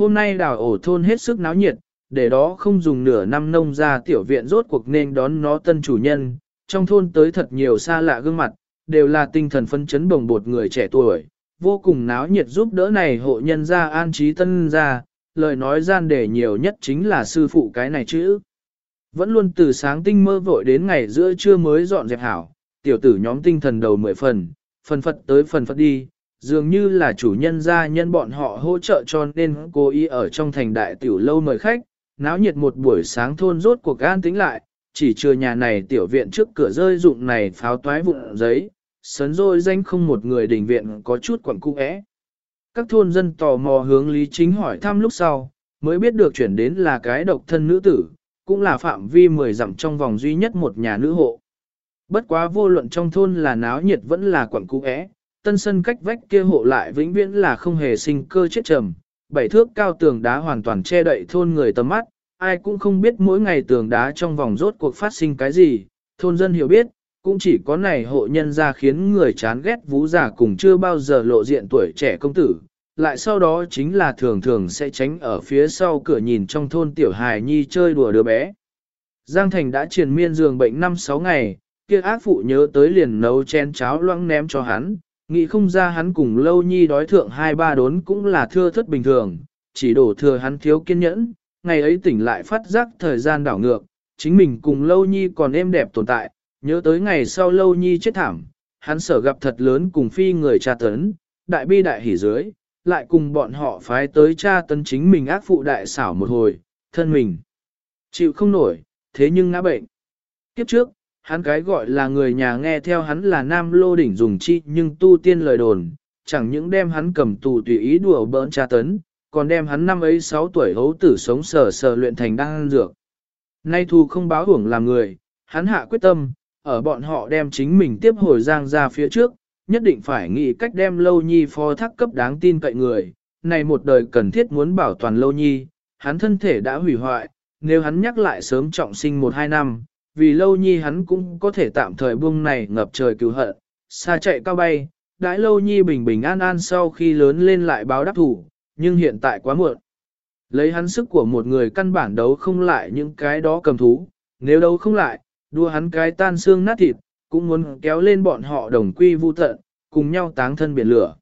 Hôm nay đào ổ thôn hết sức náo nhiệt, để đó không dùng nửa năm nông ra tiểu viện rốt cuộc nên đón nó tân chủ nhân, trong thôn tới thật nhiều xa lạ gương mặt, đều là tinh thần phân chấn bồng bột người trẻ tuổi, vô cùng náo nhiệt giúp đỡ này hộ nhân gia an trí tân gia, lời nói gian để nhiều nhất chính là sư phụ cái này chữ. Vẫn luôn từ sáng tinh mơ vội đến ngày giữa trưa mới dọn dẹp hảo, tiểu tử nhóm tinh thần đầu mười phần, phần phật tới phần phật đi, dường như là chủ nhân gia nhân bọn họ hỗ trợ cho nên cố ý ở trong thành đại tiểu lâu mời khách, náo nhiệt một buổi sáng thôn rốt cuộc an tĩnh lại, chỉ chưa nhà này tiểu viện trước cửa rơi dụng này pháo toái vụn giấy, sấn rồi danh không một người đình viện có chút quẩn cung ẽ. Các thôn dân tò mò hướng Lý Chính hỏi thăm lúc sau, mới biết được chuyển đến là cái độc thân nữ tử, cũng là phạm vi 10 dặm trong vòng duy nhất một nhà nữ hộ. Bất quá vô luận trong thôn là náo nhiệt vẫn là quẩn cung ẽ, tân sân cách vách kia hộ lại vĩnh viễn là không hề sinh cơ chết trầm, bảy thước cao tường đá hoàn toàn che đậy thôn người tầm mắt, ai cũng không biết mỗi ngày tường đá trong vòng rốt cuộc phát sinh cái gì, thôn dân hiểu biết, cũng chỉ có này hộ nhân ra khiến người chán ghét vú giả cùng chưa bao giờ lộ diện tuổi trẻ công tử, lại sau đó chính là thường thường sẽ tránh ở phía sau cửa nhìn trong thôn tiểu hài nhi chơi đùa đứa bé. Giang Thành đã triền miên giường bệnh 5-6 ngày, kia ác phụ nhớ tới liền nấu chén cháo loãng ném cho hắn, nghĩ không ra hắn cùng lâu nhi đói thượng hai ba đốn cũng là thưa thất bình thường, chỉ đổ thừa hắn thiếu kiên nhẫn, ngày ấy tỉnh lại phát giác thời gian đảo ngược, chính mình cùng lâu nhi còn êm đẹp tồn tại, nhớ tới ngày sau lâu nhi chết thảm, hắn sở gặp thật lớn cùng phi người cha tấn, đại bi đại hỉ dưới, lại cùng bọn họ phái tới cha tấn chính mình ác phụ đại xảo một hồi, thân mình chịu không nổi, thế nhưng ngã bệnh. Kiếp trước, hắn cái gọi là người nhà nghe theo hắn là nam lô đỉnh dùng chi nhưng tu tiên lời đồn, chẳng những đem hắn cầm tù tùy ý đùa bỡn tra tấn, còn đem hắn năm ấy 6 tuổi hấu tử sống sờ sờ luyện thành đăng dược. Nay thù không báo hưởng làm người, hắn hạ quyết tâm, ở bọn họ đem chính mình tiếp hồi giang ra phía trước, nhất định phải nghĩ cách đem lâu nhi phó thác cấp đáng tin cậy người. Này một đời cần thiết muốn bảo toàn lâu nhi, hắn thân thể đã hủy hoại, nếu hắn nhắc lại sớm trọng sinh một hai năm, vì lâu nhi hắn cũng có thể tạm thời buông này ngập trời cứu hận, xa chạy cao bay, đãi lâu nhi bình bình an an sau khi lớn lên lại báo đáp thủ, nhưng hiện tại quá muộn. Lấy hắn sức của một người căn bản đấu không lại những cái đó cầm thú, nếu đấu không lại, đua hắn cái tan xương nát thịt, cũng muốn kéo lên bọn họ đồng quy vu tận, cùng nhau táng thân biển lửa.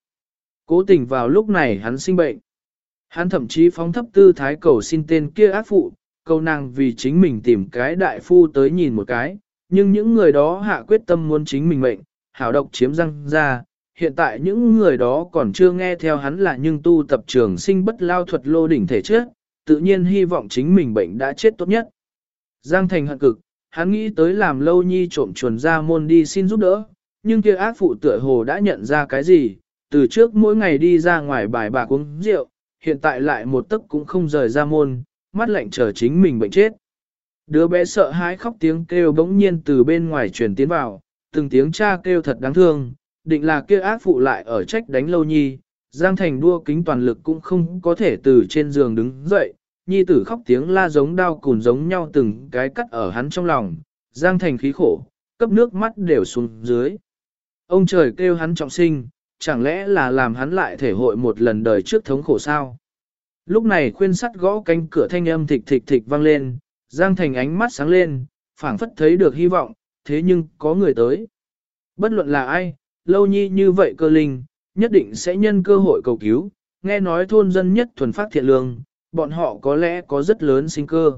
Cố tình vào lúc này hắn sinh bệnh. Hắn thậm chí phóng thấp tư thái cầu xin tên kia ác phụ, câu nàng vì chính mình tìm cái đại phu tới nhìn một cái, nhưng những người đó hạ quyết tâm muốn chính mình mệnh, hảo độc chiếm răng ra. Hiện tại những người đó còn chưa nghe theo hắn là nhưng tu tập trường sinh bất lao thuật lô đỉnh thể chết, tự nhiên hy vọng chính mình bệnh đã chết tốt nhất. Giang Thành hận cực, hắn nghĩ tới làm lâu nhi trộm chuồn ra môn đi xin giúp đỡ, nhưng kia ác phụ tựa hồ đã nhận ra cái gì, từ trước mỗi ngày đi ra ngoài bài bạc uống rượu, hiện tại lại một tấc cũng không rời ra môn, mắt lạnh chờ chính mình bệnh chết. Đứa bé sợ hãi khóc tiếng kêu bỗng nhiên từ bên ngoài truyền tiến vào, từng tiếng cha kêu thật đáng thương, định là kia ác phụ lại ở trách đánh lâu nhi, Giang Thành đua kính toàn lực cũng không có thể từ trên giường đứng dậy, nhi tử khóc tiếng la giống đau cùn giống nhau từng cái cắt ở hắn trong lòng, Giang Thành khí khổ, cấp nước mắt đều xuống dưới. Ông trời kêu hắn trọng sinh, chẳng lẽ là làm hắn lại thể hội một lần đời trước thống khổ sao? Lúc này khuyên sắt gõ cánh cửa thanh âm thịch thịch thịch vang lên, Giang Thành ánh mắt sáng lên, phảng phất thấy được hy vọng, thế nhưng có người tới. Bất luận là ai, lâu nhi như vậy cơ linh, nhất định sẽ nhân cơ hội cầu cứu, nghe nói thôn dân nhất thuần phát thiện lương, bọn họ có lẽ có rất lớn sinh cơ.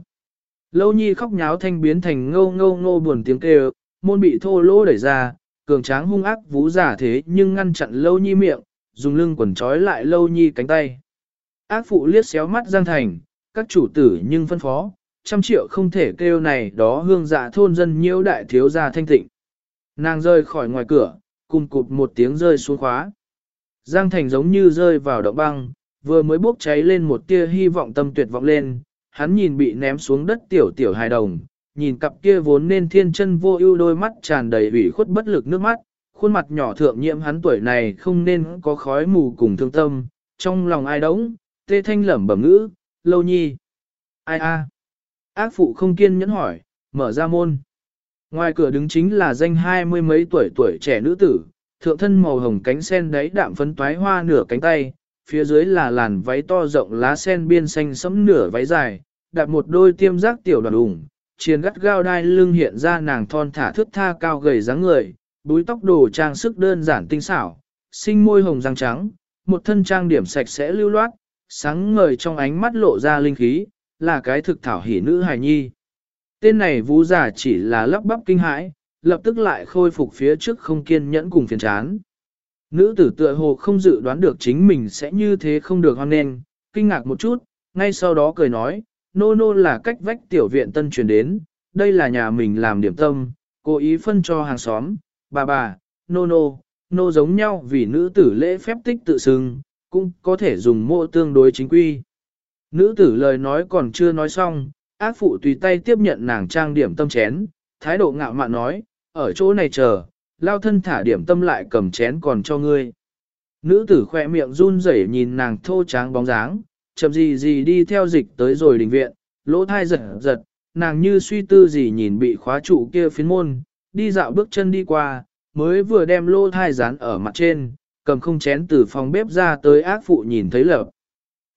Lâu nhi khóc nháo thanh biến thành ngâu ngâu ngô buồn tiếng kêu, môn bị thô lỗ đẩy ra, cường tráng hung ác vú giả thế nhưng ngăn chặn lâu nhi miệng, dùng lưng quần trói lại lâu nhi cánh tay. Ác phụ liếc xéo mắt Giang Thành, các chủ tử nhưng phân phó, trăm triệu không thể kêu này đó hương dạ thôn dân nhiễu đại thiếu gia thanh tịnh. Nàng rơi khỏi ngoài cửa, cùng cụp một tiếng rơi xuống khóa. Giang Thành giống như rơi vào động băng, vừa mới bốc cháy lên một tia hy vọng tâm tuyệt vọng lên, hắn nhìn bị ném xuống đất tiểu tiểu hài đồng, nhìn cặp kia vốn nên thiên chân vô ưu đôi mắt tràn đầy ủy khuất bất lực nước mắt, khuôn mặt nhỏ thượng nhiễm hắn tuổi này không nên có khói mù cùng thương tâm, trong lòng ai đống, tê thanh lẩm bẩm ngữ, lâu nhi. Ai a? Ác phụ không kiên nhẫn hỏi, mở ra môn. Ngoài cửa đứng chính là danh hai mươi mấy tuổi tuổi trẻ nữ tử, thượng thân màu hồng cánh sen đáy đạm phấn toái hoa nửa cánh tay, phía dưới là làn váy to rộng lá sen biên xanh sẫm nửa váy dài, đặt một đôi tiêm giác tiểu đoàn ủng, chiền gắt gao đai lưng hiện ra nàng thon thả thước tha cao gầy dáng người, búi tóc đồ trang sức đơn giản tinh xảo, sinh môi hồng răng trắng, một thân trang điểm sạch sẽ lưu loát, sáng ngời trong ánh mắt lộ ra linh khí, là cái thực thảo hỉ nữ hài nhi. Tên này vũ giả chỉ là lắp bắp kinh hãi, lập tức lại khôi phục phía trước không kiên nhẫn cùng phiền chán. Nữ tử tựa hồ không dự đoán được chính mình sẽ như thế không được hoan nên, kinh ngạc một chút, ngay sau đó cười nói, nô nô là cách vách tiểu viện tân truyền đến, đây là nhà mình làm điểm tâm, cố ý phân cho hàng xóm, bà bà, nô nô, nô giống nhau vì nữ tử lễ phép tích tự xưng, cũng có thể dùng mộ tương đối chính quy. Nữ tử lời nói còn chưa nói xong, ác phụ tùy tay tiếp nhận nàng trang điểm tâm chén, thái độ ngạo mạn nói, ở chỗ này chờ, lao thân thả điểm tâm lại cầm chén còn cho ngươi. Nữ tử khỏe miệng run rẩy nhìn nàng thô tráng bóng dáng, chậm gì gì đi theo dịch tới rồi đình viện, lỗ thai giật giật, nàng như suy tư gì nhìn bị khóa trụ kia phiến môn, đi dạo bước chân đi qua, mới vừa đem lỗ thai dán ở mặt trên, cầm không chén từ phòng bếp ra tới ác phụ nhìn thấy lợp.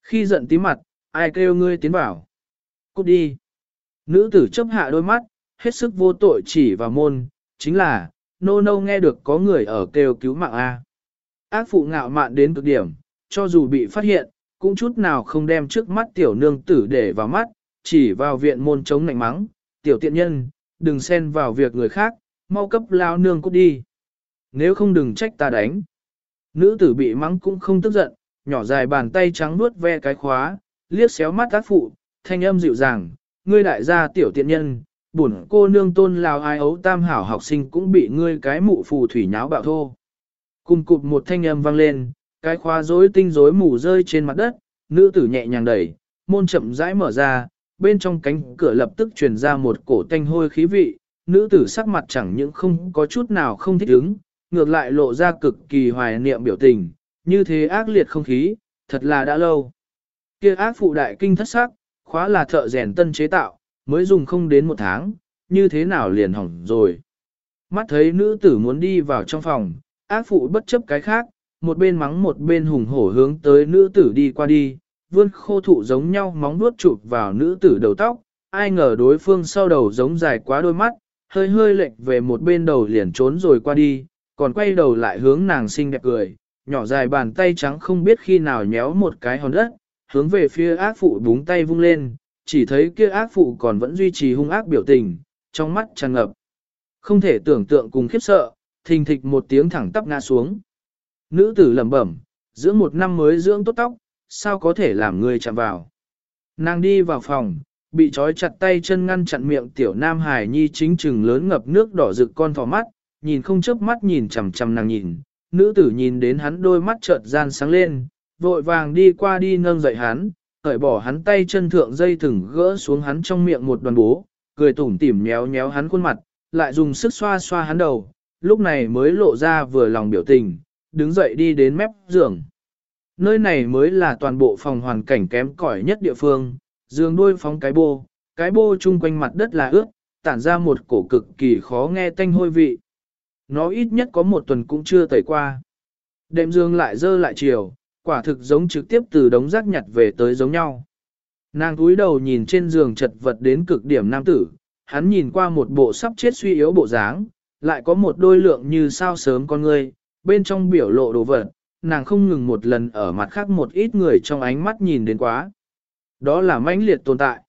Khi giận tí mặt, ai kêu ngươi tiến vào. Cút đi. Nữ tử chấp hạ đôi mắt, hết sức vô tội chỉ vào môn, chính là, nô nô nghe được có người ở kêu cứu mạng A. Ác phụ ngạo mạn đến cực điểm, cho dù bị phát hiện, cũng chút nào không đem trước mắt tiểu nương tử để vào mắt, chỉ vào viện môn chống nạnh mắng, tiểu tiện nhân, đừng xen vào việc người khác, mau cấp lao nương cút đi. Nếu không đừng trách ta đánh. Nữ tử bị mắng cũng không tức giận, nhỏ dài bàn tay trắng nuốt ve cái khóa, liếc xéo mắt tác phụ, thanh âm dịu dàng, ngươi đại gia tiểu tiện nhân, bổn cô nương tôn lào ai ấu tam hảo học sinh cũng bị ngươi cái mụ phù thủy nháo bạo thô. Cùng cụp một thanh âm vang lên, cái khóa rối tinh rối mù rơi trên mặt đất, nữ tử nhẹ nhàng đẩy, môn chậm rãi mở ra, bên trong cánh cửa lập tức truyền ra một cổ tanh hôi khí vị, nữ tử sắc mặt chẳng những không có chút nào không thích ứng, ngược lại lộ ra cực kỳ hoài niệm biểu tình, như thế ác liệt không khí, thật là đã lâu. Kia ác phụ đại kinh thất sắc, khóa là thợ rèn tân chế tạo, mới dùng không đến một tháng, như thế nào liền hỏng rồi. Mắt thấy nữ tử muốn đi vào trong phòng, ác phụ bất chấp cái khác, một bên mắng một bên hùng hổ hướng tới nữ tử đi qua đi, vươn khô thụ giống nhau móng vuốt chụp vào nữ tử đầu tóc, ai ngờ đối phương sau đầu giống dài quá đôi mắt, hơi hơi lệch về một bên đầu liền trốn rồi qua đi, còn quay đầu lại hướng nàng xinh đẹp cười, nhỏ dài bàn tay trắng không biết khi nào nhéo một cái hòn đất, hướng về phía ác phụ búng tay vung lên, chỉ thấy kia ác phụ còn vẫn duy trì hung ác biểu tình, trong mắt tràn ngập. Không thể tưởng tượng cùng khiếp sợ, thình thịch một tiếng thẳng tắp ngã xuống. Nữ tử lẩm bẩm, dưỡng một năm mới dưỡng tốt tóc, sao có thể làm người chạm vào. Nàng đi vào phòng, bị trói chặt tay chân ngăn chặn miệng tiểu nam hải nhi chính trừng lớn ngập nước đỏ rực con thỏ mắt, nhìn không chớp mắt nhìn chằm chằm nàng nhìn, nữ tử nhìn đến hắn đôi mắt chợt gian sáng lên, vội vàng đi qua đi nâng dậy hắn, cởi bỏ hắn tay chân thượng dây thừng gỡ xuống hắn trong miệng một đoàn bố, cười tủm tỉm nhéo nhéo hắn khuôn mặt, lại dùng sức xoa xoa hắn đầu, lúc này mới lộ ra vừa lòng biểu tình, đứng dậy đi đến mép giường. Nơi này mới là toàn bộ phòng hoàn cảnh kém cỏi nhất địa phương, giường đôi phóng cái bô, cái bô chung quanh mặt đất là ướt, tản ra một cổ cực kỳ khó nghe tanh hôi vị. Nó ít nhất có một tuần cũng chưa tẩy qua. Đệm dương lại dơ lại chiều, quả thực giống trực tiếp từ đống rác nhặt về tới giống nhau. Nàng túi đầu nhìn trên giường chật vật đến cực điểm nam tử, hắn nhìn qua một bộ sắp chết suy yếu bộ dáng, lại có một đôi lượng như sao sớm con người, bên trong biểu lộ đồ vật, nàng không ngừng một lần ở mặt khác một ít người trong ánh mắt nhìn đến quá. Đó là mãnh liệt tồn tại.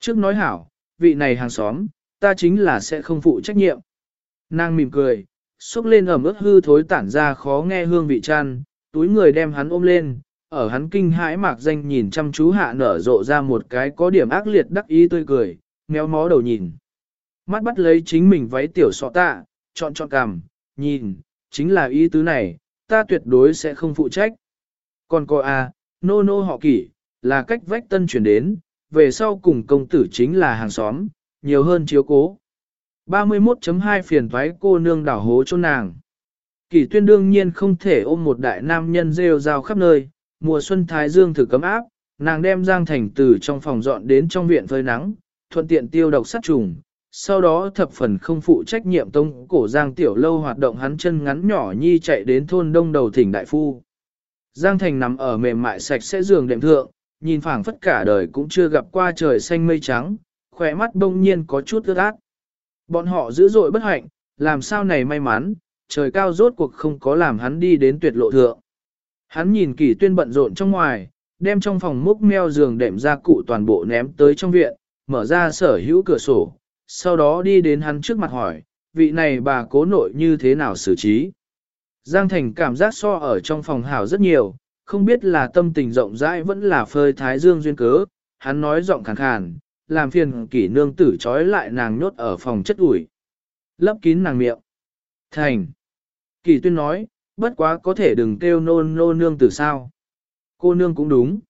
Trước nói hảo, vị này hàng xóm, ta chính là sẽ không phụ trách nhiệm. Nàng mỉm cười, xúc lên ẩm ướt hư thối tản ra khó nghe hương vị chăn, túi người đem hắn ôm lên, ở hắn kinh hãi mạc danh nhìn chăm chú hạ nở rộ ra một cái có điểm ác liệt đắc ý tươi cười, méo mó đầu nhìn. Mắt bắt lấy chính mình váy tiểu sọ tạ, chọn chọn cằm, nhìn, chính là ý tứ này, ta tuyệt đối sẽ không phụ trách. Còn cô a, à, nô nô họ kỷ, là cách vách tân chuyển đến, về sau cùng công tử chính là hàng xóm, nhiều hơn chiếu cố. 31.2 phiền thoái cô nương đảo hố cho nàng. Kỷ tuyên đương nhiên không thể ôm một đại nam nhân rêu rao khắp nơi, mùa xuân thái dương thử cấm áp, nàng đem Giang Thành từ trong phòng dọn đến trong viện phơi nắng, thuận tiện tiêu độc sát trùng. Sau đó thập phần không phụ trách nhiệm tông cổ Giang Tiểu Lâu hoạt động hắn chân ngắn nhỏ nhi chạy đến thôn đông đầu thỉnh đại phu. Giang Thành nằm ở mềm mại sạch sẽ giường đệm thượng, nhìn phảng phất cả đời cũng chưa gặp qua trời xanh mây trắng, khỏe mắt đông nhiên có chút ướt át. Bọn họ dữ dội bất hạnh, làm sao này may mắn, trời cao rốt cuộc không có làm hắn đi đến tuyệt lộ thượng. Hắn nhìn kỳ tuyên bận rộn trong ngoài, đem trong phòng múc meo giường đệm ra cụ toàn bộ ném tới trong viện, mở ra sở hữu cửa sổ, sau đó đi đến hắn trước mặt hỏi, vị này bà cố nội như thế nào xử trí. Giang Thành cảm giác so ở trong phòng hảo rất nhiều, không biết là tâm tình rộng rãi vẫn là phơi thái dương duyên cớ, hắn nói giọng khàn khàn, làm phiền kỷ nương tử trói lại nàng nhốt ở phòng chất ủi. Lấp kín nàng miệng. Thành. Kỷ tuyên nói, bất quá có thể đừng kêu nôn nô nương tử sao. Cô nương cũng đúng.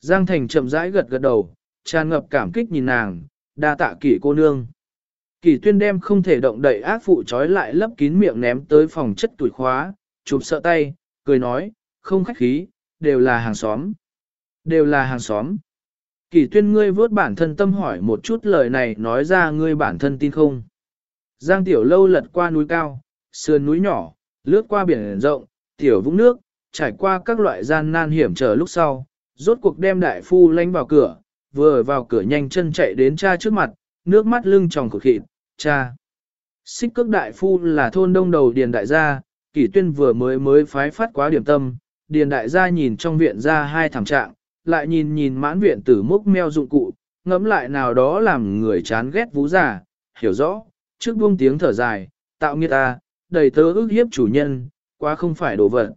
Giang Thành chậm rãi gật gật đầu, tràn ngập cảm kích nhìn nàng, đa tạ kỷ cô nương. Kỷ tuyên đem không thể động đậy ác phụ trói lại lấp kín miệng ném tới phòng chất tuổi khóa, chụp sợ tay, cười nói, không khách khí, đều là hàng xóm. Đều là hàng xóm. Kỳ tuyên ngươi vớt bản thân tâm hỏi một chút lời này nói ra ngươi bản thân tin không. Giang tiểu lâu lật qua núi cao, sườn núi nhỏ, lướt qua biển rộng, tiểu vũng nước, trải qua các loại gian nan hiểm trở lúc sau, rốt cuộc đem đại phu lánh vào cửa, vừa vào cửa nhanh chân chạy đến cha trước mặt, nước mắt lưng tròng cột khịt, cha. Xích cước đại phu là thôn đông đầu điền đại gia, kỷ tuyên vừa mới mới phái phát quá điểm tâm, điền đại gia nhìn trong viện ra hai thảm trạng, lại nhìn nhìn mãn viện tử mốc meo dụng cụ, ngẫm lại nào đó làm người chán ghét vũ giả, hiểu rõ, trước buông tiếng thở dài, tạo nghiệt ta, đầy tớ ước hiếp chủ nhân, quá không phải đồ vật.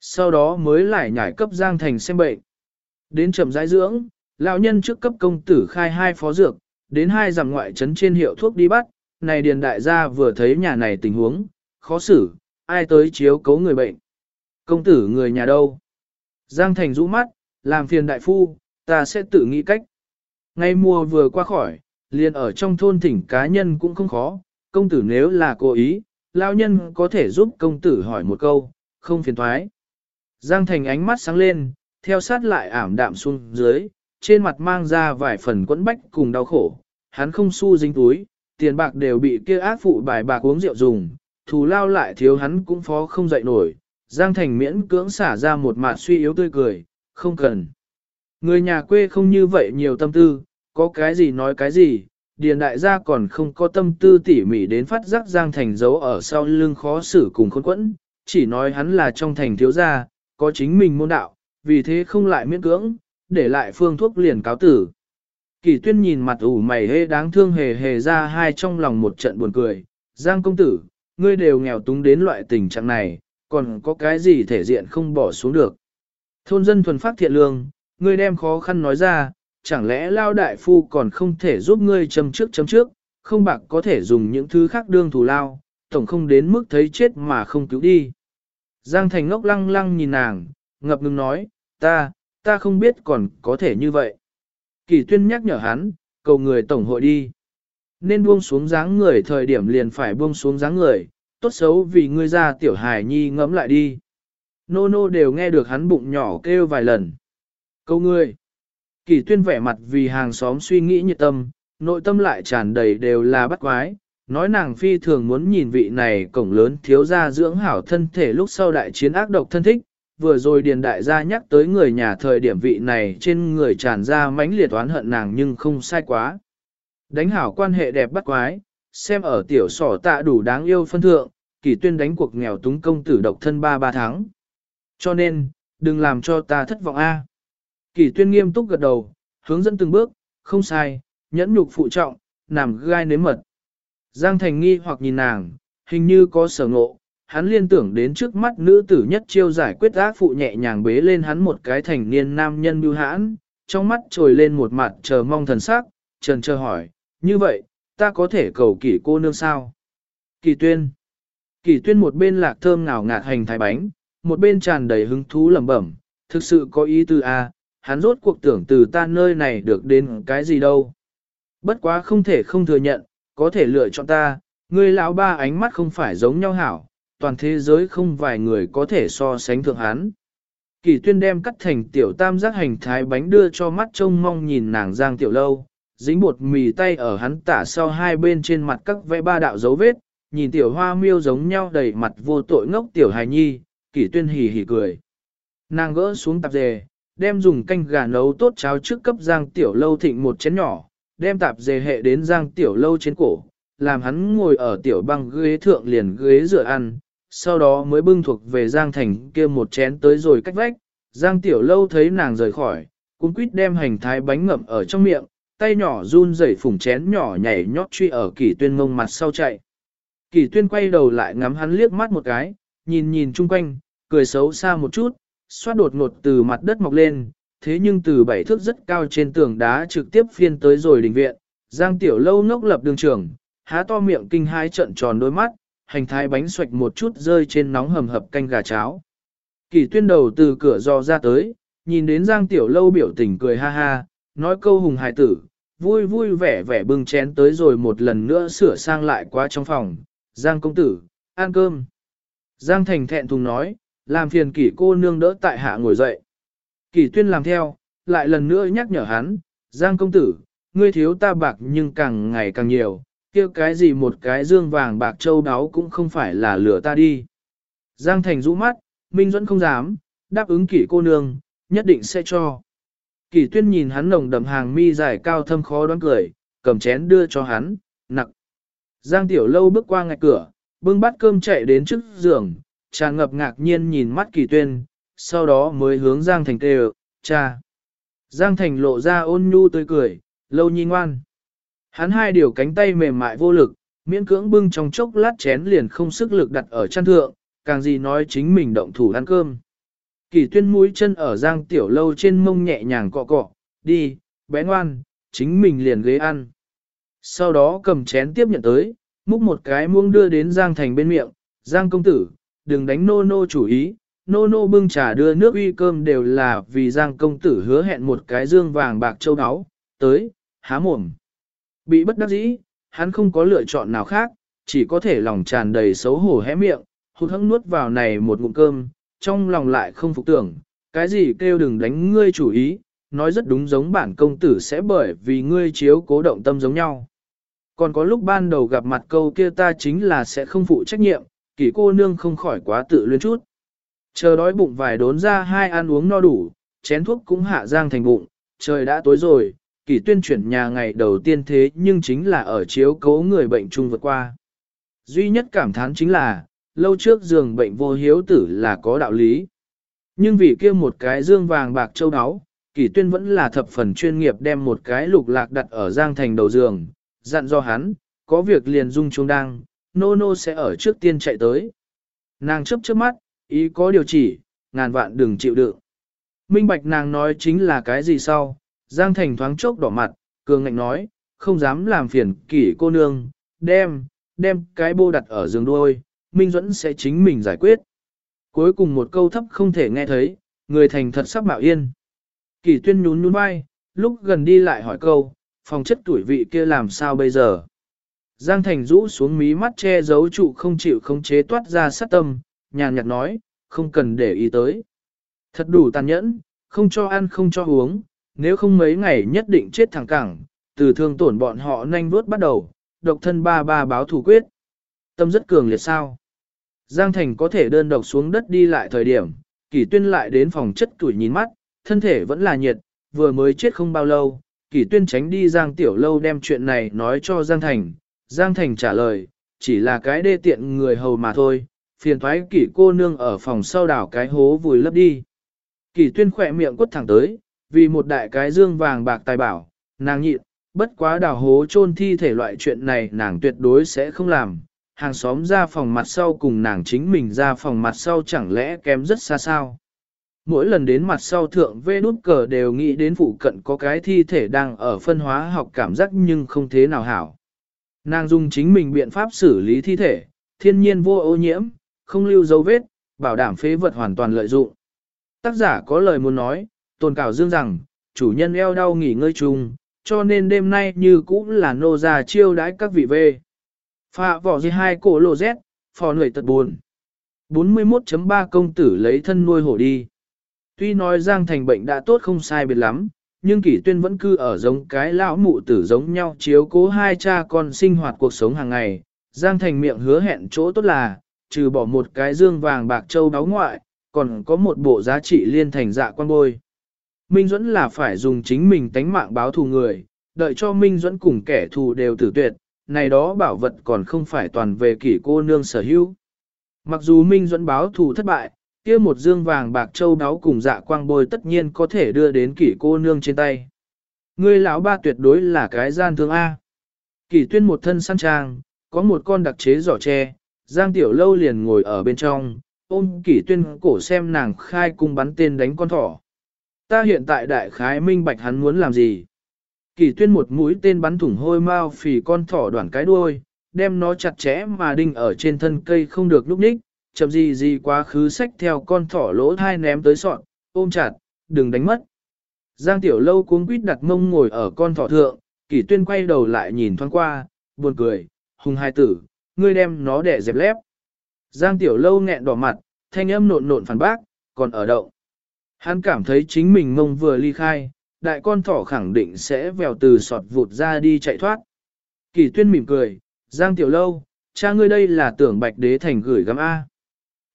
Sau đó mới lại nhảy cấp Giang Thành xem bệnh. Đến chậm rãi dưỡng, lão nhân trước cấp công tử khai hai phó dược, đến hai giảm ngoại trấn trên hiệu thuốc đi bắt, này điền đại gia vừa thấy nhà này tình huống, khó xử, ai tới chiếu cấu người bệnh. Công tử người nhà đâu? Giang Thành rũ mắt, làm phiền đại phu, ta sẽ tự nghĩ cách. Ngay mùa vừa qua khỏi, liền ở trong thôn thỉnh cá nhân cũng không khó, công tử nếu là cố ý, lao nhân có thể giúp công tử hỏi một câu, không phiền thoái. Giang Thành ánh mắt sáng lên, theo sát lại ảm đạm xuống dưới, trên mặt mang ra vài phần quẫn bách cùng đau khổ, hắn không xu dính túi, tiền bạc đều bị kia ác phụ bài bạc uống rượu dùng, thù lao lại thiếu hắn cũng phó không dậy nổi, Giang Thành miễn cưỡng xả ra một mạt suy yếu tươi cười, không cần. Người nhà quê không như vậy nhiều tâm tư, có cái gì nói cái gì, điền đại gia còn không có tâm tư tỉ mỉ đến phát giác Giang Thành giấu ở sau lưng khó xử cùng khốn quẫn, chỉ nói hắn là trong thành thiếu gia, có chính mình môn đạo, vì thế không lại miễn cưỡng, để lại phương thuốc liền cáo tử. Kỳ tuyên nhìn mặt ủ mày hê đáng thương hề hề ra hai trong lòng một trận buồn cười, Giang công tử, ngươi đều nghèo túng đến loại tình trạng này, còn có cái gì thể diện không bỏ xuống được. Thôn dân thuần phát thiện lương, ngươi đem khó khăn nói ra, chẳng lẽ lao đại phu còn không thể giúp ngươi chấm trước chấm trước, không bạc có thể dùng những thứ khác đương thù lao, tổng không đến mức thấy chết mà không cứu đi. Giang Thành ngốc lăng lăng nhìn nàng, ngập ngừng nói, ta, ta không biết còn có thể như vậy. Kỳ tuyên nhắc nhở hắn, cầu người tổng hội đi. Nên buông xuống dáng người thời điểm liền phải buông xuống dáng người, tốt xấu vì ngươi ra tiểu hài nhi ngẫm lại đi. Nô nô đều nghe được hắn bụng nhỏ kêu vài lần. Câu ngươi. Kỳ tuyên vẻ mặt vì hàng xóm suy nghĩ nhiệt tâm, nội tâm lại tràn đầy đều là bắt quái. Nói nàng phi thường muốn nhìn vị này cổng lớn thiếu gia dưỡng hảo thân thể lúc sau đại chiến ác độc thân thích. Vừa rồi điền đại gia nhắc tới người nhà thời điểm vị này trên người tràn ra mãnh liệt oán hận nàng nhưng không sai quá. Đánh hảo quan hệ đẹp bắt quái, xem ở tiểu sỏ tạ đủ đáng yêu phân thượng, kỳ tuyên đánh cuộc nghèo túng công tử độc thân ba ba tháng. Cho nên, đừng làm cho ta thất vọng a. Kỷ tuyên nghiêm túc gật đầu, hướng dẫn từng bước, không sai, nhẫn nhục phụ trọng, nằm gai nếm mật. Giang Thành nghi hoặc nhìn nàng, hình như có sở ngộ, hắn liên tưởng đến trước mắt nữ tử nhất chiêu giải quyết ác phụ nhẹ nhàng bế lên hắn một cái thành niên nam nhân bưu hãn, trong mắt trồi lên một mặt chờ mong thần sắc, trần chờ hỏi, như vậy, ta có thể cầu kỷ cô nương sao? Kỳ tuyên. Kỳ tuyên một bên lạc thơm ngào ngạt hành thái bánh, một bên tràn đầy hứng thú lẩm bẩm, thực sự có ý tư a, hắn rốt cuộc tưởng từ ta nơi này được đến cái gì đâu. Bất quá không thể không thừa nhận, có thể lựa chọn ta, người lão ba ánh mắt không phải giống nhau hảo, toàn thế giới không vài người có thể so sánh thượng hắn. Kỳ tuyên đem cắt thành tiểu tam giác hành thái bánh đưa cho mắt trông mong nhìn nàng giang tiểu lâu, dính bột mì tay ở hắn tả sau hai bên trên mặt các vẽ ba đạo dấu vết, nhìn tiểu hoa miêu giống nhau đầy mặt vô tội ngốc tiểu hài nhi, kỷ tuyên hì hì cười. Nàng gỡ xuống tạp dề, đem dùng canh gà nấu tốt cháo trước cấp Giang Tiểu Lâu thịnh một chén nhỏ, đem tạp dề hệ đến Giang Tiểu Lâu trên cổ, làm hắn ngồi ở tiểu băng ghế thượng liền ghế rửa ăn, sau đó mới bưng thuộc về Giang Thành kia một chén tới rồi cách vách. Giang Tiểu Lâu thấy nàng rời khỏi, cũng quýt đem hành thái bánh ngậm ở trong miệng, tay nhỏ run rẩy phủng chén nhỏ nhảy nhót truy ở kỷ tuyên ngông mặt sau chạy. Kỷ tuyên quay đầu lại ngắm hắn liếc mắt một cái, nhìn nhìn chung quanh, cười xấu xa một chút, xoát đột ngột từ mặt đất mọc lên, thế nhưng từ bảy thước rất cao trên tường đá trực tiếp phiên tới rồi đình viện, Giang Tiểu Lâu ngốc lập đường trường, há to miệng kinh hai trận tròn đôi mắt, hành thái bánh xoạch một chút rơi trên nóng hầm hập canh gà cháo. Kỳ tuyên đầu từ cửa dò ra tới, nhìn đến Giang Tiểu Lâu biểu tình cười ha ha, nói câu hùng hài tử, vui vui vẻ vẻ bưng chén tới rồi một lần nữa sửa sang lại qua trong phòng. Giang công tử, ăn cơm. Giang Thành thẹn thùng nói, làm phiền kỷ cô nương đỡ tại hạ ngồi dậy. Kỷ tuyên làm theo, lại lần nữa nhắc nhở hắn, Giang công tử, ngươi thiếu ta bạc nhưng càng ngày càng nhiều, kia cái gì một cái dương vàng bạc châu đáo cũng không phải là lửa ta đi. Giang Thành rũ mắt, Minh Duẫn không dám, đáp ứng kỷ cô nương, nhất định sẽ cho. Kỷ tuyên nhìn hắn nồng đậm hàng mi dài cao thâm khó đoán cười, cầm chén đưa cho hắn, nặng. Giang Tiểu Lâu bước qua ngạch cửa, bưng bát cơm chạy đến trước giường, tràn ngập ngạc nhiên nhìn mắt Kỷ tuyên, sau đó mới hướng Giang Thành kêu, cha. Giang Thành lộ ra ôn nhu tươi cười, lâu nhi ngoan. Hắn hai điều cánh tay mềm mại vô lực, miễn cưỡng bưng trong chốc lát chén liền không sức lực đặt ở chăn thượng, càng gì nói chính mình động thủ ăn cơm. Kỳ tuyên mũi chân ở giang tiểu lâu trên mông nhẹ nhàng cọ cọ, đi, bé ngoan, chính mình liền ghế ăn. Sau đó cầm chén tiếp nhận tới, múc một cái muông đưa đến giang thành bên miệng, giang công tử, đừng đánh nô nô chủ ý, nô nô bưng trà đưa nước uy cơm đều là vì giang công tử hứa hẹn một cái dương vàng bạc châu áo, tới, há mồm. Bị bất đắc dĩ, hắn không có lựa chọn nào khác, chỉ có thể lòng tràn đầy xấu hổ hé miệng, hụt hẫng nuốt vào này một ngụm cơm, trong lòng lại không phục tưởng, cái gì kêu đừng đánh ngươi chủ ý, nói rất đúng giống bản công tử sẽ bởi vì ngươi chiếu cố động tâm giống nhau. Còn có lúc ban đầu gặp mặt câu kia ta chính là sẽ không phụ trách nhiệm, kỷ cô nương không khỏi quá tự luyến chút. Chờ đói bụng vài đốn ra hai ăn uống no đủ, chén thuốc cũng hạ giang thành bụng, trời đã tối rồi, kỷ tuyên chuyển nhà ngày đầu tiên thế nhưng chính là ở chiếu cố người bệnh chung vượt qua. Duy nhất cảm thán chính là, lâu trước giường bệnh vô hiếu tử là có đạo lý. Nhưng vì kia một cái dương vàng bạc châu áo, kỷ tuyên vẫn là thập phần chuyên nghiệp đem một cái lục lạc đặt ở giang thành đầu giường, dặn do hắn, có việc liền dung chuông đăng, nô nô sẽ ở trước tiên chạy tới. Nàng chấp trước mắt, ý có điều chỉ, ngàn vạn đừng chịu đựng. Minh bạch nàng nói chính là cái gì sau, Giang Thành thoáng chốc đỏ mặt, cường ngạnh nói, không dám làm phiền kỷ cô nương, đem, đem cái bô đặt ở giường đuôi, Minh Duẫn sẽ chính mình giải quyết. Cuối cùng một câu thấp không thể nghe thấy, người thành thật sắp mạo yên. Kỷ tuyên nhún nhún vai, lúc gần đi lại hỏi câu, phòng chất tuổi vị kia làm sao bây giờ? Giang Thành rũ xuống mí mắt che giấu trụ không chịu không chế toát ra sát tâm, nhàn nhạt nói, không cần để ý tới. Thật đủ tàn nhẫn, không cho ăn không cho uống, nếu không mấy ngày nhất định chết thẳng cẳng, từ thương tổn bọn họ nhanh vuốt bắt đầu, độc thân ba ba báo thủ quyết. Tâm rất cường liệt sao. Giang Thành có thể đơn độc xuống đất đi lại thời điểm, Kỷ Tuyên lại đến phòng chất tuổi nhìn mắt, thân thể vẫn là nhiệt, vừa mới chết không bao lâu, Kỷ Tuyên tránh đi Giang Tiểu Lâu đem chuyện này nói cho Giang Thành. Giang Thành trả lời, chỉ là cái đê tiện người hầu mà thôi, phiền thoái Kỷ cô nương ở phòng sau đảo cái hố vùi lấp đi. Kỷ Tuyên khỏe miệng quất thẳng tới, vì một đại cái dương vàng bạc tài bảo, nàng nhịn, bất quá đào hố chôn thi thể loại chuyện này nàng tuyệt đối sẽ không làm. Hàng xóm ra phòng mặt sau cùng nàng chính mình ra phòng mặt sau chẳng lẽ kém rất xa sao. Mỗi lần đến mặt sau thượng vê nút cờ đều nghĩ đến phụ cận có cái thi thể đang ở phân hóa học cảm giác nhưng không thế nào hảo. Nàng dùng chính mình biện pháp xử lý thi thể, thiên nhiên vô ô nhiễm, không lưu dấu vết, bảo đảm phế vật hoàn toàn lợi dụng. Tác giả có lời muốn nói, Tồn cảo dương rằng, chủ nhân eo đau nghỉ ngơi chung, cho nên đêm nay như cũng là nô già chiêu đãi các vị về. Phạ vỏ dây hai cổ lộ rét, phò người tật buồn. 41.3 công tử lấy thân nuôi hổ đi. Tuy nói Giang Thành bệnh đã tốt không sai biệt lắm, nhưng kỷ tuyên vẫn cư ở giống cái lão mụ tử giống nhau chiếu cố hai cha con sinh hoạt cuộc sống hàng ngày. Giang Thành miệng hứa hẹn chỗ tốt là, trừ bỏ một cái dương vàng bạc châu báo ngoại, còn có một bộ giá trị liên thành dạ quan bôi. Minh Duẫn là phải dùng chính mình tánh mạng báo thù người, đợi cho Minh Duẫn cùng kẻ thù đều tử tuyệt, này đó bảo vật còn không phải toàn về kỷ cô nương sở hữu. Mặc dù Minh Duẫn báo thù thất bại, kia một dương vàng bạc châu đáo cùng dạ quang bôi tất nhiên có thể đưa đến kỷ cô nương trên tay. Ngươi lão ba tuyệt đối là cái gian thương A. Kỷ tuyên một thân săn trang, có một con đặc chế giỏ tre, giang tiểu lâu liền ngồi ở bên trong, ôm kỷ tuyên cổ xem nàng khai cung bắn tên đánh con thỏ. Ta hiện tại đại khái minh bạch hắn muốn làm gì. Kỷ tuyên một mũi tên bắn thủng hôi mau phì con thỏ đoạn cái đuôi, đem nó chặt chẽ mà đinh ở trên thân cây không được lúc ních, chậm gì gì quá khứ sách theo con thỏ lỗ thai ném tới sọn, ôm chặt, đừng đánh mất. Giang tiểu lâu cuống quýt đặt mông ngồi ở con thỏ thượng, kỷ tuyên quay đầu lại nhìn thoáng qua, buồn cười, hùng hai tử, ngươi đem nó để dẹp lép. Giang tiểu lâu nghẹn đỏ mặt, thanh âm nộn nộn phản bác, còn ở đậu. Hắn cảm thấy chính mình mông vừa ly khai, đại con thỏ khẳng định sẽ vèo từ sọt vụt ra đi chạy thoát. Kỳ tuyên mỉm cười, Giang tiểu lâu, cha ngươi đây là tưởng bạch đế thành gửi gắm A.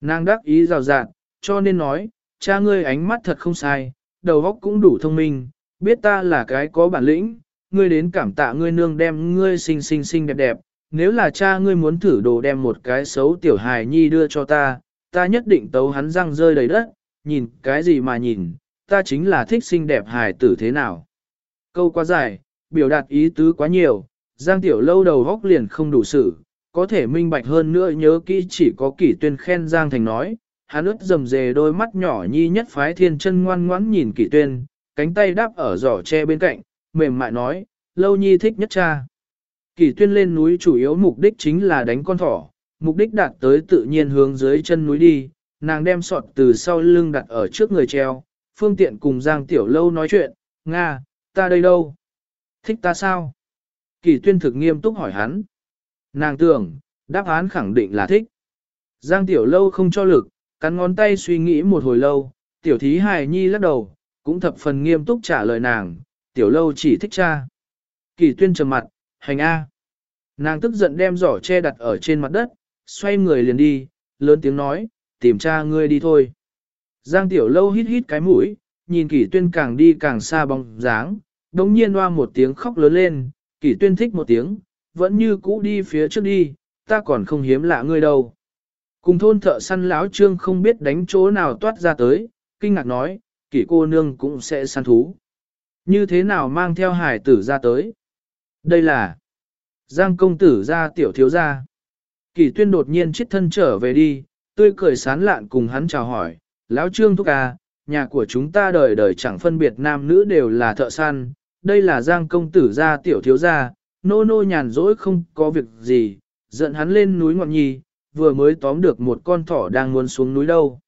Nàng đắc ý rào rạt, cho nên nói, cha ngươi ánh mắt thật không sai, đầu óc cũng đủ thông minh, biết ta là cái có bản lĩnh, ngươi đến cảm tạ ngươi nương đem ngươi xinh xinh xinh đẹp đẹp, nếu là cha ngươi muốn thử đồ đem một cái xấu tiểu hài nhi đưa cho ta, ta nhất định tấu hắn răng rơi đầy đất, nhìn cái gì mà nhìn, ta chính là thích xinh đẹp hài tử thế nào. Câu quá dài, biểu đạt ý tứ quá nhiều, Giang Tiểu Lâu đầu góc liền không đủ sự, có thể minh bạch hơn nữa nhớ kỹ chỉ có kỷ tuyên khen Giang Thành nói, hắn ướt rầm rề đôi mắt nhỏ nhi nhất phái thiên chân ngoan ngoãn nhìn kỷ tuyên, cánh tay đáp ở giỏ tre bên cạnh, mềm mại nói, Lâu nhi thích nhất cha. Kỷ tuyên lên núi chủ yếu mục đích chính là đánh con thỏ, mục đích đạt tới tự nhiên hướng dưới chân núi đi, nàng đem sọt từ sau lưng đặt ở trước người treo, phương tiện cùng Giang Tiểu Lâu nói chuyện, Nga, ta đây đâu? Thích ta sao? Kỳ tuyên thực nghiêm túc hỏi hắn. Nàng tưởng, đáp án khẳng định là thích. Giang Tiểu Lâu không cho lực, cắn ngón tay suy nghĩ một hồi lâu, Tiểu Thí Hài Nhi lắc đầu, cũng thập phần nghiêm túc trả lời nàng, Tiểu Lâu chỉ thích cha. Kỳ tuyên trầm mặt, hành A. Nàng tức giận đem giỏ che đặt ở trên mặt đất, xoay người liền đi, lớn tiếng nói, tìm cha ngươi đi thôi. Giang Tiểu Lâu hít hít cái mũi, nhìn kỷ tuyên càng đi càng xa bóng dáng, đống nhiên hoa một tiếng khóc lớn lên, kỷ tuyên thích một tiếng, vẫn như cũ đi phía trước đi, ta còn không hiếm lạ ngươi đâu. Cùng thôn thợ săn lão trương không biết đánh chỗ nào toát ra tới, kinh ngạc nói, kỷ cô nương cũng sẽ săn thú. Như thế nào mang theo hải tử ra tới? Đây là Giang công tử ra tiểu thiếu gia. Kỷ tuyên đột nhiên chết thân trở về đi, tươi cười sán lạn cùng hắn chào hỏi, lão trương thúc à, nhà của chúng ta đời đời chẳng phân biệt nam nữ đều là thợ săn, đây là giang công tử gia tiểu thiếu gia, nô nô nhàn rỗi không có việc gì, giận hắn lên núi ngọn nhi, vừa mới tóm được một con thỏ đang muốn xuống núi đâu.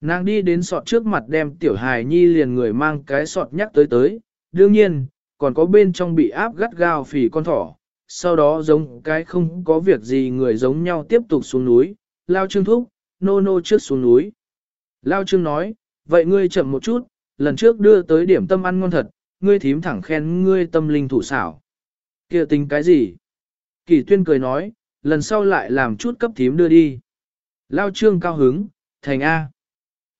Nàng đi đến sọt trước mặt đem tiểu hài nhi liền người mang cái sọt nhắc tới tới, đương nhiên, còn có bên trong bị áp gắt gao phỉ con thỏ, sau đó giống cái không có việc gì người giống nhau tiếp tục xuống núi, lao trương thúc, nô nô trước xuống núi. Lao trương nói, vậy ngươi chậm một chút, lần trước đưa tới điểm tâm ăn ngon thật, ngươi thím thẳng khen ngươi tâm linh thủ xảo kia tính cái gì? Kỳ tuyên cười nói, lần sau lại làm chút cấp thím đưa đi. Lao trương cao hứng, thành A.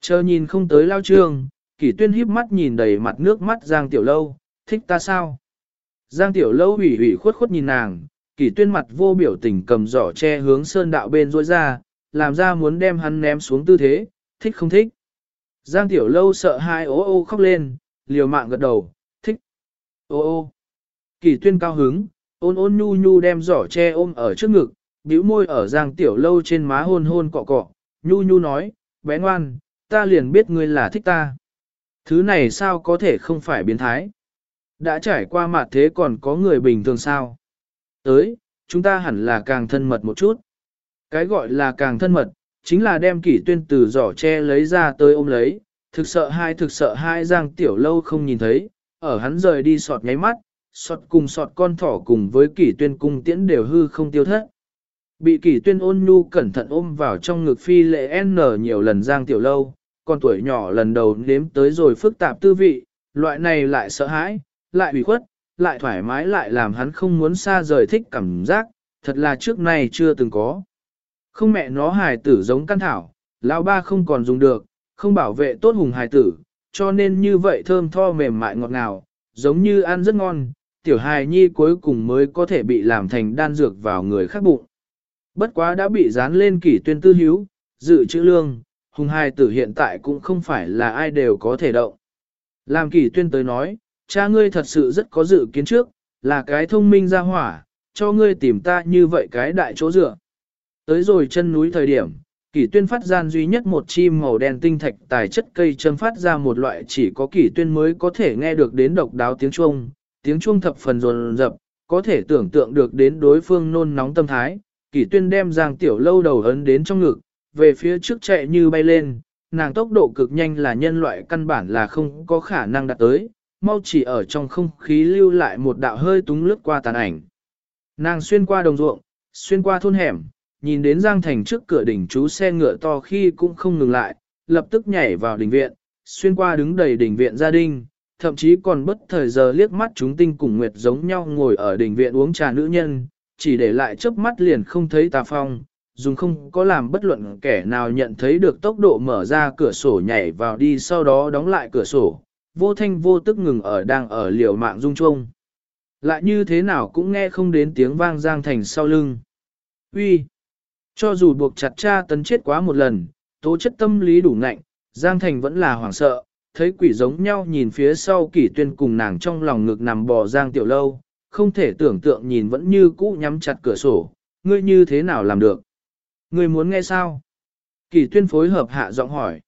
Chờ nhìn không tới lao trương, kỳ tuyên híp mắt nhìn đầy mặt nước mắt Giang Tiểu Lâu, thích ta sao? Giang Tiểu Lâu ủy ủy khuất khuất nhìn nàng, kỳ tuyên mặt vô biểu tình cầm giỏ che hướng sơn đạo bên rối ra, làm ra muốn đem hắn ném xuống tư thế, thích không thích. Giang Tiểu Lâu sợ hai ô ô khóc lên, liều mạng gật đầu, thích. Ô ô. Kỳ tuyên cao hứng, ôn ôn nhu nhu đem giỏ che ôm ở trước ngực, bĩu môi ở Giang Tiểu Lâu trên má hôn hôn cọ cọ, nhu nhu nói, bé ngoan, ta liền biết ngươi là thích ta. Thứ này sao có thể không phải biến thái? Đã trải qua mặt thế còn có người bình thường sao? Tới, chúng ta hẳn là càng thân mật một chút. Cái gọi là càng thân mật, chính là đem kỷ tuyên từ giỏ che lấy ra tới ôm lấy, thực sợ hai thực sợ hai giang tiểu lâu không nhìn thấy, ở hắn rời đi sọt nháy mắt, sọt cùng sọt con thỏ cùng với kỷ tuyên cung tiễn đều hư không tiêu thất. Bị kỷ tuyên ôn nhu cẩn thận ôm vào trong ngực phi lệ N nhiều lần giang tiểu lâu, con tuổi nhỏ lần đầu nếm tới rồi phức tạp tư vị, loại này lại sợ hãi, lại ủy khuất, lại thoải mái lại làm hắn không muốn xa rời thích cảm giác, thật là trước này chưa từng có. Không mẹ nó hài tử giống căn thảo, lão ba không còn dùng được, không bảo vệ tốt hùng hài tử, cho nên như vậy thơm tho mềm mại ngọt ngào, giống như ăn rất ngon, tiểu hài nhi cuối cùng mới có thể bị làm thành đan dược vào người khác bụng. Bất quá đã bị dán lên kỷ tuyên tư hiếu, dự trữ lương, hùng hài tử hiện tại cũng không phải là ai đều có thể động. Làm kỷ tuyên tới nói, cha ngươi thật sự rất có dự kiến trước, là cái thông minh ra hỏa, cho ngươi tìm ta như vậy cái đại chỗ dựa. Tới rồi chân núi thời điểm, kỷ tuyên phát gian duy nhất một chim màu đen tinh thạch tài chất cây châm phát ra một loại chỉ có kỷ tuyên mới có thể nghe được đến độc đáo tiếng chuông, tiếng chuông thập phần rồn rập, có thể tưởng tượng được đến đối phương nôn nóng tâm thái. Kỷ tuyên đem giang tiểu lâu đầu ấn đến trong ngực, về phía trước chạy như bay lên, nàng tốc độ cực nhanh là nhân loại căn bản là không có khả năng đạt tới, mau chỉ ở trong không khí lưu lại một đạo hơi túng lướt qua tàn ảnh. Nàng xuyên qua đồng ruộng, xuyên qua thôn hẻm, nhìn đến Giang Thành trước cửa đỉnh chú xe ngựa to khi cũng không ngừng lại, lập tức nhảy vào đỉnh viện, xuyên qua đứng đầy đỉnh viện gia đình, thậm chí còn bất thời giờ liếc mắt chúng tinh cùng nguyệt giống nhau ngồi ở đỉnh viện uống trà nữ nhân, chỉ để lại chớp mắt liền không thấy tà phong, dùng không có làm bất luận kẻ nào nhận thấy được tốc độ mở ra cửa sổ nhảy vào đi sau đó đóng lại cửa sổ, vô thanh vô tức ngừng ở đang ở liều mạng rung chuông. Lại như thế nào cũng nghe không đến tiếng vang Giang Thành sau lưng. Uy, Cho dù buộc chặt cha tấn chết quá một lần, tố chất tâm lý đủ nạnh, Giang Thành vẫn là hoảng sợ, thấy quỷ giống nhau nhìn phía sau kỷ tuyên cùng nàng trong lòng ngực nằm bò Giang Tiểu Lâu, không thể tưởng tượng nhìn vẫn như cũ nhắm chặt cửa sổ, ngươi như thế nào làm được? Ngươi muốn nghe sao? Kỷ tuyên phối hợp hạ giọng hỏi.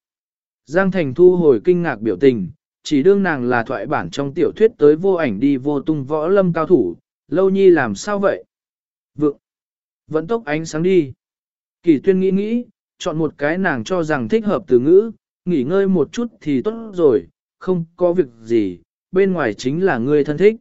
Giang Thành thu hồi kinh ngạc biểu tình, chỉ đương nàng là thoại bản trong tiểu thuyết tới vô ảnh đi vô tung võ lâm cao thủ, lâu nhi làm sao vậy? Vượng! Vẫn tốc ánh sáng đi. Kỷ tuyên nghĩ nghĩ, chọn một cái nàng cho rằng thích hợp từ ngữ, nghỉ ngơi một chút thì tốt rồi, không có việc gì, bên ngoài chính là ngươi thân thích.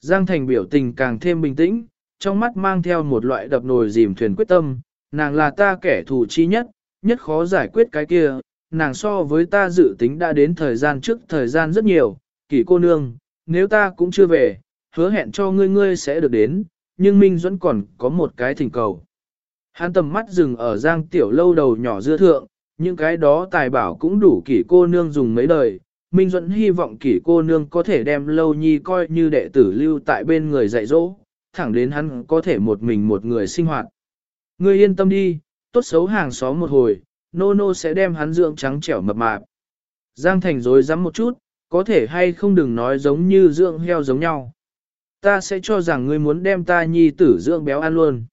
Giang Thành biểu tình càng thêm bình tĩnh, trong mắt mang theo một loại đập nồi dìm thuyền quyết tâm, nàng là ta kẻ thù chi nhất, nhất khó giải quyết cái kia, nàng so với ta dự tính đã đến thời gian trước thời gian rất nhiều, kỷ cô nương, nếu ta cũng chưa về, hứa hẹn cho ngươi ngươi sẽ được đến, nhưng Minh Duẫn còn có một cái thỉnh cầu. Hắn tầm mắt dừng ở giang tiểu lâu đầu nhỏ dưa thượng, những cái đó tài bảo cũng đủ kỷ cô nương dùng mấy đời. Minh Duẫn hy vọng kỷ cô nương có thể đem lâu nhi coi như đệ tử lưu tại bên người dạy dỗ, thẳng đến hắn có thể một mình một người sinh hoạt. Ngươi yên tâm đi, tốt xấu hàng xóm một hồi, nô nô sẽ đem hắn dưỡng trắng trẻo mập mạp. Giang Thành dối rắm một chút, có thể hay không đừng nói giống như dưỡng heo giống nhau. Ta sẽ cho rằng ngươi muốn đem ta nhi tử dưỡng béo ăn luôn.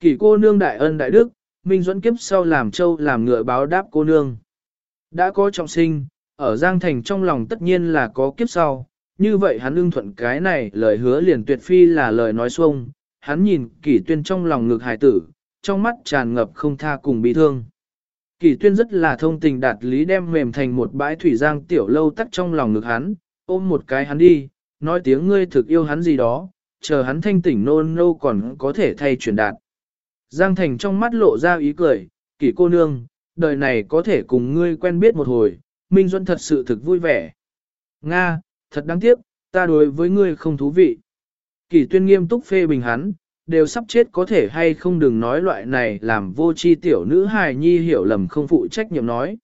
Kỷ cô nương đại ân đại đức, Minh Duẫn kiếp sau làm châu làm ngựa báo đáp cô nương. Đã có trọng sinh, ở Giang Thành trong lòng tất nhiên là có kiếp sau, như vậy hắn ưng thuận cái này lời hứa liền tuyệt phi là lời nói xuông, hắn nhìn kỷ tuyên trong lòng ngực hài tử, trong mắt tràn ngập không tha cùng bị thương. Kỷ tuyên rất là thông tình đạt lý đem mềm thành một bãi thủy giang tiểu lâu tắt trong lòng ngực hắn, ôm một cái hắn đi, nói tiếng ngươi thực yêu hắn gì đó, chờ hắn thanh tỉnh nôn nô còn có thể thay truyền đạt. Giang Thành trong mắt lộ ra ý cười, kỷ cô nương, đời này có thể cùng ngươi quen biết một hồi, Minh Duân thật sự thực vui vẻ. Nga, thật đáng tiếc, ta đối với ngươi không thú vị. Kỷ tuyên nghiêm túc phê bình hắn, đều sắp chết có thể hay không đừng nói loại này làm vô chi tiểu nữ hài nhi hiểu lầm không phụ trách nhiệm nói.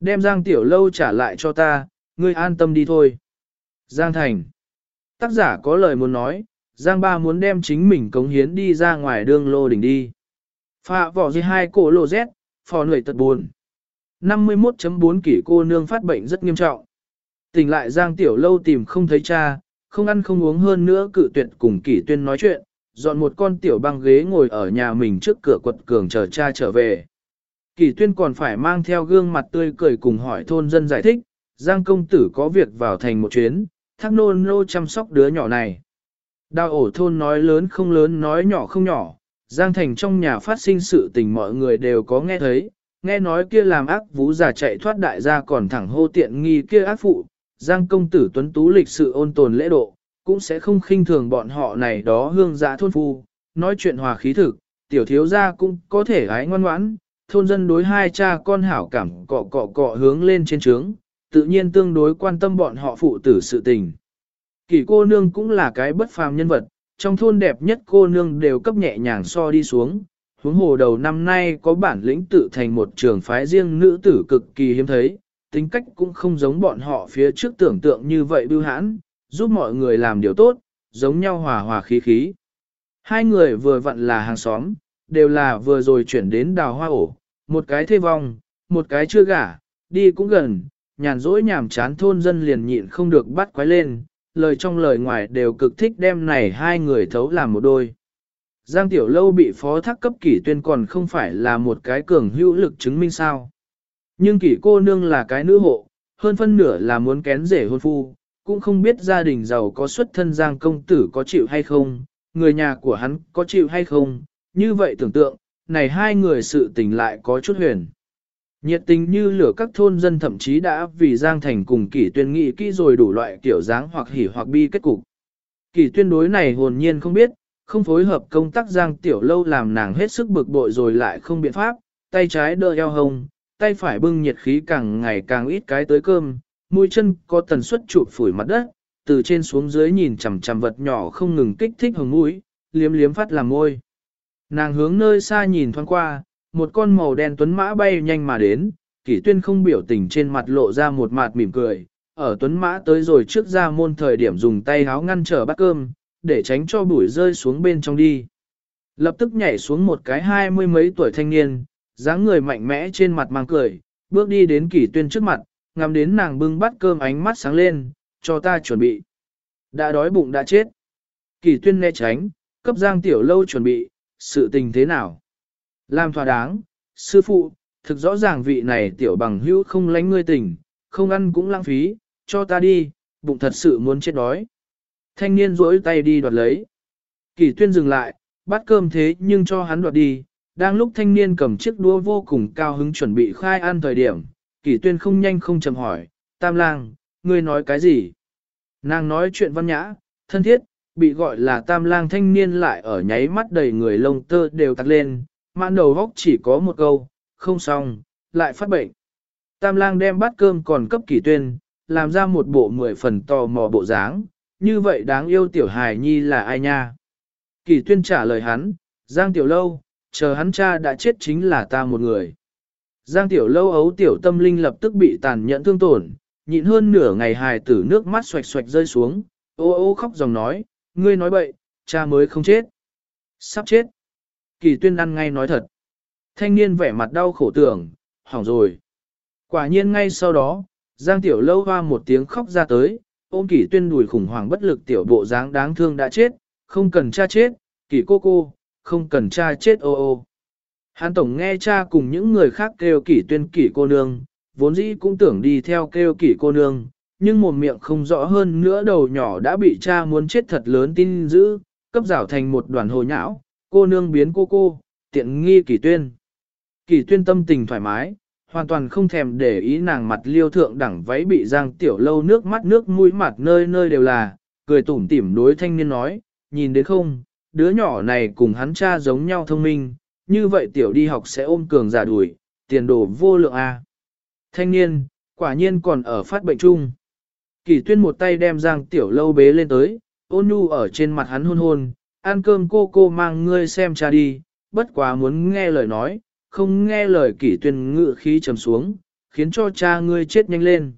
Đem Giang Tiểu Lâu trả lại cho ta, ngươi an tâm đi thôi. Giang Thành. Tác giả có lời muốn nói, Giang Ba muốn đem chính mình cống hiến đi ra ngoài đường lô đỉnh đi. Phạ vỏ dì hai cổ lộ Z, phò người tật buồn. 51.4 kỷ cô nương phát bệnh rất nghiêm trọng. Tỉnh lại Giang Tiểu Lâu tìm không thấy cha, không ăn không uống hơn nữa cự tuyệt cùng kỷ tuyên nói chuyện, dọn một con tiểu băng ghế ngồi ở nhà mình trước cửa quật cường chờ cha trở về. Kỷ tuyên còn phải mang theo gương mặt tươi cười cùng hỏi thôn dân giải thích, Giang công tử có việc vào thành một chuyến, thác nô nô chăm sóc đứa nhỏ này. Đào ổ thôn nói lớn không lớn nói nhỏ không nhỏ, Giang thành trong nhà phát sinh sự tình mọi người đều có nghe thấy, nghe nói kia làm ác vũ già chạy thoát đại gia còn thẳng hô tiện nghi kia ác phụ, Giang công tử tuấn tú lịch sự ôn tồn lễ độ, cũng sẽ không khinh thường bọn họ này đó hương giã thôn phu, nói chuyện hòa khí thực, tiểu thiếu gia cũng có thể ái ngoan ngoãn, thôn dân đối hai cha con hảo cảm cọ cọ cọ hướng lên trên trướng, tự nhiên tương đối quan tâm bọn họ phụ tử sự tình. Kỷ cô nương cũng là cái bất phàm nhân vật, trong thôn đẹp nhất cô nương đều cấp nhẹ nhàng so đi xuống, huống hồ đầu năm nay có bản lĩnh tự thành một trường phái riêng nữ tử cực kỳ hiếm thấy, tính cách cũng không giống bọn họ phía trước tưởng tượng như vậy bưu hãn, giúp mọi người làm điều tốt, giống nhau hòa hòa khí khí. Hai người vừa vặn là hàng xóm, đều là vừa rồi chuyển đến đào hoa ổ, một cái thê vong, một cái chưa gả, đi cũng gần, nhàn rỗi nhàm chán thôn dân liền nhịn không được bắt quái lên, lời trong lời ngoài đều cực thích đem này hai người thấu làm một đôi. Giang Tiểu Lâu bị phó thác cấp kỷ tuyên còn không phải là một cái cường hữu lực chứng minh sao. Nhưng kỷ cô nương là cái nữ hộ, hơn phân nửa là muốn kén rể hôn phu, cũng không biết gia đình giàu có xuất thân Giang công tử có chịu hay không, người nhà của hắn có chịu hay không, như vậy tưởng tượng, này hai người sự tình lại có chút huyền. Nhiệt tình như lửa các thôn dân thậm chí đã vì Giang Thành cùng kỷ tuyên nghị kỹ rồi đủ loại kiểu dáng hoặc hỉ hoặc bi kết cục. Kỷ tuyên đối này hồn nhiên không biết, không phối hợp công tác Giang Tiểu Lâu làm nàng hết sức bực bội rồi lại không biện pháp, tay trái đỡ eo hồng, tay phải bưng nhiệt khí càng ngày càng ít cái tới cơm, mũi chân có tần suất chụp phủi mặt đất, từ trên xuống dưới nhìn chằm chằm vật nhỏ không ngừng kích thích hồng mũi, liếm liếm phát làm môi. Nàng hướng nơi xa nhìn thoáng qua, một con màu đen tuấn mã bay nhanh mà đến, kỷ tuyên không biểu tình trên mặt lộ ra một mặt mỉm cười, ở tuấn mã tới rồi trước ra môn thời điểm dùng tay háo ngăn trở bát cơm, để tránh cho bụi rơi xuống bên trong đi. Lập tức nhảy xuống một cái hai mươi mấy tuổi thanh niên, dáng người mạnh mẽ trên mặt mang cười, bước đi đến kỷ tuyên trước mặt, ngắm đến nàng bưng bát cơm ánh mắt sáng lên, cho ta chuẩn bị. Đã đói bụng đã chết. Kỷ tuyên né tránh, cấp giang tiểu lâu chuẩn bị, sự tình thế nào? Làm thỏa đáng, sư phụ, thực rõ ràng vị này tiểu bằng hữu không lánh ngươi tình, không ăn cũng lãng phí, cho ta đi, bụng thật sự muốn chết đói. Thanh niên rỗi tay đi đoạt lấy. Kỳ tuyên dừng lại, bắt cơm thế nhưng cho hắn đoạt đi. Đang lúc thanh niên cầm chiếc đũa vô cùng cao hứng chuẩn bị khai ăn thời điểm, kỳ tuyên không nhanh không chậm hỏi, tam lang, ngươi nói cái gì? Nàng nói chuyện văn nhã, thân thiết, bị gọi là tam lang thanh niên lại ở nháy mắt đầy người lông tơ đều tắt lên, mãn đầu góc chỉ có một câu, không xong, lại phát bệnh. Tam lang đem bát cơm còn cấp kỷ tuyên, làm ra một bộ mười phần tò mò bộ dáng, như vậy đáng yêu tiểu hài nhi là ai nha? Kỷ tuyên trả lời hắn, Giang tiểu lâu, chờ hắn cha đã chết chính là ta một người. Giang tiểu lâu ấu tiểu tâm linh lập tức bị tàn nhẫn thương tổn, nhịn hơn nửa ngày hài tử nước mắt xoạch xoạch rơi xuống, ô ô khóc dòng nói, ngươi nói bậy, cha mới không chết. Sắp chết. Kỳ tuyên ăn ngay nói thật. Thanh niên vẻ mặt đau khổ tưởng, hỏng rồi. Quả nhiên ngay sau đó, Giang Tiểu Lâu hoa một tiếng khóc ra tới, ôm kỷ tuyên đùi khủng hoảng bất lực tiểu bộ dáng đáng thương đã chết, không cần cha chết, kỷ cô cô, không cần cha chết ô ô. Hàn Tổng nghe cha cùng những người khác kêu kỷ tuyên kỷ cô nương, vốn dĩ cũng tưởng đi theo kêu kỷ cô nương, nhưng một miệng không rõ hơn nữa đầu nhỏ đã bị cha muốn chết thật lớn tin dữ, cấp rảo thành một đoàn hồ nhão, cô nương biến cô cô, tiện nghi kỳ tuyên. kỳ tuyên tâm tình thoải mái, hoàn toàn không thèm để ý nàng mặt liêu thượng đẳng váy bị giang tiểu lâu nước mắt nước mũi mặt nơi nơi đều là, cười tủm tỉm đối thanh niên nói, nhìn đến không, đứa nhỏ này cùng hắn cha giống nhau thông minh, như vậy tiểu đi học sẽ ôm cường giả đuổi, tiền đồ vô lượng a. Thanh niên, quả nhiên còn ở phát bệnh chung. Kỳ tuyên một tay đem giang tiểu lâu bế lên tới, ôn nhu ở trên mặt hắn hôn hôn, ăn cơm cô cô mang ngươi xem cha đi, bất quá muốn nghe lời nói, không nghe lời kỷ tuyên ngự khí trầm xuống, khiến cho cha ngươi chết nhanh lên.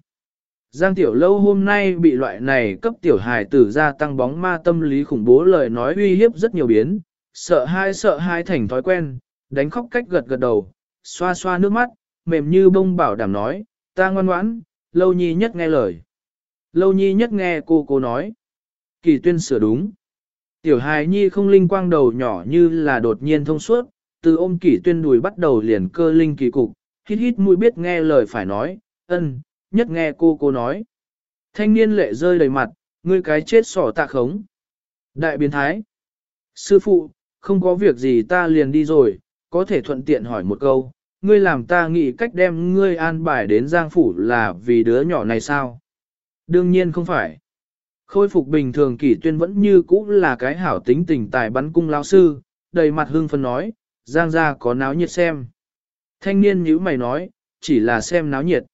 Giang tiểu lâu hôm nay bị loại này cấp tiểu hài tử gia tăng bóng ma tâm lý khủng bố lời nói uy hiếp rất nhiều biến, sợ hai sợ hai thành thói quen, đánh khóc cách gật gật đầu, xoa xoa nước mắt, mềm như bông bảo đảm nói, ta ngoan ngoãn, lâu nhi nhất nghe lời. Lâu nhi nhất nghe cô cô nói. Kỳ tuyên sửa đúng. Tiểu hài nhi không linh quang đầu nhỏ như là đột nhiên thông suốt, từ ôm kỷ tuyên đùi bắt đầu liền cơ linh kỳ cục, hít hít mũi biết nghe lời phải nói, ân, nhất nghe cô cô nói. Thanh niên lệ rơi đầy mặt, ngươi cái chết sỏ tạ khống. Đại biến thái. Sư phụ, không có việc gì ta liền đi rồi, có thể thuận tiện hỏi một câu, ngươi làm ta nghĩ cách đem ngươi an bài đến Giang Phủ là vì đứa nhỏ này sao? Đương nhiên không phải. Khôi phục bình thường kỷ tuyên vẫn như cũ là cái hảo tính tình tài bắn cung lao sư, đầy mặt hưng phân nói, Giang gia có náo nhiệt xem. Thanh niên nhữ mày nói, chỉ là xem náo nhiệt.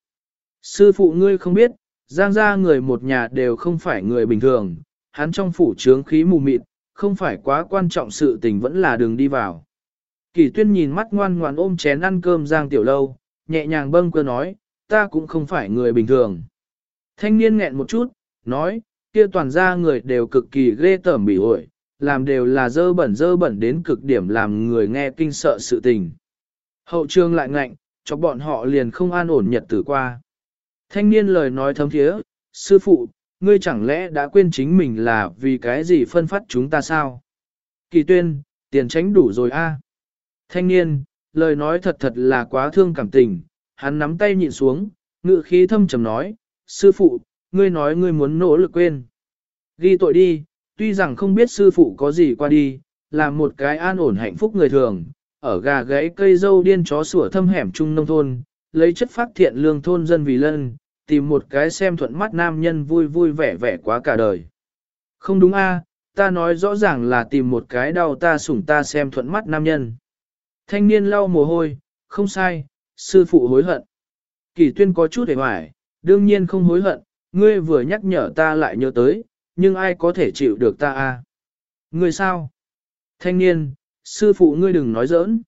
Sư phụ ngươi không biết, Giang gia người một nhà đều không phải người bình thường, hắn trong phủ trướng khí mù mịt, không phải quá quan trọng sự tình vẫn là đường đi vào. Kỳ tuyên nhìn mắt ngoan ngoan ôm chén ăn cơm Giang Tiểu Lâu, nhẹ nhàng bâng cơ nói, ta cũng không phải người bình thường. Thanh niên nghẹn một chút, nói, kia toàn ra người đều cực kỳ ghê tởm bị hội, làm đều là dơ bẩn dơ bẩn đến cực điểm làm người nghe kinh sợ sự tình. Hậu trường lại ngạnh, cho bọn họ liền không an ổn nhật tử qua. Thanh niên lời nói thấm thiế, sư phụ, ngươi chẳng lẽ đã quên chính mình là vì cái gì phân phát chúng ta sao? Kỳ tuyên, tiền tránh đủ rồi a. Thanh niên, lời nói thật thật là quá thương cảm tình, hắn nắm tay nhịn xuống, ngự khí thâm trầm nói, sư phụ, ngươi nói ngươi muốn nỗ lực quên. Ghi tội đi, tuy rằng không biết sư phụ có gì qua đi, là một cái an ổn hạnh phúc người thường, ở gà gãy cây dâu điên chó sủa thâm hẻm trung nông thôn, lấy chất phát thiện lương thôn dân vì lân, tìm một cái xem thuận mắt nam nhân vui vui vẻ vẻ quá cả đời. Không đúng a, ta nói rõ ràng là tìm một cái đau ta sủng ta xem thuận mắt nam nhân. Thanh niên lau mồ hôi, không sai, sư phụ hối hận. Kỳ tuyên có chút hề hoài, đương nhiên không hối hận, ngươi vừa nhắc nhở ta lại nhớ tới, nhưng ai có thể chịu được ta a? Ngươi sao? Thanh niên, sư phụ ngươi đừng nói giỡn.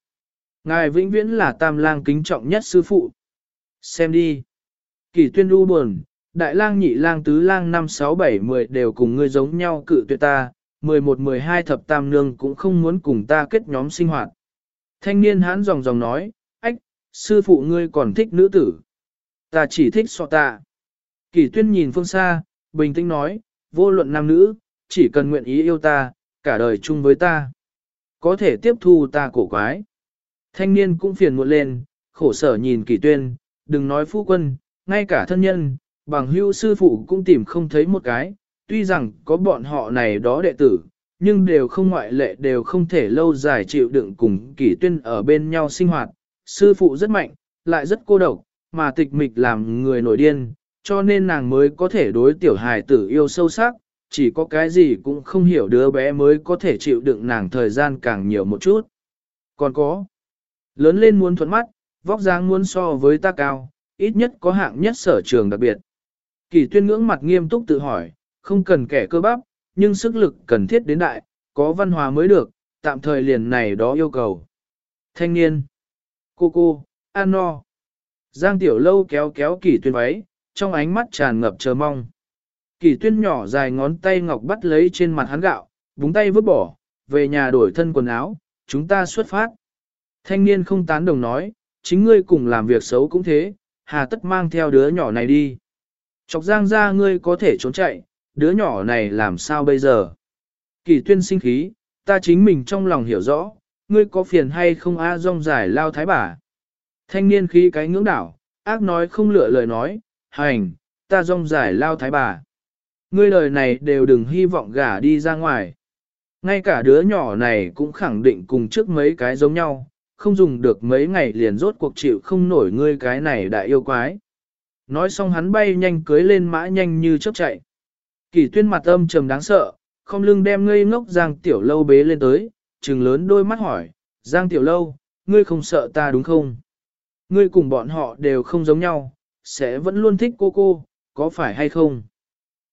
Ngài vĩnh viễn là tam lang kính trọng nhất sư phụ. Xem đi. Kỳ tuyên u buồn, đại lang nhị lang tứ lang năm sáu bảy mười đều cùng ngươi giống nhau cự tuyệt ta, mười một mười hai thập tam nương cũng không muốn cùng ta kết nhóm sinh hoạt. Thanh niên hán dòng dòng nói, ách, sư phụ ngươi còn thích nữ tử. Ta chỉ thích so ta. Kỳ tuyên nhìn phương xa, bình tĩnh nói, vô luận nam nữ, chỉ cần nguyện ý yêu ta, cả đời chung với ta. Có thể tiếp thu ta cổ quái. Thanh niên cũng phiền muộn lên, khổ sở nhìn kỳ tuyên, đừng nói phu quân, ngay cả thân nhân, bằng hưu sư phụ cũng tìm không thấy một cái, tuy rằng có bọn họ này đó đệ tử, nhưng đều không ngoại lệ đều không thể lâu dài chịu đựng cùng kỷ tuyên ở bên nhau sinh hoạt. Sư phụ rất mạnh, lại rất cô độc, mà tịch mịch làm người nổi điên, cho nên nàng mới có thể đối tiểu hài tử yêu sâu sắc, chỉ có cái gì cũng không hiểu đứa bé mới có thể chịu đựng nàng thời gian càng nhiều một chút. Còn có, lớn lên muốn thuận mắt, vóc dáng muốn so với ta cao, ít nhất có hạng nhất sở trường đặc biệt. Kỳ tuyên ngưỡng mặt nghiêm túc tự hỏi, không cần kẻ cơ bắp, nhưng sức lực cần thiết đến đại, có văn hóa mới được, tạm thời liền này đó yêu cầu. Thanh niên, cô cô, an no. Giang tiểu lâu kéo kéo kỳ tuyên váy, trong ánh mắt tràn ngập chờ mong. Kỳ tuyên nhỏ dài ngón tay ngọc bắt lấy trên mặt hắn gạo, búng tay vứt bỏ, về nhà đổi thân quần áo, chúng ta xuất phát. Thanh niên không tán đồng nói, chính ngươi cùng làm việc xấu cũng thế, hà tất mang theo đứa nhỏ này đi. Chọc giang ra ngươi có thể trốn chạy, đứa nhỏ này làm sao bây giờ? Kỳ tuyên sinh khí, ta chính mình trong lòng hiểu rõ, ngươi có phiền hay không a rong giải lao thái bà. Thanh niên khí cái ngưỡng đảo, ác nói không lựa lời nói, hành, ta rong giải lao thái bà. Ngươi lời này đều đừng hy vọng gả đi ra ngoài. Ngay cả đứa nhỏ này cũng khẳng định cùng trước mấy cái giống nhau, không dùng được mấy ngày liền rốt cuộc chịu không nổi ngươi cái này đại yêu quái. Nói xong hắn bay nhanh cưới lên mã nhanh như chớp chạy. Kỳ tuyên mặt âm trầm đáng sợ, không lưng đem ngây ngốc Giang Tiểu Lâu bế lên tới, trừng lớn đôi mắt hỏi, Giang Tiểu Lâu, ngươi không sợ ta đúng không? Ngươi cùng bọn họ đều không giống nhau, sẽ vẫn luôn thích cô cô, có phải hay không?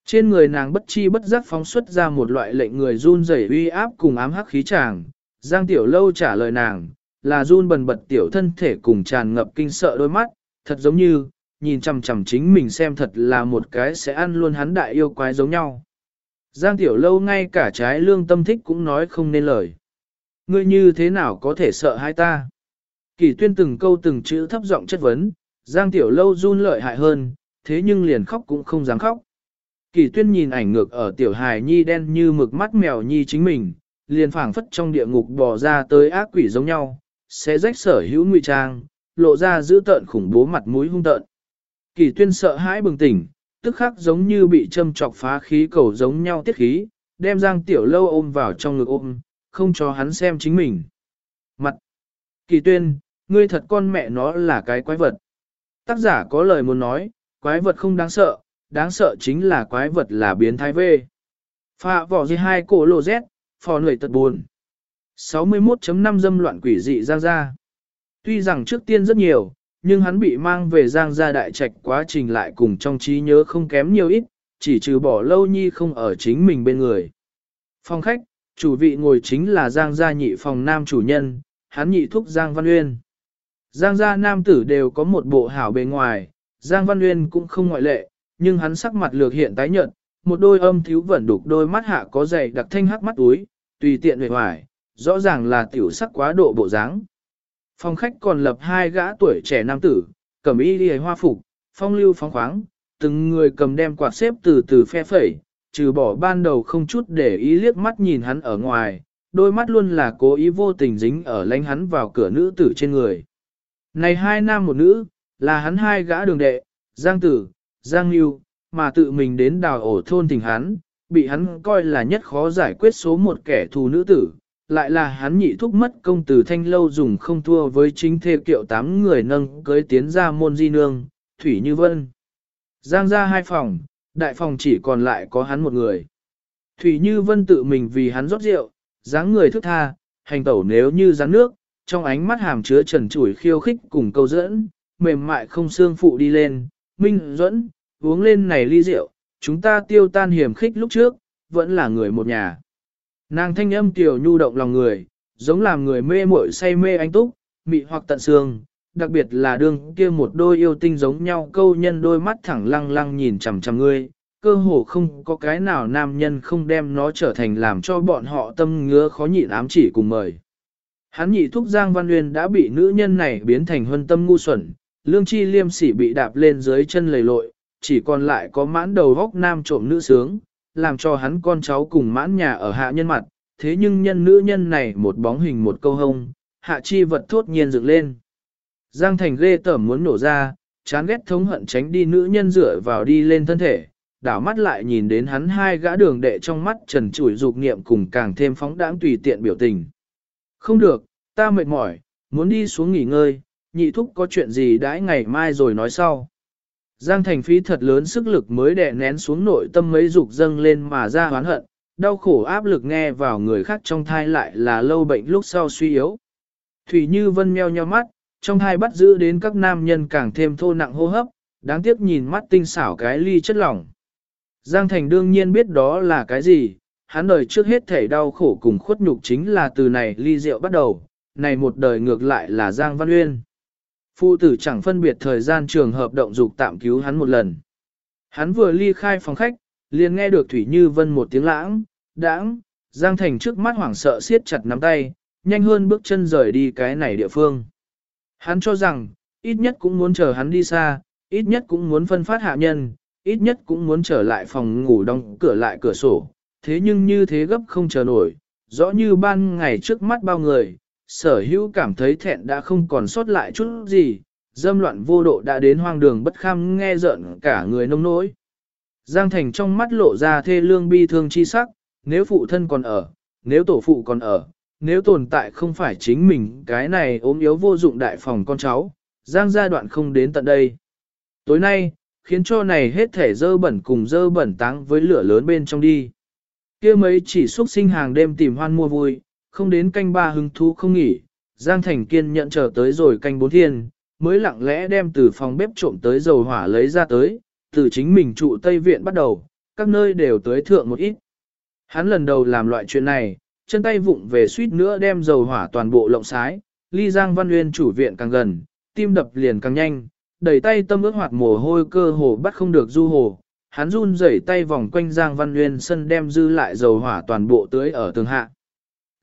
Trên người nàng bất chi bất giác phóng xuất ra một loại lệnh người run rẩy uy áp cùng ám hắc khí chàng. Giang Tiểu Lâu trả lời nàng, là run bần bật tiểu thân thể cùng tràn ngập kinh sợ đôi mắt, thật giống như, nhìn chằm chằm chính mình xem thật là một cái sẽ ăn luôn hắn đại yêu quái giống nhau. Giang Tiểu Lâu ngay cả trái lương tâm thích cũng nói không nên lời. Ngươi như thế nào có thể sợ hai ta? Kỳ tuyên từng câu từng chữ thấp giọng chất vấn, Giang Tiểu Lâu run lợi hại hơn, thế nhưng liền khóc cũng không dám khóc. Kỳ tuyên nhìn ảnh ngược ở Tiểu Hài Nhi đen như mực mắt mèo nhi chính mình, liền phảng phất trong địa ngục bò ra tới ác quỷ giống nhau, sẽ rách sở hữu ngụy trang, lộ ra giữ tợn khủng bố mặt mũi hung tợn. Kỳ tuyên sợ hãi bừng tỉnh, tức khắc giống như bị châm chọc phá khí cầu giống nhau tiết khí, đem Giang Tiểu Lâu ôm vào trong ngực ôm, không cho hắn xem chính mình. Mặt! Kỳ tuyên, ngươi thật con mẹ nó là cái quái vật. Tác giả có lời muốn nói, quái vật không đáng sợ, đáng sợ chính là quái vật là biến thái về. Phạ vỏ dì hai cổ lộ Z, phò người tật buồn. 61.5 dâm loạn quỷ dị Giang gia. Tuy rằng trước tiên rất nhiều, nhưng hắn bị mang về Giang gia đại trạch quá trình lại cùng trong trí nhớ không kém nhiều ít, chỉ trừ bỏ lâu nhi không ở chính mình bên người. Phòng khách, chủ vị ngồi chính là Giang gia nhị phòng nam chủ nhân, hắn nhị thúc Giang Văn Uyên. Giang gia nam tử đều có một bộ hảo bề ngoài, Giang Văn Uyên cũng không ngoại lệ, nhưng hắn sắc mặt lược hiện tái nhợt, một đôi âm thiếu vẫn đục đôi mắt hạ có dày đặc thanh hắc mắt túi, tùy tiện về hoài, rõ ràng là tiểu sắc quá độ bộ dáng. Phòng khách còn lập hai gã tuổi trẻ nam tử, cầm y đi hoa phục, phong lưu phóng khoáng, từng người cầm đem quạt xếp từ từ phe phẩy, trừ bỏ ban đầu không chút để ý liếc mắt nhìn hắn ở ngoài, đôi mắt luôn là cố ý vô tình dính ở lánh hắn vào cửa nữ tử trên người. Này hai nam một nữ, là hắn hai gã đường đệ, Giang Tử, Giang Nhu, mà tự mình đến đào ổ thôn tình hắn, bị hắn coi là nhất khó giải quyết số một kẻ thù nữ tử, lại là hắn nhị thúc mất công tử thanh lâu dùng không thua với chính thê kiệu tám người nâng cưới tiến ra môn di nương, Thủy Như Vân. Giang ra hai phòng, đại phòng chỉ còn lại có hắn một người. Thủy Như Vân tự mình vì hắn rót rượu, dáng người thức tha, hành tẩu nếu như rắn nước, trong ánh mắt hàm chứa trần trụi khiêu khích cùng câu dẫn, mềm mại không xương phụ đi lên, minh dẫn, uống lên này ly rượu, chúng ta tiêu tan hiểm khích lúc trước, vẫn là người một nhà. Nàng thanh âm tiểu nhu động lòng người, giống làm người mê muội say mê anh túc, mị hoặc tận xương, đặc biệt là đương kia một đôi yêu tinh giống nhau câu nhân đôi mắt thẳng lăng lăng nhìn chằm chằm ngươi, cơ hồ không có cái nào nam nhân không đem nó trở thành làm cho bọn họ tâm ngứa khó nhịn ám chỉ cùng mời. Hắn nhị thúc Giang Văn Uyên đã bị nữ nhân này biến thành hân tâm ngu xuẩn, lương chi liêm sỉ bị đạp lên dưới chân lầy lội, chỉ còn lại có mãn đầu góc nam trộm nữ sướng, làm cho hắn con cháu cùng mãn nhà ở hạ nhân mặt, thế nhưng nhân nữ nhân này một bóng hình một câu hông, hạ chi vật thốt nhiên dựng lên. Giang Thành ghê tởm muốn nổ ra, chán ghét thống hận tránh đi nữ nhân dựa vào đi lên thân thể, đảo mắt lại nhìn đến hắn hai gã đường đệ trong mắt trần trụi dục niệm cùng càng thêm phóng đãng tùy tiện biểu tình. Không được, ta mệt mỏi, muốn đi xuống nghỉ ngơi, nhị thúc có chuyện gì đãi ngày mai rồi nói sau. Giang Thành phí thật lớn sức lực mới đè nén xuống nội tâm mấy dục dâng lên mà ra hoán hận, đau khổ áp lực nghe vào người khác trong thai lại là lâu bệnh lúc sau suy yếu. Thủy Như Vân meo nheo mắt, trong thai bắt giữ đến các nam nhân càng thêm thô nặng hô hấp, đáng tiếc nhìn mắt tinh xảo cái ly chất lỏng. Giang Thành đương nhiên biết đó là cái gì, hắn đời trước hết thể đau khổ cùng khuất nhục chính là từ này ly rượu bắt đầu, này một đời ngược lại là Giang Văn Uyên. Phụ tử chẳng phân biệt thời gian trường hợp động dục tạm cứu hắn một lần. Hắn vừa ly khai phòng khách, liền nghe được Thủy Như Vân một tiếng lãng, đãng, Giang Thành trước mắt hoảng sợ siết chặt nắm tay, nhanh hơn bước chân rời đi cái này địa phương. Hắn cho rằng, ít nhất cũng muốn chờ hắn đi xa, ít nhất cũng muốn phân phát hạ nhân, ít nhất cũng muốn trở lại phòng ngủ đóng cửa lại cửa sổ, thế nhưng như thế gấp không chờ nổi, rõ như ban ngày trước mắt bao người, sở hữu cảm thấy thẹn đã không còn sót lại chút gì, dâm loạn vô độ đã đến hoang đường bất kham nghe giận cả người nông nỗi. Giang Thành trong mắt lộ ra thê lương bi thương chi sắc, nếu phụ thân còn ở, nếu tổ phụ còn ở, nếu tồn tại không phải chính mình cái này ốm yếu vô dụng đại phòng con cháu, Giang gia đoạn không đến tận đây. Tối nay, khiến cho này hết thể dơ bẩn cùng dơ bẩn táng với lửa lớn bên trong đi kia mấy chỉ xuất sinh hàng đêm tìm hoan mua vui, không đến canh ba hứng thú không nghỉ, Giang Thành kiên nhận chờ tới rồi canh bốn thiên, mới lặng lẽ đem từ phòng bếp trộm tới dầu hỏa lấy ra tới, từ chính mình trụ Tây Viện bắt đầu, các nơi đều tới thượng một ít. Hắn lần đầu làm loại chuyện này, chân tay vụng về suýt nữa đem dầu hỏa toàn bộ lộng sái, ly Giang Văn Uyên chủ viện càng gần, tim đập liền càng nhanh, đẩy tay tâm ước hoạt mồ hôi cơ hồ bắt không được du hồ. Hắn run rẩy tay vòng quanh Giang Văn Nguyên sân đem dư lại dầu hỏa toàn bộ tưới ở tường hạ.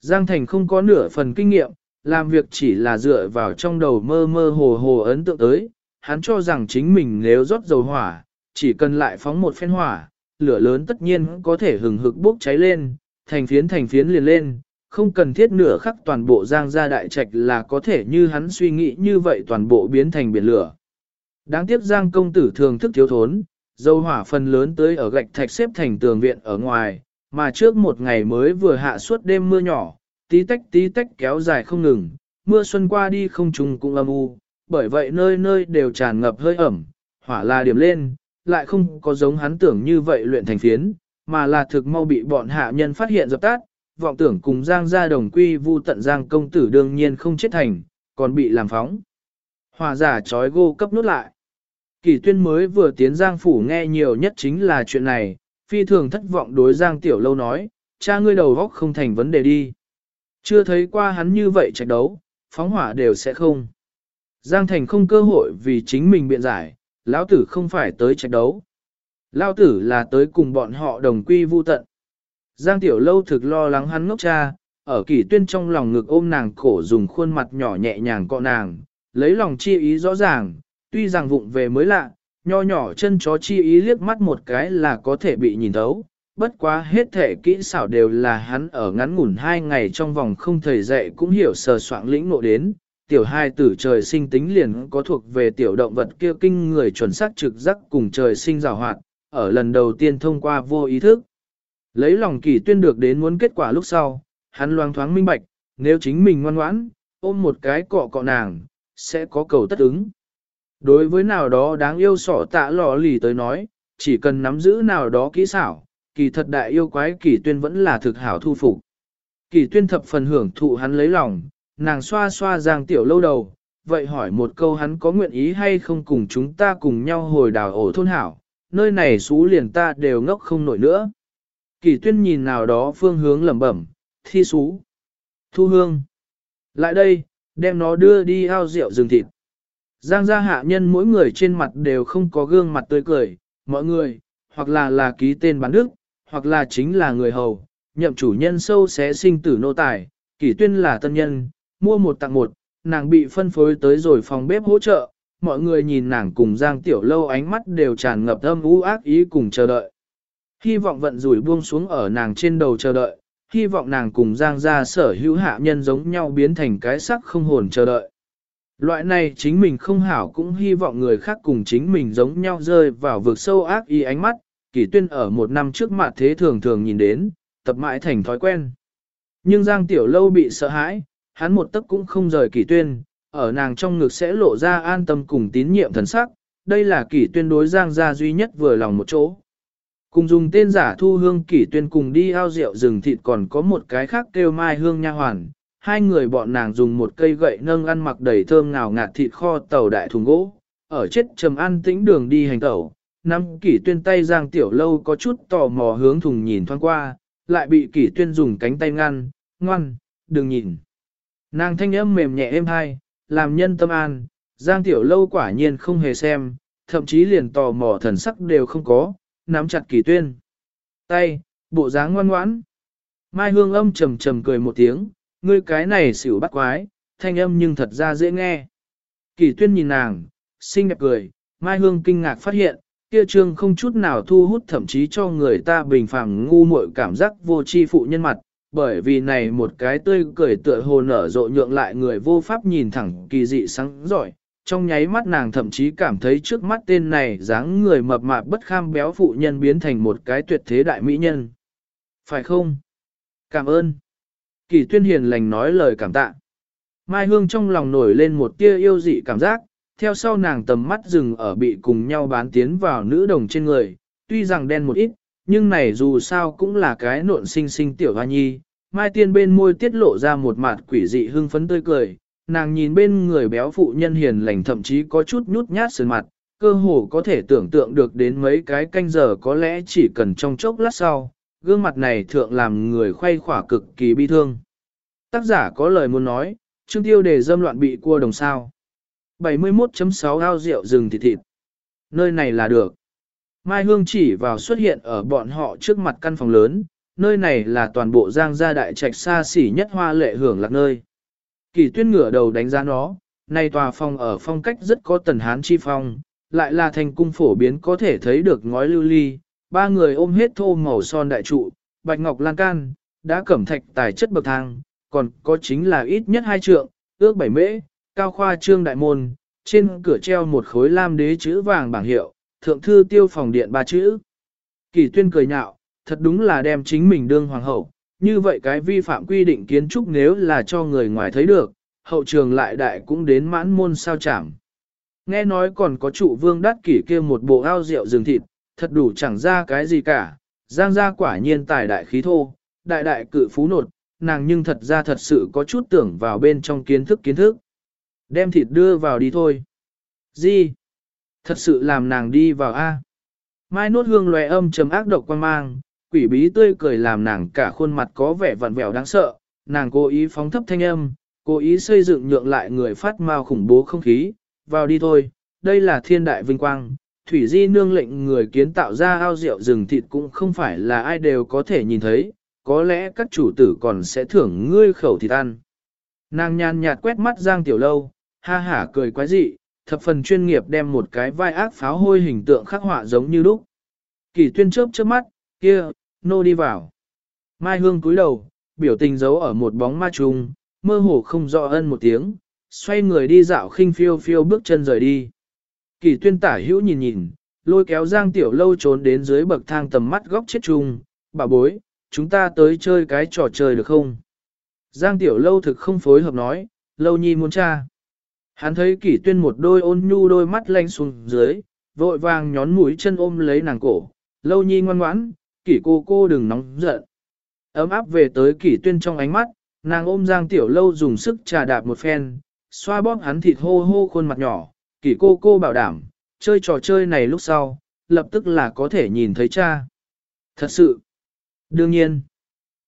Giang Thành không có nửa phần kinh nghiệm, làm việc chỉ là dựa vào trong đầu mơ mơ hồ hồ ấn tượng tới, hắn cho rằng chính mình nếu rót dầu hỏa, chỉ cần lại phóng một phen hỏa, lửa lớn tất nhiên có thể hừng hực bốc cháy lên, thành phiến thành phiến liền lên, không cần thiết nửa khắc toàn bộ giang gia đại trạch là có thể như hắn suy nghĩ như vậy toàn bộ biến thành biển lửa. Đáng tiếc giang công tử thường thức thiếu thốn, dầu hỏa phần lớn tới ở gạch thạch xếp thành tường viện ở ngoài, mà trước một ngày mới vừa hạ suốt đêm mưa nhỏ, tí tách tí tách kéo dài không ngừng, mưa xuân qua đi không trùng cũng âm u, bởi vậy nơi nơi đều tràn ngập hơi ẩm, hỏa là điểm lên, lại không có giống hắn tưởng như vậy luyện thành phiến, mà là thực mau bị bọn hạ nhân phát hiện dập tắt, vọng tưởng cùng Giang gia đồng quy vu tận Giang công tử đương nhiên không chết thành, còn bị làm phóng. Hòa giả trói gô cấp nút lại. Kỳ tuyên mới vừa tiến Giang phủ nghe nhiều nhất chính là chuyện này, phi thường thất vọng đối Giang tiểu lâu nói, cha ngươi đầu góc không thành vấn đề đi. Chưa thấy qua hắn như vậy trạch đấu, phóng hỏa đều sẽ không. Giang Thành không cơ hội vì chính mình biện giải, lão tử không phải tới trạch đấu. Lão tử là tới cùng bọn họ đồng quy vu tận. Giang Tiểu Lâu thực lo lắng hắn ngốc cha, ở kỷ tuyên trong lòng ngực ôm nàng cổ dùng khuôn mặt nhỏ nhẹ nhàng cọ nàng, lấy lòng chi ý rõ ràng, tuy rằng vụng về mới lạ, nho nhỏ chân chó chi ý liếc mắt một cái là có thể bị nhìn thấu. Bất quá hết thể kỹ xảo đều là hắn ở ngắn ngủn hai ngày trong vòng không thời dạy cũng hiểu sờ soạn lĩnh nộ đến, tiểu hai tử trời sinh tính liền có thuộc về tiểu động vật kia kinh người chuẩn xác trực giác cùng trời sinh rào hoạt, ở lần đầu tiên thông qua vô ý thức. Lấy lòng kỳ tuyên được đến muốn kết quả lúc sau, hắn loang thoáng minh bạch, nếu chính mình ngoan ngoãn, ôm một cái cọ cọ nàng, sẽ có cầu tất ứng. Đối với nào đó đáng yêu sỏ tạ lò lì tới nói, chỉ cần nắm giữ nào đó kỹ xảo, kỳ thật đại yêu quái kỳ tuyên vẫn là thực hảo thu phục. Kỳ tuyên thập phần hưởng thụ hắn lấy lòng, nàng xoa xoa giang tiểu lâu đầu, vậy hỏi một câu hắn có nguyện ý hay không cùng chúng ta cùng nhau hồi đào ổ thôn hảo, nơi này xú liền ta đều ngốc không nổi nữa. Kỳ tuyên nhìn nào đó phương hướng lẩm bẩm, thi xú. Thu hương. Lại đây, đem nó đưa đi ao rượu rừng thịt. Giang gia hạ nhân mỗi người trên mặt đều không có gương mặt tươi cười, mọi người, hoặc là là ký tên bán đức, hoặc là chính là người hầu, nhậm chủ nhân sâu xé sinh tử nô tài, kỷ tuyên là tân nhân, mua một tặng một, nàng bị phân phối tới rồi phòng bếp hỗ trợ, mọi người nhìn nàng cùng Giang Tiểu Lâu ánh mắt đều tràn ngập âm u ác ý cùng chờ đợi. Hy vọng vận rủi buông xuống ở nàng trên đầu chờ đợi, hy vọng nàng cùng Giang gia sở hữu hạ nhân giống nhau biến thành cái sắc không hồn chờ đợi. Loại này chính mình không hảo cũng hy vọng người khác cùng chính mình giống nhau rơi vào vực sâu ác y ánh mắt, kỷ tuyên ở một năm trước mặt thế thường thường nhìn đến, tập mãi thành thói quen. Nhưng Giang Tiểu Lâu bị sợ hãi, hắn một tấc cũng không rời kỷ tuyên, ở nàng trong ngực sẽ lộ ra an tâm cùng tín nhiệm thần sắc, đây là kỷ tuyên đối Giang gia duy nhất vừa lòng một chỗ. Cùng dùng tên giả thu hương kỷ tuyên cùng đi ao rượu rừng thịt còn có một cái khác kêu mai hương nha hoàn. Hai người bọn nàng dùng một cây gậy nâng ăn mặc đầy thơm ngào ngạt thịt kho tàu đại thùng gỗ, ở chết trầm ăn tĩnh đường đi hành tẩu. Năm kỷ tuyên tay giang tiểu lâu có chút tò mò hướng thùng nhìn thoáng qua, lại bị kỷ tuyên dùng cánh tay ngăn, ngoan, đừng nhìn. Nàng thanh âm mềm nhẹ êm hai, làm nhân tâm an, giang tiểu lâu quả nhiên không hề xem, thậm chí liền tò mò thần sắc đều không có, nắm chặt kỷ tuyên. Tay, bộ dáng ngoan ngoãn. Mai hương âm trầm trầm cười một tiếng, ngươi cái này xỉu bắt quái, thanh âm nhưng thật ra dễ nghe. Kỳ tuyên nhìn nàng, xinh đẹp cười, Mai hương kinh ngạc phát hiện, kia trương không chút nào thu hút thậm chí cho người ta bình phẳng ngu muội cảm giác vô tri phụ nhân mặt, bởi vì này một cái tươi cười tựa hồ nở rộ nhượng lại người vô pháp nhìn thẳng kỳ dị sáng giỏi, trong nháy mắt nàng thậm chí cảm thấy trước mắt tên này dáng người mập mạp bất kham béo phụ nhân biến thành một cái tuyệt thế đại mỹ nhân. Phải không? Cảm ơn. Kỳ tuyên hiền lành nói lời cảm tạ. Mai Hương trong lòng nổi lên một tia yêu dị cảm giác, theo sau nàng tầm mắt dừng ở bị cùng nhau bán tiến vào nữ đồng trên người, tuy rằng đen một ít, nhưng này dù sao cũng là cái nộn sinh sinh tiểu hoa nhi. Mai tiên bên môi tiết lộ ra một mặt quỷ dị hưng phấn tươi cười, nàng nhìn bên người béo phụ nhân hiền lành thậm chí có chút nhút nhát sườn mặt, cơ hồ có thể tưởng tượng được đến mấy cái canh giờ có lẽ chỉ cần trong chốc lát sau, gương mặt này thượng làm người khoay khỏa cực kỳ bi thương. Tác giả có lời muốn nói, chương tiêu đề dâm loạn bị cua đồng sao. 71.6 ao rượu rừng thịt thịt. Nơi này là được. Mai Hương chỉ vào xuất hiện ở bọn họ trước mặt căn phòng lớn, nơi này là toàn bộ giang gia đại trạch xa xỉ nhất hoa lệ hưởng lạc nơi. Kỳ tuyên ngửa đầu đánh giá nó, nay tòa phòng ở phong cách rất có tần hán chi phong, lại là thành cung phổ biến có thể thấy được ngói lưu ly, ba người ôm hết thô màu son đại trụ, bạch ngọc lan can, đã cẩm thạch tài chất bậc thang, còn có chính là ít nhất hai trượng, ước bảy mễ, cao khoa trương đại môn, trên cửa treo một khối lam đế chữ vàng bảng hiệu, thượng thư tiêu phòng điện ba chữ. Kỳ tuyên cười nhạo, thật đúng là đem chính mình đương hoàng hậu, như vậy cái vi phạm quy định kiến trúc nếu là cho người ngoài thấy được, hậu trường lại đại cũng đến mãn môn sao chảm. Nghe nói còn có trụ vương đắt kỷ kia một bộ ao rượu rừng thịt, thật đủ chẳng ra cái gì cả, giang gia quả nhiên tài đại khí thô, đại đại cự phú nột, nàng nhưng thật ra thật sự có chút tưởng vào bên trong kiến thức kiến thức. Đem thịt đưa vào đi thôi. Gì? Thật sự làm nàng đi vào A. Mai nốt hương loè âm trầm ác độc quan mang, quỷ bí tươi cười làm nàng cả khuôn mặt có vẻ vặn vẹo đáng sợ, nàng cố ý phóng thấp thanh âm, cố ý xây dựng nhượng lại người phát mao khủng bố không khí, vào đi thôi, đây là thiên đại vinh quang. Thủy Di nương lệnh người kiến tạo ra ao rượu rừng thịt cũng không phải là ai đều có thể nhìn thấy, có lẽ các chủ tử còn sẽ thưởng ngươi khẩu thịt ăn. Nàng nhàn nhạt quét mắt Giang Tiểu Lâu, ha hả cười quái dị, thập phần chuyên nghiệp đem một cái vai ác pháo hôi hình tượng khắc họa giống như lúc. Kỳ tuyên chớp chớp mắt, kia, nô đi vào. Mai hương cúi đầu, biểu tình giấu ở một bóng ma trùng, mơ hồ không rõ ân một tiếng, xoay người đi dạo khinh phiêu phiêu bước chân rời đi. Kỳ tuyên tả hữu nhìn nhìn, lôi kéo Giang Tiểu Lâu trốn đến dưới bậc thang tầm mắt góc chết chung. bà bối, chúng ta tới chơi cái trò chơi được không? Giang Tiểu Lâu thực không phối hợp nói, Lâu Nhi muốn cha. Hắn thấy kỷ tuyên một đôi ôn nhu đôi mắt lanh xuống dưới, vội vàng nhón mũi chân ôm lấy nàng cổ. Lâu Nhi ngoan ngoãn, kỷ cô cô đừng nóng giận. Ấm áp về tới kỷ tuyên trong ánh mắt, nàng ôm Giang Tiểu Lâu dùng sức trà đạp một phen, xoa bóp hắn thịt hô hô khuôn mặt nhỏ, kỷ cô cô bảo đảm, chơi trò chơi này lúc sau, lập tức là có thể nhìn thấy cha. Thật sự, đương nhiên,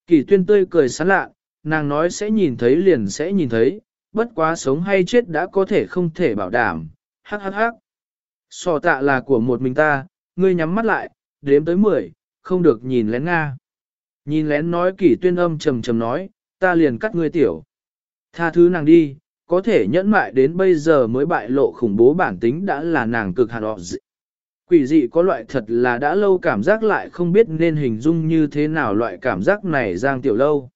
kỷ tuyên tươi cười sán lạ, nàng nói sẽ nhìn thấy liền sẽ nhìn thấy, bất quá sống hay chết đã có thể không thể bảo đảm, hắc hắc hắc. Sò tạ là của một mình ta, ngươi nhắm mắt lại, đếm tới 10, không được nhìn lén Nga. Nhìn lén nói kỷ tuyên âm trầm trầm nói, ta liền cắt ngươi tiểu. Tha thứ nàng đi, có thể nhẫn mại đến bây giờ mới bại lộ khủng bố bản tính đã là nàng cực hàn họ dị. Quỷ dị có loại thật là đã lâu cảm giác lại không biết nên hình dung như thế nào loại cảm giác này giang tiểu lâu.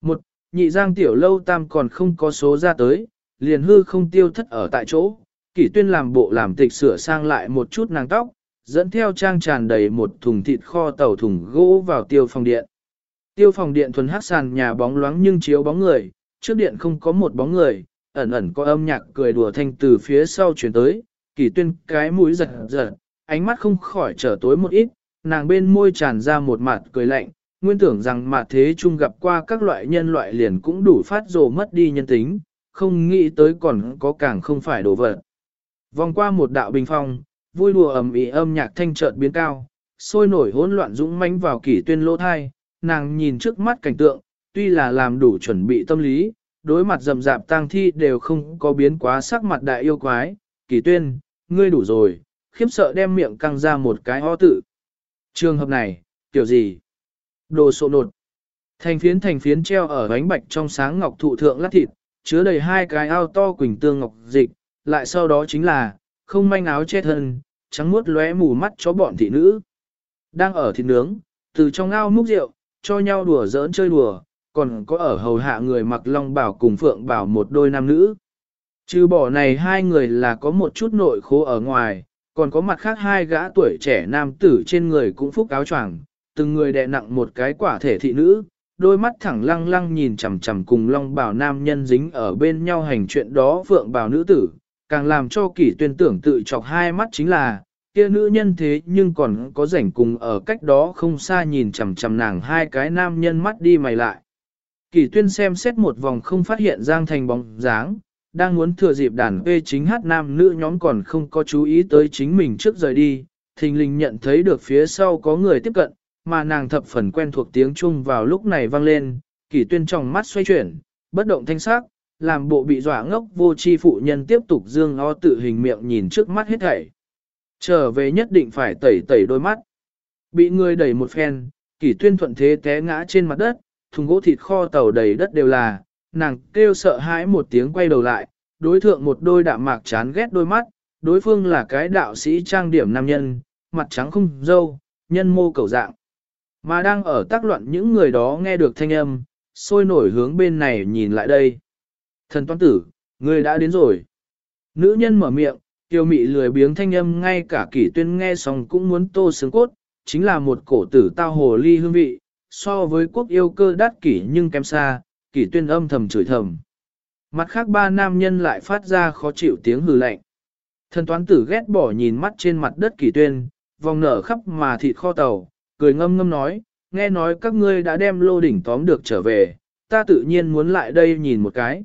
Một, nhị giang tiểu lâu tam còn không có số ra tới, liền hư không tiêu thất ở tại chỗ, kỷ tuyên làm bộ làm tịch sửa sang lại một chút nàng tóc, dẫn theo trang tràn đầy một thùng thịt kho tàu thùng gỗ vào tiêu phòng điện. Tiêu phòng điện thuần hát sàn nhà bóng loáng nhưng chiếu bóng người, trước điện không có một bóng người, ẩn ẩn có âm nhạc cười đùa thanh từ phía sau chuyển tới, kỷ tuyên cái mũi giật giật, ánh mắt không khỏi trở tối một ít, nàng bên môi tràn ra một mặt cười lạnh, nguyên tưởng rằng mà thế chung gặp qua các loại nhân loại liền cũng đủ phát rồ mất đi nhân tính, không nghĩ tới còn có càng không phải đồ vật. Vòng qua một đạo bình phong, vui đùa ầm ĩ âm nhạc thanh chợt biến cao, sôi nổi hỗn loạn dũng mãnh vào kỷ tuyên lỗ thai, nàng nhìn trước mắt cảnh tượng, tuy là làm đủ chuẩn bị tâm lý, đối mặt rầm rạp tang thi đều không có biến quá sắc mặt đại yêu quái, kỳ tuyên, ngươi đủ rồi, khiếp sợ đem miệng căng ra một cái ho tự. Trường hợp này, tiểu gì? Đồ sộ nột. Thành phiến thành phiến treo ở bánh bạch trong sáng ngọc thụ thượng lát thịt, chứa đầy hai cái ao to quỳnh tương ngọc dịch, lại sau đó chính là, không manh áo che thân, trắng muốt lóe mù mắt cho bọn thị nữ. Đang ở thịt nướng, từ trong ao múc rượu, cho nhau đùa giỡn chơi đùa, còn có ở hầu hạ người mặc long bảo cùng phượng bảo một đôi nam nữ. Trừ bỏ này hai người là có một chút nội khố ở ngoài, còn có mặt khác hai gã tuổi trẻ nam tử trên người cũng phúc áo choàng, từng người đè nặng một cái quả thể thị nữ, đôi mắt thẳng lăng lăng nhìn chằm chằm cùng long bảo nam nhân dính ở bên nhau hành chuyện đó phượng bảo nữ tử, càng làm cho kỷ tuyên tưởng tự chọc hai mắt chính là, kia nữ nhân thế nhưng còn có rảnh cùng ở cách đó không xa nhìn chằm chằm nàng hai cái nam nhân mắt đi mày lại. Kỳ tuyên xem xét một vòng không phát hiện Giang Thành bóng dáng, đang muốn thừa dịp đàn quê chính hát nam nữ nhóm còn không có chú ý tới chính mình trước rời đi, thình lình nhận thấy được phía sau có người tiếp cận, mà nàng thập phần quen thuộc tiếng Trung vào lúc này vang lên, Kỳ tuyên trong mắt xoay chuyển, bất động thanh sắc, làm bộ bị dọa ngốc vô chi phụ nhân tiếp tục dương o tự hình miệng nhìn trước mắt hết thảy. Trở về nhất định phải tẩy tẩy đôi mắt. Bị người đẩy một phen, Kỳ tuyên thuận thế té ngã trên mặt đất, thùng gỗ thịt kho tàu đầy đất đều là, nàng kêu sợ hãi một tiếng quay đầu lại, đối thượng một đôi đạm mạc chán ghét đôi mắt, đối phương là cái đạo sĩ trang điểm nam nhân, mặt trắng không dâu, nhân mô cầu dạng. Mà đang ở tác loạn những người đó nghe được thanh âm, sôi nổi hướng bên này nhìn lại đây. Thần toán tử, người đã đến rồi. Nữ nhân mở miệng, tiêu mị lười biếng thanh âm ngay cả kỷ tuyên nghe xong cũng muốn tô sướng cốt, chính là một cổ tử tao hồ ly hương vị, so với quốc yêu cơ đắt kỷ nhưng kém xa, kỷ tuyên âm thầm chửi thầm. Mặt khác ba nam nhân lại phát ra khó chịu tiếng hừ lạnh. Thần toán tử ghét bỏ nhìn mắt trên mặt đất kỷ tuyên, vòng nở khắp mà thịt kho tàu, cười ngâm ngâm nói, nghe nói các ngươi đã đem lô đỉnh tóm được trở về, ta tự nhiên muốn lại đây nhìn một cái.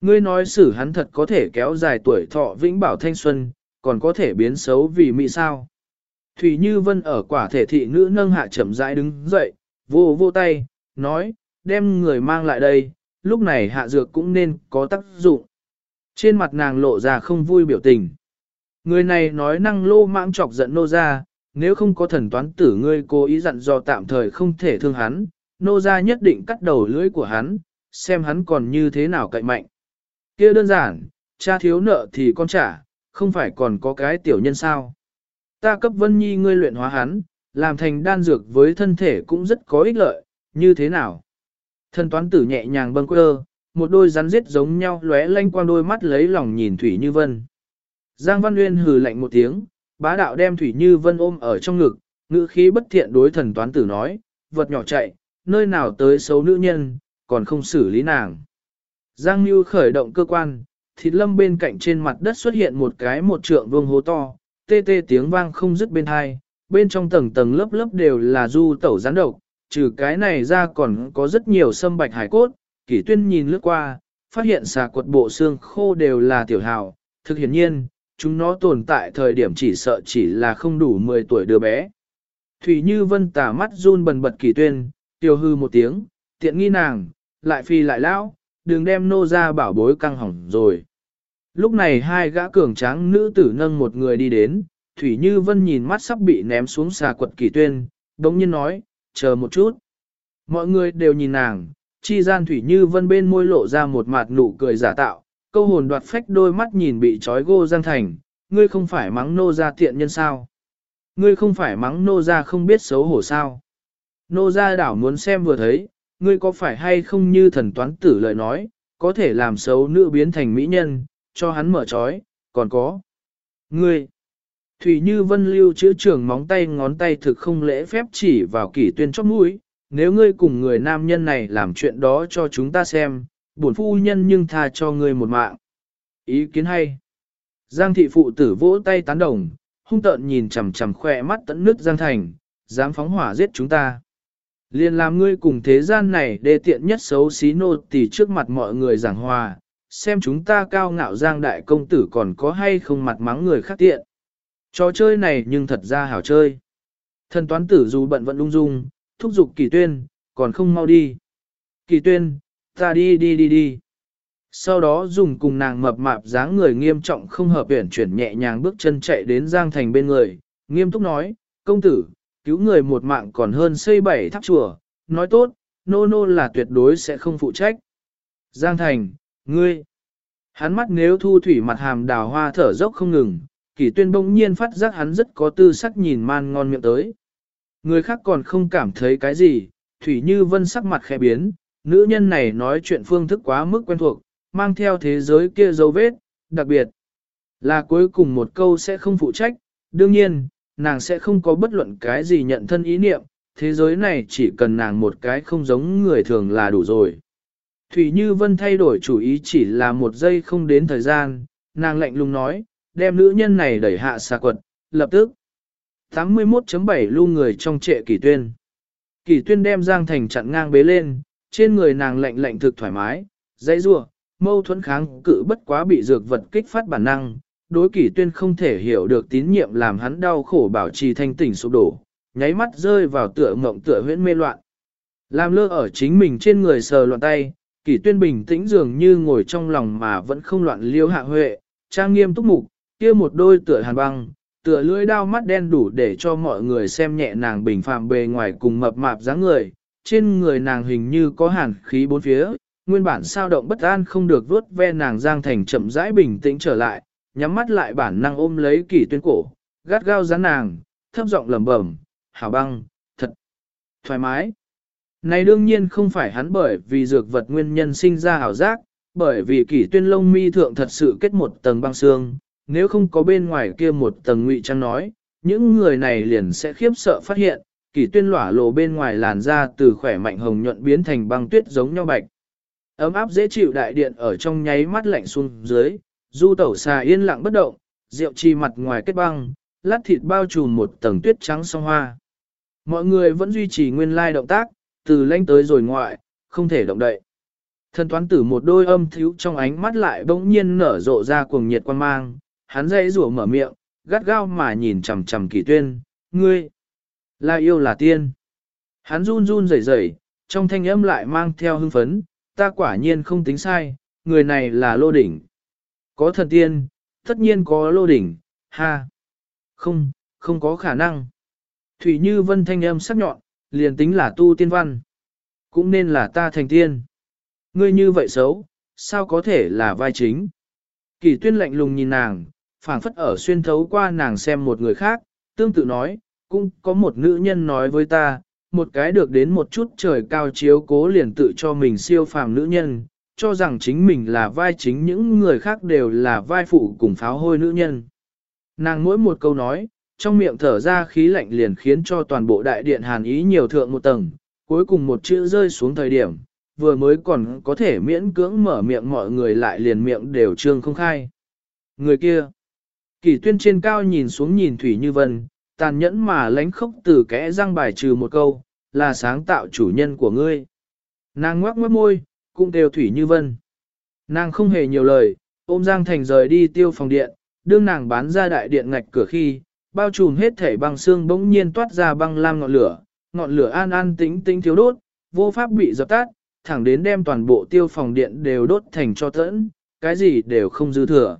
Ngươi nói xử hắn thật có thể kéo dài tuổi thọ vĩnh bảo thanh xuân, còn có thể biến xấu vì mỹ sao. Thủy Như Vân ở quả thể thị nữ nâng hạ chậm rãi đứng dậy, vô vô tay, nói, đem người mang lại đây, lúc này hạ dược cũng nên có tác dụng. Trên mặt nàng lộ ra không vui biểu tình. Người này nói năng lô mãng chọc giận nô ra, nếu không có thần toán tử ngươi cố ý dặn do tạm thời không thể thương hắn, nô ra nhất định cắt đầu lưỡi của hắn, xem hắn còn như thế nào cậy mạnh. kia đơn giản, cha thiếu nợ thì con trả, không phải còn có cái tiểu nhân sao. Ta cấp vân nhi ngươi luyện hóa hắn, làm thành đan dược với thân thể cũng rất có ích lợi, như thế nào? Thần toán tử nhẹ nhàng bâng quơ, một đôi rắn giết giống nhau lóe lanh quang đôi mắt lấy lòng nhìn Thủy Như Vân. Giang Văn Nguyên hừ lạnh một tiếng, bá đạo đem Thủy Như Vân ôm ở trong ngực, ngữ khí bất thiện đối thần toán tử nói, vật nhỏ chạy, nơi nào tới xấu nữ nhân, còn không xử lý nàng. Giang Như khởi động cơ quan, thịt lâm bên cạnh trên mặt đất xuất hiện một cái một trượng vuông hố to, tê tê tiếng vang không dứt bên hai, bên trong tầng tầng lớp lớp đều là du tẩu rắn độc, trừ cái này ra còn có rất nhiều sâm bạch hải cốt, kỷ tuyên nhìn lướt qua, phát hiện xà quật bộ xương khô đều là tiểu hào, thực hiển nhiên, chúng nó tồn tại thời điểm chỉ sợ chỉ là không đủ 10 tuổi đứa bé. Thủy Như Vân tả mắt run bần bật kỷ tuyên, tiêu hư một tiếng, tiện nghi nàng, lại phi lại lão, đừng đem nô ra bảo bối căng hỏng rồi. Lúc này hai gã cường tráng nữ tử nâng một người đi đến, Thủy Như Vân nhìn mắt sắp bị ném xuống xà quật kỳ tuyên, đống nhiên nói, chờ một chút. Mọi người đều nhìn nàng, chi gian Thủy Như Vân bên môi lộ ra một mặt nụ cười giả tạo, câu hồn đoạt phách đôi mắt nhìn bị trói gô Giang Thành, ngươi không phải mắng nô ra tiện nhân sao? Ngươi không phải mắng nô ra không biết xấu hổ sao? Nô ra đảo muốn xem vừa thấy, ngươi có phải hay không như thần toán tử lời nói, có thể làm xấu nữ biến thành mỹ nhân, cho hắn mở trói, còn có. Ngươi, Thủy Như Vân lưu chữ trưởng móng tay ngón tay thực không lễ phép chỉ vào kỷ tuyên chóp mũi, nếu ngươi cùng người nam nhân này làm chuyện đó cho chúng ta xem, bổn phu nhân nhưng tha cho ngươi một mạng. Ý kiến hay. Giang thị phụ tử vỗ tay tán đồng, hung tợn nhìn chằm chằm khỏe mắt tận nước Giang Thành, dám phóng hỏa giết chúng ta. Liên làm ngươi cùng thế gian này đê tiện nhất xấu xí nô tỳ trước mặt mọi người giảng hòa, xem chúng ta cao ngạo Giang đại công tử còn có hay không mặt mắng người khác tiện. Trò chơi này nhưng thật ra hảo chơi. Thần toán tử dù bận vẫn lung dung, thúc giục kỳ tuyên, còn không mau đi. Kỳ tuyên, ta đi đi đi đi. Sau đó dùng cùng nàng mập mạp dáng người nghiêm trọng không hợp uyển chuyển nhẹ nhàng bước chân chạy đến Giang Thành bên người, nghiêm túc nói, công tử, cứu người một mạng còn hơn xây bảy tháp chùa, nói tốt, nô nô là tuyệt đối sẽ không phụ trách. Giang Thành, ngươi, hắn mắt nếu thu thủy mặt hàm đào hoa thở dốc không ngừng, kỷ tuyên bỗng nhiên phát giác hắn rất có tư sắc nhìn man ngon miệng tới. Người khác còn không cảm thấy cái gì, Thủy Như Vân sắc mặt khẽ biến, nữ nhân này nói chuyện phương thức quá mức quen thuộc, mang theo thế giới kia dấu vết, đặc biệt là cuối cùng một câu sẽ không phụ trách, đương nhiên, nàng sẽ không có bất luận cái gì nhận thân ý niệm, thế giới này chỉ cần nàng một cái không giống người thường là đủ rồi. Thủy Như Vân thay đổi chủ ý chỉ là một giây không đến thời gian, nàng lạnh lùng nói, đem nữ nhân này đẩy hạ xà quật, lập tức. 81.7 lưu người trong trệ kỷ tuyên. Kỷ tuyên đem Giang Thành chặn ngang bế lên, trên người nàng lạnh lạnh thực thoải mái, dãy rua, mâu thuẫn kháng cự bất quá bị dược vật kích phát bản năng. Đối kỷ tuyên không thể hiểu được tín nhiệm làm hắn đau khổ bảo trì thanh tỉnh sụp đổ, nháy mắt rơi vào tựa mộng tựa huyễn mê loạn. Làm lơ ở chính mình trên người sờ loạn tay, kỷ tuyên bình tĩnh dường như ngồi trong lòng mà vẫn không loạn liêu hạ huệ, trang nghiêm túc mục, kia một đôi tựa hàn băng, tựa lưỡi đao mắt đen đủ để cho mọi người xem nhẹ nàng bình phàm bề ngoài cùng mập mạp dáng người, trên người nàng hình như có hàn khí bốn phía, nguyên bản sao động bất an không được vuốt ve nàng giang thành chậm rãi bình tĩnh trở lại, nhắm mắt lại bản năng ôm lấy kỷ tuyên cổ, gắt gao dán nàng, thấp giọng lẩm bẩm, hào băng, thật thoải mái. Này đương nhiên không phải hắn bởi vì dược vật nguyên nhân sinh ra hảo giác, bởi vì kỷ tuyên lông mi thượng thật sự kết một tầng băng xương, nếu không có bên ngoài kia một tầng ngụy trang nói, những người này liền sẽ khiếp sợ phát hiện, kỳ tuyên lỏa lộ bên ngoài làn da từ khỏe mạnh hồng nhuận biến thành băng tuyết giống nhau bạch. Ấm áp dễ chịu đại điện ở trong nháy mắt lạnh xuống dưới, du tẩu xà yên lặng bất động, rượu chi mặt ngoài kết băng, lát thịt bao trùm một tầng tuyết trắng song hoa. Mọi người vẫn duy trì nguyên lai động tác, từ lãnh tới rồi ngoại, không thể động đậy. Thần toán tử một đôi âm thiếu trong ánh mắt lại bỗng nhiên nở rộ ra cuồng nhiệt quan mang, hắn dây rủa mở miệng, gắt gao mà nhìn chằm chằm kỳ tuyên, ngươi, là yêu là tiên. Hắn run run rẩy rẩy, trong thanh âm lại mang theo hưng phấn, ta quả nhiên không tính sai, người này là lô đỉnh. Có thần tiên, tất nhiên có lô đỉnh, ha. Không, không có khả năng. Thủy Như Vân thanh âm sắc nhọn, liền tính là tu tiên văn. Cũng nên là ta thành tiên. Ngươi như vậy xấu, sao có thể là vai chính? Kỳ tuyên lạnh lùng nhìn nàng, phảng phất ở xuyên thấu qua nàng xem một người khác, tương tự nói, cũng có một nữ nhân nói với ta, một cái được đến một chút trời cao chiếu cố liền tự cho mình siêu phàm nữ nhân, cho rằng chính mình là vai chính những người khác đều là vai phụ cùng pháo hôi nữ nhân. Nàng mỗi một câu nói, trong miệng thở ra khí lạnh liền khiến cho toàn bộ đại điện hàn ý nhiều thượng một tầng, cuối cùng một chữ rơi xuống thời điểm, vừa mới còn có thể miễn cưỡng mở miệng mọi người lại liền miệng đều trương không khai. Người kia, Kỳ tuyên trên cao nhìn xuống nhìn Thủy Như Vân, tàn nhẫn mà lánh khốc từ kẽ răng bài trừ một câu, là sáng tạo chủ nhân của ngươi. Nàng ngoác mất môi, cũng đều Thủy Như Vân. Nàng không hề nhiều lời, ôm Giang Thành rời đi tiêu phòng điện, đương nàng bán ra đại điện ngạch cửa khi, bao trùm hết thể băng xương bỗng nhiên toát ra băng lam ngọn lửa, ngọn lửa an an tĩnh tĩnh thiếu đốt, vô pháp bị dập tắt, thẳng đến đem toàn bộ tiêu phòng điện đều đốt thành cho tẫn, cái gì đều không dư thừa.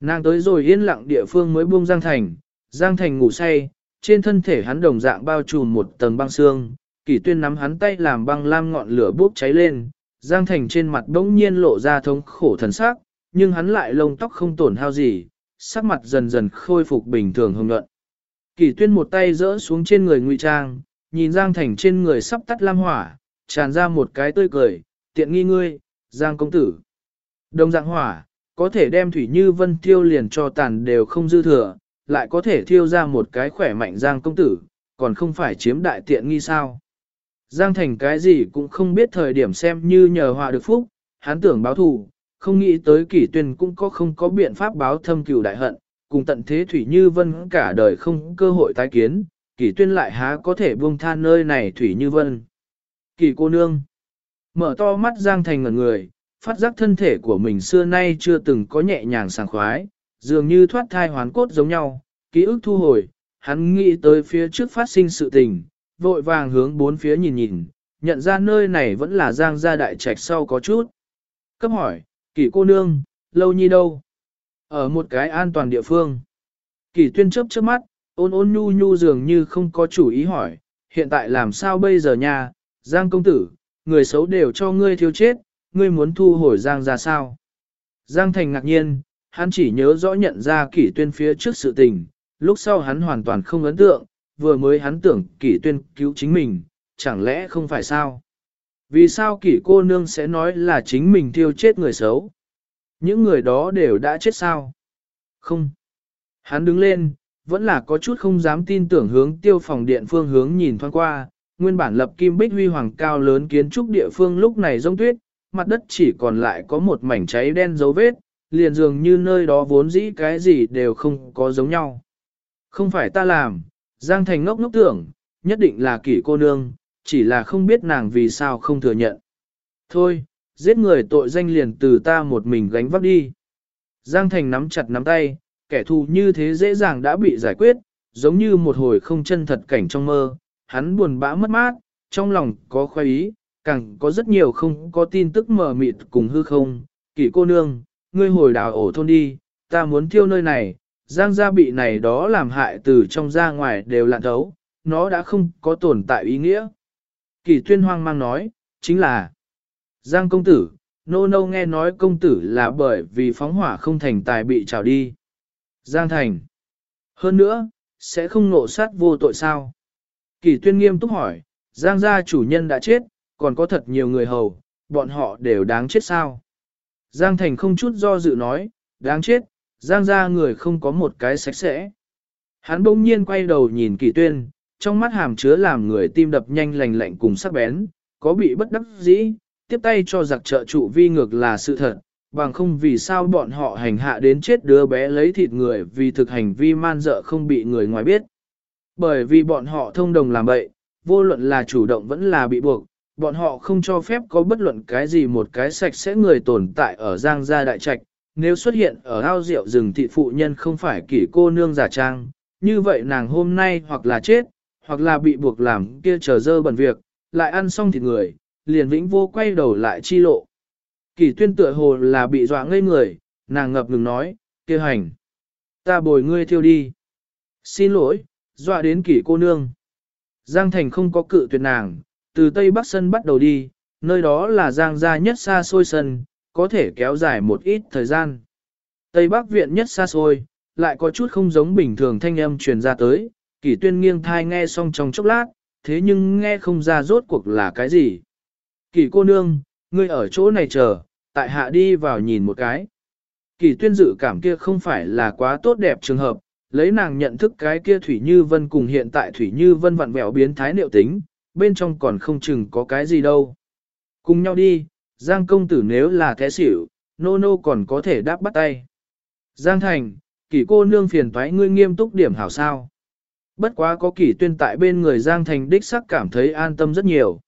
Nàng tới rồi yên lặng địa phương mới buông Giang Thành, Giang Thành ngủ say, trên thân thể hắn đồng dạng bao trùm một tầng băng xương, kỷ tuyên nắm hắn tay làm băng lam ngọn lửa bốc cháy lên, Giang Thành trên mặt bỗng nhiên lộ ra thống khổ thần sắc, nhưng hắn lại lông tóc không tổn hao gì, sắc mặt dần dần khôi phục bình thường hồng nhuận. Kỷ tuyên một tay rỡ xuống trên người ngụy trang, nhìn Giang Thành trên người sắp tắt lam hỏa, tràn ra một cái tươi cười, tiện nghi ngươi, Giang công tử. Đồng dạng hỏa, có thể đem thủy như vân tiêu liền cho tàn đều không dư thừa, lại có thể thiêu ra một cái khỏe mạnh Giang công tử, còn không phải chiếm đại tiện nghi sao. Giang Thành cái gì cũng không biết thời điểm xem như nhờ họa được phúc, hắn tưởng báo thù, không nghĩ tới kỷ tuyên cũng có không có biện pháp báo thâm cừu đại hận, cùng tận thế Thủy Như Vân cả đời không cơ hội tái kiến, kỷ tuyên lại há có thể buông tha nơi này Thủy Như Vân. Kỷ cô nương, mở to mắt Giang Thành ngẩn người, phát giác thân thể của mình xưa nay chưa từng có nhẹ nhàng sảng khoái, dường như thoát thai hoán cốt giống nhau, ký ức thu hồi, hắn nghĩ tới phía trước phát sinh sự tình, vội vàng hướng bốn phía nhìn nhìn, nhận ra nơi này vẫn là Giang gia đại trạch sau có chút. Cấp hỏi, kỷ cô nương, lâu nhi đâu? Ở một cái an toàn địa phương. Kỷ tuyên chớp trước mắt, ôn ôn nhu nhu dường như không có chủ ý hỏi, hiện tại làm sao bây giờ nha, Giang công tử, người xấu đều cho ngươi thiếu chết, ngươi muốn thu hồi Giang ra sao? Giang thành ngạc nhiên, hắn chỉ nhớ rõ nhận ra kỷ tuyên phía trước sự tình, lúc sau hắn hoàn toàn không ấn tượng, vừa mới hắn tưởng kỷ tuyên cứu chính mình, chẳng lẽ không phải sao? Vì sao kỷ cô nương sẽ nói là chính mình tiêu chết người xấu? Những người đó đều đã chết sao? Không. Hắn đứng lên, vẫn là có chút không dám tin tưởng hướng tiêu phòng điện phương hướng nhìn thoáng qua, nguyên bản lập kim bích huy hoàng cao lớn kiến trúc địa phương lúc này rông tuyết, mặt đất chỉ còn lại có một mảnh cháy đen dấu vết, liền dường như nơi đó vốn dĩ cái gì đều không có giống nhau. Không phải ta làm, Giang Thành ngốc ngốc tưởng, nhất định là kỷ cô nương, chỉ là không biết nàng vì sao không thừa nhận. Thôi, giết người tội danh liền từ ta một mình gánh vác đi. Giang Thành nắm chặt nắm tay, kẻ thù như thế dễ dàng đã bị giải quyết, giống như một hồi không chân thật cảnh trong mơ, hắn buồn bã mất mát, trong lòng có khoái ý, càng có rất nhiều không có tin tức mờ mịt cùng hư không. Kỷ cô nương, ngươi hồi đào ổ thôn đi, ta muốn thiêu nơi này, giang gia bị này đó làm hại từ trong ra ngoài đều lạn thấu, nó đã không có tồn tại ý nghĩa. Kỳ tuyên hoang mang nói, chính là Giang công tử, nô nô nghe nói công tử là bởi vì phóng hỏa không thành tài bị trào đi. Giang thành. Hơn nữa, sẽ không nộ sát vô tội sao? Kỳ tuyên nghiêm túc hỏi, Giang gia chủ nhân đã chết, còn có thật nhiều người hầu, bọn họ đều đáng chết sao? Giang thành không chút do dự nói, đáng chết, Giang gia người không có một cái sạch sẽ. Hắn bỗng nhiên quay đầu nhìn kỳ tuyên, trong mắt hàm chứa làm người tim đập nhanh lành lạnh cùng sắc bén, có bị bất đắc dĩ, tiếp tay cho giặc trợ trụ vi ngược là sự thật, bằng không vì sao bọn họ hành hạ đến chết đứa bé lấy thịt người vì thực hành vi man dợ không bị người ngoài biết. Bởi vì bọn họ thông đồng làm bậy, vô luận là chủ động vẫn là bị buộc, bọn họ không cho phép có bất luận cái gì một cái sạch sẽ người tồn tại ở giang gia đại trạch. Nếu xuất hiện ở ao rượu rừng thị phụ nhân không phải kỷ cô nương giả trang, như vậy nàng hôm nay hoặc là chết, hoặc là bị buộc làm kia chờ dơ bẩn việc, lại ăn xong thịt người, liền vĩnh vô quay đầu lại chi lộ. Kỷ tuyên tựa hồ là bị dọa ngây người, nàng ngập ngừng nói, kia hành. Ta bồi ngươi thiêu đi. Xin lỗi, dọa đến kỷ cô nương. Giang Thành không có cự tuyệt nàng, từ Tây Bắc Sân bắt đầu đi, nơi đó là Giang gia nhất xa xôi sân, có thể kéo dài một ít thời gian. Tây Bắc viện nhất xa xôi, lại có chút không giống bình thường thanh âm truyền ra tới, kỷ tuyên nghiêng thai nghe xong trong chốc lát, thế nhưng nghe không ra rốt cuộc là cái gì. Kỷ cô nương, ngươi ở chỗ này chờ, tại hạ đi vào nhìn một cái. Kỷ tuyên dự cảm kia không phải là quá tốt đẹp trường hợp, lấy nàng nhận thức cái kia Thủy Như Vân cùng hiện tại Thủy Như Vân vặn vẹo biến thái liệu tính, bên trong còn không chừng có cái gì đâu. Cùng nhau đi, Giang công tử nếu là thế xỉu, nô nô còn có thể đáp bắt tay. Giang thành, kỷ cô nương phiền toái ngươi nghiêm túc điểm hảo sao. Bất quá có kỷ tuyên tại bên người Giang thành đích sắc cảm thấy an tâm rất nhiều.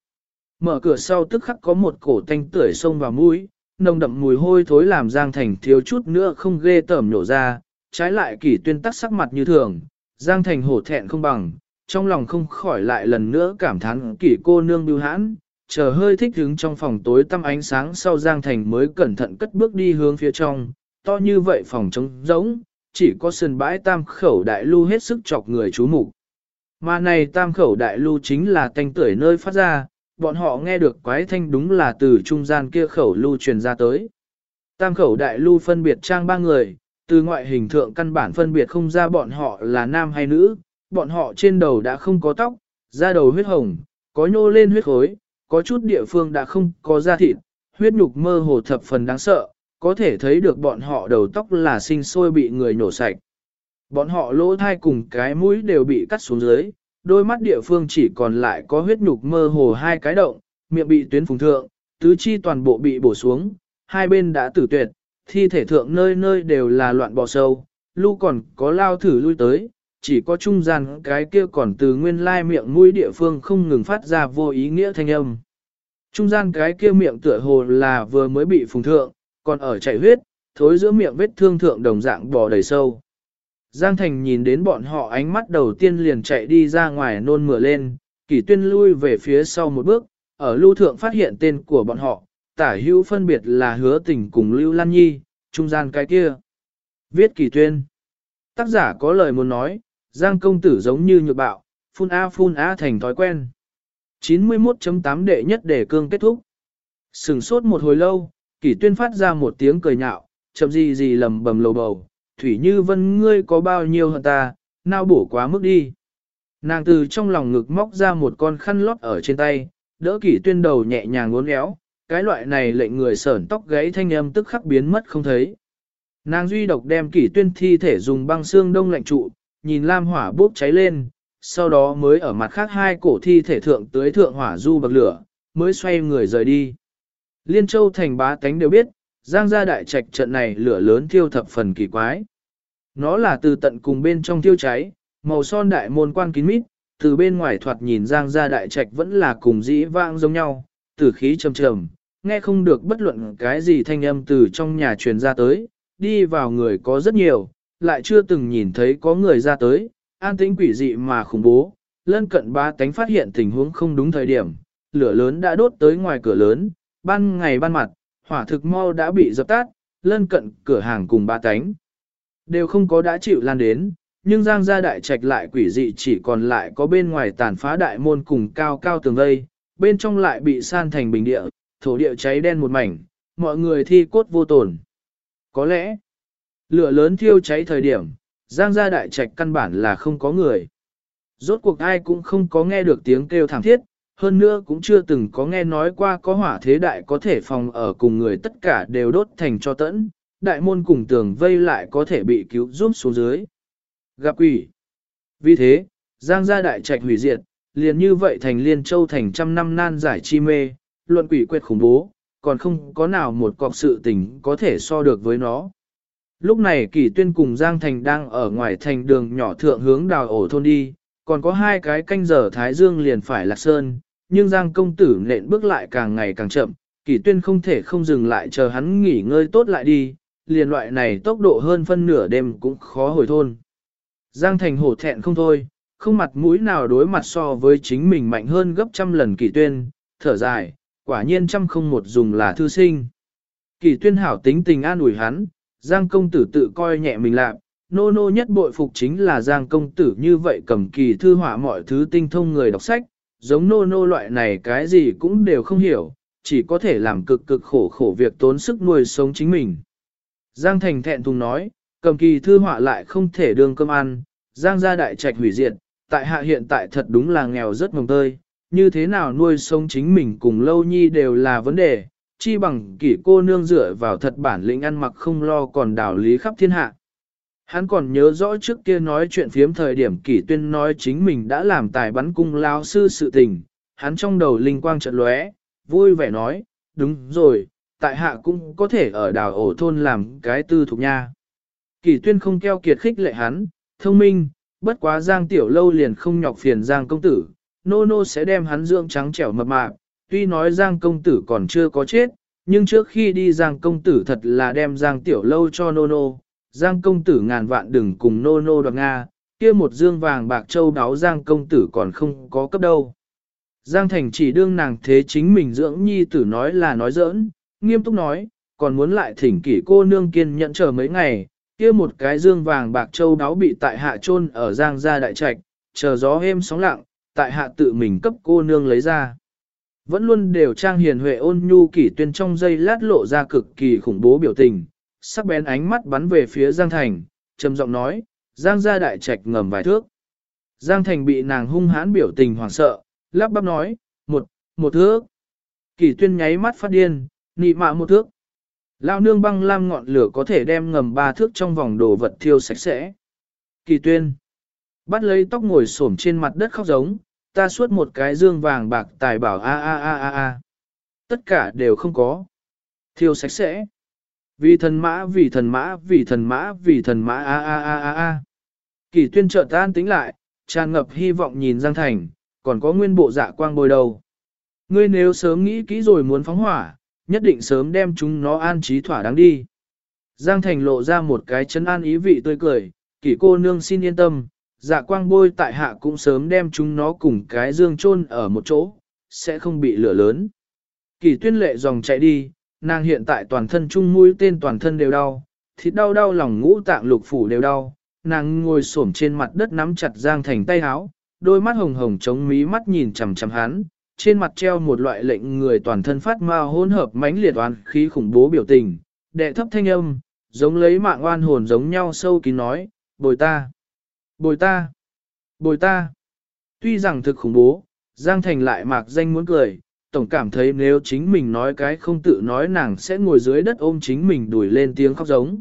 Mở cửa sau tức khắc có một cổ tanh tưởi xông vào mũi, nồng đậm mùi hôi thối làm Giang Thành thiếu chút nữa không ghê tởm nhổ ra, trái lại kỷ tuyên tắc sắc mặt như thường, Giang Thành hổ thẹn không bằng, trong lòng không khỏi lại lần nữa cảm thán kỷ cô nương bưu hãn, chờ hơi thích hứng trong phòng tối tăm ánh sáng sau Giang Thành mới cẩn thận cất bước đi hướng phía trong, to như vậy phòng trống rỗng, chỉ có sân bãi tam khẩu đại lưu hết sức chọc người chú mục Mà này tam khẩu đại lưu chính là tanh tưởi nơi phát ra, bọn họ nghe được quái thanh đúng là từ trung gian kia khẩu lưu truyền ra tới. Tam khẩu đại lưu phân biệt trang ba người, từ ngoại hình thượng căn bản phân biệt không ra bọn họ là nam hay nữ, bọn họ trên đầu đã không có tóc, da đầu huyết hồng, có nhô lên huyết khối, có chút địa phương đã không có da thịt, huyết nhục mơ hồ thập phần đáng sợ, có thể thấy được bọn họ đầu tóc là sinh sôi bị người nổ sạch. Bọn họ lỗ thai cùng cái mũi đều bị cắt xuống dưới, đôi mắt địa phương chỉ còn lại có huyết nhục mơ hồ hai cái động, miệng bị tuyến phùng thượng, tứ chi toàn bộ bị bổ xuống, hai bên đã tử tuyệt, thi thể thượng nơi nơi đều là loạn bò sâu, lưu còn có lao thử lui tới, chỉ có trung gian cái kia còn từ nguyên lai miệng mũi địa phương không ngừng phát ra vô ý nghĩa thanh âm. Trung gian cái kia miệng tựa hồ là vừa mới bị phùng thượng, còn ở chảy huyết, thối giữa miệng vết thương thượng đồng dạng bò đầy sâu. Giang Thành nhìn đến bọn họ ánh mắt đầu tiên liền chạy đi ra ngoài nôn mửa lên, kỷ tuyên lui về phía sau một bước, ở lưu thượng phát hiện tên của bọn họ, tả hữu phân biệt là hứa tình cùng Lưu Lan Nhi, trung gian cái kia. Viết kỷ tuyên. Tác giả có lời muốn nói, Giang công tử giống như nhược bạo, phun A phun A thành thói quen. 91.8 đệ nhất để cương kết thúc. Sừng sốt một hồi lâu, kỷ tuyên phát ra một tiếng cười nhạo, chậm gì gì lầm bầm lầu bầu, thủy như vân ngươi có bao nhiêu hơn ta, nào bổ quá mức đi. Nàng từ trong lòng ngực móc ra một con khăn lót ở trên tay, đỡ kỷ tuyên đầu nhẹ nhàng uốn éo, cái loại này lệnh người sởn tóc gáy thanh âm tức khắc biến mất không thấy. Nàng duy độc đem kỷ tuyên thi thể dùng băng xương đông lạnh trụ, nhìn lam hỏa bốc cháy lên, sau đó mới ở mặt khác hai cổ thi thể thượng tới thượng hỏa du bậc lửa, mới xoay người rời đi. Liên Châu thành bá tánh đều biết, giang gia đại trạch trận này lửa lớn thiêu thập phần kỳ quái. Nó là từ tận cùng bên trong thiêu cháy, màu son đại môn quan kín mít, từ bên ngoài thoạt nhìn giang gia đại trạch vẫn là cùng dĩ vãng giống nhau, tử khí trầm trầm, nghe không được bất luận cái gì thanh âm từ trong nhà truyền ra tới, đi vào người có rất nhiều, lại chưa từng nhìn thấy có người ra tới, an tĩnh quỷ dị mà khủng bố, lân cận ba tánh phát hiện tình huống không đúng thời điểm, lửa lớn đã đốt tới ngoài cửa lớn, ban ngày ban mặt, hỏa thực mau đã bị dập tắt, lân cận cửa hàng cùng ba tánh. Đều không có đã chịu lan đến, nhưng giang gia đại trạch lại quỷ dị chỉ còn lại có bên ngoài tàn phá đại môn cùng cao cao tường vây, bên trong lại bị san thành bình địa, thổ địa cháy đen một mảnh, mọi người thi cốt vô tổn. Có lẽ, lửa lớn thiêu cháy thời điểm, giang gia đại trạch căn bản là không có người. Rốt cuộc ai cũng không có nghe được tiếng kêu thảm thiết, hơn nữa cũng chưa từng có nghe nói qua có hỏa thế đại có thể phòng ở cùng người tất cả đều đốt thành cho tẫn, đại môn cùng tường vây lại có thể bị cứu giúp xuống dưới. Gặp quỷ. Vì thế, giang gia đại trạch hủy diệt, liền như vậy thành liên châu thành trăm năm nan giải chi mê, luận quỷ quyệt khủng bố, còn không có nào một cọc sự tình có thể so được với nó. Lúc này kỳ tuyên cùng Giang Thành đang ở ngoài thành đường nhỏ thượng hướng đào ổ thôn đi, còn có hai cái canh giờ Thái Dương liền phải lạc sơn, nhưng Giang công tử nện bước lại càng ngày càng chậm, kỳ tuyên không thể không dừng lại chờ hắn nghỉ ngơi tốt lại đi, liền loại này tốc độ hơn phân nửa đêm cũng khó hồi thôn. Giang Thành hổ thẹn không thôi, không mặt mũi nào đối mặt so với chính mình mạnh hơn gấp trăm lần kỳ tuyên, thở dài, quả nhiên trăm không một dùng là thư sinh. Kỳ tuyên hảo tính tình an ủi hắn, Giang công tử tự coi nhẹ mình lạc, nô nô nhất bội phục chính là Giang công tử như vậy cầm kỳ thư họa mọi thứ tinh thông người đọc sách, giống nô nô loại này cái gì cũng đều không hiểu, chỉ có thể làm cực cực khổ khổ việc tốn sức nuôi sống chính mình. Giang Thành thẹn thùng nói, cầm kỳ thư họa lại không thể đương cơm ăn, Giang gia đại trạch hủy diệt, tại hạ hiện tại thật đúng là nghèo rất mồng tơi, như thế nào nuôi sống chính mình cùng lâu nhi đều là vấn đề, chi bằng kỷ cô nương dựa vào thật bản lĩnh ăn mặc không lo còn đảo lý khắp thiên hạ. Hắn còn nhớ rõ trước kia nói chuyện phiếm thời điểm kỷ tuyên nói chính mình đã làm tài bắn cung lao sư sự tình, hắn trong đầu linh quang trận lóe, vui vẻ nói, đúng rồi, tại hạ cũng có thể ở đảo ổ thôn làm cái tư thuộc nha. Kỷ tuyên không keo kiệt khích lệ hắn, thông minh, bất quá giang tiểu lâu liền không nhọc phiền giang công tử, nô nô sẽ đem hắn dưỡng trắng trẻo mập mạp, tuy nói giang công tử còn chưa có chết, nhưng trước khi đi giang công tử thật là đem giang tiểu lâu cho nô nô, giang công tử ngàn vạn đừng cùng nô nô đoạt Nga, kia một dương vàng bạc châu đáo giang công tử còn không có cấp đâu. Giang thành chỉ đương nàng thế chính mình dưỡng nhi tử nói là nói giỡn, nghiêm túc nói, còn muốn lại thỉnh kỷ cô nương kiên nhẫn chờ mấy ngày, kia một cái dương vàng bạc châu đáo bị tại hạ chôn ở giang gia đại trạch, chờ gió êm sóng lặng, tại hạ tự mình cấp cô nương lấy ra. Vẫn luôn đều trang hiền huệ ôn nhu kỷ tuyên trong giây lát lộ ra cực kỳ khủng bố biểu tình, sắc bén ánh mắt bắn về phía Giang Thành, trầm giọng nói, Giang gia đại trạch ngầm vài thước. Giang Thành bị nàng hung hãn biểu tình hoảng sợ, lắp bắp nói, một, một thước. Kỷ tuyên nháy mắt phát điên, nị mạ một thước. Lao nương băng lam ngọn lửa có thể đem ngầm ba thước trong vòng đồ vật thiêu sạch sẽ. Kỳ tuyên. Bắt lấy tóc ngồi xổm trên mặt đất khóc giống, ta suốt một cái dương vàng bạc tài bảo a a a a a. Tất cả đều không có. Thiêu sạch sẽ. Vì thần mã, vì thần mã, vì thần mã, vì thần mã a a a a a. Kỳ tuyên trợ tan tính lại, tràn ngập hy vọng nhìn Giang Thành, còn có nguyên bộ dạ quang bồi đầu. Ngươi nếu sớm nghĩ kỹ rồi muốn phóng hỏa, nhất định sớm đem chúng nó an trí thỏa đáng đi. Giang Thành lộ ra một cái chân an ý vị tươi cười, kỷ cô nương xin yên tâm, dạ quang bôi tại hạ cũng sớm đem chúng nó cùng cái dương chôn ở một chỗ, sẽ không bị lửa lớn. Kỷ tuyên lệ dòng chạy đi, nàng hiện tại toàn thân chung mũi tên toàn thân đều đau, thịt đau đau lòng ngũ tạng lục phủ đều đau, nàng ngồi xổm trên mặt đất nắm chặt Giang Thành tay háo, đôi mắt hồng hồng chống mí mắt nhìn chằm chằm hắn, trên mặt treo một loại lệnh người toàn thân phát ma hỗn hợp mãnh liệt oan khí khủng bố biểu tình, đệ thấp thanh âm, giống lấy mạng oan hồn giống nhau sâu kín nói, bồi ta, bồi ta, bồi ta. Tuy rằng thực khủng bố, Giang Thành lại mạc danh muốn cười, tổng cảm thấy nếu chính mình nói cái không tự nói nàng sẽ ngồi dưới đất ôm chính mình đuổi lên tiếng khóc giống.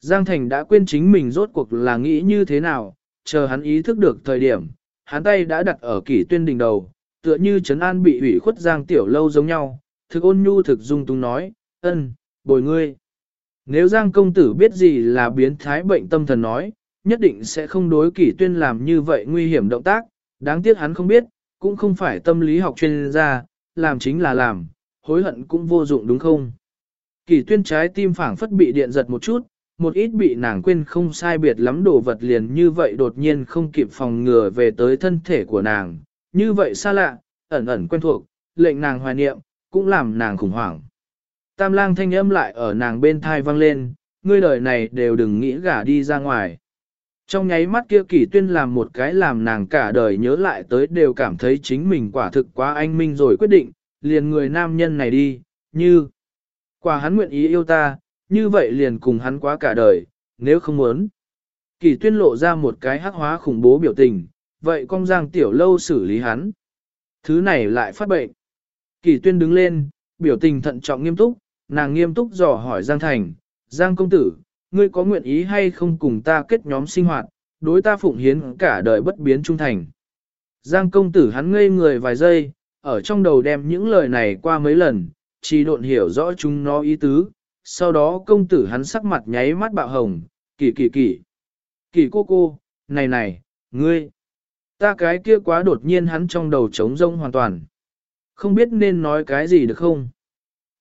Giang Thành đã quên chính mình rốt cuộc là nghĩ như thế nào, chờ hắn ý thức được thời điểm, hắn tay đã đặt ở kỷ tuyên đỉnh đầu, tựa như Trấn An bị ủy khuất Giang Tiểu Lâu giống nhau, thực ôn nhu thực dung tung nói, ân, bồi ngươi. Nếu Giang công tử biết gì là biến thái bệnh tâm thần nói, nhất định sẽ không đối kỷ tuyên làm như vậy nguy hiểm động tác, đáng tiếc hắn không biết, cũng không phải tâm lý học chuyên gia, làm chính là làm, hối hận cũng vô dụng đúng không? Kỷ tuyên trái tim phảng phất bị điện giật một chút, một ít bị nàng quên không sai biệt lắm đồ vật liền như vậy đột nhiên không kịp phòng ngừa về tới thân thể của nàng, như vậy xa lạ, ẩn ẩn quen thuộc, lệnh nàng hoài niệm, cũng làm nàng khủng hoảng. Tam lang thanh âm lại ở nàng bên thai vang lên, ngươi đời này đều đừng nghĩ gả đi ra ngoài. Trong nháy mắt kia kỷ tuyên làm một cái làm nàng cả đời nhớ lại tới đều cảm thấy chính mình quả thực quá anh minh rồi quyết định, liền người nam nhân này đi, như quả hắn nguyện ý yêu ta, như vậy liền cùng hắn quá cả đời, nếu không muốn. Kỷ tuyên lộ ra một cái hắc hóa khủng bố biểu tình, vậy công giang tiểu lâu xử lý hắn. Thứ này lại phát bệnh. Kỳ tuyên đứng lên, biểu tình thận trọng nghiêm túc, nàng nghiêm túc dò hỏi Giang Thành, Giang công tử, ngươi có nguyện ý hay không cùng ta kết nhóm sinh hoạt, đối ta phụng hiến cả đời bất biến trung thành. Giang công tử hắn ngây người vài giây, ở trong đầu đem những lời này qua mấy lần, chỉ độn hiểu rõ chúng nó ý tứ, sau đó công tử hắn sắc mặt nháy mắt bạo hồng, kỳ kỳ kỳ. Kỳ cô cô, này này, ngươi. Ta cái kia quá đột nhiên hắn trong đầu trống rông hoàn toàn. Không biết nên nói cái gì được không?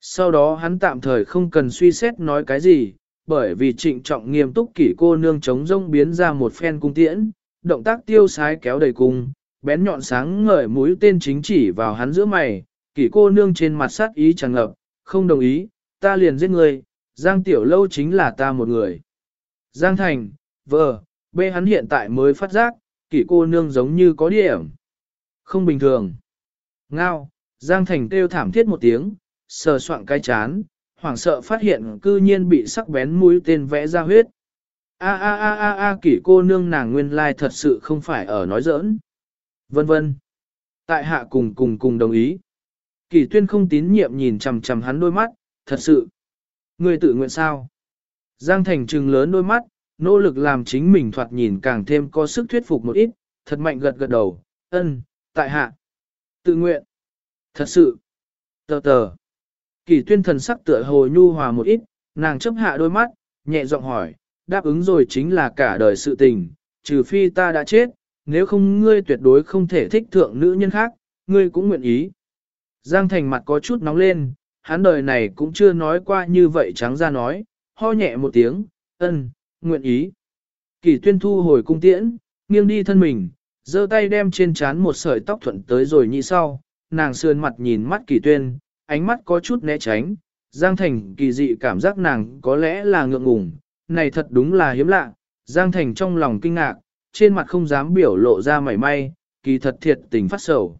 Sau đó hắn tạm thời không cần suy xét nói cái gì, bởi vì trịnh trọng nghiêm túc kỷ cô nương chống rông biến ra một phen cung tiễn, động tác tiêu sái kéo đầy cung, bén nhọn sáng ngời mũi tên chính chỉ vào hắn giữa mày, kỷ cô nương trên mặt sát ý chẳng ngập, không đồng ý, ta liền giết người, Giang Tiểu Lâu chính là ta một người. Giang Thành, vợ, bê hắn hiện tại mới phát giác, kỷ cô nương giống như có điểm. Không bình thường. Ngao, Giang Thành kêu thảm thiết một tiếng, sờ soạn cái chán, hoảng sợ phát hiện cư nhiên bị sắc bén mũi tên vẽ ra huyết. A a a a a kỷ cô nương nàng nguyên lai thật sự không phải ở nói giỡn. Vân vân. Tại hạ cùng cùng cùng đồng ý. Kỷ tuyên không tín nhiệm nhìn chằm chằm hắn đôi mắt, thật sự. Người tự nguyện sao? Giang Thành trừng lớn đôi mắt, nỗ lực làm chính mình thoạt nhìn càng thêm có sức thuyết phục một ít, thật mạnh gật gật đầu, ân, tại hạ. Tự nguyện. Thật sự. Tờ tờ. Kỳ tuyên thần sắc tựa hồ nhu hòa một ít, nàng chấp hạ đôi mắt, nhẹ giọng hỏi, đáp ứng rồi chính là cả đời sự tình, trừ phi ta đã chết, nếu không ngươi tuyệt đối không thể thích thượng nữ nhân khác, ngươi cũng nguyện ý. Giang thành mặt có chút nóng lên, hắn đời này cũng chưa nói qua như vậy trắng ra nói, ho nhẹ một tiếng, ân, nguyện ý. Kỳ tuyên thu hồi cung tiễn, nghiêng đi thân mình, giơ tay đem trên trán một sợi tóc thuận tới rồi nhị sau, nàng sườn mặt nhìn mắt kỳ tuyên, ánh mắt có chút né tránh, Giang Thành kỳ dị cảm giác nàng có lẽ là ngượng ngùng, này thật đúng là hiếm lạ, Giang Thành trong lòng kinh ngạc, trên mặt không dám biểu lộ ra mảy may, kỳ thật thiệt tình phát sầu.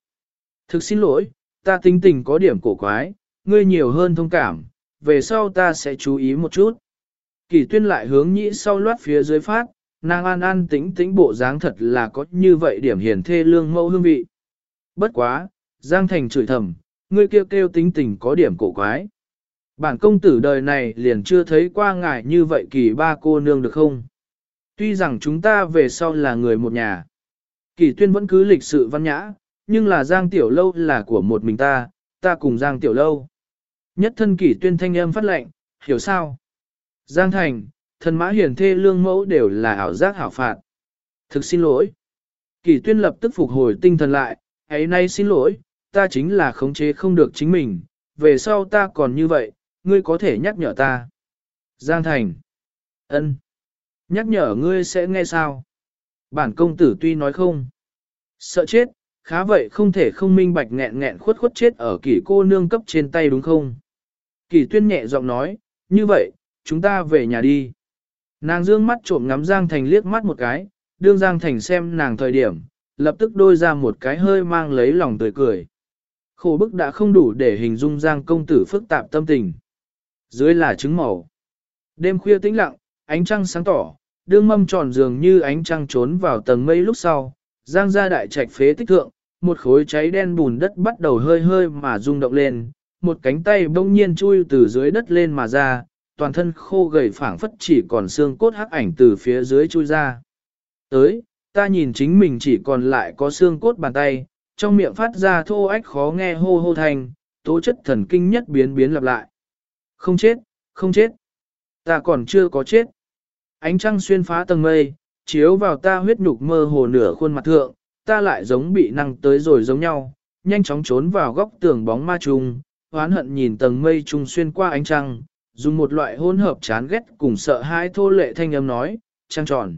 Thực xin lỗi, ta tính tình có điểm cổ quái, ngươi nhiều hơn thông cảm, về sau ta sẽ chú ý một chút. Kỳ tuyên lại hướng nhĩ sau loát phía dưới phát, nàng an an tĩnh tĩnh bộ dáng thật là có như vậy điểm hiền thê lương mẫu hương vị. Bất quá, Giang Thành chửi thầm, ngươi kêu kêu tính tình có điểm cổ quái. Bản công tử đời này liền chưa thấy qua ngài như vậy kỳ ba cô nương được không? Tuy rằng chúng ta về sau là người một nhà. Kỳ tuyên vẫn cứ lịch sự văn nhã, nhưng là Giang Tiểu Lâu là của một mình ta, ta cùng Giang Tiểu Lâu. Nhất thân kỳ tuyên thanh âm phát lệnh, hiểu sao? Giang Thành, thần mã hiển thê lương mẫu đều là ảo giác hảo phạt. Thực xin lỗi. Kỳ tuyên lập tức phục hồi tinh thần lại, ấy nay xin lỗi, ta chính là khống chế không được chính mình, về sau ta còn như vậy, ngươi có thể nhắc nhở ta. Giang Thành. ân, Nhắc nhở ngươi sẽ nghe sao? Bản công tử tuy nói không. Sợ chết, khá vậy không thể không minh bạch nghẹn nghẹn khuất khuất chết ở kỷ cô nương cấp trên tay đúng không? Kỷ tuyên nhẹ giọng nói, như vậy, chúng ta về nhà đi. Nàng dương mắt trộm ngắm Giang Thành liếc mắt một cái, đương Giang Thành xem nàng thời điểm, lập tức đôi ra một cái hơi mang lấy lòng tươi cười. Khổ bức đã không đủ để hình dung Giang công tử phức tạp tâm tình. Dưới là trứng màu. Đêm khuya tĩnh lặng, ánh trăng sáng tỏ, đương mâm tròn dường như ánh trăng trốn vào tầng mây lúc sau, Giang ra đại trạch phế tích thượng, một khối cháy đen bùn đất bắt đầu hơi hơi mà rung động lên, một cánh tay bỗng nhiên chui từ dưới đất lên mà ra, toàn thân khô gầy phảng phất chỉ còn xương cốt hắc ảnh từ phía dưới chui ra. Tới, ta nhìn chính mình chỉ còn lại có xương cốt bàn tay, trong miệng phát ra thô ách khó nghe hô hô thành, tố chất thần kinh nhất biến biến lặp lại. Không chết, không chết. Ta còn chưa có chết. Ánh trăng xuyên phá tầng mây, chiếu vào ta huyết nhục mơ hồ nửa khuôn mặt thượng, ta lại giống bị năng tới rồi giống nhau, nhanh chóng trốn vào góc tường bóng ma trùng, hoán hận nhìn tầng mây trùng xuyên qua ánh trăng, dùng một loại hỗn hợp chán ghét cùng sợ hãi thô lệ thanh âm nói, trăng tròn.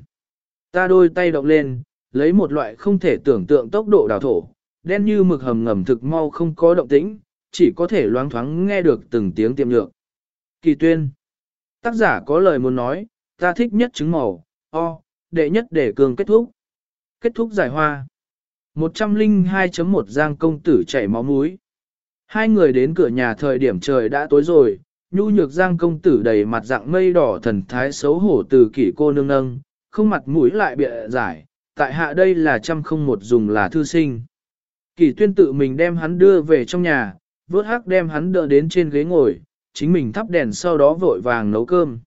Ta đôi tay động lên, lấy một loại không thể tưởng tượng tốc độ đào thổ, đen như mực hầm ngầm thực mau không có động tĩnh, chỉ có thể loáng thoáng nghe được từng tiếng tiệm nhược. Kỳ tuyên. Tác giả có lời muốn nói, ta thích nhất trứng màu, o, đệ nhất để cường kết thúc. Kết thúc giải hoa. 102.1 Giang công tử chảy máu mũi. Hai người đến cửa nhà thời điểm trời đã tối rồi, nhu nhược Giang công tử đầy mặt dạng mây đỏ thần thái xấu hổ từ kỷ cô nương nâng, không mặt mũi lại bịa giải, tại hạ đây là trăm không một dùng là thư sinh. Kỳ tuyên tự mình đem hắn đưa về trong nhà, vớt hắc đem hắn đỡ đến trên ghế ngồi, chính mình thắp đèn sau đó vội vàng nấu cơm.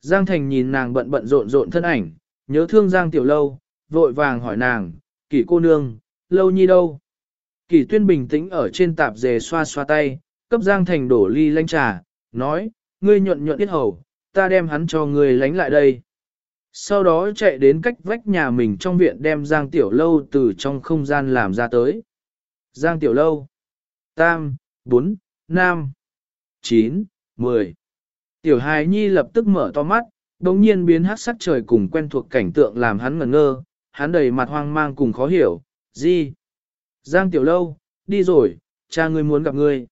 Giang Thành nhìn nàng bận bận rộn rộn thân ảnh, nhớ thương Giang Tiểu Lâu, vội vàng hỏi nàng, Kỳ cô nương, Lâu Nhi đâu? Kỳ tuyên bình tĩnh ở trên tạp dề xoa xoa tay, cấp Giang Thành đổ ly lanh trà, nói, ngươi nhuận nhuận tiết hầu, ta đem hắn cho ngươi lánh lại đây. Sau đó chạy đến cách vách nhà mình trong viện đem Giang Tiểu Lâu từ trong không gian làm ra tới. Giang Tiểu Lâu. Tam, bốn, Nam, chín, mười. Tiểu hài nhi lập tức mở to mắt, đồng nhiên biến hát sắc trời cùng quen thuộc cảnh tượng làm hắn ngẩn ngơ, hắn đầy mặt hoang mang cùng khó hiểu, gì? Giang tiểu lâu, đi rồi, cha ngươi muốn gặp ngươi.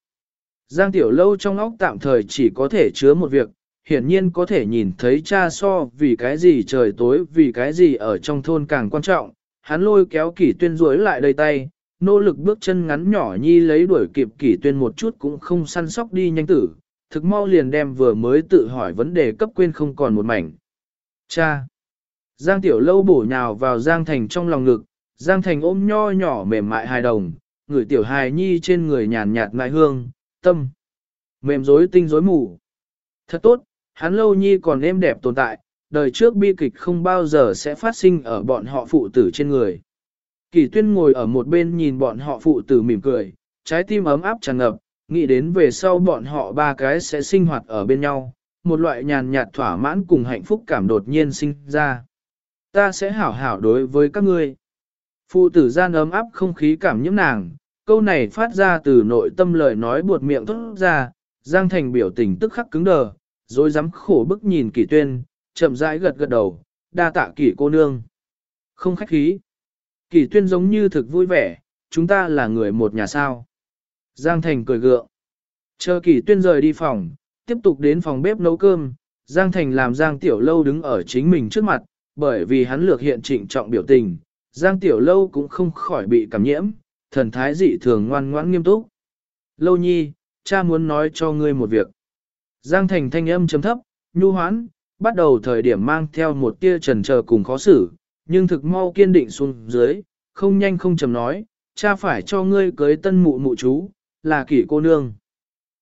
Giang Tiểu Lâu trong óc tạm thời chỉ có thể chứa một việc, hiển nhiên có thể nhìn thấy cha so vì cái gì trời tối vì cái gì ở trong thôn càng quan trọng. Hắn lôi kéo kỷ tuyên rối lại đầy tay, nỗ lực bước chân ngắn nhỏ nhi lấy đuổi kịp kỷ tuyên một chút cũng không săn sóc đi nhanh tử, thực mau liền đem vừa mới tự hỏi vấn đề cấp quên không còn một mảnh. Cha! Giang Tiểu Lâu bổ nhào vào Giang Thành trong lòng ngực, Giang Thành ôm nho nhỏ mềm mại hài đồng, người Tiểu hài nhi trên người nhàn nhạt ngại hương, tâm. Mềm rối tinh rối mù. Thật tốt, hắn lâu nhi còn êm đẹp tồn tại, đời trước bi kịch không bao giờ sẽ phát sinh ở bọn họ phụ tử trên người. Kỳ tuyên ngồi ở một bên nhìn bọn họ phụ tử mỉm cười, trái tim ấm áp tràn ngập, nghĩ đến về sau bọn họ ba cái sẽ sinh hoạt ở bên nhau, một loại nhàn nhạt thỏa mãn cùng hạnh phúc cảm đột nhiên sinh ra. Ta sẽ hảo hảo đối với các ngươi. Phụ tử gian ấm áp không khí cảm nhiễm nàng, câu này phát ra từ nội tâm lời nói buột miệng thốt ra, Giang Thành biểu tình tức khắc cứng đờ, rồi dám khổ bức nhìn kỷ tuyên, chậm rãi gật gật đầu, đa tạ kỷ cô nương. Không khách khí. Kỳ tuyên giống như thực vui vẻ, chúng ta là người một nhà sao. Giang Thành cười gượng. Chờ Kỳ tuyên rời đi phòng, tiếp tục đến phòng bếp nấu cơm, Giang Thành làm Giang Tiểu Lâu đứng ở chính mình trước mặt, bởi vì hắn lược hiện trịnh trọng biểu tình, Giang Tiểu Lâu cũng không khỏi bị cảm nhiễm, thần thái dị thường ngoan ngoãn nghiêm túc. Lâu nhi, cha muốn nói cho ngươi một việc. Giang Thành thanh âm chấm thấp, nhu hoãn, bắt đầu thời điểm mang theo một tia trần chờ cùng khó xử, nhưng thực mau kiên định xuống dưới, không nhanh không chầm nói, cha phải cho ngươi cưới tân mụ mụ chú, là kỷ cô nương.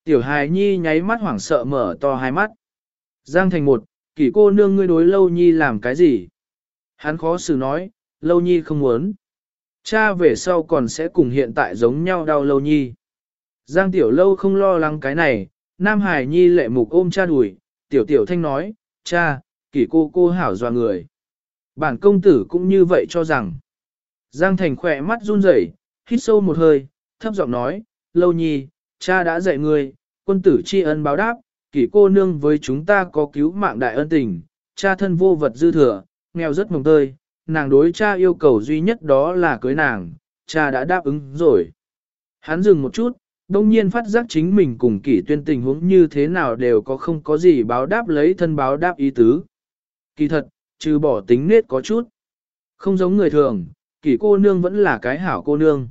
Tiểu hài nhi nháy mắt hoảng sợ mở to hai mắt. Giang thành một, kỷ cô nương ngươi đối lâu nhi làm cái gì? Hắn khó xử nói, lâu nhi không muốn. Cha về sau còn sẽ cùng hiện tại giống nhau đau lâu nhi. Giang tiểu lâu không lo lắng cái này, Nam Hải Nhi lệ mục ôm cha đùi, tiểu tiểu thanh nói, cha, kỷ cô cô hảo dọa người. Bản công tử cũng như vậy cho rằng. Giang Thành khỏe mắt run rẩy, hít sâu một hơi, thấp giọng nói, lâu nhi, cha đã dạy ngươi, quân tử tri ân báo đáp, kỷ cô nương với chúng ta có cứu mạng đại ân tình, cha thân vô vật dư thừa, nghèo rất mồng tơi, nàng đối cha yêu cầu duy nhất đó là cưới nàng, cha đã đáp ứng rồi. Hắn dừng một chút, đông nhiên phát giác chính mình cùng kỷ tuyên tình huống như thế nào đều có không có gì báo đáp lấy thân báo đáp ý tứ. Kỳ thật, trừ bỏ tính nết có chút. Không giống người thường, kỷ cô nương vẫn là cái hảo cô nương.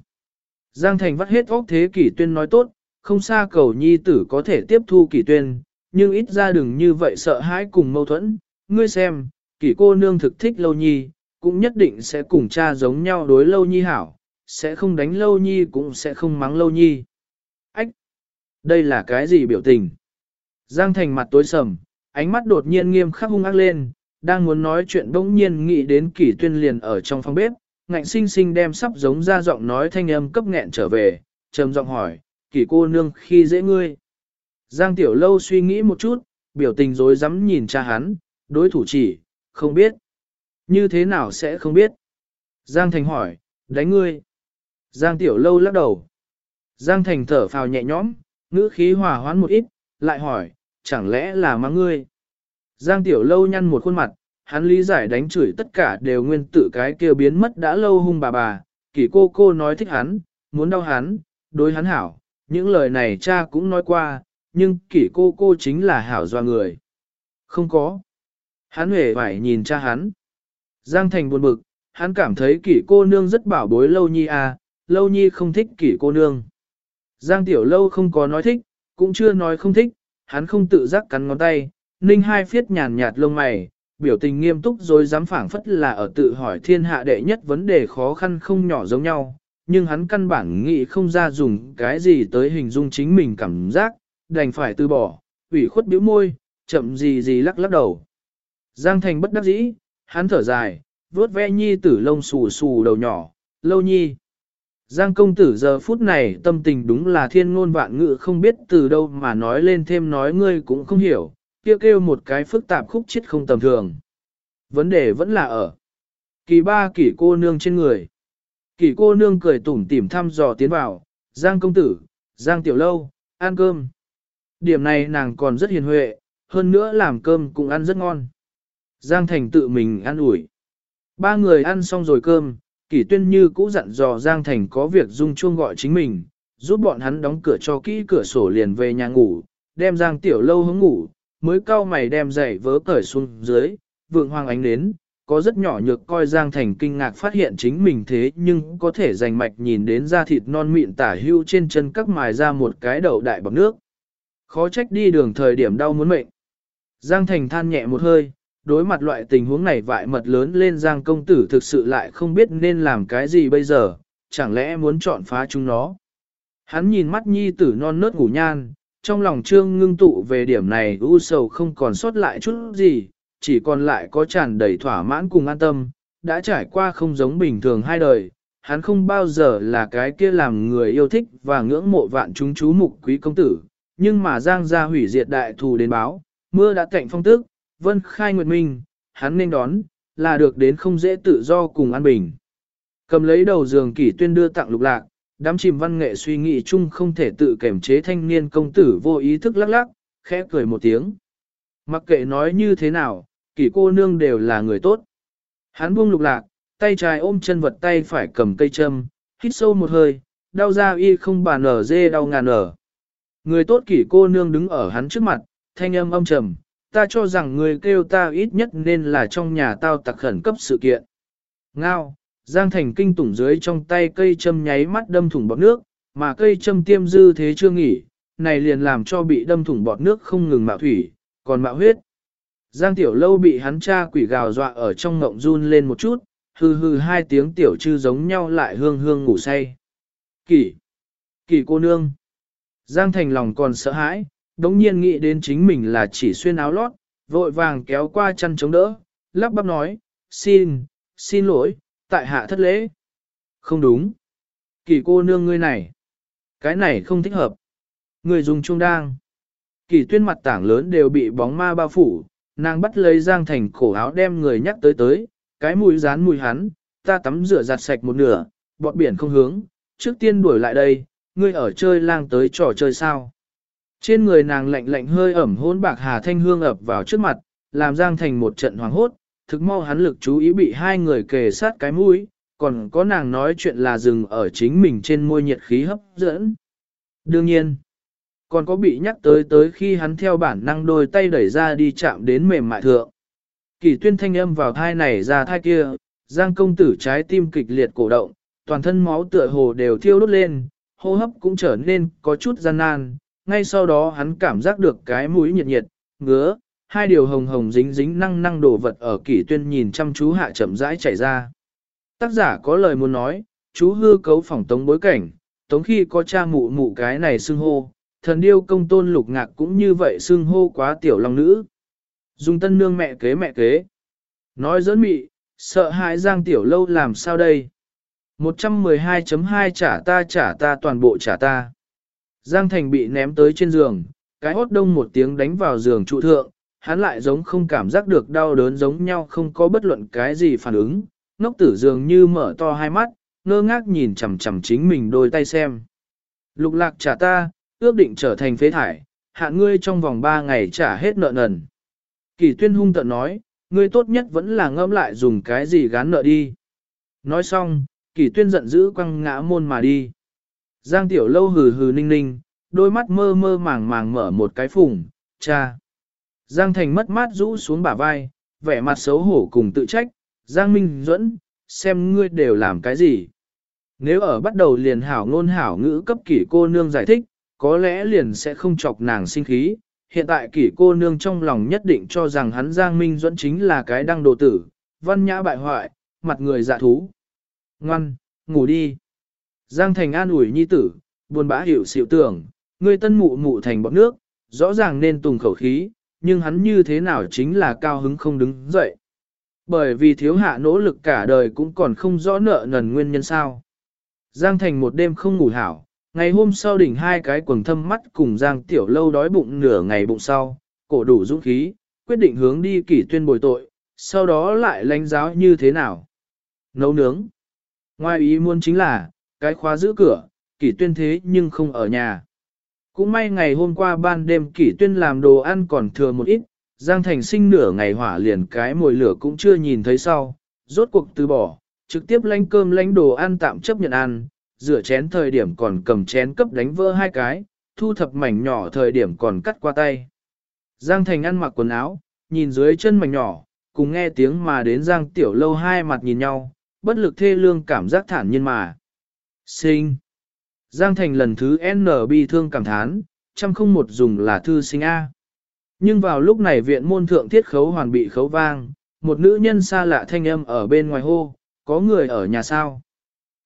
Giang Thành vắt hết óc thế kỷ tuyên nói tốt, không xa cầu nhi tử có thể tiếp thu kỷ tuyên, nhưng ít ra đừng như vậy sợ hãi cùng mâu thuẫn. Ngươi xem, kỷ cô nương thực thích lâu nhi, cũng nhất định sẽ cùng cha giống nhau đối lâu nhi hảo, sẽ không đánh lâu nhi cũng sẽ không mắng lâu nhi. Ách! Đây là cái gì biểu tình? Giang Thành mặt tối sầm, ánh mắt đột nhiên nghiêm khắc hung ác lên, đang muốn nói chuyện bỗng nhiên nghĩ đến kỷ tuyên liền ở trong phòng bếp, ngạnh sinh sinh đem sắp giống ra giọng nói thanh âm cấp nghẹn trở về, trầm giọng hỏi, kỷ cô nương khi dễ ngươi. Giang Tiểu Lâu suy nghĩ một chút, biểu tình rối rắm nhìn cha hắn, đối thủ chỉ, không biết. Như thế nào sẽ không biết? Giang Thành hỏi, đánh ngươi. Giang Tiểu Lâu lắc đầu. Giang Thành thở phào nhẹ nhõm, ngữ khí hòa hoãn một ít, lại hỏi, chẳng lẽ là mắng ngươi? Giang Tiểu Lâu nhăn một khuôn mặt, hắn lý giải đánh chửi tất cả đều nguyên tử cái kia biến mất đã lâu hung bà bà, kỷ cô cô nói thích hắn, muốn đau hắn, đối hắn hảo, những lời này cha cũng nói qua, nhưng kỷ cô cô chính là hảo doa người. Không có. Hắn hề phải nhìn cha hắn. Giang Thành buồn bực, hắn cảm thấy kỷ cô nương rất bảo bối lâu nhi à, lâu nhi không thích kỷ cô nương. Giang Tiểu Lâu không có nói thích, cũng chưa nói không thích, hắn không tự giác cắn ngón tay, ninh hai phiết nhàn nhạt lông mày, biểu tình nghiêm túc rồi dám phảng phất là ở tự hỏi thiên hạ đệ nhất vấn đề khó khăn không nhỏ giống nhau, nhưng hắn căn bản nghĩ không ra dùng cái gì tới hình dung chính mình cảm giác, đành phải từ bỏ, ủy khuất bĩu môi, chậm gì gì lắc lắc đầu. Giang Thành bất đắc dĩ, hắn thở dài, vuốt ve nhi tử lông xù xù đầu nhỏ, lâu nhi. Giang công tử giờ phút này tâm tình đúng là thiên ngôn vạn ngữ không biết từ đâu mà nói lên thêm nói ngươi cũng không hiểu, kêu kêu một cái phức tạp khúc chết không tầm thường. Vấn đề vẫn là ở kỳ ba kỷ cô nương trên người. Kỷ cô nương cười tủm tỉm thăm dò tiến vào, Giang công tử, Giang tiểu lâu, ăn cơm. Điểm này nàng còn rất hiền huệ, hơn nữa làm cơm cũng ăn rất ngon. Giang Thành tự mình ăn ủi. Ba người ăn xong rồi cơm, Kỷ tuyên như cũ dặn dò Giang Thành có việc dung chuông gọi chính mình, giúp bọn hắn đóng cửa cho kỹ cửa sổ liền về nhà ngủ, đem Giang Tiểu Lâu hướng ngủ, mới cau mày đem giày vớ cởi xuống dưới, vượng hoàng ánh đến, có rất nhỏ nhược coi Giang Thành kinh ngạc phát hiện chính mình thế nhưng có thể dành mạch nhìn đến da thịt non mịn tả hưu trên chân các mài ra một cái đầu đại bằng nước. Khó trách đi đường thời điểm đau muốn mệnh. Giang Thành than nhẹ một hơi, đối mặt loại tình huống này vại mật lớn lên Giang công tử thực sự lại không biết nên làm cái gì bây giờ, chẳng lẽ muốn chọn phá chúng nó. Hắn nhìn mắt nhi tử non nớt ngủ nhan, trong lòng trương ngưng tụ về điểm này u sầu không còn sót lại chút gì, chỉ còn lại có tràn đầy thỏa mãn cùng an tâm, đã trải qua không giống bình thường hai đời, hắn không bao giờ là cái kia làm người yêu thích và ngưỡng mộ vạn chúng chú mục quý công tử, nhưng mà giang gia hủy diệt đại thù đến báo, mưa đã cạnh phong tức, vân khai nguyệt minh, hắn nên đón, là được đến không dễ tự do cùng an bình. Cầm lấy đầu giường kỷ tuyên đưa tặng lục lạc, đám chìm văn nghệ suy nghĩ chung không thể tự kiểm chế thanh niên công tử vô ý thức lắc lắc, khẽ cười một tiếng. Mặc kệ nói như thế nào, kỷ cô nương đều là người tốt. Hắn buông lục lạc, tay trái ôm chân vật tay phải cầm cây châm, hít sâu một hơi, đau ra y không bàn nở dê đau ngàn nở. Người tốt kỷ cô nương đứng ở hắn trước mặt, thanh âm âm trầm, ta cho rằng người kêu ta ít nhất nên là trong nhà tao tặc khẩn cấp sự kiện. Ngao, Giang Thành kinh tủng dưới trong tay cây châm nháy mắt đâm thủng bọt nước, mà cây châm tiêm dư thế chưa nghỉ, này liền làm cho bị đâm thủng bọt nước không ngừng mạo thủy, còn mạo huyết. Giang Tiểu Lâu bị hắn cha quỷ gào dọa ở trong ngộng run lên một chút, hừ hừ hai tiếng tiểu chư giống nhau lại hương hương ngủ say. Kỷ! Kỷ cô nương! Giang Thành lòng còn sợ hãi, đống nhiên nghĩ đến chính mình là chỉ xuyên áo lót, vội vàng kéo qua chăn chống đỡ, lắp bắp nói, xin, xin lỗi, tại hạ thất lễ. Không đúng. Kỳ cô nương ngươi này. Cái này không thích hợp. Người dùng trung đang. Kỳ tuyên mặt tảng lớn đều bị bóng ma bao phủ, nàng bắt lấy Giang Thành cổ áo đem người nhắc tới tới, cái mùi rán mùi hắn, ta tắm rửa giặt sạch một nửa, bọt biển không hướng, trước tiên đuổi lại đây, ngươi ở chơi lang tới trò chơi sao. Trên người nàng lạnh lạnh hơi ẩm hôn bạc hà thanh hương ập vào trước mặt, làm Giang Thành một trận hoàng hốt, thực mau hắn lực chú ý bị hai người kề sát cái mũi, còn có nàng nói chuyện là dừng ở chính mình trên môi nhiệt khí hấp dẫn. Đương nhiên, còn có bị nhắc tới tới khi hắn theo bản năng đôi tay đẩy ra đi chạm đến mềm mại thượng. Kỳ tuyên thanh âm vào thai này ra thai kia, giang công tử trái tim kịch liệt cổ động, toàn thân máu tựa hồ đều thiêu đốt lên, hô hấp cũng trở nên có chút gian nan, ngay sau đó hắn cảm giác được cái mũi nhiệt nhiệt, ngứa, hai điều hồng hồng dính dính năng năng đổ vật ở kỷ tuyên nhìn chăm chú hạ chậm rãi chảy ra. Tác giả có lời muốn nói, chú hư cấu phỏng tống bối cảnh, tống khi có cha mụ mụ cái này xưng hô, thần điêu công tôn lục ngạc cũng như vậy xưng hô quá tiểu long nữ. Dùng tân nương mẹ kế mẹ kế. Nói giỡn mị, sợ hãi giang tiểu lâu làm sao đây? 112.2 trả ta trả ta toàn bộ trả ta. Giang Thành bị ném tới trên giường, cái hốt đông một tiếng đánh vào giường trụ thượng, hắn lại giống không cảm giác được đau đớn giống nhau không có bất luận cái gì phản ứng, ngốc tử dường như mở to hai mắt, ngơ ngác nhìn chằm chằm chính mình đôi tay xem. Lục lạc trả ta, ước định trở thành phế thải, hạ ngươi trong vòng ba ngày trả hết nợ nần. Kỳ tuyên hung tận nói, ngươi tốt nhất vẫn là ngâm lại dùng cái gì gán nợ đi. Nói xong, kỳ tuyên giận dữ quăng ngã môn mà đi. Giang tiểu lâu hừ hừ ninh ninh, đôi mắt mơ mơ màng màng mở một cái phùng, cha. Giang Thành mất mát rũ xuống bả vai, vẻ mặt xấu hổ cùng tự trách, Giang Minh Duẫn, xem ngươi đều làm cái gì. Nếu ở bắt đầu liền hảo ngôn hảo ngữ cấp kỷ cô nương giải thích, có lẽ liền sẽ không chọc nàng sinh khí. Hiện tại kỷ cô nương trong lòng nhất định cho rằng hắn Giang Minh Duẫn chính là cái đăng đồ tử, văn nhã bại hoại, mặt người dạ thú. Ngoan, ngủ đi. Giang Thành an ủi nhi tử, buồn bã hiểu xịu tưởng, ngươi tân mụ mụ thành bọc nước, rõ ràng nên tùng khẩu khí, nhưng hắn như thế nào chính là cao hứng không đứng dậy. Bởi vì thiếu hạ nỗ lực cả đời cũng còn không rõ nợ nần nguyên nhân sao. Giang Thành một đêm không ngủ hảo, ngày hôm sau đỉnh hai cái quần thâm mắt cùng Giang Tiểu Lâu đói bụng nửa ngày bụng sau, cổ đủ dũng khí, quyết định hướng đi kỷ tuyên bồi tội, sau đó lại lãnh giáo như thế nào. Nấu nướng. Ngoài ý muốn chính là, cái khóa giữ cửa, kỷ tuyên thế nhưng không ở nhà. Cũng may ngày hôm qua ban đêm kỷ tuyên làm đồ ăn còn thừa một ít, Giang Thành sinh nửa ngày hỏa liền cái mồi lửa cũng chưa nhìn thấy sau, rốt cuộc từ bỏ, trực tiếp lánh cơm lánh đồ ăn tạm chấp nhận ăn, rửa chén thời điểm còn cầm chén cấp đánh vỡ hai cái, thu thập mảnh nhỏ thời điểm còn cắt qua tay. Giang Thành ăn mặc quần áo, nhìn dưới chân mảnh nhỏ, cùng nghe tiếng mà đến Giang Tiểu Lâu hai mặt nhìn nhau, bất lực thê lương cảm giác thản nhiên mà. Sinh. Giang Thành lần thứ N bi thương cảm thán, trăm không một dùng là thư sinh A. Nhưng vào lúc này viện môn thượng thiết khấu hoàn bị khấu vang, một nữ nhân xa lạ thanh âm ở bên ngoài hô, có người ở nhà sao.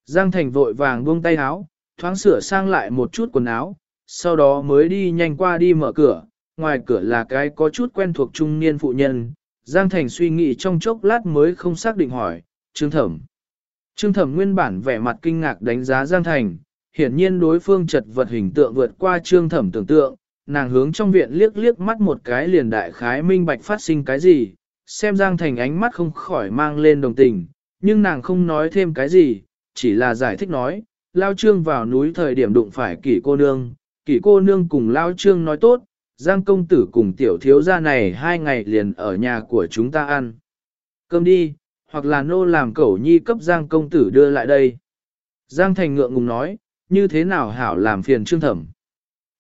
Giang Thành vội vàng buông tay áo, thoáng sửa sang lại một chút quần áo, sau đó mới đi nhanh qua đi mở cửa, ngoài cửa là cái có chút quen thuộc trung niên phụ nhân. Giang Thành suy nghĩ trong chốc lát mới không xác định hỏi, Trương Thẩm. Trương Thẩm nguyên bản vẻ mặt kinh ngạc đánh giá Giang Thành, hiển nhiên đối phương chật vật hình tượng vượt qua Trương Thẩm tưởng tượng, nàng hướng trong viện liếc liếc mắt một cái liền đại khái minh bạch phát sinh cái gì, xem Giang Thành ánh mắt không khỏi mang lên đồng tình, nhưng nàng không nói thêm cái gì, chỉ là giải thích nói, Lao Trương vào núi thời điểm đụng phải kỷ cô nương, kỷ cô nương cùng Lao Trương nói tốt, Giang công tử cùng tiểu thiếu gia này hai ngày liền ở nhà của chúng ta ăn. Cơm đi, hoặc là nô làm cẩu nhi cấp Giang công tử đưa lại đây. Giang Thành ngượng ngùng nói, như thế nào hảo làm phiền Trương Thẩm.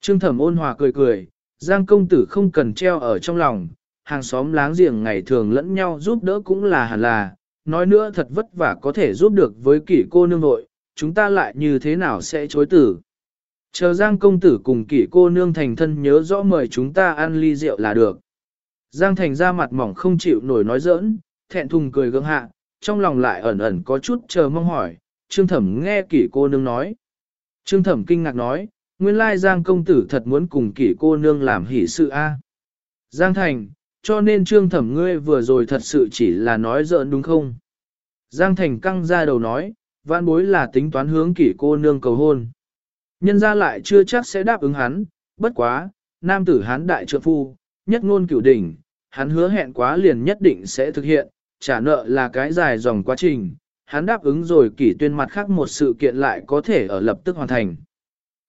Trương Thẩm ôn hòa cười cười, Giang công tử không cần treo ở trong lòng, hàng xóm láng giềng ngày thường lẫn nhau giúp đỡ cũng là hẳn là, nói nữa thật vất vả có thể giúp được với kỷ cô nương nội, chúng ta lại như thế nào sẽ chối tử. Chờ Giang công tử cùng kỷ cô nương thành thân nhớ rõ mời chúng ta ăn ly rượu là được. Giang thành ra mặt mỏng không chịu nổi nói giỡn, thẹn thùng cười gương hạ, trong lòng lại ẩn ẩn có chút chờ mong hỏi, Trương Thẩm nghe kỷ cô nương nói. Trương Thẩm kinh ngạc nói, nguyên lai Giang công tử thật muốn cùng kỷ cô nương làm hỷ sự a. Giang Thành, cho nên Trương Thẩm ngươi vừa rồi thật sự chỉ là nói giỡn đúng không? Giang Thành căng ra đầu nói, vạn bối là tính toán hướng kỷ cô nương cầu hôn. Nhân ra lại chưa chắc sẽ đáp ứng hắn, bất quá, nam tử hắn đại trượng phu, nhất ngôn cửu đỉnh, hắn hứa hẹn quá liền nhất định sẽ thực hiện, trả nợ là cái dài dòng quá trình, hắn đáp ứng rồi kỷ tuyên mặt khác một sự kiện lại có thể ở lập tức hoàn thành.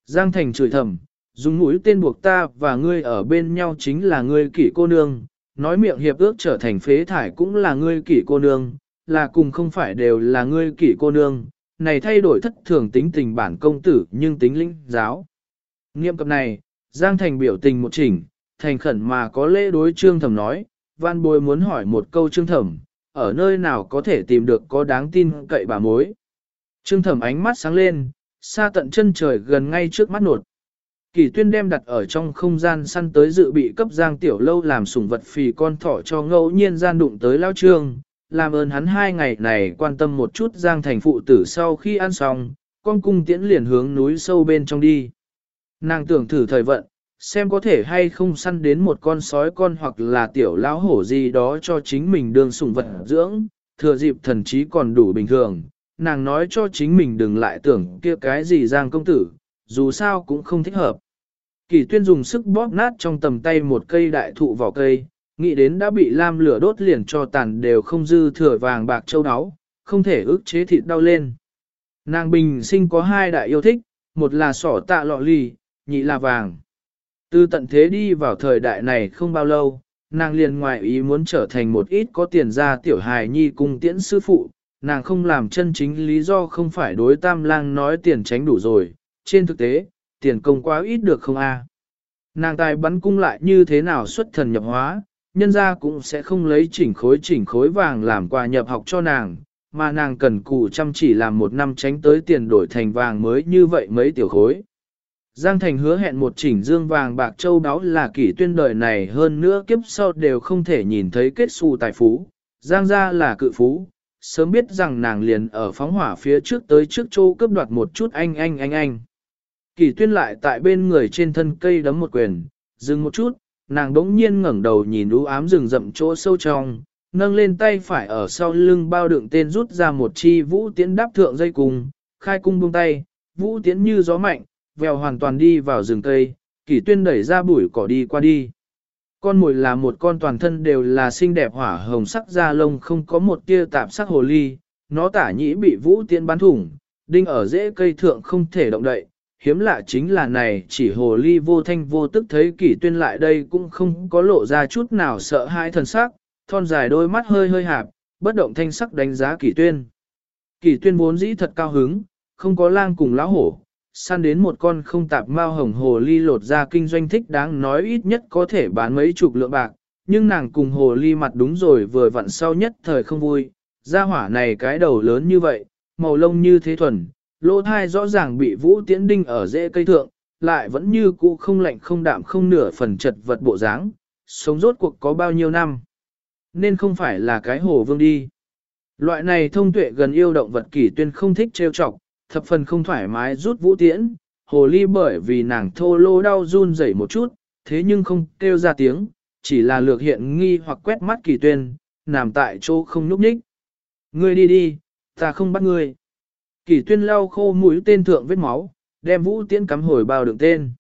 Giang Thành chửi thầm, dùng mũi tên buộc ta và ngươi ở bên nhau chính là ngươi kỷ cô nương, nói miệng hiệp ước trở thành phế thải cũng là ngươi kỷ cô nương, là cùng không phải đều là ngươi kỷ cô nương, này thay đổi thất thường tính tình bản công tử nhưng tính linh giáo. Nghiệm cập này, Giang Thành biểu tình một chỉnh, thành khẩn mà có lễ đối trương thẩm nói, văn bồi muốn hỏi một câu trương thẩm, ở nơi nào có thể tìm được có đáng tin cậy bà mối. Trương thẩm ánh mắt sáng lên, xa tận chân trời gần ngay trước mắt nột. Kỳ tuyên đem đặt ở trong không gian săn tới dự bị cấp giang tiểu lâu làm sủng vật phì con thỏ cho ngẫu nhiên gian đụng tới lao trương, làm ơn hắn hai ngày này quan tâm một chút giang thành phụ tử sau khi ăn xong, con cung tiễn liền hướng núi sâu bên trong đi. Nàng tưởng thử thời vận, xem có thể hay không săn đến một con sói con hoặc là tiểu lão hổ gì đó cho chính mình đương sủng vật dưỡng, thừa dịp thần trí còn đủ bình thường. Nàng nói cho chính mình đừng lại tưởng kia cái gì giang công tử, dù sao cũng không thích hợp. Kỳ tuyên dùng sức bóp nát trong tầm tay một cây đại thụ vỏ cây, nghĩ đến đã bị lam lửa đốt liền cho tàn đều không dư thừa vàng bạc châu áo, không thể ức chế thịt đau lên. Nàng bình sinh có hai đại yêu thích, một là sỏ tạ lọ ly, nhị là vàng. Từ tận thế đi vào thời đại này không bao lâu, nàng liền ngoại ý muốn trở thành một ít có tiền ra tiểu hài nhi cung tiễn sư phụ, nàng không làm chân chính lý do không phải đối tam lang nói tiền tránh đủ rồi, trên thực tế, tiền công quá ít được không a? Nàng tài bắn cung lại như thế nào xuất thần nhập hóa, nhân ra cũng sẽ không lấy chỉnh khối chỉnh khối vàng làm quà nhập học cho nàng, mà nàng cần cù chăm chỉ làm một năm tránh tới tiền đổi thành vàng mới như vậy mấy tiểu khối. Giang Thành hứa hẹn một chỉnh dương vàng bạc châu đáo là kỷ tuyên đời này hơn nữa kiếp sau đều không thể nhìn thấy kết xu tài phú. Giang gia là cự phú, sớm biết rằng nàng liền ở phóng hỏa phía trước tới trước châu cướp đoạt một chút anh anh anh anh. Kỷ tuyên lại tại bên người trên thân cây đấm một quyền, dừng một chút, nàng đống nhiên ngẩng đầu nhìn u ám rừng rậm chỗ sâu trong, nâng lên tay phải ở sau lưng bao đựng tên rút ra một chi vũ tiễn đáp thượng dây cung, khai cung buông tay, vũ tiễn như gió mạnh, vèo hoàn toàn đi vào rừng cây, kỷ tuyên đẩy ra bụi cỏ đi qua đi. Con mồi là một con toàn thân đều là xinh đẹp hỏa hồng sắc da lông không có một tia tạp sắc hồ ly, nó tả nhĩ bị vũ tiễn bắn thủng, đinh ở rễ cây thượng không thể động đậy, hiếm lạ chính là này chỉ hồ ly vô thanh vô tức thấy kỷ tuyên lại đây cũng không có lộ ra chút nào sợ hãi thần sắc, thon dài đôi mắt hơi hơi hạp, bất động thanh sắc đánh giá kỷ tuyên. Kỷ tuyên vốn dĩ thật cao hứng, không có lang cùng lão hổ, săn đến một con không tạp mao hồng hồ ly lột ra kinh doanh thích đáng nói ít nhất có thể bán mấy chục lượng bạc, nhưng nàng cùng hồ ly mặt đúng rồi vừa vặn sau nhất thời không vui, ra hỏa này cái đầu lớn như vậy, màu lông như thế thuần, lỗ thai rõ ràng bị vũ tiễn đinh ở rễ cây thượng, lại vẫn như cũ không lạnh không đạm không nửa phần chật vật bộ dáng, sống rốt cuộc có bao nhiêu năm. Nên không phải là cái hồ vương đi. Loại này thông tuệ gần yêu động vật kỷ tuyên không thích trêu chọc, thập phần không thoải mái rút vũ tiễn, hồ ly bởi vì nàng thô lô đau run rẩy một chút, thế nhưng không kêu ra tiếng, chỉ là lược hiện nghi hoặc quét mắt kỳ tuyên, nằm tại chỗ không nhúc nhích. Ngươi đi đi, ta không bắt ngươi. Kỳ tuyên lau khô mũi tên thượng vết máu, đem vũ tiễn cắm hồi bao đựng tên.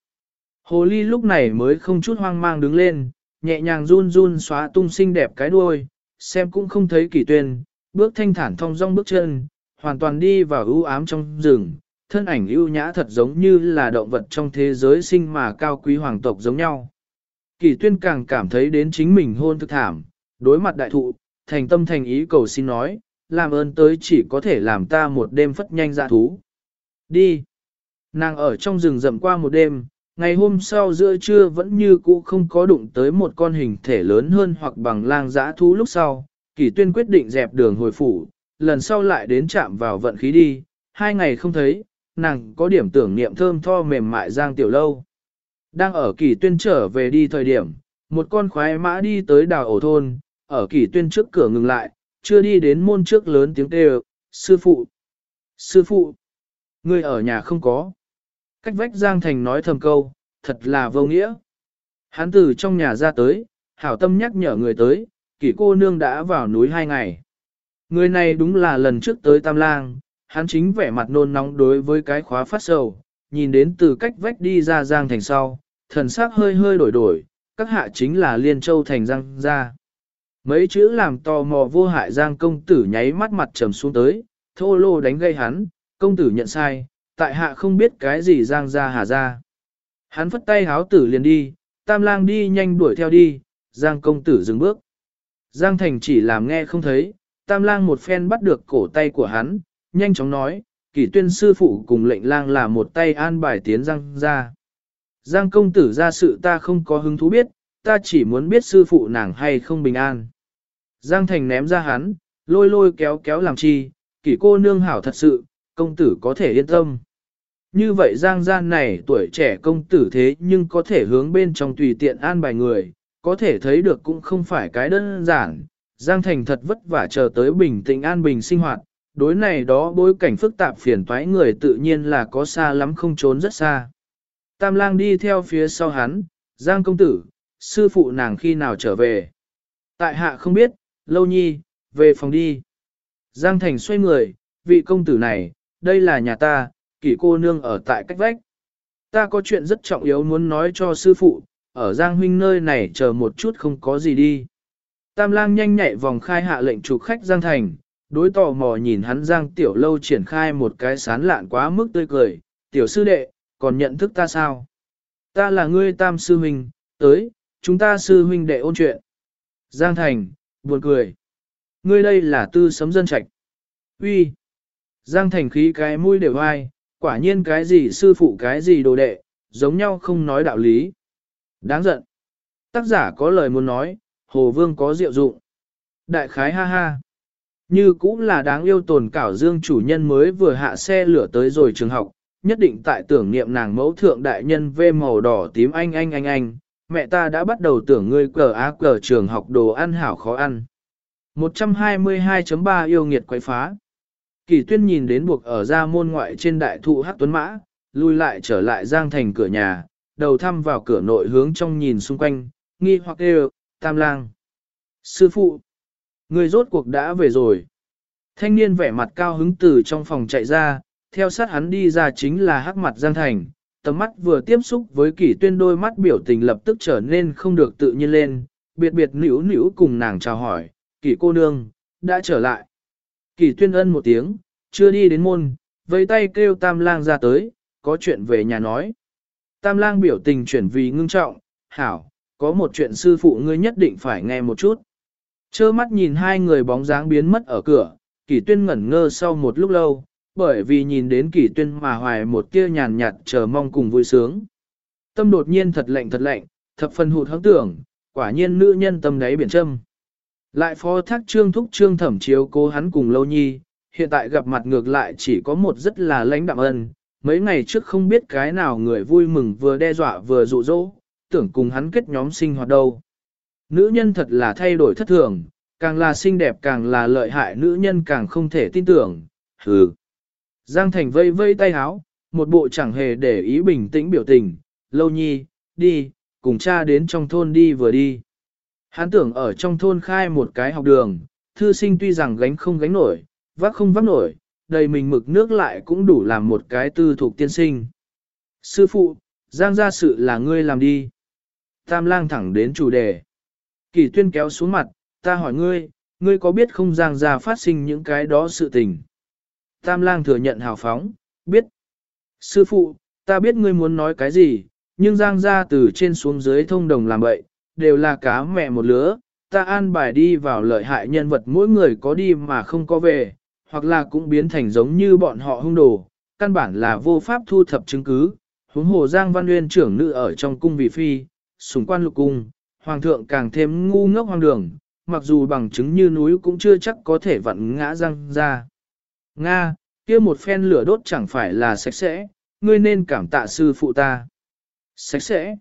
Hồ ly lúc này mới không chút hoang mang đứng lên, nhẹ nhàng run run xóa tung xinh đẹp cái đuôi, xem cũng không thấy kỳ tuyên, bước thanh thản thong dong bước chân, hoàn toàn đi vào ưu ám trong rừng, thân ảnh ưu nhã thật giống như là động vật trong thế giới sinh mà cao quý hoàng tộc giống nhau. Kỳ tuyên càng cảm thấy đến chính mình hôn thực thảm, đối mặt đại thụ, thành tâm thành ý cầu xin nói, làm ơn tới chỉ có thể làm ta một đêm phất nhanh dạ thú. Đi. Nàng ở trong rừng rậm qua một đêm, ngày hôm sau giữa trưa vẫn như cũ không có đụng tới một con hình thể lớn hơn hoặc bằng lang dã thú lúc sau. Kỳ tuyên quyết định dẹp đường hồi phủ, lần sau lại đến chạm vào vận khí đi, hai ngày không thấy, nàng có điểm tưởng niệm thơm tho mềm mại giang tiểu lâu. Đang ở kỳ tuyên trở về đi thời điểm, một con khoái mã đi tới đào ổ thôn, ở kỳ tuyên trước cửa ngừng lại, chưa đi đến môn trước lớn tiếng kêu, sư phụ, sư phụ, ngươi ở nhà không có. Cách vách Giang Thành nói thầm câu, thật là vô nghĩa. Hắn từ trong nhà ra tới, hảo tâm nhắc nhở người tới, kỷ cô nương đã vào núi hai ngày. Người này đúng là lần trước tới Tam Lang, hắn chính vẻ mặt nôn nóng đối với cái khóa phát sầu, nhìn đến từ cách vách đi ra Giang Thành sau, thần sắc hơi hơi đổi đổi, các hạ chính là Liên Châu Thành Giang ra. Mấy chữ làm tò mò vô hại Giang công tử nháy mắt mặt trầm xuống tới, thô lô đánh gây hắn, công tử nhận sai, tại hạ không biết cái gì Giang ra hà ra. Hắn phất tay háo tử liền đi, tam lang đi nhanh đuổi theo đi, Giang công tử dừng bước. Giang thành chỉ làm nghe không thấy, tam lang một phen bắt được cổ tay của hắn, nhanh chóng nói, kỷ tuyên sư phụ cùng lệnh lang là một tay an bài tiến răng ra. Giang công tử ra sự ta không có hứng thú biết, ta chỉ muốn biết sư phụ nàng hay không bình an. Giang thành ném ra hắn, lôi lôi kéo kéo làm chi, kỷ cô nương hảo thật sự, công tử có thể yên tâm. Như vậy Giang gian này tuổi trẻ công tử thế nhưng có thể hướng bên trong tùy tiện an bài người, có thể thấy được cũng không phải cái đơn giản. Giang Thành thật vất vả chờ tới bình tĩnh an bình sinh hoạt, đối này đó bối cảnh phức tạp phiền toái người tự nhiên là có xa lắm không trốn rất xa. Tam lang đi theo phía sau hắn, Giang công tử, sư phụ nàng khi nào trở về. Tại hạ không biết, lâu nhi, về phòng đi. Giang Thành xoay người, vị công tử này, đây là nhà ta, kỷ cô nương ở tại cách vách. Ta có chuyện rất trọng yếu muốn nói cho sư phụ, ở Giang huynh nơi này chờ một chút không có gì đi. Tam lang nhanh nhạy vòng khai hạ lệnh chủ khách Giang Thành, đối tò mò nhìn hắn Giang Tiểu Lâu triển khai một cái sán lạn quá mức tươi cười, Tiểu sư đệ, còn nhận thức ta sao? Ta là ngươi tam sư huynh, tới, chúng ta sư huynh đệ ôn chuyện. Giang Thành, buồn cười. Ngươi đây là tư sấm dân trạch. Uy. Giang Thành khí cái mũi đều ai, quả nhiên cái gì sư phụ cái gì đồ đệ, giống nhau không nói đạo lý. Đáng giận. Tác giả có lời muốn nói, Hồ Vương có diệu dụng. Đại khái ha ha. Như cũng là đáng yêu tồn cảo dương chủ nhân mới vừa hạ xe lửa tới rồi trường học, nhất định tại tưởng niệm nàng mẫu thượng đại nhân vê màu đỏ tím anh anh anh anh, mẹ ta đã bắt đầu tưởng ngươi cờ á cờ trường học đồ ăn hảo khó ăn. 122.3 yêu nghiệt quấy phá. Kỳ tuyên nhìn đến buộc ở ra môn ngoại trên đại thụ hát tuấn mã, lui lại trở lại giang thành cửa nhà, đầu thăm vào cửa nội hướng trong nhìn xung quanh, nghi hoặc đều, tam lang. Sư phụ, người rốt cuộc đã về rồi. Thanh niên vẻ mặt cao hứng từ trong phòng chạy ra, theo sát hắn đi ra chính là hắc mặt giang thành, tầm mắt vừa tiếp xúc với kỷ tuyên đôi mắt biểu tình lập tức trở nên không được tự nhiên lên, biệt biệt nữ nữ cùng nàng chào hỏi, kỷ cô nương, đã trở lại. Kỷ tuyên ân một tiếng, chưa đi đến môn, vẫy tay kêu tam lang ra tới, có chuyện về nhà nói. Tam lang biểu tình chuyển vì ngưng trọng, hảo, có một chuyện sư phụ ngươi nhất định phải nghe một chút. Chơ mắt nhìn hai người bóng dáng biến mất ở cửa, kỷ tuyên ngẩn ngơ sau một lúc lâu, bởi vì nhìn đến kỷ tuyên mà hoài một tia nhàn nhạt chờ mong cùng vui sướng. Tâm đột nhiên thật lạnh thật lạnh, thập phần hụt hứng tưởng, quả nhiên nữ nhân tâm đáy biển châm. Lại phó thác trương thúc trương thẩm chiếu cố hắn cùng lâu nhi, hiện tại gặp mặt ngược lại chỉ có một rất là lãnh đạm ân. Mấy ngày trước không biết cái nào người vui mừng vừa đe dọa vừa dụ dỗ, tưởng cùng hắn kết nhóm sinh hoạt đâu. Nữ nhân thật là thay đổi thất thường, càng là xinh đẹp càng là lợi hại nữ nhân càng không thể tin tưởng, hừ. Giang Thành vây vây tay háo, một bộ chẳng hề để ý bình tĩnh biểu tình, lâu nhi, đi, cùng cha đến trong thôn đi vừa đi. Hắn tưởng ở trong thôn khai một cái học đường, thư sinh tuy rằng gánh không gánh nổi, vác không vác nổi, đầy mình mực nước lại cũng đủ làm một cái tư thuộc tiên sinh. Sư phụ, giang gia sự là ngươi làm đi. Tam lang thẳng đến chủ đề. Kỳ tuyên kéo xuống mặt, ta hỏi ngươi, ngươi có biết không giang ra phát sinh những cái đó sự tình. Tam lang thừa nhận hào phóng, biết. Sư phụ, ta biết ngươi muốn nói cái gì, nhưng giang ra từ trên xuống dưới thông đồng làm vậy, đều là cá mẹ một lứa, ta an bài đi vào lợi hại nhân vật mỗi người có đi mà không có về, hoặc là cũng biến thành giống như bọn họ hung đồ, căn bản là vô pháp thu thập chứng cứ. Huống hồ Giang Văn Nguyên trưởng nữ ở trong cung vị phi, sùng quan lục cung, hoàng thượng càng thêm ngu ngốc hoang đường, mặc dù bằng chứng như núi cũng chưa chắc có thể vặn ngã Giang ra. Nga, kia một phen lửa đốt chẳng phải là sạch sẽ, ngươi nên cảm tạ sư phụ ta. Sạch sẽ.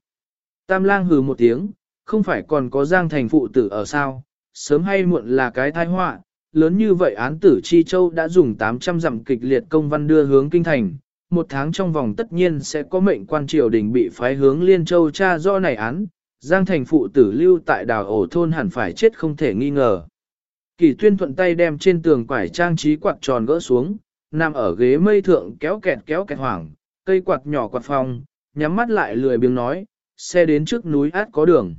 Tam lang hừ một tiếng, không phải còn có Giang thành phụ tử ở sao, sớm hay muộn là cái tai họa, lớn như vậy án tử Chi Châu đã dùng 800 dặm kịch liệt công văn đưa hướng kinh thành, một tháng trong vòng tất nhiên sẽ có mệnh quan triều đình bị phái hướng Liên Châu tra do này án, Giang thành phụ tử lưu tại đào ổ thôn hẳn phải chết không thể nghi ngờ. Kỳ tuyên thuận tay đem trên tường quải trang trí quạt tròn gỡ xuống, nằm ở ghế mây thượng kéo kẹt kéo kẹt hoảng, cây quạt nhỏ quạt phòng, nhắm mắt lại lười biếng nói, xe đến trước núi át có đường.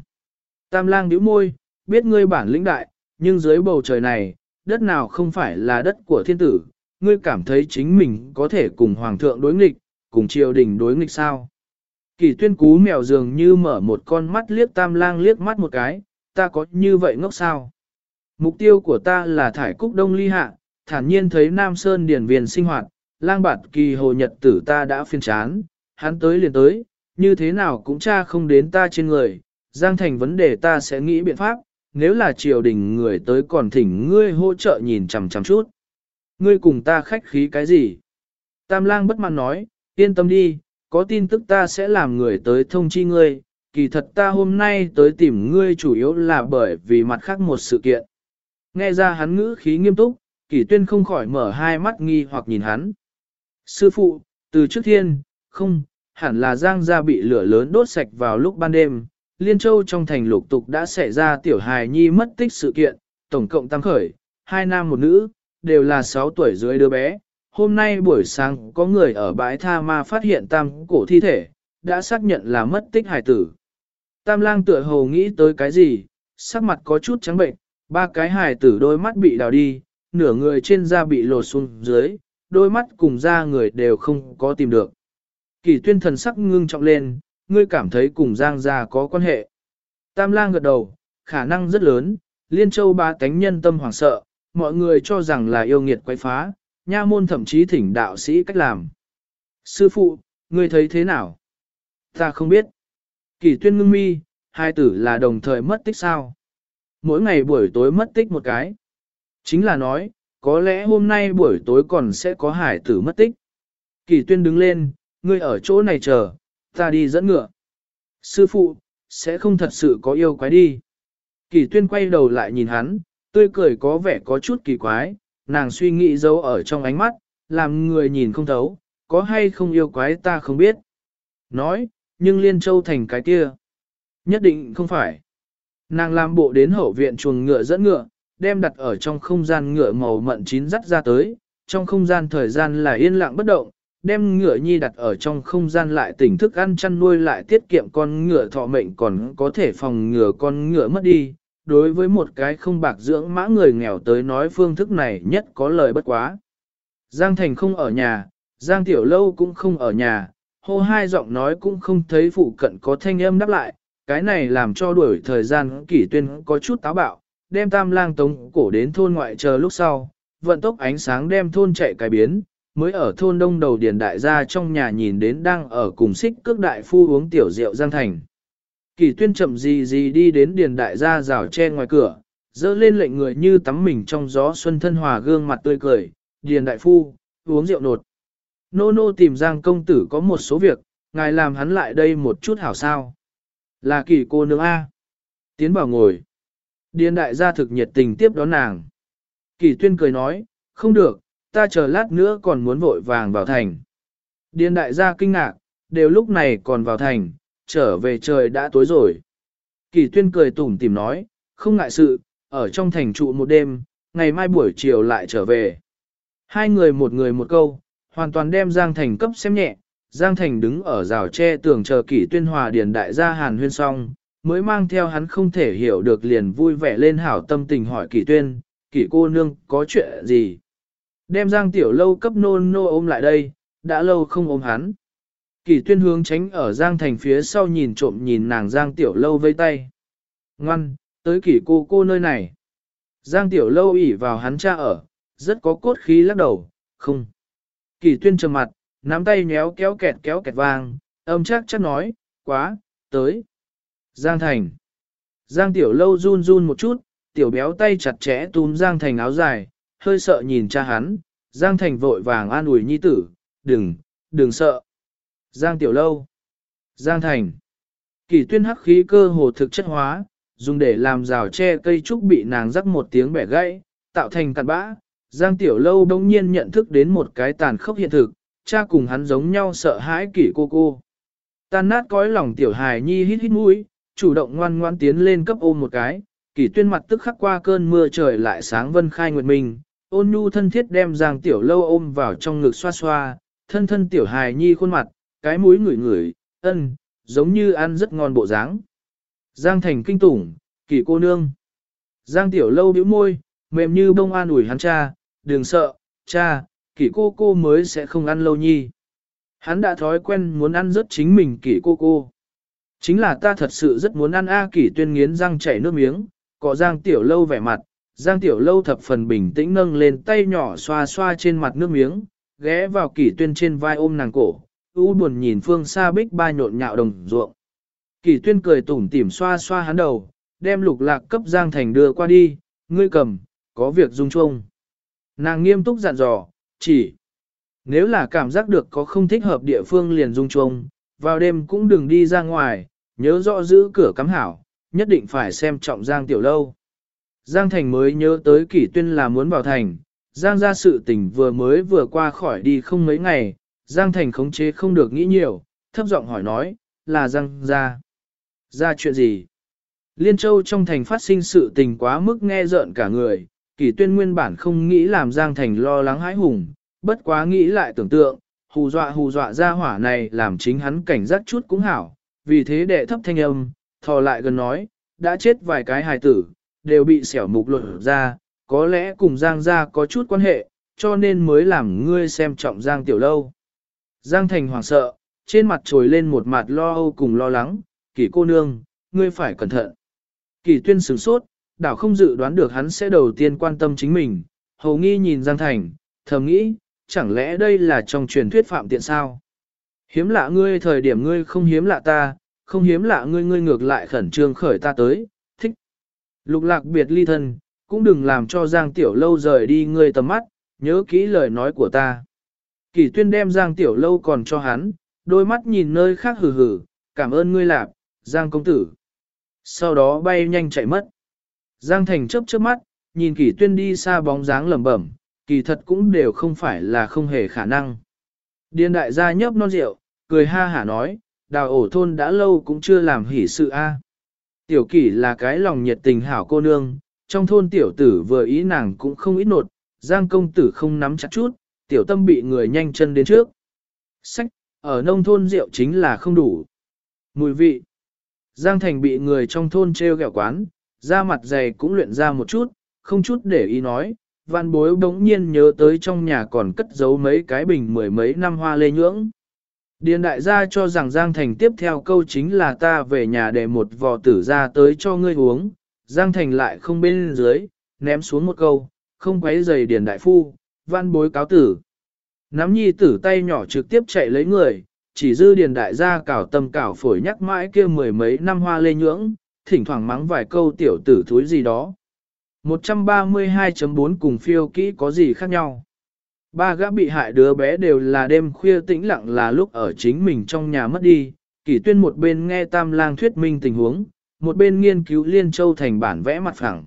Tam lang nhíu môi, biết ngươi bản lĩnh đại, nhưng dưới bầu trời này, đất nào không phải là đất của thiên tử, ngươi cảm thấy chính mình có thể cùng hoàng thượng đối nghịch, cùng triều đình đối nghịch sao. Kỳ tuyên cú mèo dường như mở một con mắt liếc tam lang liếc mắt một cái, ta có như vậy ngốc sao? Mục tiêu của ta là thải cúc đông ly hạ, thản nhiên thấy Nam Sơn điển viên sinh hoạt, lang bạt kỳ hồ nhật tử ta đã phiên chán, hắn tới liền tới, như thế nào cũng cha không đến ta trên người, Giang Thành vấn đề ta sẽ nghĩ biện pháp, nếu là triều đình người tới còn thỉnh ngươi hỗ trợ nhìn chằm chằm chút. Ngươi cùng ta khách khí cái gì? Tam lang bất mãn nói, yên tâm đi, có tin tức ta sẽ làm người tới thông chi ngươi, kỳ thật ta hôm nay tới tìm ngươi chủ yếu là bởi vì mặt khác một sự kiện. Nghe ra hắn ngữ khí nghiêm túc, kỳ tuyên không khỏi mở hai mắt nghi hoặc nhìn hắn. Sư phụ, từ trước thiên, không, hẳn là giang gia bị lửa lớn đốt sạch vào lúc ban đêm, Liên Châu trong thành lục tục đã xảy ra tiểu hài nhi mất tích sự kiện, tổng cộng tăng khởi, hai nam một nữ, đều là 6 tuổi dưới đứa bé. Hôm nay buổi sáng có người ở bãi tha ma phát hiện tam cổ thi thể, đã xác nhận là mất tích hải tử. Tam lang tựa hồ nghĩ tới cái gì, sắc mặt có chút trắng bệnh, ba cái hải tử đôi mắt bị đào đi, nửa người trên da bị lột xuống dưới, đôi mắt cùng da người đều không có tìm được. Kỳ tuyên thần sắc ngưng trọng lên, ngươi cảm thấy cùng Giang gia có quan hệ. Tam lang gật đầu, khả năng rất lớn, Liên Châu ba cánh nhân tâm hoảng sợ, mọi người cho rằng là yêu nghiệt quay phá, nha môn thậm chí thỉnh đạo sĩ cách làm. Sư phụ, ngươi thấy thế nào? Ta không biết. Kỳ tuyên ngưng mi, hai tử là đồng thời mất tích sao? Mỗi ngày buổi tối mất tích một cái. Chính là nói, có lẽ hôm nay buổi tối còn sẽ có hải tử mất tích. Kỳ tuyên đứng lên, ngươi ở chỗ này chờ, ta đi dẫn ngựa. Sư phụ, sẽ không thật sự có yêu quái đi. Kỳ tuyên quay đầu lại nhìn hắn, tươi cười có vẻ có chút kỳ quái, nàng suy nghĩ giấu ở trong ánh mắt, làm người nhìn không thấu, có hay không yêu quái ta không biết. Nói, nhưng Liên Châu thành cái kia. Nhất định không phải. Nàng làm bộ đến hậu viện chuồng ngựa dẫn ngựa, đem đặt ở trong không gian ngựa màu mận chín dắt ra tới, trong không gian thời gian là yên lặng bất động, đem ngựa nhi đặt ở trong không gian lại tỉnh thức ăn chăn nuôi lại tiết kiệm con ngựa thọ mệnh còn có thể phòng ngừa con ngựa mất đi. Đối với một cái không bạc dưỡng mã người nghèo tới nói phương thức này nhất có lời bất quá. Giang Thành không ở nhà, Giang Tiểu Lâu cũng không ở nhà, hô hai giọng nói cũng không thấy phụ cận có thanh âm đáp lại, cái này làm cho đuổi thời gian kỷ tuyên có chút táo bạo, đem tam lang tống cổ đến thôn ngoại chờ lúc sau, vận tốc ánh sáng đem thôn chạy cái biến, mới ở thôn đông đầu điền đại gia trong nhà nhìn đến đang ở cùng xích cước đại phu uống tiểu rượu Giang Thành. Kỳ tuyên chậm gì gì đi đến điền đại gia rào tre ngoài cửa, dỡ lên lệnh người như tắm mình trong gió xuân thân hòa gương mặt tươi cười, điền đại phu, uống rượu nột. Nô nô tìm Giang công tử có một số việc, ngài làm hắn lại đây một chút hảo sao. Là kỳ cô nương A. Tiến bảo ngồi. Điền đại gia thực nhiệt tình tiếp đón nàng. Kỳ tuyên cười nói, không được, ta chờ lát nữa còn muốn vội vàng vào thành. Điền đại gia kinh ngạc, đều lúc này còn vào thành, trở về trời đã tối rồi. Kỳ tuyên cười tủm tìm nói, không ngại sự, ở trong thành trụ một đêm, ngày mai buổi chiều lại trở về. Hai người một người một câu, hoàn toàn đem Giang Thành cấp xem nhẹ, Giang Thành đứng ở rào tre tường chờ kỷ tuyên hòa điền đại gia hàn huyên xong, mới mang theo hắn không thể hiểu được liền vui vẻ lên hảo tâm tình hỏi kỷ tuyên, kỷ cô nương có chuyện gì. Đem Giang Tiểu Lâu cấp nôn nô ôm lại đây, đã lâu không ôm hắn. Kỳ tuyên hướng tránh ở Giang Thành phía sau nhìn trộm nhìn nàng Giang Tiểu Lâu vây tay. Ngoan, tới kỳ cô cô nơi này. Giang Tiểu Lâu ỉ vào hắn cha ở, rất có cốt khí lắc đầu, không. Kỳ tuyên trầm mặt, nắm tay nhéo kéo kẹt kéo kẹt vang, âm chắc chắc nói, quá, tới. Giang Thành. Giang Tiểu Lâu run run một chút, Tiểu béo tay chặt chẽ túm Giang Thành áo dài, hơi sợ nhìn cha hắn, Giang Thành vội vàng an ủi nhi tử, đừng, đừng sợ. Giang Tiểu Lâu. Giang Thành. Kỳ tuyên hắc khí cơ hồ thực chất hóa, dùng để làm rào che cây trúc bị nàng rắc một tiếng bẻ gãy, tạo thành cặn bã. Giang Tiểu Lâu đông nhiên nhận thức đến một cái tàn khốc hiện thực, cha cùng hắn giống nhau sợ hãi kỷ cô cô. Tan nát cõi lòng Tiểu Hài Nhi hít hít mũi, chủ động ngoan ngoan tiến lên cấp ôm một cái, kỷ tuyên mặt tức khắc qua cơn mưa trời lại sáng vân khai nguyệt mình, ôn nhu thân thiết đem Giang Tiểu Lâu ôm vào trong ngực xoa xoa, thân thân Tiểu Hài Nhi khuôn mặt, cái mũi ngửi ngửi, ân, giống như ăn rất ngon bộ dáng. Giang Thành kinh tủng, kỳ cô nương. Giang Tiểu Lâu bĩu môi, mềm như bông an ủi hắn cha, đừng sợ, cha, kỳ cô cô mới sẽ không ăn lâu nhi. Hắn đã thói quen muốn ăn rất chính mình kỳ cô cô. Chính là ta thật sự rất muốn ăn A à kỳ tuyên nghiến răng chảy nước miếng, có Giang Tiểu Lâu vẻ mặt, Giang Tiểu Lâu thập phần bình tĩnh nâng lên tay nhỏ xoa xoa trên mặt nước miếng, ghé vào kỳ tuyên trên vai ôm nàng cổ, u buồn nhìn phương xa bích ba nhộn nhạo đồng ruộng. Kỳ tuyên cười tủm tỉm xoa xoa hắn đầu, đem lục lạc cấp Giang Thành đưa qua đi, ngươi cầm, có việc dung chung. Nàng nghiêm túc dặn dò, chỉ, nếu là cảm giác được có không thích hợp địa phương liền dung chung, vào đêm cũng đừng đi ra ngoài, nhớ rõ giữ cửa cắm hảo, nhất định phải xem trọng Giang Tiểu Lâu. Giang Thành mới nhớ tới kỷ tuyên là muốn vào thành, Giang ra sự tình vừa mới vừa qua khỏi đi không mấy ngày, Giang Thành khống chế không được nghĩ nhiều, thấp giọng hỏi nói, là Giang ra. Ra chuyện gì? Liên Châu trong thành phát sinh sự tình quá mức nghe rợn cả người, kỳ tuyên nguyên bản không nghĩ làm Giang Thành lo lắng hãi hùng, bất quá nghĩ lại tưởng tượng, hù dọa hù dọa ra hỏa này làm chính hắn cảnh giác chút cũng hảo, vì thế đệ thấp thanh âm, thò lại gần nói, đã chết vài cái hài tử, đều bị xẻo mục lột ra, có lẽ cùng Giang gia có chút quan hệ, cho nên mới làm ngươi xem trọng Giang Tiểu Lâu. Giang Thành hoảng sợ, trên mặt trồi lên một mặt lo âu cùng lo lắng, kỷ cô nương, ngươi phải cẩn thận. Kỷ tuyên sửng sốt, đảo không dự đoán được hắn sẽ đầu tiên quan tâm chính mình, hầu nghi nhìn Giang Thành, thầm nghĩ, chẳng lẽ đây là trong truyền thuyết phạm tiện sao? Hiếm lạ ngươi thời điểm ngươi không hiếm lạ ta, không hiếm lạ ngươi ngươi ngược lại khẩn trương khởi ta tới, thích. Lục lạc biệt ly thân, cũng đừng làm cho Giang Tiểu Lâu rời đi ngươi tầm mắt, nhớ kỹ lời nói của ta. Kỳ tuyên đem Giang Tiểu Lâu còn cho hắn, đôi mắt nhìn nơi khác hừ hừ, cảm ơn ngươi lạp, Giang công tử. Sau đó bay nhanh chạy mất. Giang Thành chớp chớp mắt, nhìn kỳ tuyên đi xa bóng dáng lẩm bẩm, kỳ thật cũng đều không phải là không hề khả năng. Điên đại gia nhấp non rượu, cười ha hả nói, đào ổ thôn đã lâu cũng chưa làm hỉ sự a. Tiểu kỷ là cái lòng nhiệt tình hảo cô nương, trong thôn tiểu tử vừa ý nàng cũng không ít nột, giang công tử không nắm chặt chút, tiểu tâm bị người nhanh chân đến trước. Sách, ở nông thôn rượu chính là không đủ. Mùi vị. Giang Thành bị người trong thôn treo gẹo quán, da mặt dày cũng luyện ra một chút, không chút để ý nói, văn bối bỗng nhiên nhớ tới trong nhà còn cất giấu mấy cái bình mười mấy năm hoa lê nhưỡng. Điền đại gia cho rằng Giang Thành tiếp theo câu chính là ta về nhà để một vò tử ra tới cho ngươi uống, Giang Thành lại không bên dưới, ném xuống một câu, không quấy giày Điền đại phu, văn bối cáo tử. Nắm nhi tử tay nhỏ trực tiếp chạy lấy người, chỉ dư điền đại gia cảo tâm cảo phổi nhắc mãi kia mười mấy năm hoa lê nhưỡng, thỉnh thoảng mắng vài câu tiểu tử thúi gì đó. 132.4 cùng phiêu kỹ có gì khác nhau? Ba gã bị hại đứa bé đều là đêm khuya tĩnh lặng là lúc ở chính mình trong nhà mất đi, kỷ tuyên một bên nghe tam lang thuyết minh tình huống, một bên nghiên cứu Liên Châu thành bản vẽ mặt phẳng.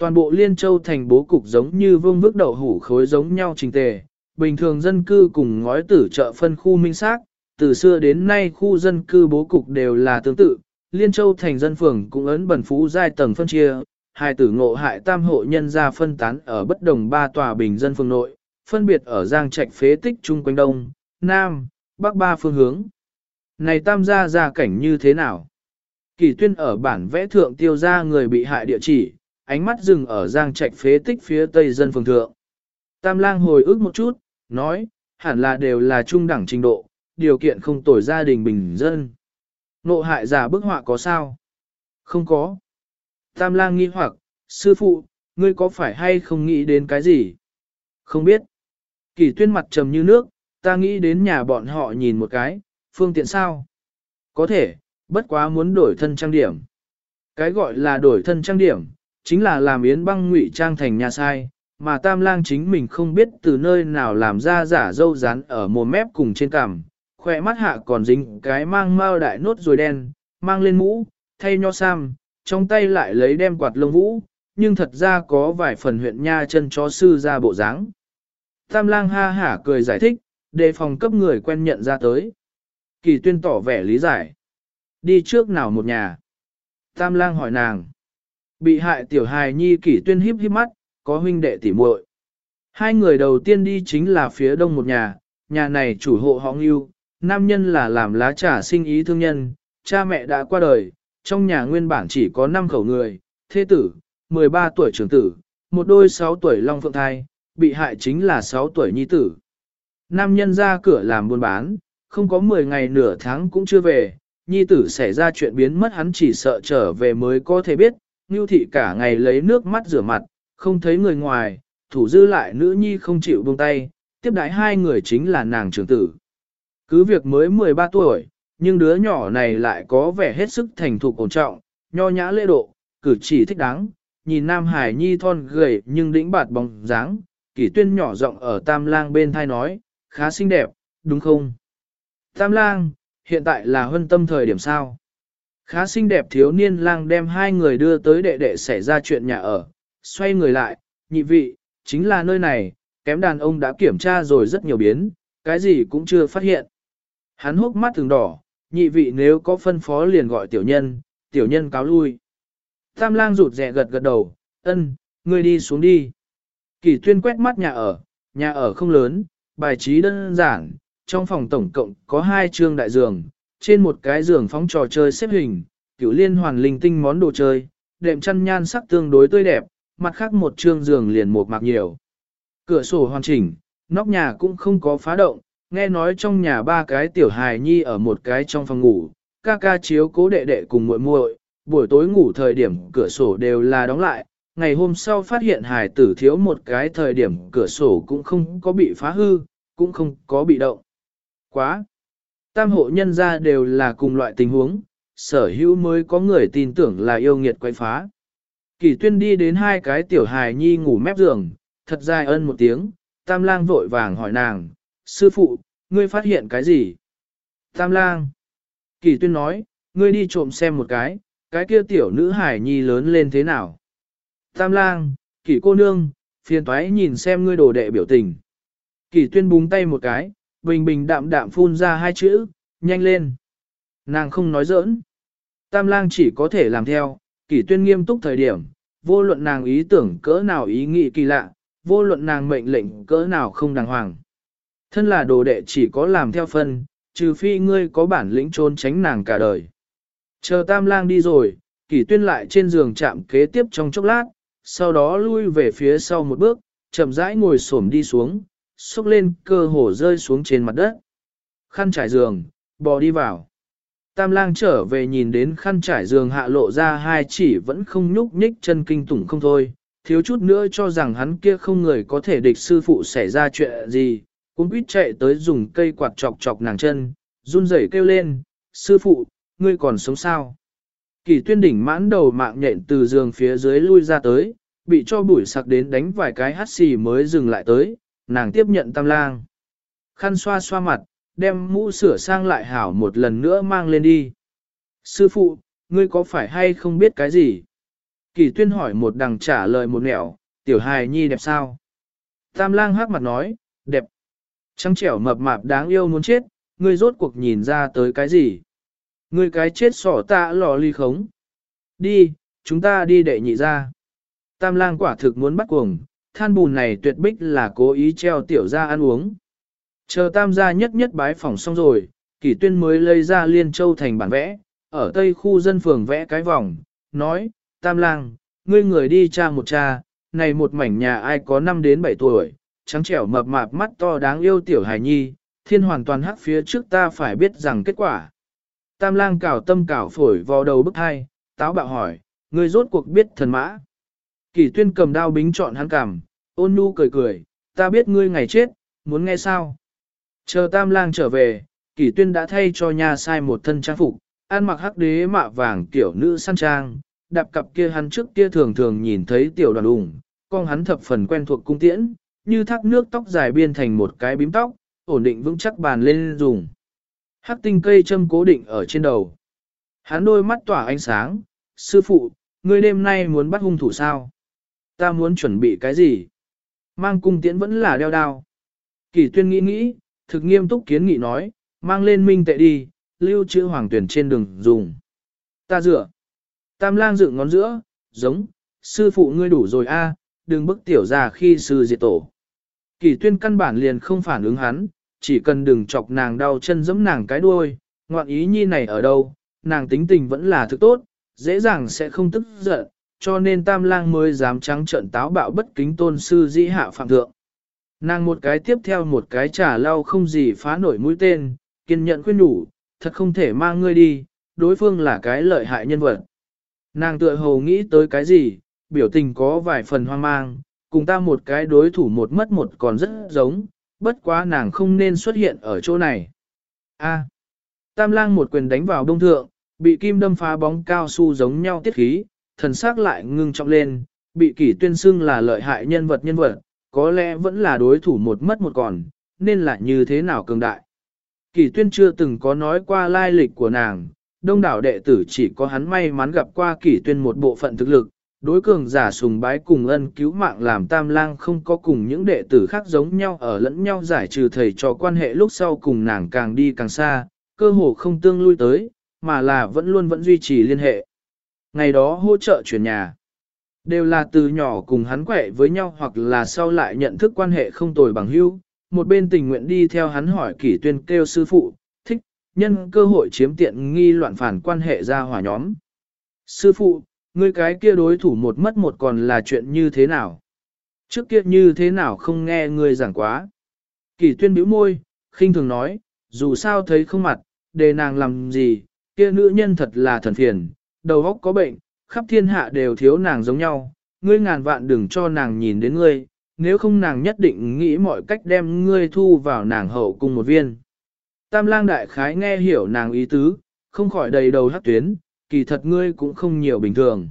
Toàn bộ Liên Châu thành bố cục giống như vương vức đậu hủ khối giống nhau trình tề, bình thường dân cư cùng ngói tử chợ phân khu minh xác, từ xưa đến nay khu dân cư bố cục đều là tương tự, Liên Châu thành dân phường cũng ấn bẩn phú giai tầng phân chia, hai tử ngộ hại tam hộ nhân gia phân tán ở bất đồng ba tòa bình dân phường nội, phân biệt ở Giang Trạch phế tích chung quanh Đông, Nam, Bắc ba phương hướng. Này tam gia gia cảnh như thế nào? Kỳ tuyên ở bản vẽ thượng tiêu ra người bị hại địa chỉ, ánh mắt dừng ở Giang Trạch phế tích phía tây dân phường thượng. Tam lang hồi ức một chút, nói, hẳn là đều là trung đẳng trình độ, điều kiện không tồi gia đình bình dân. Nộ hại giả bức họa có sao? Không có. Tam lang nghi hoặc, sư phụ, ngươi có phải hay không nghĩ đến cái gì? Không biết. Kỳ tuyên mặt trầm như nước, ta nghĩ đến nhà bọn họ nhìn một cái, phương tiện sao? Có thể, bất quá muốn đổi thân trang điểm. Cái gọi là đổi thân trang điểm, chính là làm yến băng ngụy trang thành nhà sai, mà tam lang chính mình không biết từ nơi nào làm ra giả dâu rán ở mồm mép cùng trên cằm, khỏe mắt hạ còn dính cái mang mao đại nốt rồi đen, mang lên mũ, thay nho sam, trong tay lại lấy đem quạt lông vũ, nhưng thật ra có vài phần huyện nha chân chó sư ra bộ dáng. Tam lang ha hả cười giải thích, đề phòng cấp người quen nhận ra tới. Kỳ tuyên tỏ vẻ lý giải. Đi trước nào một nhà? Tam lang hỏi nàng. Bị hại tiểu hài nhi kỷ tuyên híp híp mắt, có huynh đệ tỉ muội. Hai người đầu tiên đi chính là phía đông một nhà, nhà này chủ hộ họ Ngưu, nam nhân là làm lá trà sinh ý thương nhân, cha mẹ đã qua đời, trong nhà nguyên bản chỉ có 5 khẩu người, thế tử, 13 tuổi trưởng tử, một đôi 6 tuổi long phượng thai, bị hại chính là 6 tuổi nhi tử. Nam nhân ra cửa làm buôn bán, không có 10 ngày nửa tháng cũng chưa về, nhi tử xảy ra chuyện biến mất hắn chỉ sợ trở về mới có thể biết, Ngưu thị cả ngày lấy nước mắt rửa mặt, không thấy người ngoài, thủ dư lại nữ nhi không chịu buông tay, tiếp đái hai người chính là nàng trưởng tử. Cứ việc mới 13 tuổi, nhưng đứa nhỏ này lại có vẻ hết sức thành thục ổn trọng, nho nhã lễ độ, cử chỉ thích đáng, nhìn Nam Hải Nhi thon gầy nhưng đĩnh bạt bóng dáng, kỷ tuyên nhỏ giọng ở Tam Lang bên thai nói, khá xinh đẹp, đúng không? Tam Lang, hiện tại là huân tâm thời điểm sao? Khá xinh đẹp thiếu niên lang đem hai người đưa tới đệ đệ xảy ra chuyện nhà ở, xoay người lại, nhị vị, chính là nơi này, kém đàn ông đã kiểm tra rồi rất nhiều biến, cái gì cũng chưa phát hiện. Hắn hốc mắt thường đỏ, nhị vị nếu có phân phó liền gọi tiểu nhân, tiểu nhân cáo lui. Tam lang rụt rè gật gật đầu, ân, ngươi đi xuống đi. Kỳ tuyên quét mắt nhà ở, nhà ở không lớn, bài trí đơn giản, trong phòng tổng cộng có hai trương đại giường, trên một cái giường phóng trò chơi xếp hình, cửu liên hoàn linh tinh món đồ chơi, đệm chăn nhan sắc tương đối tươi đẹp, mặt khác một trương giường liền một mạc nhiều. Cửa sổ hoàn chỉnh, nóc nhà cũng không có phá động, nghe nói trong nhà ba cái tiểu hài nhi ở một cái trong phòng ngủ, ca ca chiếu cố đệ đệ cùng muội muội, buổi tối ngủ thời điểm cửa sổ đều là đóng lại, ngày hôm sau phát hiện hài tử thiếu một cái thời điểm cửa sổ cũng không có bị phá hư, cũng không có bị động. Quá! Tam hộ nhân ra đều là cùng loại tình huống, sở hữu mới có người tin tưởng là yêu nghiệt quay phá. Kỳ tuyên đi đến hai cái tiểu hài nhi ngủ mép giường, thật dài ân một tiếng, tam lang vội vàng hỏi nàng, sư phụ, ngươi phát hiện cái gì? Tam lang. Kỳ tuyên nói, ngươi đi trộm xem một cái, cái kia tiểu nữ hải nhi lớn lên thế nào? Tam lang, kỳ cô nương, phiền toái nhìn xem ngươi đồ đệ biểu tình. Kỳ tuyên búng tay một cái, bình bình đạm đạm phun ra hai chữ, nhanh lên. Nàng không nói giỡn. Tam lang chỉ có thể làm theo, Kỷ tuyên nghiêm túc thời điểm, vô luận nàng ý tưởng cỡ nào ý nghĩ kỳ lạ, vô luận nàng mệnh lệnh cỡ nào không đàng hoàng. Thân là đồ đệ chỉ có làm theo phân, trừ phi ngươi có bản lĩnh trốn tránh nàng cả đời. Chờ tam lang đi rồi, kỷ tuyên lại trên giường chạm kế tiếp trong chốc lát, sau đó lui về phía sau một bước, chậm rãi ngồi xổm đi xuống, xúc lên cơ hồ rơi xuống trên mặt đất. Khăn trải giường, bò đi vào. Tam lang trở về nhìn đến khăn trải giường hạ lộ ra hai chỉ vẫn không nhúc nhích chân kinh tủng không thôi, thiếu chút nữa cho rằng hắn kia không người có thể địch sư phụ xảy ra chuyện gì, cũng quýt chạy tới dùng cây quạt chọc chọc nàng chân, run rẩy kêu lên, sư phụ, ngươi còn sống sao? Kỳ tuyên đỉnh mãn đầu mạng nhện từ giường phía dưới lui ra tới, bị cho bụi sặc đến đánh vài cái hắt xì mới dừng lại tới, nàng tiếp nhận tam lang. Khăn xoa xoa mặt, đem mũ sửa sang lại hảo một lần nữa mang lên đi. Sư phụ, ngươi có phải hay không biết cái gì? Kỳ tuyên hỏi một đằng trả lời một nẻo, tiểu hài nhi đẹp sao? Tam lang hắc mặt nói, đẹp. Trăng trẻo mập mạp đáng yêu muốn chết, ngươi rốt cuộc nhìn ra tới cái gì? Ngươi cái chết sỏ tạ lò ly khống. Đi, chúng ta đi đệ nhị ra. Tam lang quả thực muốn bắt cuồng, than bùn này tuyệt bích là cố ý treo tiểu ra ăn uống. Chờ tam gia nhất nhất bái phòng xong rồi, kỷ tuyên mới lấy ra liên châu thành bản vẽ, ở tây khu dân phường vẽ cái vòng, nói, tam lang, ngươi người đi cha một cha, này một mảnh nhà ai có 5 đến 7 tuổi, trắng trẻo mập mạp mắt to đáng yêu tiểu hài nhi, thiên hoàn toàn hắc phía trước ta phải biết rằng kết quả. Tam lang cảo tâm cảo phổi vào đầu bức hai, táo bạo hỏi, ngươi rốt cuộc biết thần mã. Kỷ tuyên cầm đao bính chọn hắn cằm, ôn nhu cười cười, ta biết ngươi ngày chết, muốn nghe sao. Chờ tam lang trở về, kỷ tuyên đã thay cho nhà sai một thân trang phục, ăn mặc hắc đế mạ vàng tiểu nữ săn trang, đạp cặp kia hắn trước kia thường thường nhìn thấy tiểu đoàn ủng, con hắn thập phần quen thuộc cung tiễn, như thác nước tóc dài biên thành một cái bím tóc, ổn định vững chắc bàn lên dùng. Hắc tinh cây châm cố định ở trên đầu. Hắn đôi mắt tỏa ánh sáng, sư phụ, ngươi đêm nay muốn bắt hung thủ sao? Ta muốn chuẩn bị cái gì? Mang cung tiễn vẫn là đeo đao. Kỳ tuyên nghĩ nghĩ, thực nghiêm túc kiến nghị nói, mang lên minh tệ đi, lưu trữ hoàng tuyển trên đường dùng. Ta dựa. Tam lang dựng ngón giữa, giống, sư phụ ngươi đủ rồi a, đừng bức tiểu ra khi sư diệt tổ. Kỳ tuyên căn bản liền không phản ứng hắn, chỉ cần đừng chọc nàng đau chân giẫm nàng cái đuôi, ngoạn ý nhi này ở đâu, nàng tính tình vẫn là thực tốt, dễ dàng sẽ không tức giận, cho nên tam lang mới dám trắng trợn táo bạo bất kính tôn sư dĩ hạ phạm thượng. Nàng một cái tiếp theo một cái trả lau không gì phá nổi mũi tên, kiên nhận khuyên đủ, thật không thể mang ngươi đi, đối phương là cái lợi hại nhân vật. Nàng tựa hồ nghĩ tới cái gì, biểu tình có vài phần hoang mang, cùng ta một cái đối thủ một mất một còn rất giống, bất quá nàng không nên xuất hiện ở chỗ này. A. À, tam lang một quyền đánh vào đông thượng, bị kim đâm phá bóng cao su giống nhau tiết khí, thần sắc lại ngưng trọng lên, bị kỷ tuyên xưng là lợi hại nhân vật nhân vật, có lẽ vẫn là đối thủ một mất một còn, nên là như thế nào cường đại. Kỷ tuyên chưa từng có nói qua lai lịch của nàng, đông đảo đệ tử chỉ có hắn may mắn gặp qua kỷ tuyên một bộ phận thực lực, đối cường giả sùng bái cùng ân cứu mạng làm tam lang không có cùng những đệ tử khác giống nhau ở lẫn nhau giải trừ thầy trò quan hệ lúc sau cùng nàng càng đi càng xa, cơ hồ không tương lui tới, mà là vẫn luôn vẫn duy trì liên hệ. Ngày đó hỗ trợ chuyển nhà, đều là từ nhỏ cùng hắn quẹ với nhau hoặc là sau lại nhận thức quan hệ không tồi bằng hữu, một bên tình nguyện đi theo hắn hỏi kỷ tuyên kêu sư phụ, thích, nhân cơ hội chiếm tiện nghi loạn phản quan hệ ra hỏa nhóm. Sư phụ, ngươi cái kia đối thủ một mất một còn là chuyện như thế nào? Trước kia như thế nào không nghe ngươi giảng quá? Kỷ tuyên bĩu môi, khinh thường nói, dù sao thấy không mặt, đề nàng làm gì, kia nữ nhân thật là thần phiền, đầu óc có bệnh, khắp thiên hạ đều thiếu nàng giống nhau, ngươi ngàn vạn đừng cho nàng nhìn đến ngươi, nếu không nàng nhất định nghĩ mọi cách đem ngươi thu vào nàng hậu cùng một viên. Tam lang đại khái nghe hiểu nàng ý tứ, không khỏi đầy đầu hát tuyến, kỳ thật ngươi cũng không nhiều bình thường.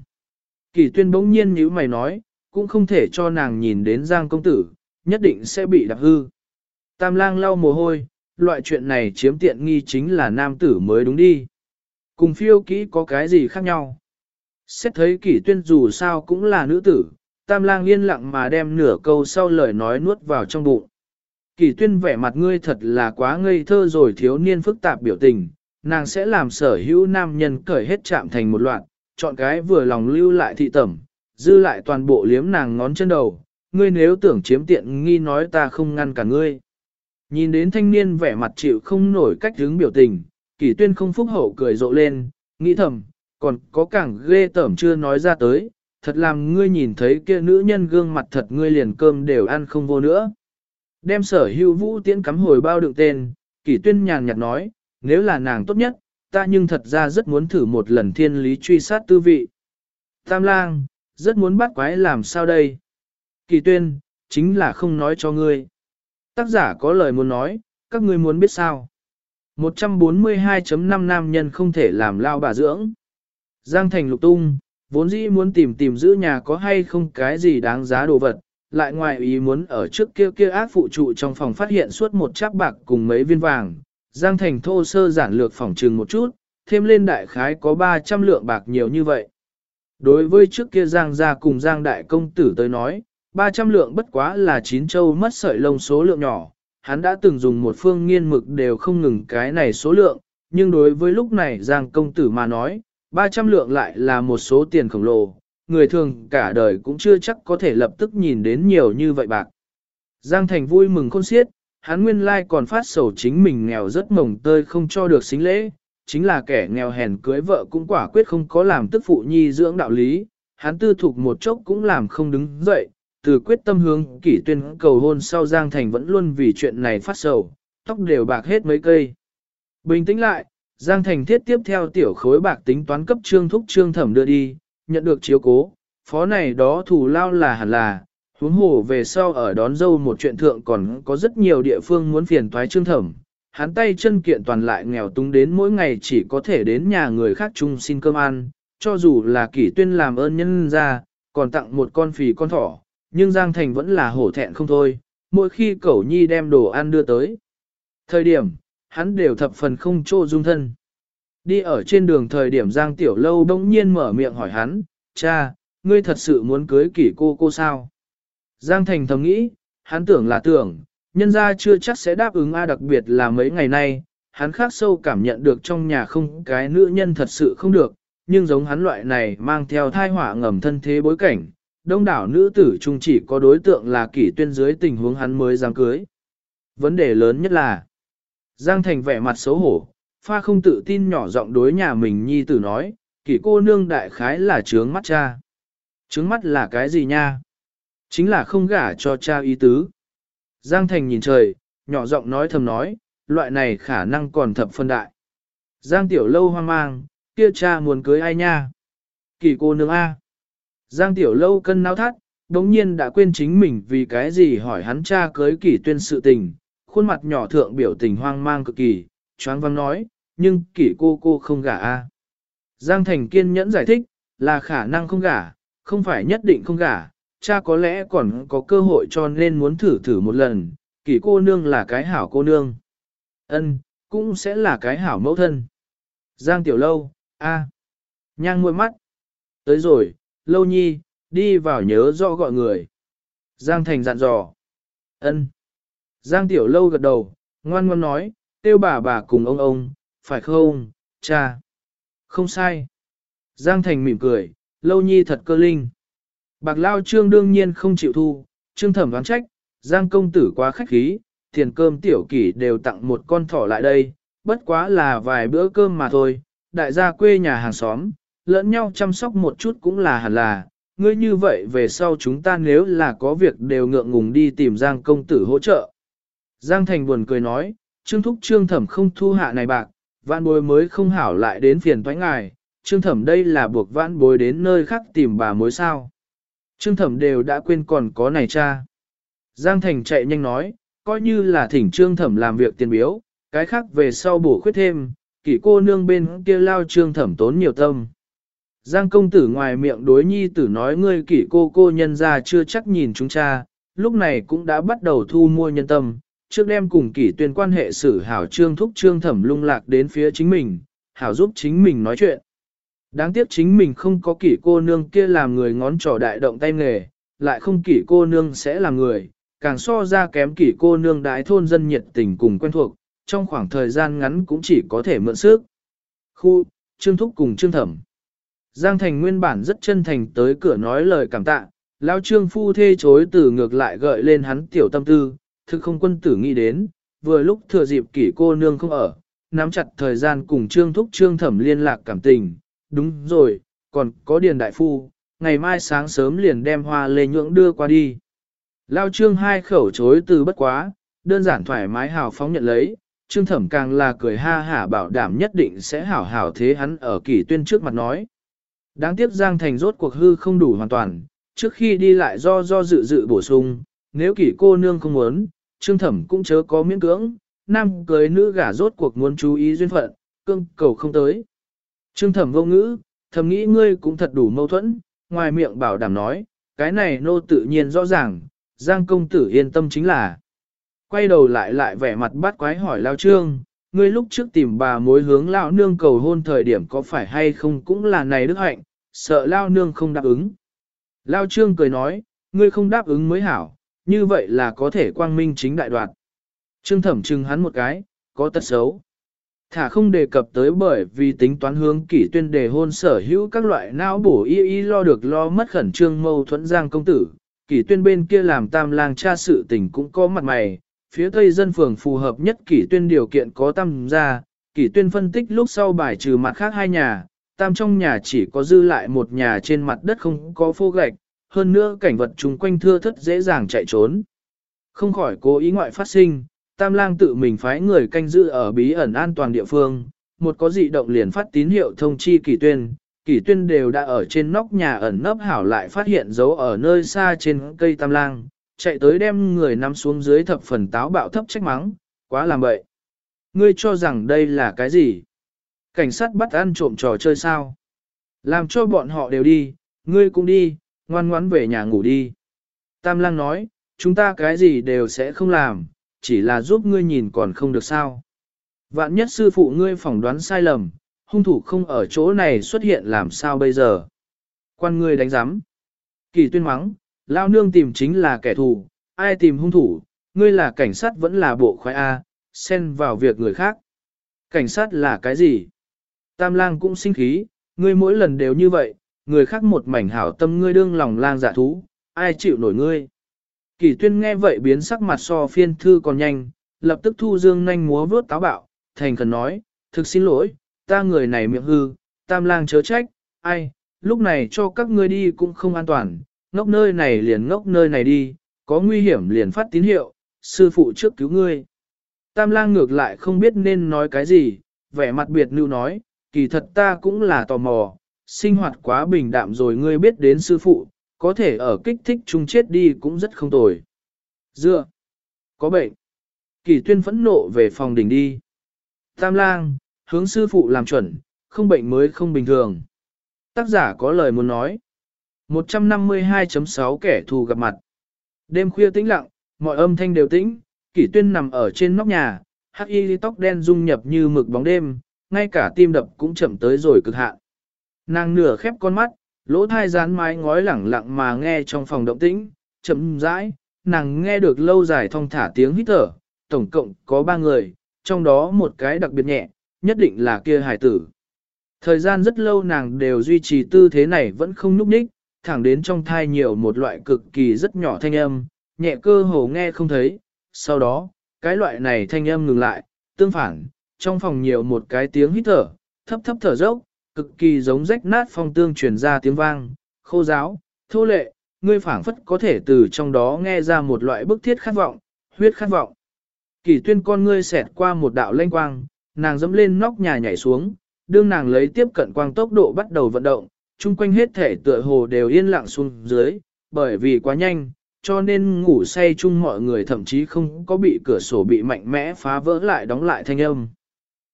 Kỳ tuyên bỗng nhiên như mày nói, cũng không thể cho nàng nhìn đến giang công tử, nhất định sẽ bị đạp hư. Tam lang lau mồ hôi, loại chuyện này chiếm tiện nghi chính là nam tử mới đúng đi. Cùng phiêu kỹ có cái gì khác nhau? Xét thấy kỷ tuyên dù sao cũng là nữ tử, tam lang yên lặng mà đem nửa câu sau lời nói nuốt vào trong bụng. Kỷ tuyên vẻ mặt ngươi thật là quá ngây thơ rồi thiếu niên phức tạp biểu tình, nàng sẽ làm sở hữu nam nhân cởi hết chạm thành một loạt, chọn cái vừa lòng lưu lại thị tẩm, dư lại toàn bộ liếm nàng ngón chân đầu, ngươi nếu tưởng chiếm tiện nghi nói ta không ngăn cả ngươi. Nhìn đến thanh niên vẻ mặt chịu không nổi cách hướng biểu tình, kỷ tuyên không phúc hậu cười rộ lên, nghĩ thầm, còn có càng ghê tởm chưa nói ra tới, thật làm ngươi nhìn thấy kia nữ nhân gương mặt thật ngươi liền cơm đều ăn không vô nữa. Đem sở hữu vũ tiễn cắm hồi bao đựng tên, kỷ tuyên nhàn nhạt nói, nếu là nàng tốt nhất, ta nhưng thật ra rất muốn thử một lần thiên lý truy sát tư vị. Tam lang, rất muốn bắt quái làm sao đây? Kỳ tuyên, chính là không nói cho ngươi. Tác giả có lời muốn nói, các ngươi muốn biết sao? 142.5 nam nhân không thể làm lao bà dưỡng. Giang Thành lục tung, vốn dĩ muốn tìm tìm giữ nhà có hay không cái gì đáng giá đồ vật, lại ngoài ý muốn ở trước kia kia ác phụ trụ trong phòng phát hiện suốt một chác bạc cùng mấy viên vàng. Giang Thành thô sơ giản lược phòng trừng một chút, thêm lên đại khái có 300 lượng bạc nhiều như vậy. Đối với trước kia Giang gia cùng Giang đại công tử tới nói, 300 lượng bất quá là chín châu mất sợi lông số lượng nhỏ, hắn đã từng dùng một phương nghiên mực đều không ngừng cái này số lượng, nhưng đối với lúc này Giang công tử mà nói, 300 lượng lại là một số tiền khổng lồ, người thường cả đời cũng chưa chắc có thể lập tức nhìn đến nhiều như vậy bạc. Giang Thành vui mừng khôn xiết, hắn nguyên lai còn phát sầu chính mình nghèo rất mồng tơi không cho được xính lễ, chính là kẻ nghèo hèn cưới vợ cũng quả quyết không có làm tức phụ nhi dưỡng đạo lý, hắn tư thục một chốc cũng làm không đứng dậy, từ quyết tâm hướng kỷ tuyên cầu hôn sau Giang Thành vẫn luôn vì chuyện này phát sầu, tóc đều bạc hết mấy cây. Bình tĩnh lại, Giang Thành thiết tiếp theo tiểu khối bạc tính toán cấp trương thúc trương thẩm đưa đi, nhận được chiếu cố, phó này đó thủ lao là hẳn là, huống hồ về sau ở đón dâu một chuyện thượng còn có rất nhiều địa phương muốn phiền toái trương thẩm. Hắn tay chân kiện toàn lại nghèo túng đến mỗi ngày chỉ có thể đến nhà người khác chung xin cơm ăn, cho dù là kỷ tuyên làm ơn nhân ra, còn tặng một con phì con thỏ, nhưng Giang Thành vẫn là hổ thẹn không thôi, mỗi khi cẩu nhi đem đồ ăn đưa tới. Thời điểm, hắn đều thập phần không trô dung thân. Đi ở trên đường thời điểm Giang Tiểu Lâu bỗng nhiên mở miệng hỏi hắn, cha, ngươi thật sự muốn cưới kỷ cô cô sao? Giang Thành thầm nghĩ, hắn tưởng là tưởng, nhân ra chưa chắc sẽ đáp ứng A đặc biệt là mấy ngày nay, hắn khác sâu cảm nhận được trong nhà không cái nữ nhân thật sự không được, nhưng giống hắn loại này mang theo thai họa ngầm thân thế bối cảnh, đông đảo nữ tử chung chỉ có đối tượng là kỷ tuyên dưới tình huống hắn mới dám cưới. Vấn đề lớn nhất là, Giang Thành vẻ mặt xấu hổ, pha không tự tin nhỏ giọng đối nhà mình nhi tử nói, kỷ cô nương đại khái là trướng mắt cha. Trướng mắt là cái gì nha? Chính là không gả cho cha ý tứ. Giang Thành nhìn trời, nhỏ giọng nói thầm nói, loại này khả năng còn thập phân đại. Giang Tiểu Lâu hoang mang, kia cha muốn cưới ai nha? Kỷ cô nương A. Giang Tiểu Lâu cân náo thắt, đống nhiên đã quên chính mình vì cái gì hỏi hắn cha cưới kỷ tuyên sự tình, khuôn mặt nhỏ thượng biểu tình hoang mang cực kỳ, choáng văng nói, nhưng kỷ cô cô không gả a. Giang Thành kiên nhẫn giải thích, là khả năng không gả, không phải nhất định không gả, cha có lẽ còn có cơ hội cho nên muốn thử thử một lần, kỷ cô nương là cái hảo cô nương. ân cũng sẽ là cái hảo mẫu thân. Giang Tiểu Lâu, a, nhang môi mắt. Tới rồi, Lâu Nhi, đi vào nhớ rõ gọi người. Giang Thành dặn dò. ân Giang Tiểu Lâu gật đầu, ngoan ngoan nói, tiêu bà bà cùng ông ông, phải không, cha? Không sai. Giang Thành mỉm cười, Lâu Nhi thật cơ linh. Bạc Lao Trương đương nhiên không chịu thu, Trương thẩm đoán trách, Giang công tử quá khách khí, tiền cơm tiểu kỷ đều tặng một con thỏ lại đây, bất quá là vài bữa cơm mà thôi, đại gia quê nhà hàng xóm, lẫn nhau chăm sóc một chút cũng là hẳn là, ngươi như vậy về sau chúng ta nếu là có việc đều ngượng ngùng đi tìm Giang công tử hỗ trợ. Giang Thành buồn cười nói, Trương Thúc Trương Thẩm không thu hạ này bạc, vạn bối mới không hảo lại đến phiền thoái ngài, Trương Thẩm đây là buộc vạn bối đến nơi khác tìm bà mối sao. Trương Thẩm đều đã quên còn có này cha. Giang Thành chạy nhanh nói, coi như là thỉnh Trương Thẩm làm việc tiền biếu, cái khác về sau bổ khuyết thêm, kỷ cô nương bên kia lao Trương Thẩm tốn nhiều tâm. Giang công tử ngoài miệng đối nhi tử nói ngươi kỷ cô cô nhân ra chưa chắc nhìn chúng cha, lúc này cũng đã bắt đầu thu mua nhân tâm, trước đem cùng kỷ tuyên quan hệ xử hảo trương thúc trương thẩm lung lạc đến phía chính mình, hảo giúp chính mình nói chuyện. Đáng tiếc chính mình không có kỷ cô nương kia làm người ngón trỏ đại động tay nghề, lại không kỷ cô nương sẽ làm người, càng so ra kém kỷ cô nương đại thôn dân nhiệt tình cùng quen thuộc, trong khoảng thời gian ngắn cũng chỉ có thể mượn sức. Khu, trương thúc cùng trương thẩm. Giang Thành nguyên bản rất chân thành tới cửa nói lời cảm tạ, lão trương phu thê chối từ ngược lại gợi lên hắn tiểu tâm tư, thực không quân tử nghĩ đến, vừa lúc thừa dịp kỷ cô nương không ở, nắm chặt thời gian cùng trương thúc trương thẩm liên lạc cảm tình, đúng rồi, còn có điền đại phu, ngày mai sáng sớm liền đem hoa lê nhưỡng đưa qua đi. Lao trương hai khẩu chối từ bất quá, đơn giản thoải mái hào phóng nhận lấy, trương thẩm càng là cười ha hả bảo đảm nhất định sẽ hảo hảo thế hắn ở kỷ tuyên trước mặt nói. Đáng tiếc Giang Thành rốt cuộc hư không đủ hoàn toàn, trước khi đi lại do do dự dự bổ sung, nếu kỷ cô nương không muốn, trương thẩm cũng chớ có miễn cưỡng, nam cưới nữ gả rốt cuộc muốn chú ý duyên phận, cương cầu không tới. Trương thẩm vô ngữ, thầm nghĩ ngươi cũng thật đủ mâu thuẫn, ngoài miệng bảo đảm nói, cái này nô tự nhiên rõ ràng, Giang công tử yên tâm chính là. Quay đầu lại lại vẻ mặt bắt quái hỏi Lao Trương, ngươi lúc trước tìm bà mối hướng lão Nương cầu hôn thời điểm có phải hay không cũng là này đức hạnh, sợ Lao Nương không đáp ứng. Lao Trương cười nói, ngươi không đáp ứng mới hảo, như vậy là có thể quang minh chính đại đoạt. Trương thẩm trừng hắn một cái, có tật xấu. Thả không đề cập tới bởi vì tính toán hướng kỷ tuyên đề hôn sở hữu các loại não bổ y y lo được lo mất khẩn trương mâu thuẫn giang công tử. Kỷ tuyên bên kia làm tam lang cha sự tình cũng có mặt mày, phía tây dân phường phù hợp nhất kỷ tuyên điều kiện có tam gia, kỷ tuyên phân tích lúc sau bài trừ mặt khác hai nhà, tam trong nhà chỉ có dư lại một nhà trên mặt đất không có phô gạch, hơn nữa cảnh vật chung quanh thưa thất dễ dàng chạy trốn. Không khỏi cố ý ngoại phát sinh, Tam lang tự mình phái người canh giữ ở bí ẩn an toàn địa phương, một có dị động liền phát tín hiệu thông chi kỳ tuyên, kỳ tuyên đều đã ở trên nóc nhà ẩn nấp hảo lại phát hiện dấu ở nơi xa trên cây tam lang, chạy tới đem người nằm xuống dưới thập phần táo bạo thấp trách mắng, quá làm bậy. Ngươi cho rằng đây là cái gì? Cảnh sát bắt ăn trộm trò chơi sao? Làm cho bọn họ đều đi, ngươi cũng đi, ngoan ngoãn về nhà ngủ đi. Tam lang nói, chúng ta cái gì đều sẽ không làm, chỉ là giúp ngươi nhìn còn không được sao. Vạn nhất sư phụ ngươi phỏng đoán sai lầm, hung thủ không ở chỗ này xuất hiện làm sao bây giờ. Quan ngươi đánh giám. Kỳ tuyên mắng, lao nương tìm chính là kẻ thù, ai tìm hung thủ, ngươi là cảnh sát vẫn là bộ khoái A, xen vào việc người khác. Cảnh sát là cái gì? Tam lang cũng sinh khí, ngươi mỗi lần đều như vậy, người khác một mảnh hảo tâm ngươi đương lòng lang dạ thú, ai chịu nổi ngươi. Kỳ tuyên nghe vậy biến sắc mặt so phiên thư còn nhanh, lập tức thu dương nhanh múa vớt táo bạo, thành khẩn nói, thực xin lỗi, ta người này miệng hư, tam lang chớ trách, ai, lúc này cho các ngươi đi cũng không an toàn, ngốc nơi này liền ngốc nơi này đi, có nguy hiểm liền phát tín hiệu, sư phụ trước cứu ngươi. Tam lang ngược lại không biết nên nói cái gì, vẻ mặt biệt lưu nói, kỳ thật ta cũng là tò mò, sinh hoạt quá bình đạm rồi ngươi biết đến sư phụ, có thể ở kích thích chung chết đi cũng rất không tồi. Dựa, có bệnh. Kỳ tuyên phẫn nộ về phòng đỉnh đi. Tam lang, hướng sư phụ làm chuẩn, không bệnh mới không bình thường. Tác giả có lời muốn nói. 152.6 kẻ thù gặp mặt. Đêm khuya tĩnh lặng, mọi âm thanh đều tĩnh, kỷ tuyên nằm ở trên nóc nhà, hắc y tóc đen dung nhập như mực bóng đêm, ngay cả tim đập cũng chậm tới rồi cực hạn. Nàng nửa khép con mắt, lỗ thai dán mái ngói lẳng lặng mà nghe trong phòng động tĩnh, chậm rãi, nàng nghe được lâu dài thong thả tiếng hít thở, tổng cộng có ba người, trong đó một cái đặc biệt nhẹ, nhất định là kia hải tử. Thời gian rất lâu nàng đều duy trì tư thế này vẫn không núp ních, thẳng đến trong thai nhiều một loại cực kỳ rất nhỏ thanh âm, nhẹ cơ hồ nghe không thấy. Sau đó, cái loại này thanh âm ngừng lại, tương phản, trong phòng nhiều một cái tiếng hít thở, thấp thấp thở dốc, cực kỳ giống rách nát phong tương truyền ra tiếng vang, khô giáo, thô lệ, ngươi phảng phất có thể từ trong đó nghe ra một loại bức thiết khát vọng, huyết khát vọng. Kỳ tuyên con ngươi xẹt qua một đạo lanh quang, nàng dẫm lên nóc nhà nhảy xuống, đương nàng lấy tiếp cận quang tốc độ bắt đầu vận động, chung quanh hết thể tựa hồ đều yên lặng xuống dưới, bởi vì quá nhanh, cho nên ngủ say chung mọi người thậm chí không có bị cửa sổ bị mạnh mẽ phá vỡ lại đóng lại thanh âm.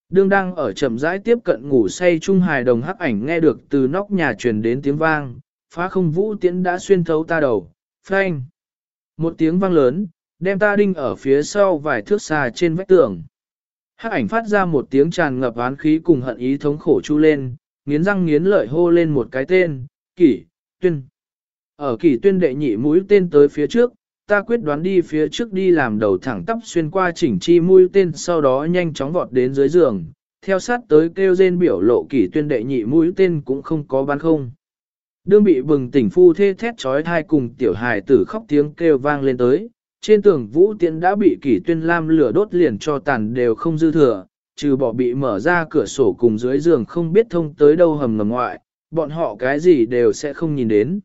Đương đang ở chậm rãi tiếp cận ngủ say trung hài đồng hắc ảnh nghe được từ nóc nhà truyền đến tiếng vang, phá không vũ tiễn đã xuyên thấu ta đầu, phanh. Một tiếng vang lớn, đem ta đinh ở phía sau vài thước xa trên vách tường. Hắc ảnh phát ra một tiếng tràn ngập oán khí cùng hận ý thống khổ chu lên, nghiến răng nghiến lợi hô lên một cái tên, kỷ, tuyên. Ở kỷ tuyên đệ nhị mũi tên tới phía trước, ta quyết đoán đi phía trước đi làm đầu thẳng tắp xuyên qua chỉnh chi mũi tên sau đó nhanh chóng vọt đến dưới giường, theo sát tới kêu rên biểu lộ kỷ tuyên đệ nhị mũi tên cũng không có bắn không. Đương bị bừng tỉnh phu thê thét trói thai cùng tiểu hài tử khóc tiếng kêu vang lên tới, trên tường vũ tiễn đã bị kỷ tuyên lam lửa đốt liền cho tàn đều không dư thừa, trừ bỏ bị mở ra cửa sổ cùng dưới giường không biết thông tới đâu hầm ngầm ngoại, bọn họ cái gì đều sẽ không nhìn đến.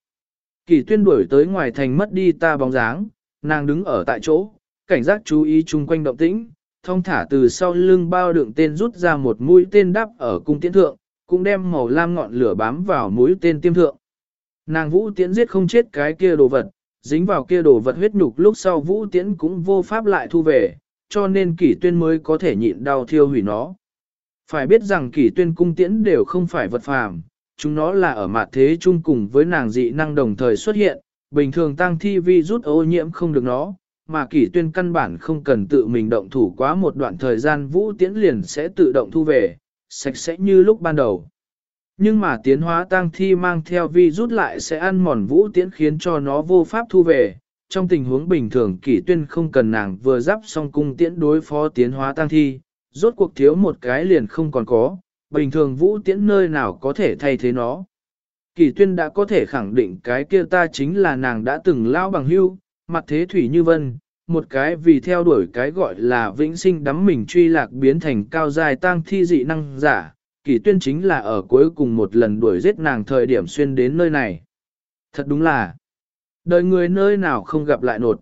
Kỳ tuyên đuổi tới ngoài thành mất đi ta bóng dáng, nàng đứng ở tại chỗ, cảnh giác chú ý chung quanh động tĩnh, thông thả từ sau lưng bao đựng tên rút ra một mũi tên đắp ở cung tiễn thượng, cũng đem màu lam ngọn lửa bám vào mũi tên tiêm thượng. Nàng vũ tiễn giết không chết cái kia đồ vật, dính vào kia đồ vật huyết nhục lúc sau vũ tiễn cũng vô pháp lại thu về, cho nên kỷ tuyên mới có thể nhịn đau thiêu hủy nó. Phải biết rằng kỷ tuyên cung tiễn đều không phải vật phàm, chúng nó là ở mặt thế chung cùng với nàng dị năng đồng thời xuất hiện, bình thường tăng thi vi rút ô nhiễm không được nó, mà kỷ tuyên căn bản không cần tự mình động thủ quá một đoạn thời gian vũ tiễn liền sẽ tự động thu về, sạch sẽ như lúc ban đầu. Nhưng mà tiến hóa tăng thi mang theo vi rút lại sẽ ăn mòn vũ tiễn khiến cho nó vô pháp thu về. Trong tình huống bình thường kỷ tuyên không cần nàng vừa giáp xong cung tiễn đối phó tiến hóa tăng thi, rốt cuộc thiếu một cái liền không còn có, bình thường vũ tiễn nơi nào có thể thay thế nó. Kỷ tuyên đã có thể khẳng định cái kia ta chính là nàng đã từng lao bằng hưu, mặt thế thủy như vân, một cái vì theo đuổi cái gọi là vĩnh sinh đắm mình truy lạc biến thành cao dài tăng thi dị năng giả, kỷ tuyên chính là ở cuối cùng một lần đuổi giết nàng thời điểm xuyên đến nơi này. Thật đúng là, đời người nơi nào không gặp lại nột.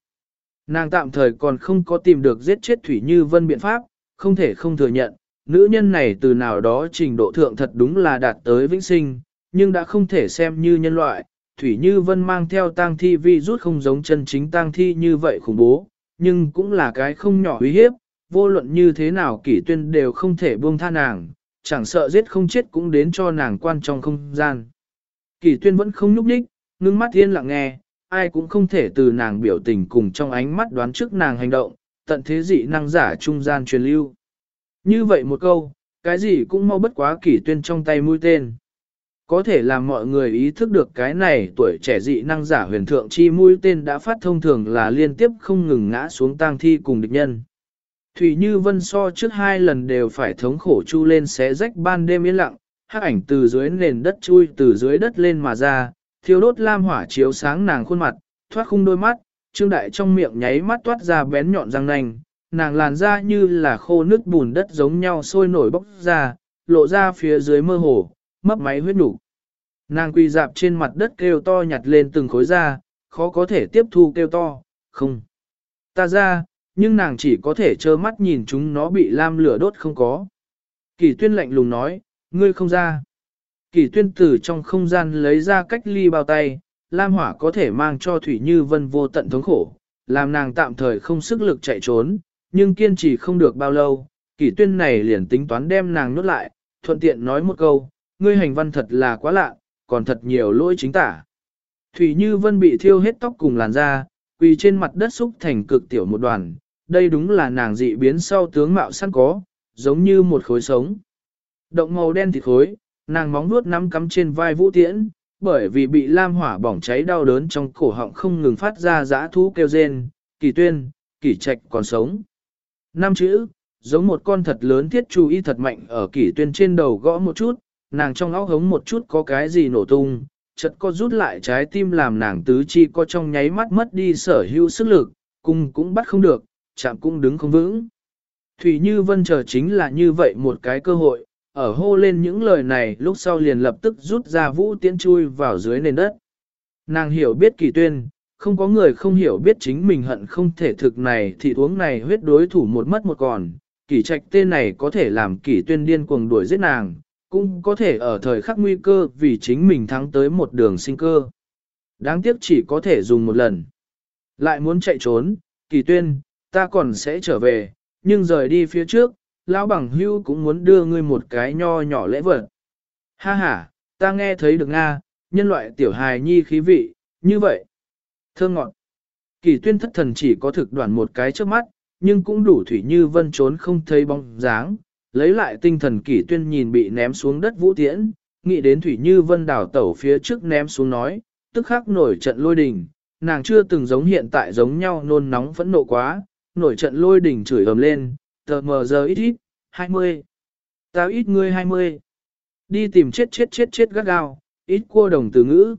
Nàng tạm thời còn không có tìm được giết chết Thủy Như Vân biện pháp, không thể không thừa nhận, nữ nhân này từ nào đó trình độ thượng thật đúng là đạt tới vĩnh sinh, nhưng đã không thể xem như nhân loại. Thủy Như Vân mang theo tang thi vi rút không giống chân chính tang thi như vậy khủng bố, nhưng cũng là cái không nhỏ uy hiếp, vô luận như thế nào kỷ tuyên đều không thể buông tha nàng, chẳng sợ giết không chết cũng đến cho nàng quan trong không gian. Kỷ tuyên vẫn không nhúc đích, ngưng mắt yên lặng nghe, ai cũng không thể từ nàng biểu tình cùng trong ánh mắt đoán trước nàng hành động, tận thế dị năng giả trung gian truyền lưu. Như vậy một câu, cái gì cũng mau bất quá kỷ tuyên trong tay mũi tên. Có thể làm mọi người ý thức được cái này tuổi trẻ dị năng giả huyền thượng chi mũi tên đã phát thông thường là liên tiếp không ngừng ngã xuống tang thi cùng địch nhân. Thủy Như Vân so trước hai lần đều phải thống khổ chu lên xé rách ban đêm yên lặng, hắc ảnh từ dưới nền đất chui từ dưới đất lên mà ra, thiêu đốt lam hỏa chiếu sáng nàng khuôn mặt, thoát khung đôi mắt, trương đại trong miệng nháy mắt toát ra bén nhọn răng nanh, nàng làn da như là khô nước bùn đất giống nhau sôi nổi bốc ra, lộ ra phía dưới mơ hồ, mấp máy huyết nhục. Nàng quỳ dạp trên mặt đất kêu to nhặt lên từng khối da, khó có thể tiếp thu kêu to, không. Ta ra, nhưng nàng chỉ có thể trơ mắt nhìn chúng nó bị lam lửa đốt không có. Kỳ tuyên lạnh lùng nói, ngươi không ra. Kỳ tuyên tử trong không gian lấy ra cách ly bao tay, lam hỏa có thể mang cho Thủy Như Vân vô tận thống khổ, làm nàng tạm thời không sức lực chạy trốn, nhưng kiên trì không được bao lâu, kỷ tuyên này liền tính toán đem nàng nhốt lại, thuận tiện nói một câu, ngươi hành văn thật là quá lạ, còn thật nhiều lỗi chính tả. Thủy Như Vân bị thiêu hết tóc cùng làn da, quỳ trên mặt đất xúc thành cực tiểu một đoàn, đây đúng là nàng dị biến sau tướng mạo săn có, giống như một khối sống. Động màu đen thịt khối, nàng móng vuốt nắm cắm trên vai vũ tiễn, bởi vì bị lam hỏa bỏng cháy đau đớn trong cổ họng không ngừng phát ra giã thú kêu rên, kỳ tuyên, kỳ trạch còn sống. Năm chữ, giống một con thật lớn thiết chú y thật mạnh ở kỷ tuyên trên đầu gõ một chút, nàng trong óc hống một chút có cái gì nổ tung, chợt có rút lại trái tim làm nàng tứ chi có trong nháy mắt mất đi sở hữu sức lực, cung cũng bắt không được, chạm cũng đứng không vững. Thủy Như Vân chờ chính là như vậy một cái cơ hội, ở hô lên những lời này lúc sau liền lập tức rút ra vũ tiễn chui vào dưới nền đất. Nàng hiểu biết kỳ tuyên, không có người không hiểu biết chính mình hận không thể thực này thì uống này huyết đối thủ một mất một còn, kỳ trạch tên này có thể làm kỳ tuyên điên cuồng đuổi giết nàng, cũng có thể ở thời khắc nguy cơ vì chính mình thắng tới một đường sinh cơ. Đáng tiếc chỉ có thể dùng một lần. Lại muốn chạy trốn, kỳ tuyên, ta còn sẽ trở về, nhưng rời đi phía trước, lão bằng hưu cũng muốn đưa ngươi một cái nho nhỏ lễ vật. Ha ha, ta nghe thấy được Nga, nhân loại tiểu hài nhi khí vị, như vậy. Thơ ngọt. Kỳ tuyên thất thần chỉ có thực đoạn một cái trước mắt, nhưng cũng đủ thủy như vân trốn không thấy bóng dáng, lấy lại tinh thần kỳ tuyên nhìn bị ném xuống đất vũ tiễn, nghĩ đến thủy như vân đảo tẩu phía trước ném xuống nói, tức khắc nổi trận lôi đình, nàng chưa từng giống hiện tại giống nhau nôn nóng phẫn nộ quá, nổi trận lôi đình chửi ầm lên, tờ mờ giờ ít ít, 20. Tao ít ngươi 20. Đi tìm chết chết chết chết gắt gao, ít cua đồng từ ngữ.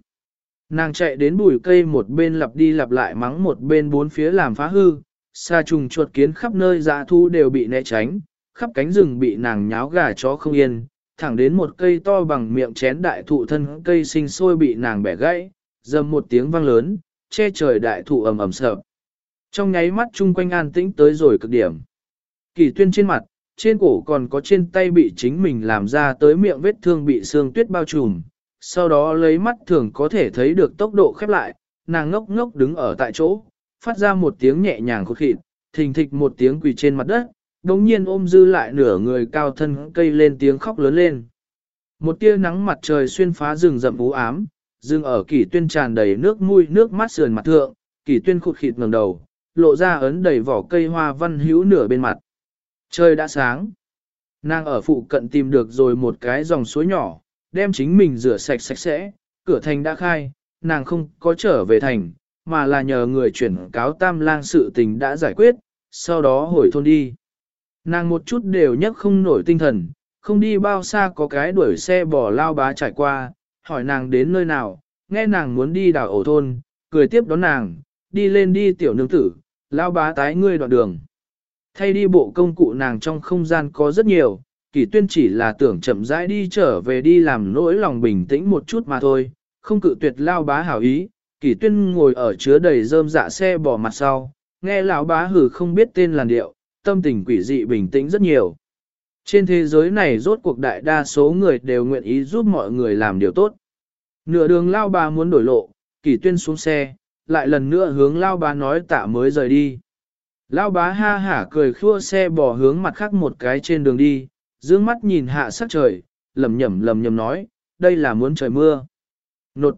Nàng chạy đến bụi cây một bên lặp đi lặp lại mắng một bên bốn phía làm phá hư, xa trùng chuột kiến khắp nơi dạ thu đều bị né tránh, khắp cánh rừng bị nàng nháo gà chó không yên, thẳng đến một cây to bằng miệng chén đại thụ thân cây sinh sôi bị nàng bẻ gãy, dầm một tiếng vang lớn, che trời đại thụ ầm ầm sợp. Trong nháy mắt chung quanh an tĩnh tới rồi cực điểm. Kỳ tuyên trên mặt, trên cổ còn có trên tay bị chính mình làm ra tới miệng vết thương bị xương tuyết bao trùm, sau đó lấy mắt thường có thể thấy được tốc độ khép lại, nàng ngốc ngốc đứng ở tại chỗ, phát ra một tiếng nhẹ nhàng khụt khịt, thình thịch một tiếng quỳ trên mặt đất, đồng nhiên ôm dư lại nửa người cao thân cây lên tiếng khóc lớn lên. Một tia nắng mặt trời xuyên phá rừng rậm u ám, rừng ở kỷ tuyên tràn đầy nước mũi nước mắt sườn mặt thượng, kỷ tuyên khụt khịt ngẩng đầu, lộ ra ấn đầy vỏ cây hoa văn hữu nửa bên mặt. Trời đã sáng. Nàng ở phụ cận tìm được rồi một cái dòng suối nhỏ, đem chính mình rửa sạch sạch sẽ, cửa thành đã khai, nàng không có trở về thành, mà là nhờ người chuyển cáo tam lang sự tình đã giải quyết, sau đó hồi thôn đi. Nàng một chút đều nhấc không nổi tinh thần, không đi bao xa có cái đuổi xe bỏ lao bá trải qua, hỏi nàng đến nơi nào, nghe nàng muốn đi đảo ổ thôn, cười tiếp đón nàng, đi lên đi tiểu nương tử, lao bá tái ngươi đoạn đường. Thay đi bộ công cụ nàng trong không gian có rất nhiều, Kỳ tuyên chỉ là tưởng chậm rãi đi trở về đi làm nỗi lòng bình tĩnh một chút mà thôi, không cự tuyệt lao bá hảo ý, Kỳ tuyên ngồi ở chứa đầy rơm dạ xe bỏ mặt sau, nghe lão bá hử không biết tên làn điệu, tâm tình quỷ dị bình tĩnh rất nhiều. Trên thế giới này rốt cuộc đại đa số người đều nguyện ý giúp mọi người làm điều tốt. Nửa đường lao bá muốn đổi lộ, Kỳ tuyên xuống xe, lại lần nữa hướng lao bá nói tạ mới rời đi. Lao bá ha hả cười khua xe bỏ hướng mặt khác một cái trên đường đi, dương mắt nhìn hạ sắc trời, lầm nhầm lầm nhầm nói, đây là muốn trời mưa. Nột,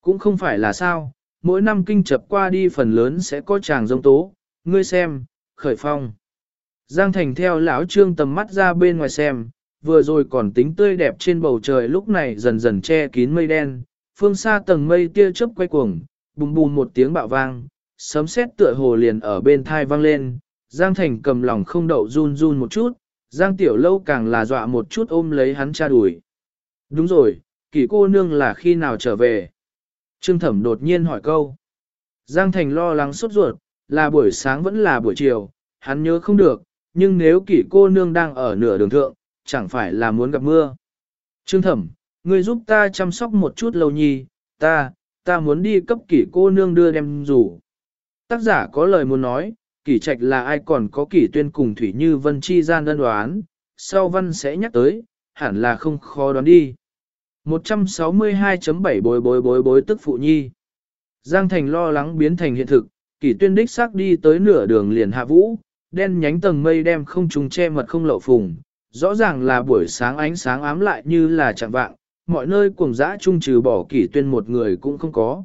cũng không phải là sao, mỗi năm kinh chập qua đi phần lớn sẽ có chàng giông tố, ngươi xem, khởi phong. Giang Thành theo lão trương tầm mắt ra bên ngoài xem, vừa rồi còn tính tươi đẹp trên bầu trời lúc này dần dần che kín mây đen, phương xa tầng mây tia chớp quay cuồng, bùm bùm một tiếng bạo vang, sấm sét tựa hồ liền ở bên thai vang lên, Giang Thành cầm lòng không đậu run run một chút, Giang Tiểu Lâu càng là dọa một chút ôm lấy hắn cha đuổi. Đúng rồi, kỳ cô nương là khi nào trở về? Trương Thẩm đột nhiên hỏi câu. Giang Thành lo lắng sốt ruột, là buổi sáng vẫn là buổi chiều, hắn nhớ không được, nhưng nếu kỷ cô nương đang ở nửa đường thượng, chẳng phải là muốn gặp mưa. Trương Thẩm, ngươi giúp ta chăm sóc một chút lâu nhi, ta, ta muốn đi cấp kỷ cô nương đưa đem rủ. Tác giả có lời muốn nói, kỷ trạch là ai còn có kỷ tuyên cùng Thủy Như Vân chi gian đơn đoán, sau văn sẽ nhắc tới, hẳn là không khó đoán đi. 162.7 bối bối bối bối tức phụ nhi. Giang Thành lo lắng biến thành hiện thực, kỷ tuyên đích xác đi tới nửa đường liền hạ vũ, đen nhánh tầng mây đem không trùng che mật không lậu phùng, rõ ràng là buổi sáng ánh sáng ám lại như là chẳng vạng, mọi nơi cuồng dã chung trừ bỏ kỷ tuyên một người cũng không có.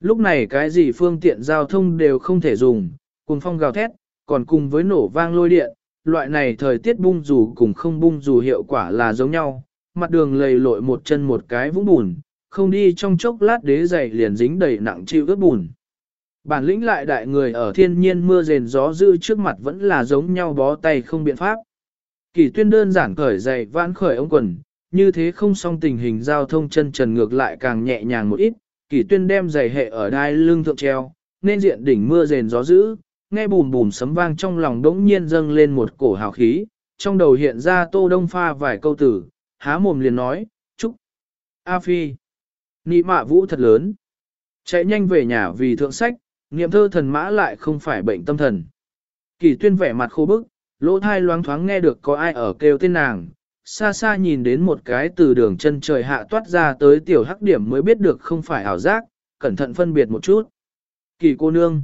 Lúc này cái gì phương tiện giao thông đều không thể dùng, cùng phong gào thét, còn cùng với nổ vang lôi điện, loại này thời tiết bung dù cùng không bung dù hiệu quả là giống nhau, mặt đường lầy lội một chân một cái vũng bùn, không đi trong chốc lát đế giày liền dính đầy nặng chịu ướt bùn. Bản lĩnh lại đại người ở thiên nhiên mưa rền gió dữ trước mặt vẫn là giống nhau bó tay không biện pháp. Kỳ tuyên đơn giản khởi giày vãn khởi ống quần, như thế không song tình hình giao thông chân trần ngược lại càng nhẹ nhàng một ít, kỳ tuyên đem giày hệ ở đai lưng thượng treo, nên diện đỉnh mưa rền gió dữ, nghe bùm bùm sấm vang trong lòng đống nhiên dâng lên một cổ hào khí, trong đầu hiện ra tô đông pha vài câu tử, há mồm liền nói, chúc, A Phi, nị mạ vũ thật lớn, chạy nhanh về nhà vì thượng sách, niệm thơ thần mã lại không phải bệnh tâm thần. Kỳ tuyên vẻ mặt khô bức, lỗ thai loáng thoáng nghe được có ai ở kêu tên nàng, xa xa nhìn đến một cái từ đường chân trời hạ toát ra tới tiểu hắc điểm mới biết được không phải ảo giác, cẩn thận phân biệt một chút. Kỳ cô nương.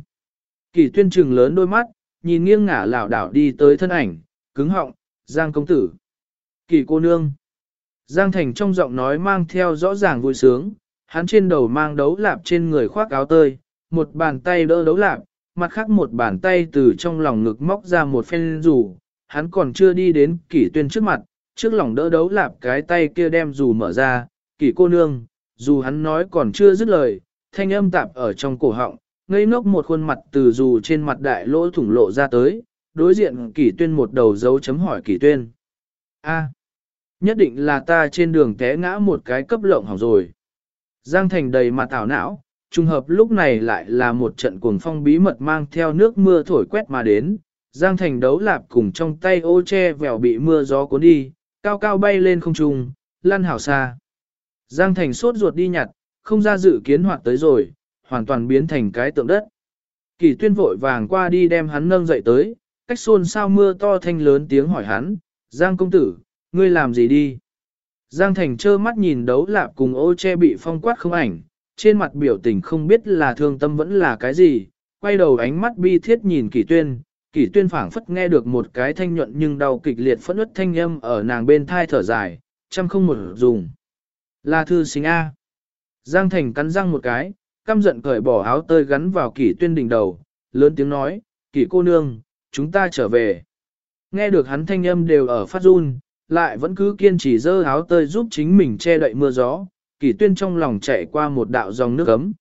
Kỳ tuyên trừng lớn đôi mắt, nhìn nghiêng ngả lảo đảo đi tới thân ảnh, cứng họng, Giang công tử. Kỳ cô nương. Giang Thành trong giọng nói mang theo rõ ràng vui sướng, hắn trên đầu mang đấu lạp trên người khoác áo tơi, một bàn tay đỡ đấu lạp, mặt khác một bàn tay từ trong lòng ngực móc ra một phen rủ, hắn còn chưa đi đến kỷ tuyên trước mặt, trước lòng đỡ đấu lạp cái tay kia đem dù mở ra, kỷ cô nương, dù hắn nói còn chưa dứt lời, thanh âm tạp ở trong cổ họng, ngây ngốc một khuôn mặt từ dù trên mặt đại lỗ thủng lộ ra tới, đối diện kỷ tuyên một đầu dấu chấm hỏi kỷ tuyên. A, nhất định là ta trên đường té ngã một cái cấp lộng hỏng rồi. Giang Thành đầy mặt ảo não, trùng hợp lúc này lại là một trận cuồng phong bí mật mang theo nước mưa thổi quét mà đến. Giang Thành đấu lạp cùng trong tay ô che vèo bị mưa gió cuốn đi, cao cao bay lên không trung, lăn hảo xa. Giang Thành sốt ruột đi nhặt, không ra dự kiến hoạt tới rồi, hoàn toàn biến thành cái tượng đất. Kỳ tuyên vội vàng qua đi đem hắn nâng dậy tới, cách xôn sao mưa to thanh lớn tiếng hỏi hắn, Giang công tử, ngươi làm gì đi? Giang Thành trơ mắt nhìn đấu lạp cùng ô che bị phong quát không ảnh, trên mặt biểu tình không biết là thương tâm vẫn là cái gì, quay đầu ánh mắt bi thiết nhìn kỷ tuyên, kỷ tuyên phảng phất nghe được một cái thanh nhuận nhưng đau kịch liệt phẫn ướt thanh âm ở nàng bên thai thở dài, chăm không một dùng. Là thư sinh A. Giang Thành cắn răng một cái, căm giận cởi bỏ áo tơi gắn vào kỷ tuyên đỉnh đầu, lớn tiếng nói, kỷ cô nương, chúng ta trở về. Nghe được hắn thanh âm đều ở phát run, lại vẫn cứ kiên trì dơ áo tơi giúp chính mình che đậy mưa gió, kỷ tuyên trong lòng chạy qua một đạo dòng nước ấm.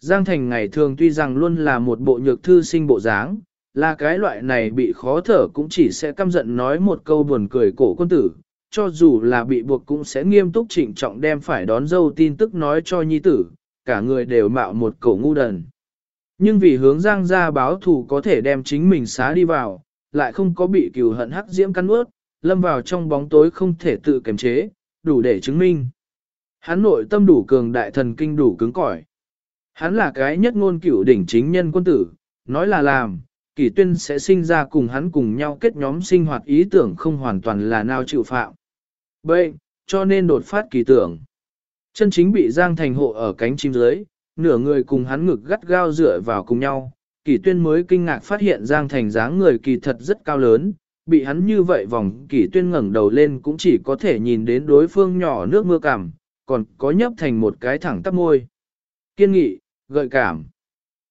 Giang Thành ngày thường tuy rằng luôn là một bộ nhược thư sinh bộ dáng, là cái loại này bị khó thở cũng chỉ sẽ căm giận nói một câu buồn cười cổ quân tử, cho dù là bị buộc cũng sẽ nghiêm túc trịnh trọng đem phải đón dâu tin tức nói cho nhi tử, cả người đều mạo một cổ ngu đần. Nhưng vì hướng Giang ra báo thù có thể đem chính mình xá đi vào, lại không có bị cừu hận hắc diễm căn ướt, lâm vào trong bóng tối không thể tự kiềm chế, đủ để chứng minh. Hắn nội tâm đủ cường đại thần kinh đủ cứng cỏi. Hắn là cái nhất ngôn cửu đỉnh chính nhân quân tử, nói là làm, kỷ tuyên sẽ sinh ra cùng hắn cùng nhau kết nhóm sinh hoạt ý tưởng không hoàn toàn là nào chịu phạm. Vậy, cho nên đột phát kỳ tưởng. Chân chính bị Giang Thành hộ ở cánh chim dưới, nửa người cùng hắn ngực gắt gao dựa vào cùng nhau, kỷ tuyên mới kinh ngạc phát hiện Giang Thành dáng người kỳ thật rất cao lớn, bị hắn như vậy vòng kỷ tuyên ngẩng đầu lên cũng chỉ có thể nhìn đến đối phương nhỏ nước mưa cảm, còn có nhấp thành một cái thẳng tắp môi. Kiên nghị, gợi cảm.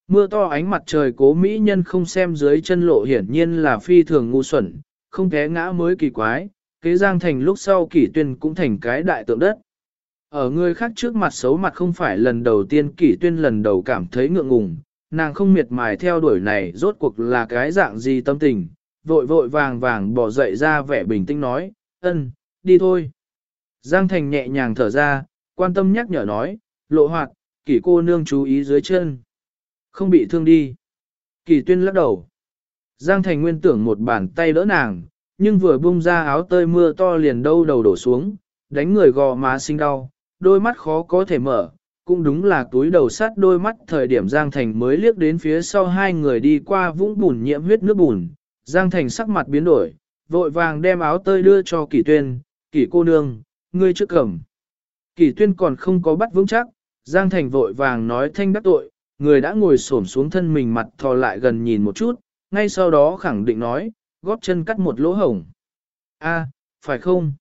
Mưa to ánh mặt trời cố mỹ nhân không xem dưới chân lộ hiển nhiên là phi thường ngu xuẩn, không té ngã mới kỳ quái, kế giang thành lúc sau kỷ tuyên cũng thành cái đại tượng đất. Ở người khác trước mặt xấu mặt không phải lần đầu tiên kỷ tuyên lần đầu cảm thấy ngượng ngùng, nàng không miệt mài theo đuổi này rốt cuộc là cái dạng gì tâm tình, vội vội vàng vàng bỏ dậy ra vẻ bình tĩnh nói, ân, đi thôi. Giang Thành nhẹ nhàng thở ra, quan tâm nhắc nhở nói, lộ hoạt, kỷ cô nương chú ý dưới chân. Không bị thương đi. Kỷ tuyên lắc đầu. Giang Thành nguyên tưởng một bàn tay đỡ nàng, nhưng vừa bung ra áo tơi mưa to liền đâu đầu đổ xuống, đánh người gò má sinh đau, đôi mắt khó có thể mở. Cũng đúng là túi đầu sát đôi mắt thời điểm Giang Thành mới liếc đến phía sau hai người đi qua vũng bùn nhiễm huyết nước bùn. Giang Thành sắc mặt biến đổi, vội vàng đem áo tơi đưa cho kỷ tuyên, kỷ cô nương, ngươi trước cầm. Kỷ tuyên còn không có bắt vững chắc, Giang Thành vội vàng nói thanh đắc tội, người đã ngồi xổm xuống thân mình mặt thò lại gần nhìn một chút, ngay sau đó khẳng định nói, góp chân cắt một lỗ hổng. A, phải không?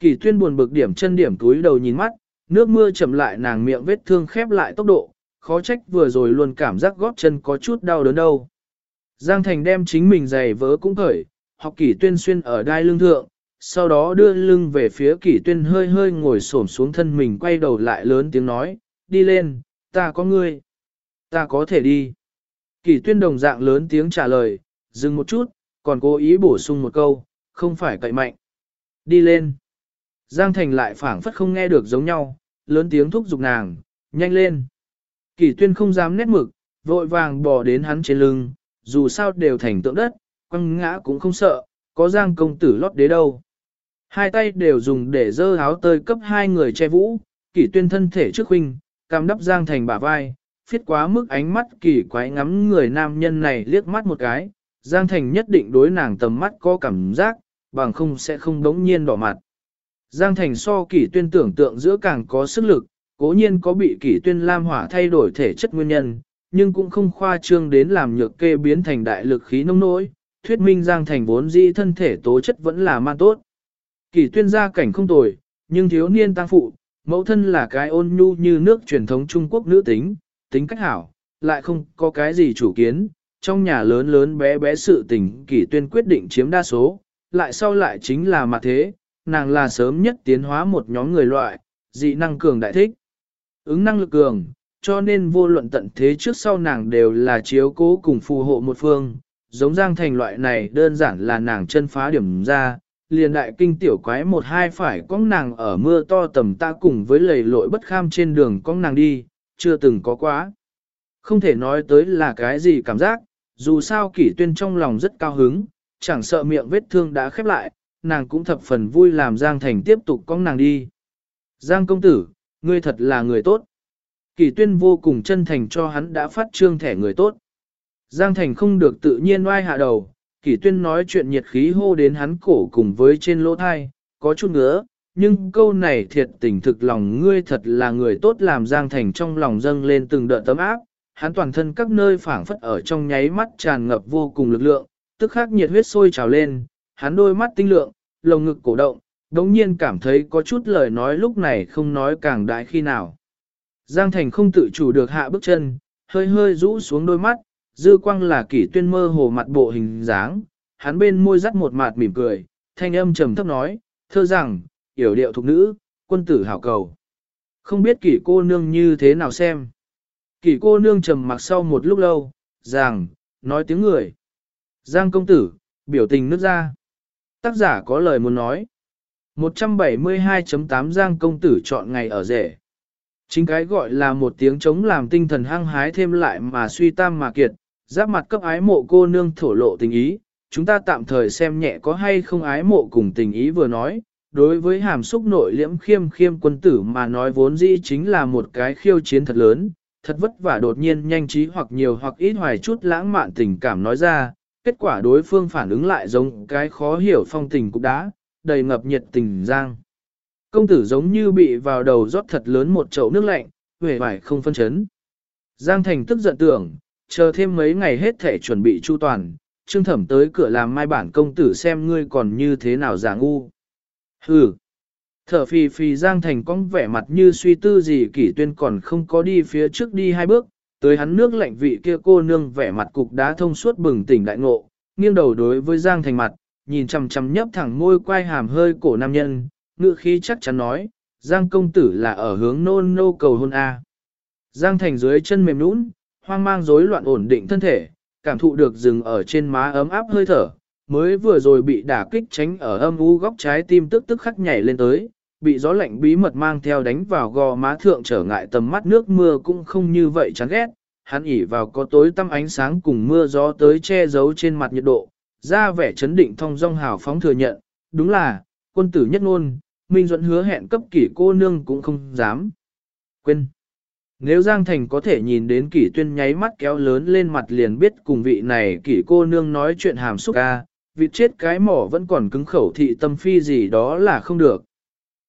Kỷ tuyên buồn bực điểm chân điểm túi đầu nhìn mắt, nước mưa chậm lại nàng miệng vết thương khép lại tốc độ, khó trách vừa rồi luôn cảm giác gót chân có chút đau đớn đâu. Giang Thành đem chính mình giày vớ cũng cởi, học kỳ tuyên xuyên ở đai lưng thượng, sau đó đưa lưng về phía kỷ tuyên hơi hơi ngồi xổm xuống thân mình quay đầu lại lớn tiếng nói, đi lên, ta có ngươi, ta có thể đi. Kỷ tuyên đồng dạng lớn tiếng trả lời, dừng một chút, còn cố ý bổ sung một câu, không phải cậy mạnh. Đi lên. Giang Thành lại phảng phất không nghe được giống nhau, lớn tiếng thúc giục nàng, nhanh lên. Kỷ tuyên không dám nét mực, vội vàng bò đến hắn trên lưng, dù sao đều thành tượng đất, quăng ngã cũng không sợ, có Giang công tử lót đế đâu. Hai tay đều dùng để dơ áo tơi cấp hai người che vũ, kỷ tuyên thân thể trước huynh, cam đắp Giang Thành bả vai, phiết quá mức ánh mắt kỳ quái ngắm người nam nhân này liếc mắt một cái, Giang Thành nhất định đối nàng tầm mắt có cảm giác, bằng không sẽ không đống nhiên đỏ mặt. Giang Thành so kỷ tuyên tưởng tượng giữa càng có sức lực, cố nhiên có bị kỷ tuyên lam hỏa thay đổi thể chất nguyên nhân, nhưng cũng không khoa trương đến làm nhược kê biến thành đại lực khí nông nỗi, thuyết minh Giang Thành vốn dĩ thân thể tố chất vẫn là man tốt. Kỷ tuyên gia cảnh không tồi, nhưng thiếu niên tăng phụ, mẫu thân là cái ôn nhu như nước truyền thống Trung Quốc nữ tính, tính cách hảo, lại không có cái gì chủ kiến, trong nhà lớn lớn bé bé sự tình kỷ tuyên quyết định chiếm đa số, lại sau lại chính là mặt thế, nàng là sớm nhất tiến hóa một nhóm người loại, dị năng cường đại thích. Ứng năng lực cường, cho nên vô luận tận thế trước sau nàng đều là chiếu cố cùng phù hộ một phương, giống Giang Thành loại này đơn giản là nàng chân phá điểm ra, liền đại kinh tiểu quái một hai phải cong nàng ở mưa to tầm ta cùng với lầy lội bất kham trên đường cong nàng đi, chưa từng có quá. Không thể nói tới là cái gì cảm giác, dù sao kỷ tuyên trong lòng rất cao hứng, chẳng sợ miệng vết thương đã khép lại, nàng cũng thập phần vui làm Giang Thành tiếp tục con nàng đi. Giang công tử, ngươi thật là người tốt. Kỷ tuyên vô cùng chân thành cho hắn đã phát trương thẻ người tốt. Giang Thành không được tự nhiên oai hạ đầu, kỷ tuyên nói chuyện nhiệt khí hô đến hắn cổ cùng với trên lỗ thai, có chút ngứa, nhưng câu này thiệt tình thực lòng ngươi thật là người tốt làm Giang Thành trong lòng dâng lên từng đợt tấm áp, hắn toàn thân các nơi phảng phất ở trong nháy mắt tràn ngập vô cùng lực lượng, tức khắc nhiệt huyết sôi trào lên, hắn đôi mắt tinh lượng, lồng ngực cổ động, đống nhiên cảm thấy có chút lời nói lúc này không nói càng đại khi nào. Giang Thành không tự chủ được hạ bước chân, hơi hơi rũ xuống đôi mắt, dư quang là kỷ tuyên mơ hồ mặt bộ hình dáng, hắn bên môi dắt một mạt mỉm cười, thanh âm trầm thấp nói, thơ rằng, yểu điệu thục nữ, quân tử hảo cầu. Không biết kỷ cô nương như thế nào xem. Kỷ cô nương trầm mặc sau một lúc lâu, rằng, nói tiếng người. Giang công tử, biểu tình nước ra. Tác giả có lời muốn nói. 172.8 Giang công tử chọn ngày ở rể. Chính cái gọi là một tiếng chống làm tinh thần hăng hái thêm lại mà suy tam mà kiệt, giáp mặt cấp ái mộ cô nương thổ lộ tình ý, chúng ta tạm thời xem nhẹ có hay không ái mộ cùng tình ý vừa nói, đối với hàm xúc nội liễm khiêm khiêm quân tử mà nói vốn dĩ chính là một cái khiêu chiến thật lớn, thật vất vả đột nhiên nhanh trí hoặc nhiều hoặc ít hoài chút lãng mạn tình cảm nói ra, kết quả đối phương phản ứng lại giống cái khó hiểu phong tình cục đá, đầy ngập nhiệt tình giang. Công tử giống như bị vào đầu rót thật lớn một chậu nước lạnh, vẻ vải không phân chấn. Giang Thành tức giận tưởng, chờ thêm mấy ngày hết thể chuẩn bị chu toàn, trương thẩm tới cửa làm mai bản công tử xem ngươi còn như thế nào giả ngu. Hừ. Thở phì phì Giang Thành cong vẻ mặt như suy tư gì kỷ tuyên còn không có đi phía trước đi hai bước, tới hắn nước lạnh vị kia cô nương vẻ mặt cục đá thông suốt bừng tỉnh đại ngộ, nghiêng đầu đối với Giang Thành mặt, nhìn chằm chằm nhấp thẳng môi quay hàm hơi cổ nam nhân, ngự khí chắc chắn nói, Giang công tử là ở hướng nôn nô cầu hôn A. Giang Thành dưới chân mềm nũng, hoang mang rối loạn ổn định thân thể, cảm thụ được dừng ở trên má ấm áp hơi thở, mới vừa rồi bị đả kích tránh ở âm u góc trái tim tức tức khắc nhảy lên tới, bị gió lạnh bí mật mang theo đánh vào gò má thượng trở ngại tầm mắt nước mưa cũng không như vậy chán ghét, hắn ỉ vào có tối tăm ánh sáng cùng mưa gió tới che giấu trên mặt nhiệt độ, ra vẻ chấn định thong dong hào phóng thừa nhận, đúng là, quân tử nhất ngôn, Minh Duẫn hứa hẹn cấp kỷ cô nương cũng không dám. Quên. Nếu Giang Thành có thể nhìn đến kỷ tuyên nháy mắt kéo lớn lên mặt liền biết cùng vị này kỷ cô nương nói chuyện hàm xúc ca, vị chết cái mỏ vẫn còn cứng khẩu thị tâm phi gì đó là không được.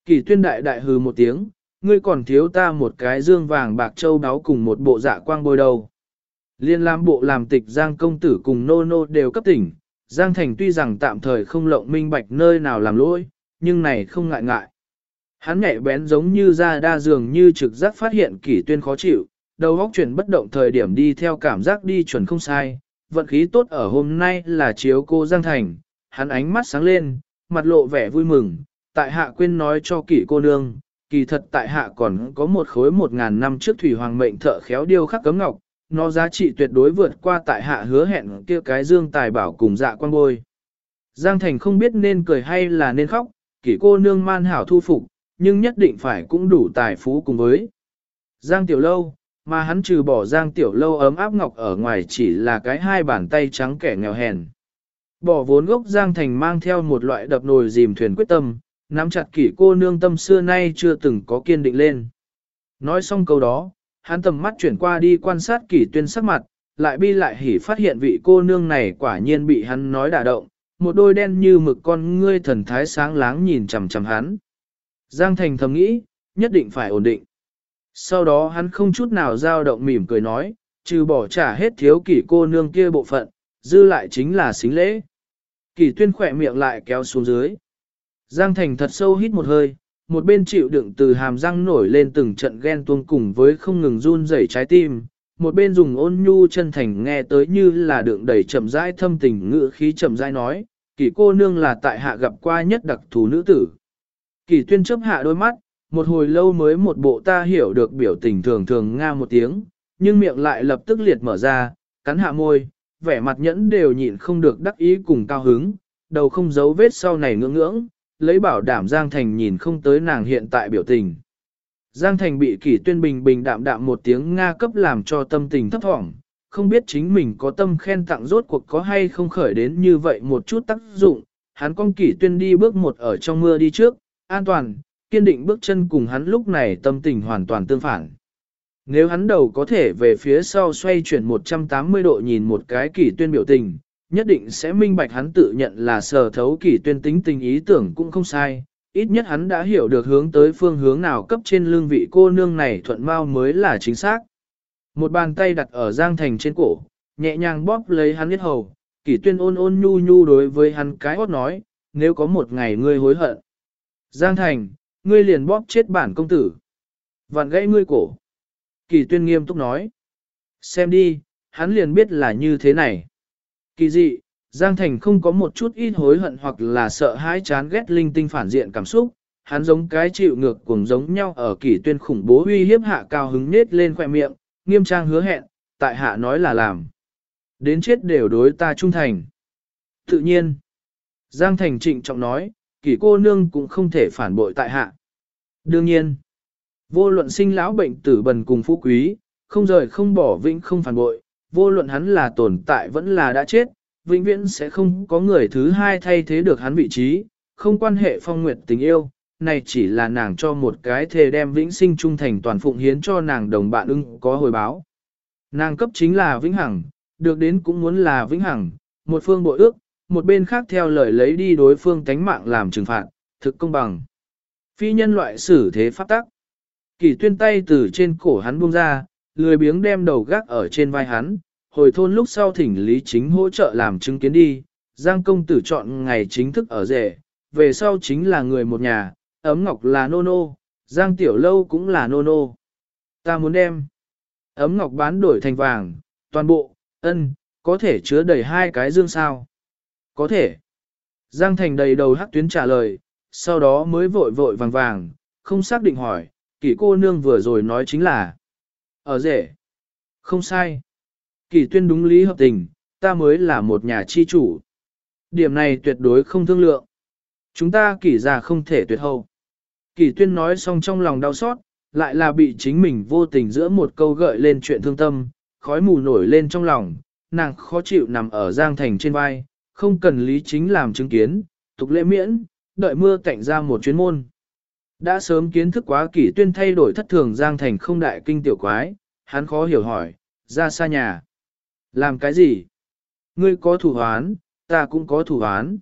Kỳ tuyên đại đại hừ một tiếng, ngươi còn thiếu ta một cái dương vàng bạc châu đáo cùng một bộ dạ quang bôi đầu. Liên lam bộ làm tịch Giang công tử cùng nô nô đều cấp tỉnh, Giang Thành tuy rằng tạm thời không lộng minh bạch nơi nào làm lỗi, nhưng này không ngại ngại. Hắn nhạy bén giống như ra đa dường như trực giác phát hiện kỷ tuyên khó chịu, đầu óc chuyển bất động thời điểm đi theo cảm giác đi chuẩn không sai, vận khí tốt ở hôm nay là chiếu cô Giang Thành, hắn ánh mắt sáng lên, mặt lộ vẻ vui mừng, tại hạ quên nói cho kỷ cô nương, kỳ thật tại hạ còn có một khối một ngàn năm trước thủy hoàng mệnh thợ khéo điêu khắc cấm ngọc, nó giá trị tuyệt đối vượt qua tại hạ hứa hẹn kia cái dương tài bảo cùng dạ quan bôi. Giang Thành không biết nên cười hay là nên khóc, kỷ cô nương man hảo thu phục, nhưng nhất định phải cũng đủ tài phú cùng với. Giang Tiểu Lâu, mà hắn trừ bỏ Giang Tiểu Lâu ấm áp ngọc ở ngoài chỉ là cái hai bàn tay trắng kẻ nghèo hèn. Bỏ vốn gốc Giang Thành mang theo một loại đập nồi dìm thuyền quyết tâm, nắm chặt kỷ cô nương tâm xưa nay chưa từng có kiên định lên. Nói xong câu đó, hắn tầm mắt chuyển qua đi quan sát kỷ tuyên sắc mặt, lại bi lại hỉ phát hiện vị cô nương này quả nhiên bị hắn nói đả động, một đôi đen như mực con ngươi thần thái sáng láng nhìn chằm chằm hắn. Giang Thành thầm nghĩ, nhất định phải ổn định. Sau đó hắn không chút nào dao động mỉm cười nói, trừ bỏ trả hết thiếu kỷ cô nương kia bộ phận, dư lại chính là xính lễ. Kỷ tuyên khỏe miệng lại kéo xuống dưới. Giang Thành thật sâu hít một hơi, một bên chịu đựng từ hàm răng nổi lên từng trận ghen tuông cùng với không ngừng run rẩy trái tim, một bên dùng ôn nhu chân thành nghe tới như là đựng đầy chậm rãi thâm tình ngữ khí chậm rãi nói, kỳ cô nương là tại hạ gặp qua nhất đặc thù nữ tử. Kỳ tuyên chấp hạ đôi mắt, một hồi lâu mới một bộ ta hiểu được biểu tình thường thường nga một tiếng, nhưng miệng lại lập tức liệt mở ra, cắn hạ môi, vẻ mặt nhẫn đều nhịn không được đắc ý cùng cao hứng, đầu không giấu vết sau này ngưỡng ngưỡng, lấy bảo đảm Giang Thành nhìn không tới nàng hiện tại biểu tình. Giang Thành bị kỷ tuyên bình bình đạm đạm một tiếng Nga cấp làm cho tâm tình thấp thỏng, không biết chính mình có tâm khen tặng rốt cuộc có hay không khởi đến như vậy một chút tác dụng, hắn con kỷ tuyên đi bước một ở trong mưa đi trước, an toàn, kiên định bước chân cùng hắn lúc này tâm tình hoàn toàn tương phản. Nếu hắn đầu có thể về phía sau xoay chuyển 180 độ nhìn một cái kỷ tuyên biểu tình, nhất định sẽ minh bạch hắn tự nhận là sở thấu kỷ tuyên tính tình ý tưởng cũng không sai, ít nhất hắn đã hiểu được hướng tới phương hướng nào cấp trên lương vị cô nương này thuận mau mới là chính xác. Một bàn tay đặt ở Giang Thành trên cổ, nhẹ nhàng bóp lấy hắn biết hầu, kỷ tuyên ôn ôn nhu nhu đối với hắn cái hót nói, nếu có một ngày ngươi hối hận. Giang Thành, ngươi liền bóp chết bản công tử. Vạn gãy ngươi cổ. Kỳ tuyên nghiêm túc nói. Xem đi, hắn liền biết là như thế này. Kỳ dị, Giang Thành không có một chút ít hối hận hoặc là sợ hãi chán ghét linh tinh phản diện cảm xúc, hắn giống cái chịu ngược cùng giống nhau ở kỳ tuyên khủng bố uy hiếp hạ cao hứng nết lên khoẻ miệng, nghiêm trang hứa hẹn, tại hạ nói là làm. Đến chết đều đối ta trung thành. Tự nhiên, Giang Thành trịnh trọng nói, kỳ cô nương cũng không thể phản bội tại hạ. Đương nhiên, vô luận sinh lão bệnh tử bần cùng phú quý, không rời không bỏ vĩnh không phản bội, vô luận hắn là tồn tại vẫn là đã chết, vĩnh viễn sẽ không có người thứ hai thay thế được hắn vị trí, không quan hệ phong nguyệt tình yêu, này chỉ là nàng cho một cái thề đem vĩnh sinh trung thành toàn phụng hiến cho nàng đồng bạn ưng có hồi báo. Nàng cấp chính là vĩnh hằng, được đến cũng muốn là vĩnh hằng, một phương bội ước, một bên khác theo lời lấy đi đối phương tánh mạng làm trừng phạt, thực công bằng. Phi nhân loại xử thế pháp tắc. Kỳ tuyên tay từ trên cổ hắn buông ra, lười biếng đem đầu gác ở trên vai hắn, hồi thôn lúc sau thỉnh Lý Chính hỗ trợ làm chứng kiến đi, Giang công tử chọn ngày chính thức ở rể, về sau chính là người một nhà, ấm ngọc là nô nô, Giang tiểu lâu cũng là nô nô. Ta muốn đem ấm ngọc bán đổi thành vàng, toàn bộ, ân, có thể chứa đầy hai cái dương sao. Có thể. Giang thành đầy đầu hắc tuyến trả lời, sau đó mới vội vội vàng vàng, không xác định hỏi, kỷ cô nương vừa rồi nói chính là ở rể. Không sai. Kỷ tuyên đúng lý hợp tình, ta mới là một nhà chi chủ. Điểm này tuyệt đối không thương lượng. Chúng ta kỷ ra không thể tuyệt hậu. Kỷ tuyên nói xong trong lòng đau xót, lại là bị chính mình vô tình giữa một câu gợi lên chuyện thương tâm, khói mù nổi lên trong lòng, nàng khó chịu nằm ở giang thành trên vai, không cần lý chính làm chứng kiến, tục lễ miễn, đợi mưa cạnh ra một chuyến môn. Đã sớm kiến thức quá kỷ tuyên thay đổi thất thường giang thành không đại kinh tiểu quái, hắn khó hiểu hỏi, ra xa nhà. Làm cái gì? Ngươi có thủ hoán, ta cũng có thủ hoán.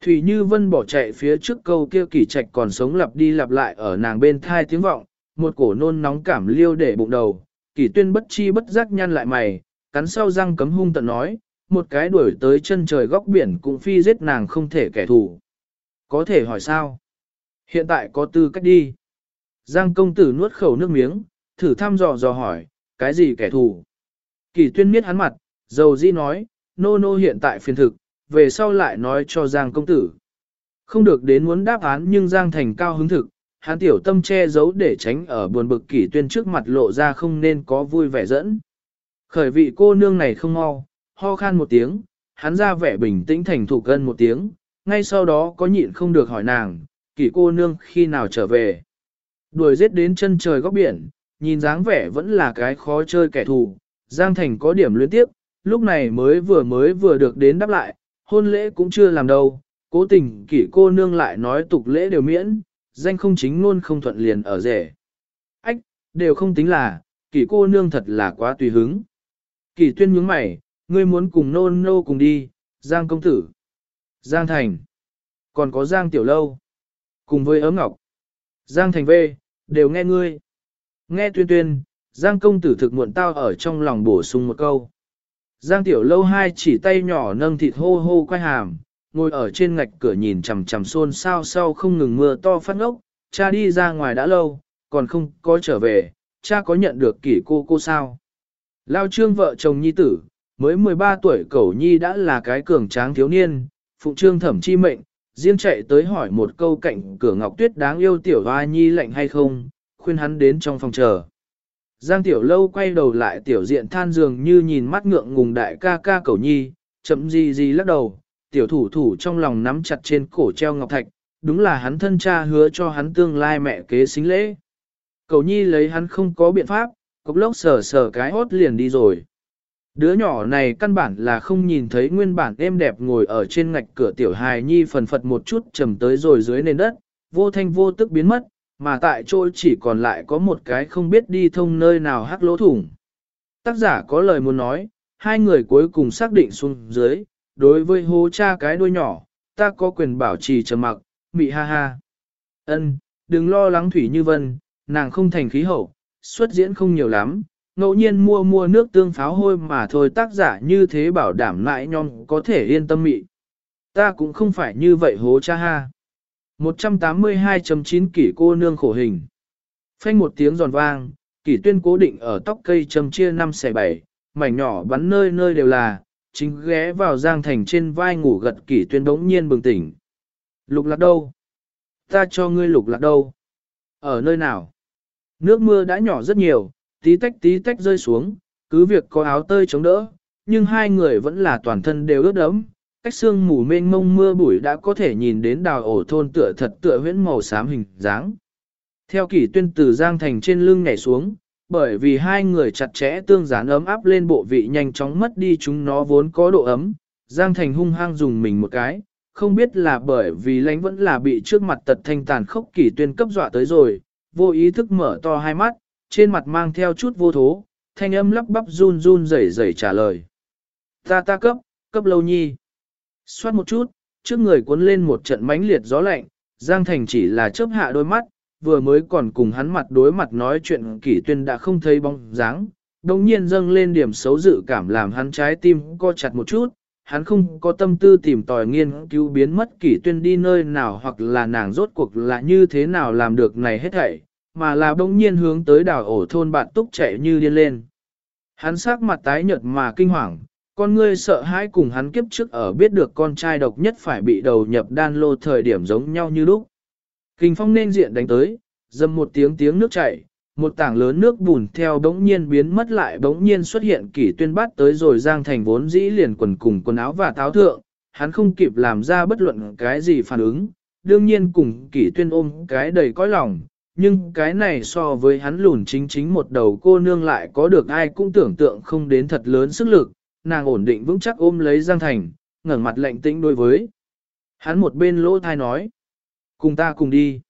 Thủy Như Vân bỏ chạy phía trước câu kia kỷ trạch còn sống lặp đi lặp lại ở nàng bên thai tiếng vọng, một cổ nôn nóng cảm liêu để bụng đầu, kỷ tuyên bất chi bất giác nhăn lại mày, cắn sau răng cấm hung tận nói, một cái đuổi tới chân trời góc biển cũng phi giết nàng không thể kẻ thù. Có thể hỏi sao? Hiện tại có tư cách đi. Giang công tử nuốt khẩu nước miếng, thử thăm dò dò hỏi, cái gì kẻ thù? Kỳ tuyên miết hắn mặt, dầu di nói, nô nô hiện tại phiền thực, về sau lại nói cho Giang công tử. Không được đến muốn đáp án nhưng Giang thành cao hứng thực, hắn tiểu tâm che giấu để tránh ở buồn bực kỷ tuyên trước mặt lộ ra không nên có vui vẻ dẫn. Khởi vị cô nương này không mau, ho khan một tiếng, hắn ra vẻ bình tĩnh thành thủ cân một tiếng, ngay sau đó có nhịn không được hỏi nàng, kỷ cô nương khi nào trở về. Đuổi giết đến chân trời góc biển, nhìn dáng vẻ vẫn là cái khó chơi kẻ thù, Giang Thành có điểm luyến tiếp, lúc này mới vừa mới vừa được đến đáp lại, hôn lễ cũng chưa làm đâu, cố tình kỷ cô nương lại nói tục lễ đều miễn, danh không chính luôn không thuận liền ở rể. Ách, đều không tính là, kỷ cô nương thật là quá tùy hứng. Kỷ tuyên nhướng mày, ngươi muốn cùng nôn nô cùng đi, Giang công tử, Giang Thành, còn có Giang Tiểu Lâu, cùng với ấm ngọc, Giang Thành vê đều nghe ngươi. Nghe tuyên tuyên, Giang công tử thực muộn tao ở trong lòng bổ sung một câu. Giang Tiểu Lâu hai chỉ tay nhỏ nâng thịt hô hô quay hàm, ngồi ở trên ngạch cửa nhìn chằm chằm xôn sao sau không ngừng mưa to phát ngốc, cha đi ra ngoài đã lâu, còn không có trở về, cha có nhận được kỷ cô cô sao. Lao trương vợ chồng nhi tử, mới 13 tuổi cẩu nhi đã là cái cường tráng thiếu niên, phụ trương thẩm chi mệnh, riêng chạy tới hỏi một câu cạnh cửa ngọc tuyết đáng yêu tiểu hoa nhi lạnh hay không, khuyên hắn đến trong phòng chờ. Giang tiểu lâu quay đầu lại tiểu diện than dường như nhìn mắt ngượng ngùng đại ca ca cầu nhi, chậm gì gì lắc đầu, tiểu thủ thủ trong lòng nắm chặt trên cổ treo ngọc thạch, đúng là hắn thân cha hứa cho hắn tương lai mẹ kế xính lễ. Cầu nhi lấy hắn không có biện pháp, cốc lốc sờ sờ cái hốt liền đi rồi. Đứa nhỏ này căn bản là không nhìn thấy nguyên bản êm đẹp ngồi ở trên ngạch cửa tiểu hài nhi phần phật một chút trầm tới rồi dưới nền đất, vô thanh vô tức biến mất, mà tại chỗ chỉ còn lại có một cái không biết đi thông nơi nào hắc lỗ thủng. Tác giả có lời muốn nói, hai người cuối cùng xác định xuống dưới, đối với hố cha cái đuôi nhỏ, ta có quyền bảo trì trầm mặc, mị ha ha. Ân, đừng lo lắng Thủy Như Vân, nàng không thành khí hậu, xuất diễn không nhiều lắm, ngẫu nhiên mua mua nước tương pháo hôi mà thôi tác giả như thế bảo đảm lại nhon có thể yên tâm mị. Ta cũng không phải như vậy hố cha ha. 182.9 kỷ cô nương khổ hình. Phanh một tiếng giòn vang, kỷ tuyên cố định ở tóc cây châm chia 5 xẻ 7, mảnh nhỏ bắn nơi nơi đều là, chính ghé vào giang thành trên vai ngủ gật kỷ tuyên đống nhiên bừng tỉnh. Lục lạc đâu? Ta cho ngươi lục lạc đâu? Ở nơi nào? Nước mưa đã nhỏ rất nhiều, tí tách tí tách rơi xuống, cứ việc có áo tơi chống đỡ, nhưng hai người vẫn là toàn thân đều ướt đẫm. Cách xương mù mênh mông mưa bụi đã có thể nhìn đến đào ổ thôn tựa thật tựa huyễn màu xám hình dáng. Theo kỷ tuyên từ Giang Thành trên lưng nhảy xuống, bởi vì hai người chặt chẽ tương gián ấm áp lên bộ vị nhanh chóng mất đi chúng nó vốn có độ ấm, Giang Thành hung hăng dùng mình một cái, không biết là bởi vì lánh vẫn là bị trước mặt tật thanh tàn khốc kỷ tuyên cấp dọa tới rồi, vô ý thức mở to hai mắt, trên mặt mang theo chút vô thố, thanh âm lắp bắp run run rẩy rẩy trả lời. Ta ta cấp, cấp lâu nhi. Xoát một chút, trước người cuốn lên một trận mãnh liệt gió lạnh, Giang Thành chỉ là chớp hạ đôi mắt, vừa mới còn cùng hắn mặt đối mặt nói chuyện kỷ tuyên đã không thấy bóng dáng, đồng nhiên dâng lên điểm xấu dự cảm làm hắn trái tim co chặt một chút, hắn không có tâm tư tìm tòi nghiên cứu biến mất kỷ tuyên đi nơi nào hoặc là nàng rốt cuộc là như thế nào làm được này hết thảy, mà là bỗng nhiên hướng tới đảo ổ thôn bạn túc chạy như điên lên. Hắn sắc mặt tái nhợt mà kinh hoàng, con ngươi sợ hãi cùng hắn kiếp trước ở biết được con trai độc nhất phải bị đầu nhập đan lô thời điểm giống nhau như lúc. Kinh phong nên diện đánh tới, dầm một tiếng tiếng nước chảy, một tảng lớn nước bùn theo bỗng nhiên biến mất lại bỗng nhiên xuất hiện kỷ tuyên bắt tới rồi giang thành vốn dĩ liền quần cùng quần áo và tháo thượng, hắn không kịp làm ra bất luận cái gì phản ứng, đương nhiên cùng kỷ tuyên ôm cái đầy cõi lòng, nhưng cái này so với hắn lùn chính chính một đầu cô nương lại có được ai cũng tưởng tượng không đến thật lớn sức lực, nàng ổn định vững chắc ôm lấy Giang Thành, ngẩng mặt lạnh tĩnh đối với. Hắn một bên lỗ thai nói, cùng ta cùng đi.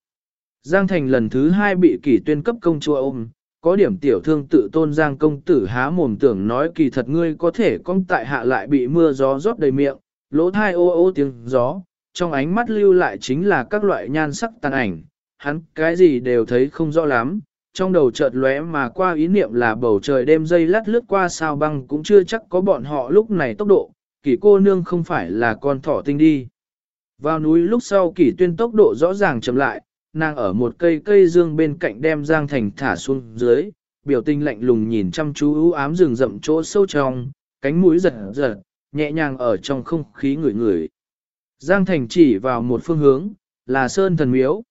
Giang Thành lần thứ hai bị kỷ tuyên cấp công chúa ôm, có điểm tiểu thương tự tôn Giang công tử há mồm tưởng nói kỳ thật ngươi có thể công tại hạ lại bị mưa gió rót đầy miệng, lỗ thai ô ô tiếng gió, trong ánh mắt lưu lại chính là các loại nhan sắc tàn ảnh, hắn cái gì đều thấy không rõ lắm, trong đầu chợt lóe mà qua ý niệm là bầu trời đêm dây lát lướt qua sao băng cũng chưa chắc có bọn họ lúc này tốc độ, kỷ cô nương không phải là con thỏ tinh đi. Vào núi lúc sau kỷ tuyên tốc độ rõ ràng chậm lại, nàng ở một cây cây dương bên cạnh đem Giang Thành thả xuống dưới, biểu tình lạnh lùng nhìn chăm chú ưu ám rừng rậm chỗ sâu trong, cánh mũi giật giật, nhẹ nhàng ở trong không khí ngửi ngửi. Giang Thành chỉ vào một phương hướng, là Sơn Thần Miếu.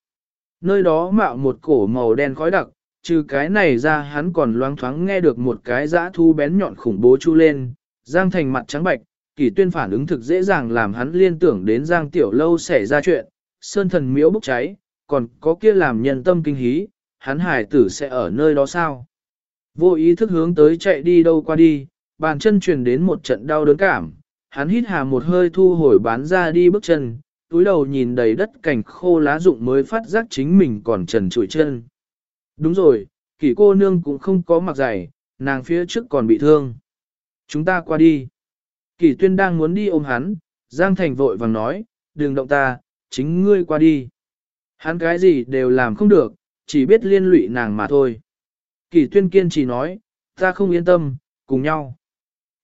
Nơi đó mạo một cổ màu đen khói đặc, trừ cái này ra hắn còn loáng thoáng nghe được một cái dã thu bén nhọn khủng bố chu lên, Giang Thành mặt trắng bạch, kỷ tuyên phản ứng thực dễ dàng làm hắn liên tưởng đến Giang Tiểu Lâu xảy ra chuyện, Sơn Thần Miếu bốc cháy, còn có kia làm nhân tâm kinh hí, hắn hải tử sẽ ở nơi đó sao? Vô ý thức hướng tới chạy đi đâu qua đi, bàn chân truyền đến một trận đau đớn cảm, hắn hít hà một hơi thu hồi bán ra đi bước chân, túi đầu nhìn đầy đất cảnh khô lá rụng mới phát giác chính mình còn trần trụi chân. Đúng rồi, kỷ cô nương cũng không có mặc giày, nàng phía trước còn bị thương. Chúng ta qua đi. Kỷ tuyên đang muốn đi ôm hắn, Giang Thành vội vàng nói, đừng động ta, chính ngươi qua đi. Hắn cái gì đều làm không được, chỉ biết liên lụy nàng mà thôi. Kỷ tuyên kiên trì nói, ta không yên tâm, cùng nhau.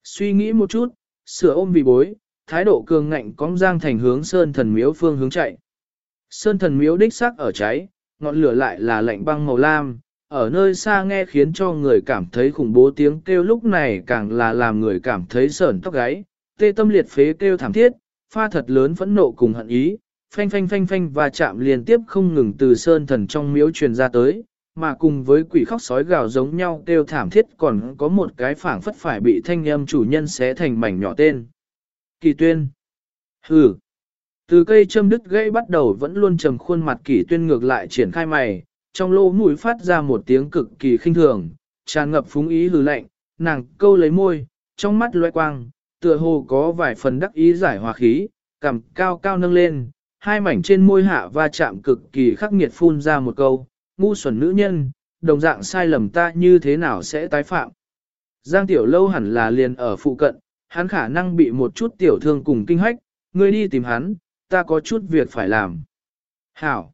Suy nghĩ một chút, sửa ôm vì bối, thái độ cường ngạnh cong giang thành hướng sơn thần miếu phương hướng chạy. Sơn thần miếu đích xác ở cháy, ngọn lửa lại là lạnh băng màu lam, ở nơi xa nghe khiến cho người cảm thấy khủng bố tiếng kêu lúc này càng là làm người cảm thấy sởn tóc gáy, tê tâm liệt phế kêu thảm thiết, pha thật lớn phẫn nộ cùng hận ý, phanh phanh phanh phanh và chạm liên tiếp không ngừng từ sơn thần trong miếu truyền ra tới, mà cùng với quỷ khóc sói gào giống nhau kêu thảm thiết còn có một cái phảng phất phải bị thanh âm chủ nhân xé thành mảnh nhỏ tên. Kỳ tuyên. Hừ. Từ cây châm đứt gãy bắt đầu vẫn luôn trầm khuôn mặt kỳ tuyên ngược lại triển khai mày, trong lỗ mũi phát ra một tiếng cực kỳ khinh thường, tràn ngập phúng ý hừ lạnh, nàng câu lấy môi, trong mắt loe quang, tựa hồ có vài phần đắc ý giải hòa khí, cằm cao cao nâng lên, hai mảnh trên môi hạ va chạm cực kỳ khắc nghiệt phun ra một câu, ngu xuẩn nữ nhân, đồng dạng sai lầm ta như thế nào sẽ tái phạm. Giang tiểu lâu hẳn là liền ở phụ cận, hắn khả năng bị một chút tiểu thương cùng kinh hách, ngươi đi tìm hắn, ta có chút việc phải làm. Hảo!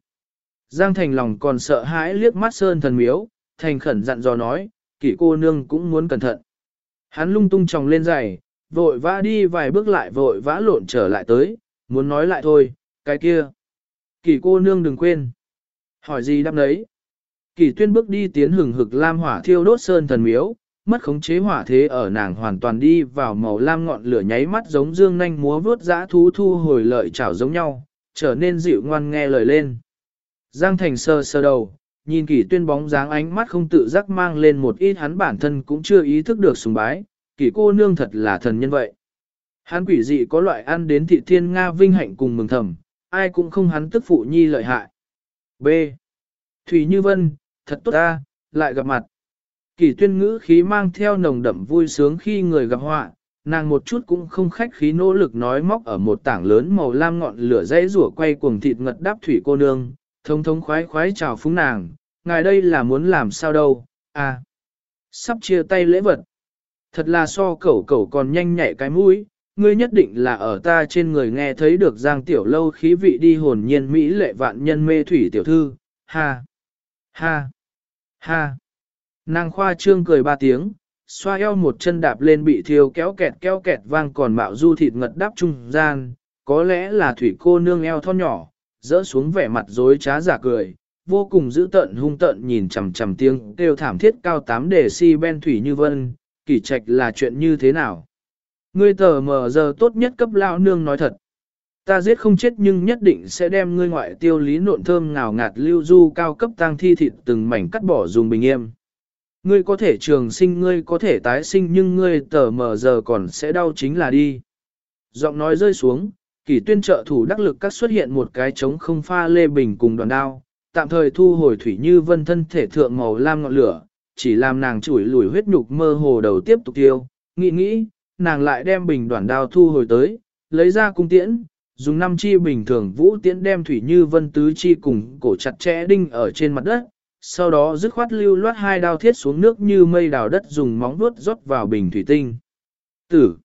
Giang Thành lòng còn sợ hãi liếc mắt sơn thần miếu, thành khẩn dặn dò nói, kỷ cô nương cũng muốn cẩn thận. Hắn lung tung tròng lên giày, vội vã đi vài bước lại vội vã lộn trở lại tới, muốn nói lại thôi, cái kia. Kỷ cô nương đừng quên. Hỏi gì đáp đấy. Kỷ tuyên bước đi tiến hừng hực lam hỏa thiêu đốt sơn thần miếu, mất khống chế hỏa thế ở nàng hoàn toàn đi vào màu lam ngọn lửa nháy mắt giống dương nanh múa vuốt dã thú thu hồi lợi chảo giống nhau, trở nên dịu ngoan nghe lời lên. Giang Thành sơ sơ đầu, nhìn kỷ tuyên bóng dáng ánh mắt không tự giác mang lên một ít hắn bản thân cũng chưa ý thức được sùng bái, kỷ cô nương thật là thần nhân vậy. Hắn quỷ dị có loại ăn đến thị thiên Nga vinh hạnh cùng mừng thầm, ai cũng không hắn tức phụ nhi lợi hại. B. Thủy Như Vân, thật tốt ta, lại gặp mặt. Kỳ tuyên ngữ khí mang theo nồng đậm vui sướng khi người gặp họa, nàng một chút cũng không khách khí nỗ lực nói móc ở một tảng lớn màu lam ngọn lửa dãy rủa quay cuồng thịt ngật đáp thủy cô nương, thông thông khoái khoái chào phúng nàng, ngài đây là muốn làm sao đâu, à, sắp chia tay lễ vật. Thật là so cẩu cẩu còn nhanh nhạy cái mũi, ngươi nhất định là ở ta trên người nghe thấy được giang tiểu lâu khí vị đi hồn nhiên mỹ lệ vạn nhân mê thủy tiểu thư, ha, ha, ha. Nàng khoa trương cười ba tiếng, xoa eo một chân đạp lên bị thiêu kéo kẹt kéo kẹt vang còn mạo du thịt ngật đắp trung gian, có lẽ là thủy cô nương eo thon nhỏ, dỡ xuống vẻ mặt dối trá giả cười, vô cùng dữ tợn hung tợn nhìn chằm chằm tiếng kêu thảm thiết cao tám đề si ben thủy như vân, kỳ trạch là chuyện như thế nào. Ngươi tờ mờ giờ tốt nhất cấp lao nương nói thật. Ta giết không chết nhưng nhất định sẽ đem ngươi ngoại tiêu lý nộn thơm ngào ngạt lưu du cao cấp tang thi thịt từng mảnh cắt bỏ dùng bình yên ngươi có thể trường sinh ngươi có thể tái sinh nhưng ngươi tờ mờ giờ còn sẽ đau chính là đi. Giọng nói rơi xuống, kỷ tuyên trợ thủ đắc lực các xuất hiện một cái trống không pha lê bình cùng đoàn đao, tạm thời thu hồi thủy như vân thân thể thượng màu lam ngọn lửa, chỉ làm nàng chủi lùi huyết nhục mơ hồ đầu tiếp tục tiêu, nghĩ nghĩ, nàng lại đem bình đoàn đao thu hồi tới, lấy ra cung tiễn, dùng năm chi bình thường vũ tiễn đem thủy như vân tứ chi cùng cổ chặt chẽ đinh ở trên mặt đất, sau đó dứt khoát lưu loát hai đao thiết xuống nước như mây đào đất dùng móng vuốt rót vào bình thủy tinh. Tử.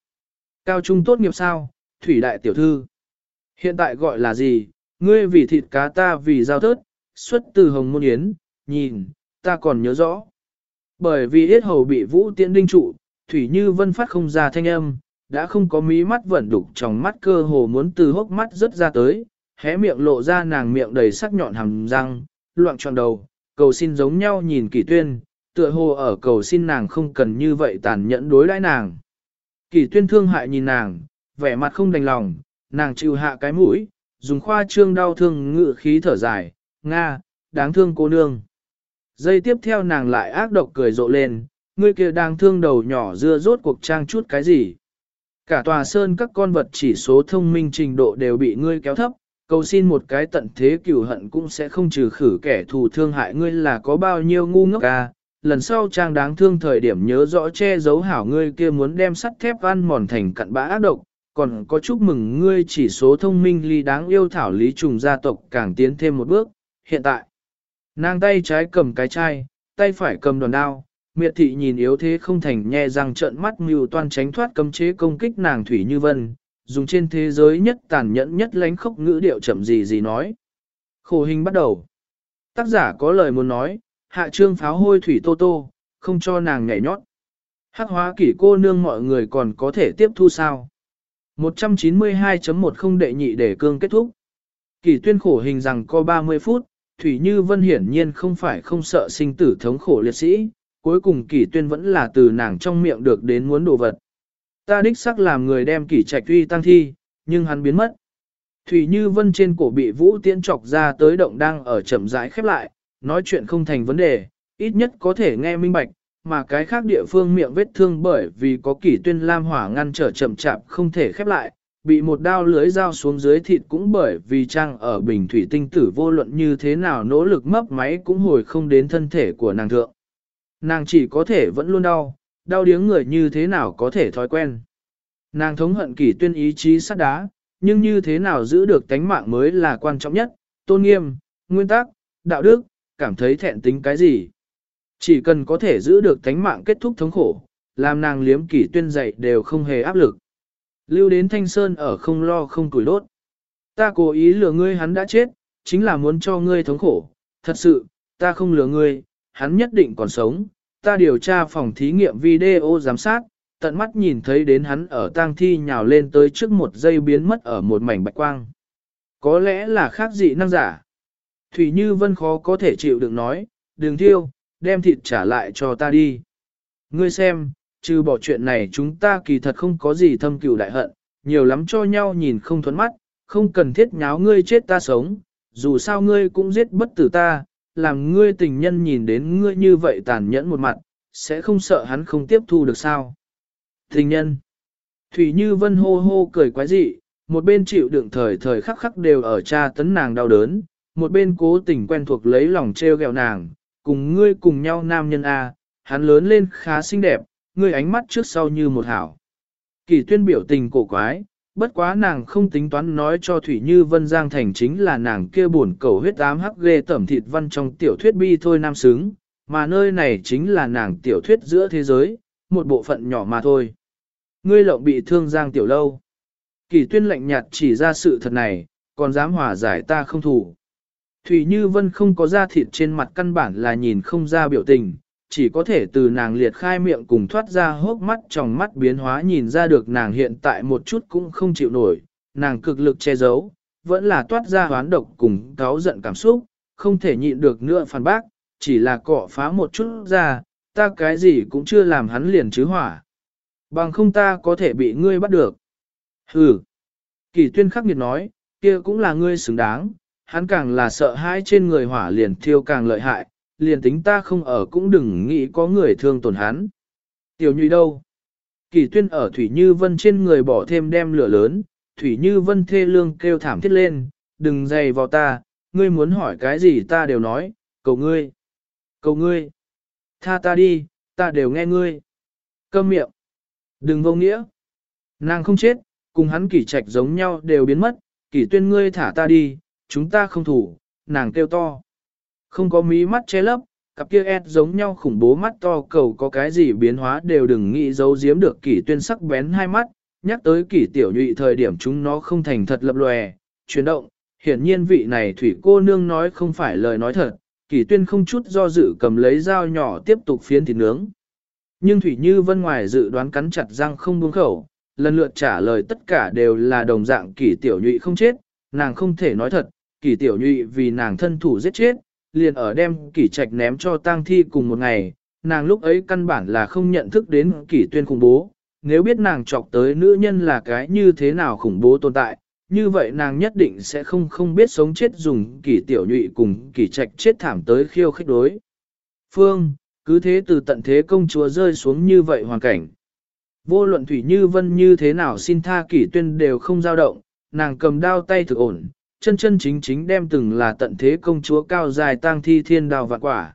Cao trung tốt nghiệp sao, thủy đại tiểu thư. Hiện tại gọi là gì, ngươi vì thịt cá ta vì giao thớt, xuất từ hồng môn yến, nhìn, ta còn nhớ rõ. Bởi vì yết hầu bị vũ tiễn đinh trụ, thủy như vân phát không ra thanh âm, đã không có mí mắt vẫn đục trong mắt cơ hồ muốn từ hốc mắt rớt ra tới, hé miệng lộ ra nàng miệng đầy sắc nhọn hàm răng, loạn tròn đầu, cầu xin giống nhau nhìn kỷ tuyên, tựa hồ ở cầu xin nàng không cần như vậy tàn nhẫn đối đãi nàng. Kỷ tuyên thương hại nhìn nàng, vẻ mặt không đành lòng, nàng chịu hạ cái mũi, dùng khoa trương đau thương ngự khí thở dài, Nga, đáng thương cô nương. Giây tiếp theo nàng lại ác độc cười rộ lên, ngươi kia đang thương đầu nhỏ dưa rốt cuộc trang chút cái gì. Cả tòa sơn các con vật chỉ số thông minh trình độ đều bị ngươi kéo thấp, cầu xin một cái tận thế cửu hận cũng sẽ không trừ khử kẻ thù thương hại ngươi là có bao nhiêu ngu ngốc à. Lần sau trang đáng thương thời điểm nhớ rõ che giấu hảo ngươi kia muốn đem sắt thép ăn mòn thành cặn bã ác độc, còn có chúc mừng ngươi chỉ số thông minh ly đáng yêu thảo lý trùng gia tộc càng tiến thêm một bước, hiện tại. Nàng tay trái cầm cái chai, tay phải cầm đòn đao, miệt thị nhìn yếu thế không thành nhe răng trợn mắt mưu toan tránh thoát cấm chế công kích nàng Thủy Như Vân, dùng trên thế giới nhất tàn nhẫn nhất lánh khốc ngữ điệu chậm gì gì nói. Khổ hình bắt đầu. Tác giả có lời muốn nói, hạ trương pháo hôi thủy tô tô, không cho nàng nhảy nhót. Hắc hóa kỷ cô nương mọi người còn có thể tiếp thu sao. 192.10 đệ nhị để cương kết thúc. Kỷ tuyên khổ hình rằng có 30 phút, Thủy Như Vân hiển nhiên không phải không sợ sinh tử thống khổ liệt sĩ, cuối cùng kỷ tuyên vẫn là từ nàng trong miệng được đến muốn đồ vật. Ta đích sắc làm người đem kỷ trạch uy tăng thi, nhưng hắn biến mất. Thủy Như Vân trên cổ bị Vũ Tiễn chọc ra tới động đang ở chậm rãi khép lại, nói chuyện không thành vấn đề, ít nhất có thể nghe minh bạch, mà cái khác địa phương miệng vết thương bởi vì có kỷ tuyên lam hỏa ngăn trở chậm chạp không thể khép lại, bị một đao lưới dao xuống dưới thịt cũng bởi vì trang ở bình thủy tinh tử vô luận như thế nào nỗ lực mấp máy cũng hồi không đến thân thể của nàng thượng. Nàng chỉ có thể vẫn luôn đau, đau điếng người như thế nào có thể thói quen. Nàng thống hận kỷ tuyên ý chí sắt đá, nhưng như thế nào giữ được tánh mạng mới là quan trọng nhất, tôn nghiêm, nguyên tắc, đạo đức, cảm thấy thẹn tính cái gì. Chỉ cần có thể giữ được tánh mạng kết thúc thống khổ, làm nàng liếm kỷ tuyên dạy đều không hề áp lực. Lưu đến thanh sơn ở không lo không tuổi đốt. Ta cố ý lừa ngươi hắn đã chết, chính là muốn cho ngươi thống khổ, thật sự, ta không lừa ngươi, hắn nhất định còn sống, ta điều tra phòng thí nghiệm video giám sát, tận mắt nhìn thấy đến hắn ở tang thi nhào lên tới trước một giây biến mất ở một mảnh bạch quang. Có lẽ là khác dị năng giả. Thủy Như Vân khó có thể chịu đựng nói, đừng thiêu, đem thịt trả lại cho ta đi. Ngươi xem, trừ bỏ chuyện này chúng ta kỳ thật không có gì thâm cừu đại hận, nhiều lắm cho nhau nhìn không thuẫn mắt, không cần thiết nháo ngươi chết ta sống, dù sao ngươi cũng giết bất tử ta, làm ngươi tình nhân nhìn đến ngươi như vậy tàn nhẫn một mặt, sẽ không sợ hắn không tiếp thu được sao. Tình nhân Thủy Như Vân hô hô cười quái dị, một bên chịu đựng thời thời khắc khắc đều ở cha tấn nàng đau đớn, một bên cố tình quen thuộc lấy lòng treo gẹo nàng, cùng ngươi cùng nhau nam nhân A, hắn lớn lên khá xinh đẹp, ngươi ánh mắt trước sau như một hảo. Kỳ tuyên biểu tình cổ quái, bất quá nàng không tính toán nói cho Thủy Như Vân Giang Thành chính là nàng kia buồn cầu huyết ám hắc ghê tẩm thịt văn trong tiểu thuyết bi thôi nam xứng, mà nơi này chính là nàng tiểu thuyết giữa thế giới, một bộ phận nhỏ mà thôi. Ngươi lộng bị thương Giang Tiểu Lâu. Kỳ tuyên lạnh nhạt chỉ ra sự thật này, còn dám hòa giải ta không thủ. Thủy Như Vân không có da thịt trên mặt căn bản là nhìn không ra biểu tình, chỉ có thể từ nàng liệt khai miệng cùng thoát ra hốc mắt trong mắt biến hóa nhìn ra được nàng hiện tại một chút cũng không chịu nổi, nàng cực lực che giấu, vẫn là toát ra hoán độc cùng cáo giận cảm xúc, không thể nhịn được nữa phản bác, chỉ là cọ phá một chút ra, ta cái gì cũng chưa làm hắn liền chứ hỏa. Bằng không ta có thể bị ngươi bắt được. Hừ. Kỳ tuyên khắc nghiệt nói, kia cũng là ngươi xứng đáng, hắn càng là sợ hãi trên người hỏa liền thiêu càng lợi hại, liền tính ta không ở cũng đừng nghĩ có người thương tổn hắn. Tiểu nhụy đâu? Kỳ tuyên ở Thủy Như Vân trên người bỏ thêm đem lửa lớn, Thủy Như Vân thê lương kêu thảm thiết lên, đừng dày vào ta, ngươi muốn hỏi cái gì ta đều nói, cầu ngươi, cầu ngươi, tha ta đi, ta đều nghe ngươi. Câm miệng, đừng vô nghĩa. Nàng không chết, cùng hắn kỳ trạch giống nhau đều biến mất, kỷ tuyên ngươi thả ta đi, chúng ta không thủ, nàng kêu to. Không có mí mắt che lấp, cặp kia ed giống nhau khủng bố mắt to cầu có cái gì biến hóa đều đừng nghĩ giấu giếm được kỷ tuyên sắc bén hai mắt, nhắc tới kỷ tiểu nhụy thời điểm chúng nó không thành thật lập lòe, chuyển động, hiển nhiên vị này thủy cô nương nói không phải lời nói thật, kỷ tuyên không chút do dự cầm lấy dao nhỏ tiếp tục phiến thịt nướng. Nhưng thủy như vân ngoài dự đoán cắn chặt răng không buông khẩu, lần lượt trả lời tất cả đều là đồng dạng kỷ tiểu nhụy không chết, nàng không thể nói thật, kỷ tiểu nhụy vì nàng thân thủ giết chết, liền ở đem kỷ trạch ném cho tang thi cùng một ngày, nàng lúc ấy căn bản là không nhận thức đến kỷ tuyên khủng bố, nếu biết nàng chọc tới nữ nhân là cái như thế nào khủng bố tồn tại, như vậy nàng nhất định sẽ không không biết sống chết dùng kỷ tiểu nhụy cùng kỷ trạch chết thảm tới khiêu khích đối. Phương, cứ thế từ tận thế công chúa rơi xuống như vậy hoàn cảnh. Vô luận Thủy Như Vân như thế nào xin tha kỷ tuyên đều không dao động, nàng cầm đao tay thực ổn, chân chân chính chính đem từng là tận thế công chúa cao dài tang thi thiên đào vạn quả.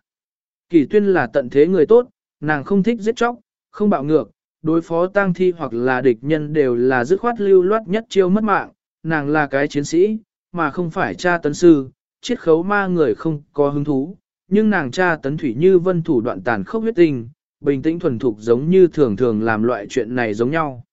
Kỷ tuyên là tận thế người tốt, nàng không thích giết chóc, không bạo ngược, đối phó tang thi hoặc là địch nhân đều là dứt khoát lưu loát nhất chiêu mất mạng, nàng là cái chiến sĩ, mà không phải cha tấn sư, chiết khấu ma người không có hứng thú, nhưng nàng cha tấn thủy như vân thủ đoạn tàn khốc huyết tình, bình tĩnh thuần thục giống như thường thường làm loại chuyện này giống nhau.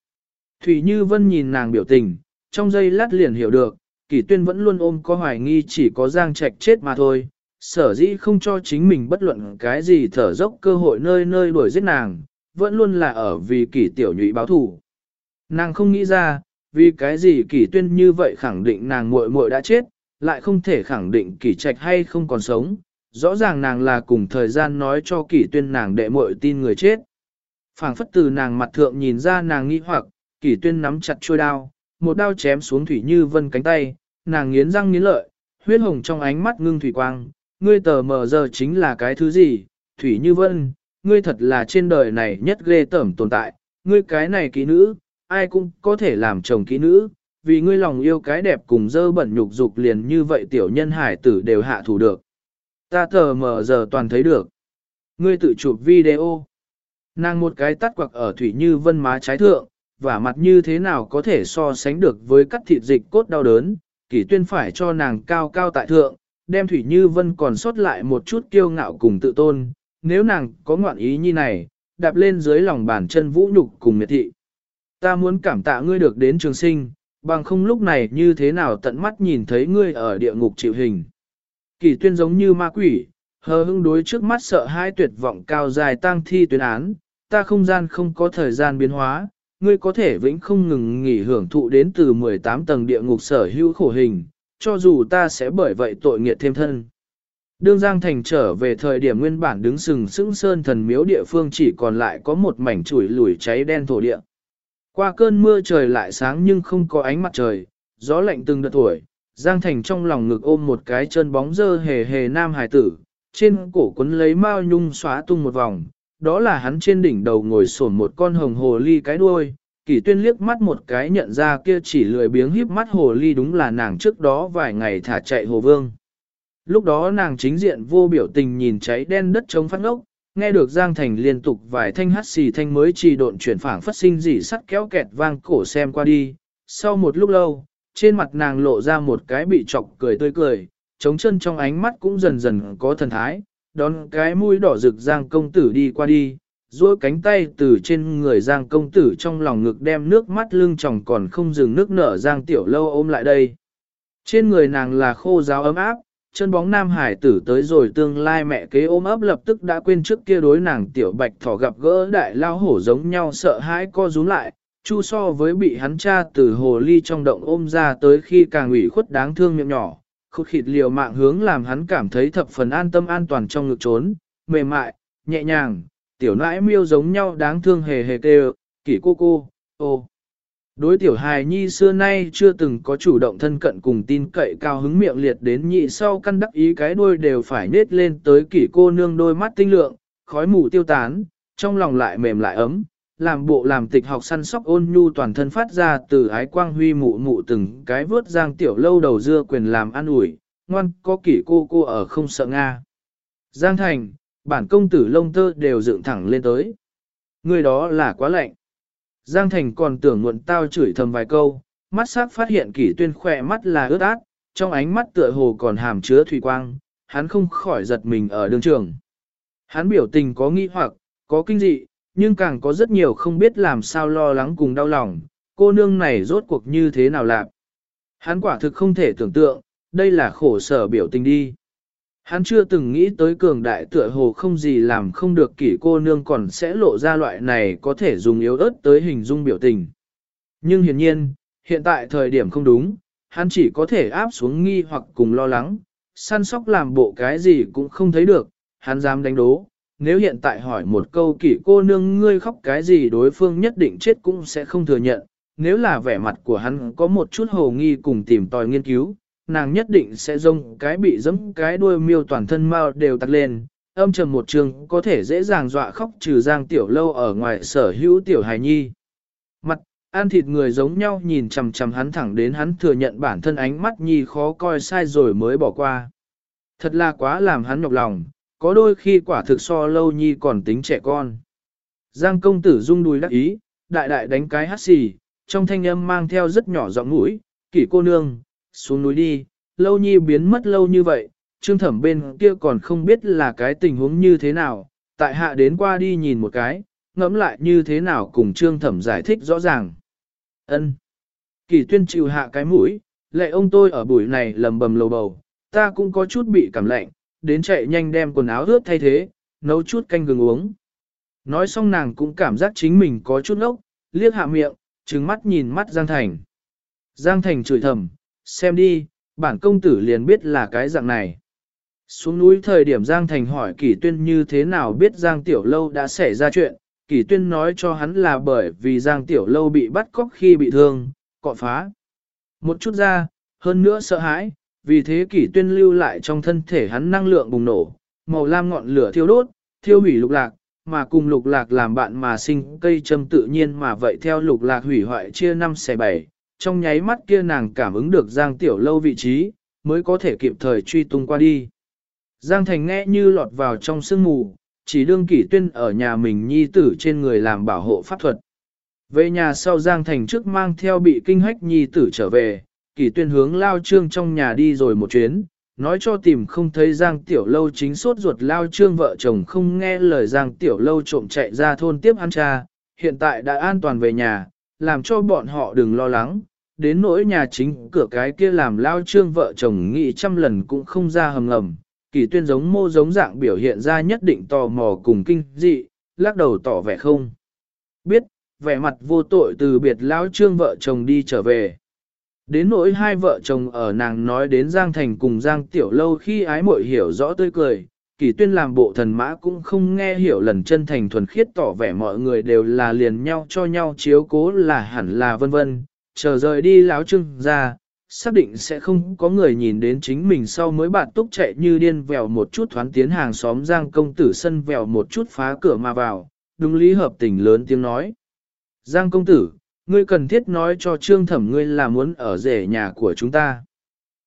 Thủy như vân nhìn nàng biểu tình, trong giây lát liền hiểu được, kỷ tuyên vẫn luôn ôm có hoài nghi chỉ có giang trạch chết mà thôi, sở dĩ không cho chính mình bất luận cái gì thở dốc cơ hội nơi nơi đuổi giết nàng, vẫn luôn là ở vì kỷ tiểu nhụy báo thủ. Nàng không nghĩ ra, vì cái gì kỷ tuyên như vậy khẳng định nàng muội muội đã chết, lại không thể khẳng định kỷ trạch hay không còn sống, rõ ràng nàng là cùng thời gian nói cho kỷ tuyên nàng đệ muội tin người chết. phảng phất từ nàng mặt thượng nhìn ra nàng nghĩ hoặc, kỷ tuyên nắm chặt trôi đao, một đao chém xuống Thủy Như Vân cánh tay, nàng nghiến răng nghiến lợi, huyết hồng trong ánh mắt ngưng thủy quang, ngươi tờ mờ giờ chính là cái thứ gì, Thủy Như Vân, ngươi thật là trên đời này nhất ghê tởm tồn tại, ngươi cái này kỹ nữ, ai cũng có thể làm chồng kỹ nữ, vì ngươi lòng yêu cái đẹp cùng dơ bẩn nhục dục liền như vậy tiểu nhân hải tử đều hạ thủ được. Ta tờ mờ giờ toàn thấy được. Ngươi tự chụp video. Nàng một cái tắt quặc ở Thủy Như Vân má trái thượng, và mặt như thế nào có thể so sánh được với cắt thịt dịch cốt đau đớn, kỷ tuyên phải cho nàng cao cao tại thượng, đem Thủy Như Vân còn sót lại một chút kiêu ngạo cùng tự tôn, nếu nàng có ngoạn ý như này, đạp lên dưới lòng bàn chân vũ nhục cùng miệt thị. Ta muốn cảm tạ ngươi được đến trường sinh, bằng không lúc này như thế nào tận mắt nhìn thấy ngươi ở địa ngục chịu hình. Kỷ tuyên giống như ma quỷ, hờ hững đối trước mắt sợ hai tuyệt vọng cao dài tang thi tuyên án, ta không gian không có thời gian biến hóa, ngươi có thể vĩnh không ngừng nghỉ hưởng thụ đến từ 18 tầng địa ngục sở hữu khổ hình, cho dù ta sẽ bởi vậy tội nghiệt thêm thân. Đương Giang Thành trở về thời điểm nguyên bản đứng sừng sững sơn thần miếu địa phương chỉ còn lại có một mảnh chuỗi lùi cháy đen thổ địa. Qua cơn mưa trời lại sáng nhưng không có ánh mặt trời, gió lạnh từng đợt tuổi, Giang Thành trong lòng ngực ôm một cái chân bóng dơ hề hề nam hải tử, trên cổ quấn lấy mao nhung xóa tung một vòng, đó là hắn trên đỉnh đầu ngồi sổn một con hồng hồ ly cái đuôi, kỷ tuyên liếc mắt một cái nhận ra kia chỉ lười biếng híp mắt hồ ly đúng là nàng trước đó vài ngày thả chạy hồ vương. Lúc đó nàng chính diện vô biểu tình nhìn cháy đen đất trống phát ngốc, nghe được Giang Thành liên tục vài thanh hát xì thanh mới trì độn chuyển phảng phát sinh dị sắt kéo kẹt vang cổ xem qua đi. Sau một lúc lâu, trên mặt nàng lộ ra một cái bị chọc cười tươi cười, trống chân trong ánh mắt cũng dần dần có thần thái, đón cái mũi đỏ rực Giang công tử đi qua đi, duỗi cánh tay từ trên người Giang công tử trong lòng ngực đem nước mắt lưng tròng còn không dừng nước nở Giang tiểu lâu ôm lại đây. Trên người nàng là khô giáo ấm áp, chân bóng nam hải tử tới rồi tương lai mẹ kế ôm ấp lập tức đã quên trước kia đối nàng tiểu bạch thỏ gặp gỡ đại lao hổ giống nhau sợ hãi co rúm lại, chu so với bị hắn cha từ hồ ly trong động ôm ra tới khi càng ủy khuất đáng thương miệng nhỏ, khụt khịt liều mạng hướng làm hắn cảm thấy thập phần an tâm an toàn trong ngực trốn, mềm mại, nhẹ nhàng, tiểu nãi miêu giống nhau đáng thương hề hề kêu, kỷ cô cô, ô. Đối tiểu hài nhi xưa nay chưa từng có chủ động thân cận cùng tin cậy cao hứng miệng liệt đến nhị sau căn đắc ý cái đuôi đều phải nết lên tới kỷ cô nương đôi mắt tinh lượng, khói mù tiêu tán, trong lòng lại mềm lại ấm, làm bộ làm tịch học săn sóc ôn nhu toàn thân phát ra từ ái quang huy mụ mụ từng cái vớt giang tiểu lâu đầu dưa quyền làm ăn ủi, ngoan có kỷ cô cô ở không sợ Nga. Giang thành, bản công tử lông tơ đều dựng thẳng lên tới. Người đó là quá lạnh. Giang thành còn tưởng nguồn tao chửi thầm vài câu, mắt sắc phát hiện kỷ tuyên khỏe mắt là ướt át, trong ánh mắt tựa hồ còn hàm chứa thủy quang, hắn không khỏi giật mình ở đường trường. Hắn biểu tình có nghi hoặc, có kinh dị, nhưng càng có rất nhiều không biết làm sao lo lắng cùng đau lòng, cô nương này rốt cuộc như thế nào lạc. Hắn quả thực không thể tưởng tượng, đây là khổ sở biểu tình đi. Hắn chưa từng nghĩ tới cường đại tựa hồ không gì làm không được kỷ cô nương còn sẽ lộ ra loại này có thể dùng yếu ớt tới hình dung biểu tình. Nhưng hiển nhiên, hiện tại thời điểm không đúng, hắn chỉ có thể áp xuống nghi hoặc cùng lo lắng, săn sóc làm bộ cái gì cũng không thấy được, hắn dám đánh đố, nếu hiện tại hỏi một câu kỷ cô nương ngươi khóc cái gì đối phương nhất định chết cũng sẽ không thừa nhận, nếu là vẻ mặt của hắn có một chút hồ nghi cùng tìm tòi nghiên cứu, nàng nhất định sẽ rông cái bị giẫm cái đuôi miêu toàn thân mau đều tắt lên, âm trầm một trường có thể dễ dàng dọa khóc trừ giang tiểu lâu ở ngoài sở hữu tiểu hài nhi. Mặt, ăn thịt người giống nhau nhìn chằm chằm hắn thẳng đến hắn thừa nhận bản thân ánh mắt nhi khó coi sai rồi mới bỏ qua. Thật là quá làm hắn nhọc lòng, có đôi khi quả thực so lâu nhi còn tính trẻ con. Giang công tử rung đùi đắc ý, đại đại đánh cái hát xì, trong thanh âm mang theo rất nhỏ giọng mũi, kỷ cô nương, xuống núi đi, lâu nhi biến mất lâu như vậy, trương thẩm bên kia còn không biết là cái tình huống như thế nào, tại hạ đến qua đi nhìn một cái, ngẫm lại như thế nào cùng trương thẩm giải thích rõ ràng. ân Kỳ tuyên chịu hạ cái mũi, lệ ông tôi ở buổi này lầm bầm lầu bầu, ta cũng có chút bị cảm lạnh, đến chạy nhanh đem quần áo ướt thay thế, nấu chút canh gừng uống. Nói xong nàng cũng cảm giác chính mình có chút ốc, liếc hạ miệng, trừng mắt nhìn mắt Giang Thành. Giang Thành chửi thầm, xem đi, bản công tử liền biết là cái dạng này. Xuống núi thời điểm Giang Thành hỏi Kỷ Tuyên như thế nào biết Giang Tiểu Lâu đã xảy ra chuyện, Kỷ Tuyên nói cho hắn là bởi vì Giang Tiểu Lâu bị bắt cóc khi bị thương, cọ phá. Một chút ra, hơn nữa sợ hãi, vì thế Kỷ Tuyên lưu lại trong thân thể hắn năng lượng bùng nổ, màu lam ngọn lửa thiêu đốt, thiêu hủy lục lạc, mà cùng lục lạc làm bạn mà sinh cây châm tự nhiên mà vậy theo lục lạc hủy hoại chia năm xẻ bảy, trong nháy mắt kia nàng cảm ứng được Giang Tiểu Lâu vị trí, mới có thể kịp thời truy tung qua đi. Giang Thành nghe như lọt vào trong sương mù, chỉ đương kỷ tuyên ở nhà mình nhi tử trên người làm bảo hộ pháp thuật. Về nhà sau Giang Thành trước mang theo bị kinh hách nhi tử trở về, kỷ tuyên hướng lao trương trong nhà đi rồi một chuyến, nói cho tìm không thấy Giang Tiểu Lâu chính sốt ruột lao trương vợ chồng không nghe lời Giang Tiểu Lâu trộm chạy ra thôn tiếp ăn cha, hiện tại đã an toàn về nhà, làm cho bọn họ đừng lo lắng, đến nỗi nhà chính cửa cái kia làm lao trương vợ chồng nghĩ trăm lần cũng không ra hầm ngầm, kỳ tuyên giống mô giống dạng biểu hiện ra nhất định tò mò cùng kinh dị, lắc đầu tỏ vẻ không. Biết, vẻ mặt vô tội từ biệt lão trương vợ chồng đi trở về. Đến nỗi hai vợ chồng ở nàng nói đến Giang Thành cùng Giang Tiểu Lâu khi ái muội hiểu rõ tươi cười, kỳ tuyên làm bộ thần mã cũng không nghe hiểu lần chân thành thuần khiết tỏ vẻ mọi người đều là liền nhau cho nhau chiếu cố là hẳn là vân vân, chờ rời đi láo trưng ra, xác định sẽ không có người nhìn đến chính mình sau mới bạn túc chạy như điên vèo một chút thoán tiến hàng xóm Giang công tử sân vèo một chút phá cửa mà vào, đúng lý hợp tình lớn tiếng nói. Giang công tử, ngươi cần thiết nói cho trương thẩm ngươi là muốn ở rể nhà của chúng ta.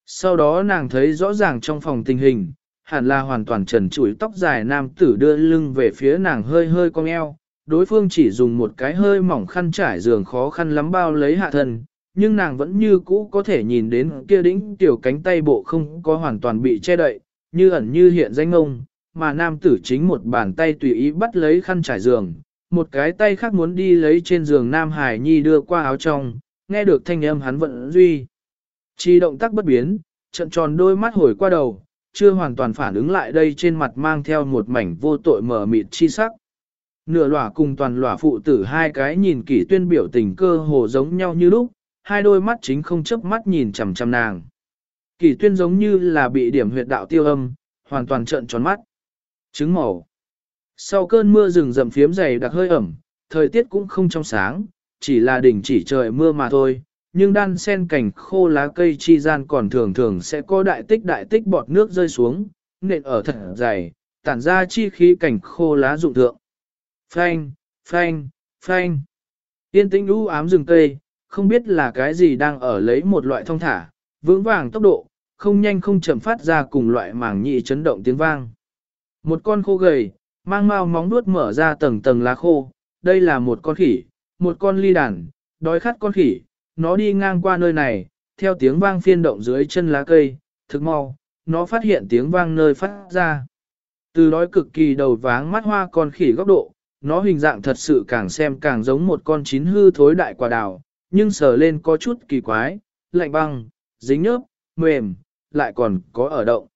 Sau đó nàng thấy rõ ràng trong phòng tình hình, hẳn là hoàn toàn trần trụi tóc dài nam tử đưa lưng về phía nàng hơi hơi cong eo, đối phương chỉ dùng một cái hơi mỏng khăn trải giường khó khăn lắm bao lấy hạ thân, nhưng nàng vẫn như cũ có thể nhìn đến kia đĩnh tiểu cánh tay bộ không có hoàn toàn bị che đậy, như ẩn như hiện danh ông, mà nam tử chính một bàn tay tùy ý bắt lấy khăn trải giường, một cái tay khác muốn đi lấy trên giường Nam Hải Nhi đưa qua áo trong, nghe được thanh âm hắn vận duy. Chi động tác bất biến, trận tròn đôi mắt hồi qua đầu, chưa hoàn toàn phản ứng lại đây trên mặt mang theo một mảnh vô tội mờ mịt chi sắc. Nửa lỏa cùng toàn lỏa phụ tử hai cái nhìn kỹ tuyên biểu tình cơ hồ giống nhau như lúc, hai đôi mắt chính không chớp mắt nhìn chằm chằm nàng. Kỷ tuyên giống như là bị điểm huyệt đạo tiêu âm, hoàn toàn trợn tròn mắt. Trứng màu. Sau cơn mưa rừng rậm phiếm dày đặc hơi ẩm, thời tiết cũng không trong sáng, chỉ là đỉnh chỉ trời mưa mà thôi, nhưng đan sen cảnh khô lá cây chi gian còn thường thường sẽ có đại tích đại tích bọt nước rơi xuống, nện ở thật dày, tản ra chi khí cảnh khô lá rụng thượng. Phanh, phanh, phanh. Yên tĩnh u ám rừng cây, không biết là cái gì đang ở lấy một loại thông thả, vững vàng tốc độ, không nhanh không chậm phát ra cùng loại màng nhị chấn động tiếng vang. Một con khô gầy, mang mau móng nuốt mở ra tầng tầng lá khô, đây là một con khỉ, một con ly đàn, đói khát con khỉ, nó đi ngang qua nơi này, theo tiếng vang phiên động dưới chân lá cây, thực mau, nó phát hiện tiếng vang nơi phát ra. Từ đói cực kỳ đầu váng mắt hoa con khỉ góc độ, nó hình dạng thật sự càng xem càng giống một con chín hư thối đại quả đào, nhưng sờ lên có chút kỳ quái, lạnh băng, dính nhớp, mềm, lại còn có ở động.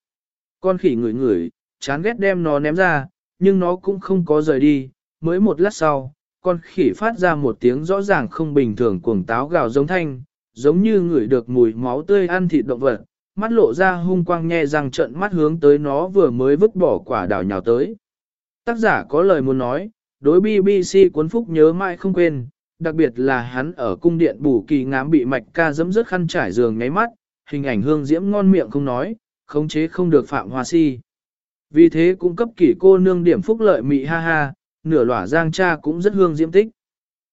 Con khỉ ngửi ngửi, chán ghét đem nó ném ra, nhưng nó cũng không có rời đi, mới một lát sau, con khỉ phát ra một tiếng rõ ràng không bình thường cuồng táo gào giống thanh, giống như ngửi được mùi máu tươi ăn thịt động vật, mắt lộ ra hung quang nhe răng trận mắt hướng tới nó vừa mới vứt bỏ quả đào nhào tới. Tác giả có lời muốn nói, đối BBC cuốn phúc nhớ mãi không quên, đặc biệt là hắn ở cung điện bù kỳ ngám bị mạch ca dẫm rớt khăn trải giường ngáy mắt, hình ảnh hương diễm ngon miệng không nói, khống chế không được phạm hoa si. Vì thế cung cấp kỷ cô nương điểm phúc lợi mị ha ha, nửa lỏa giang cha cũng rất hương diễm tích.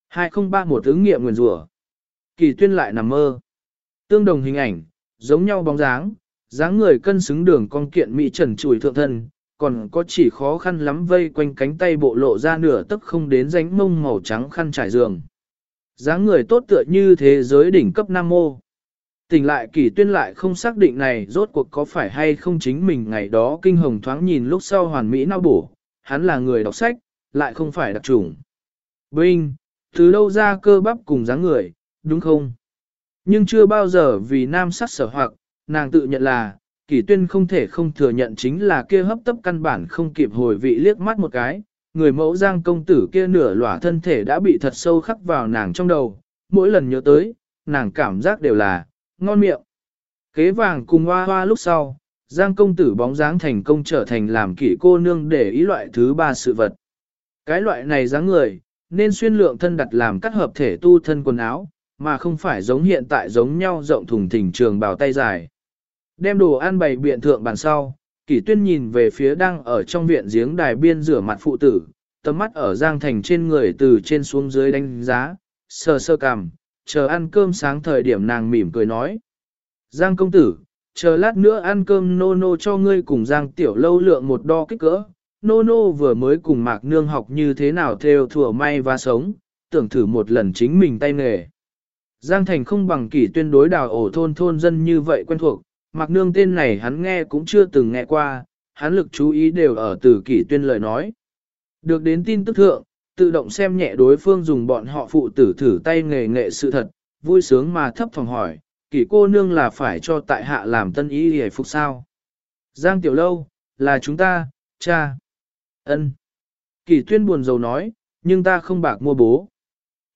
2031 ứng nghiệm nguyền rủa Kỳ tuyên lại nằm mơ. Tương đồng hình ảnh, giống nhau bóng dáng, dáng người cân xứng đường con kiện mỹ trần chùi thượng thân, còn có chỉ khó khăn lắm vây quanh cánh tay bộ lộ ra nửa tấc không đến ránh mông màu trắng khăn trải giường. dáng người tốt tựa như thế giới đỉnh cấp Nam Mô. Tỉnh lại kỳ tuyên lại không xác định này rốt cuộc có phải hay không chính mình ngày đó kinh hồng thoáng nhìn lúc sau hoàn mỹ nao bổ, hắn là người đọc sách, lại không phải đặc trùng. Binh, từ đâu ra cơ bắp cùng dáng người, đúng không? Nhưng chưa bao giờ vì nam sắc sở hoặc, nàng tự nhận là, kỷ tuyên không thể không thừa nhận chính là kia hấp tấp căn bản không kịp hồi vị liếc mắt một cái, người mẫu giang công tử kia nửa lỏa thân thể đã bị thật sâu khắc vào nàng trong đầu, mỗi lần nhớ tới, nàng cảm giác đều là, ngon miệng. Kế vàng cùng hoa hoa lúc sau, giang công tử bóng dáng thành công trở thành làm kỷ cô nương để ý loại thứ ba sự vật. Cái loại này dáng người, nên xuyên lượng thân đặt làm cắt hợp thể tu thân quần áo, mà không phải giống hiện tại giống nhau rộng thùng thình trường bào tay dài. Đem đồ ăn bày biện thượng bàn sau, kỷ tuyên nhìn về phía đang ở trong viện giếng đài biên rửa mặt phụ tử, tầm mắt ở giang thành trên người từ trên xuống dưới đánh giá, sờ sơ cằm, chờ ăn cơm sáng thời điểm nàng mỉm cười nói. Giang công tử, chờ lát nữa ăn cơm nô nô cho ngươi cùng giang tiểu lâu lượng một đo kích cỡ, nô nô vừa mới cùng mạc nương học như thế nào theo thừa may và sống, tưởng thử một lần chính mình tay nghề. Giang thành không bằng kỷ tuyên đối đào ổ thôn thôn dân như vậy quen thuộc, Mạc Nương tên này hắn nghe cũng chưa từng nghe qua, hắn lực chú ý đều ở từ kỷ tuyên lời nói. Được đến tin tức thượng, tự động xem nhẹ đối phương dùng bọn họ phụ tử thử tay nghề nghệ sự thật, vui sướng mà thấp phòng hỏi, kỷ cô nương là phải cho tại hạ làm tân ý hề phục sao. Giang Tiểu Lâu, là chúng ta, cha. ân. Kỷ tuyên buồn rầu nói, nhưng ta không bạc mua bố.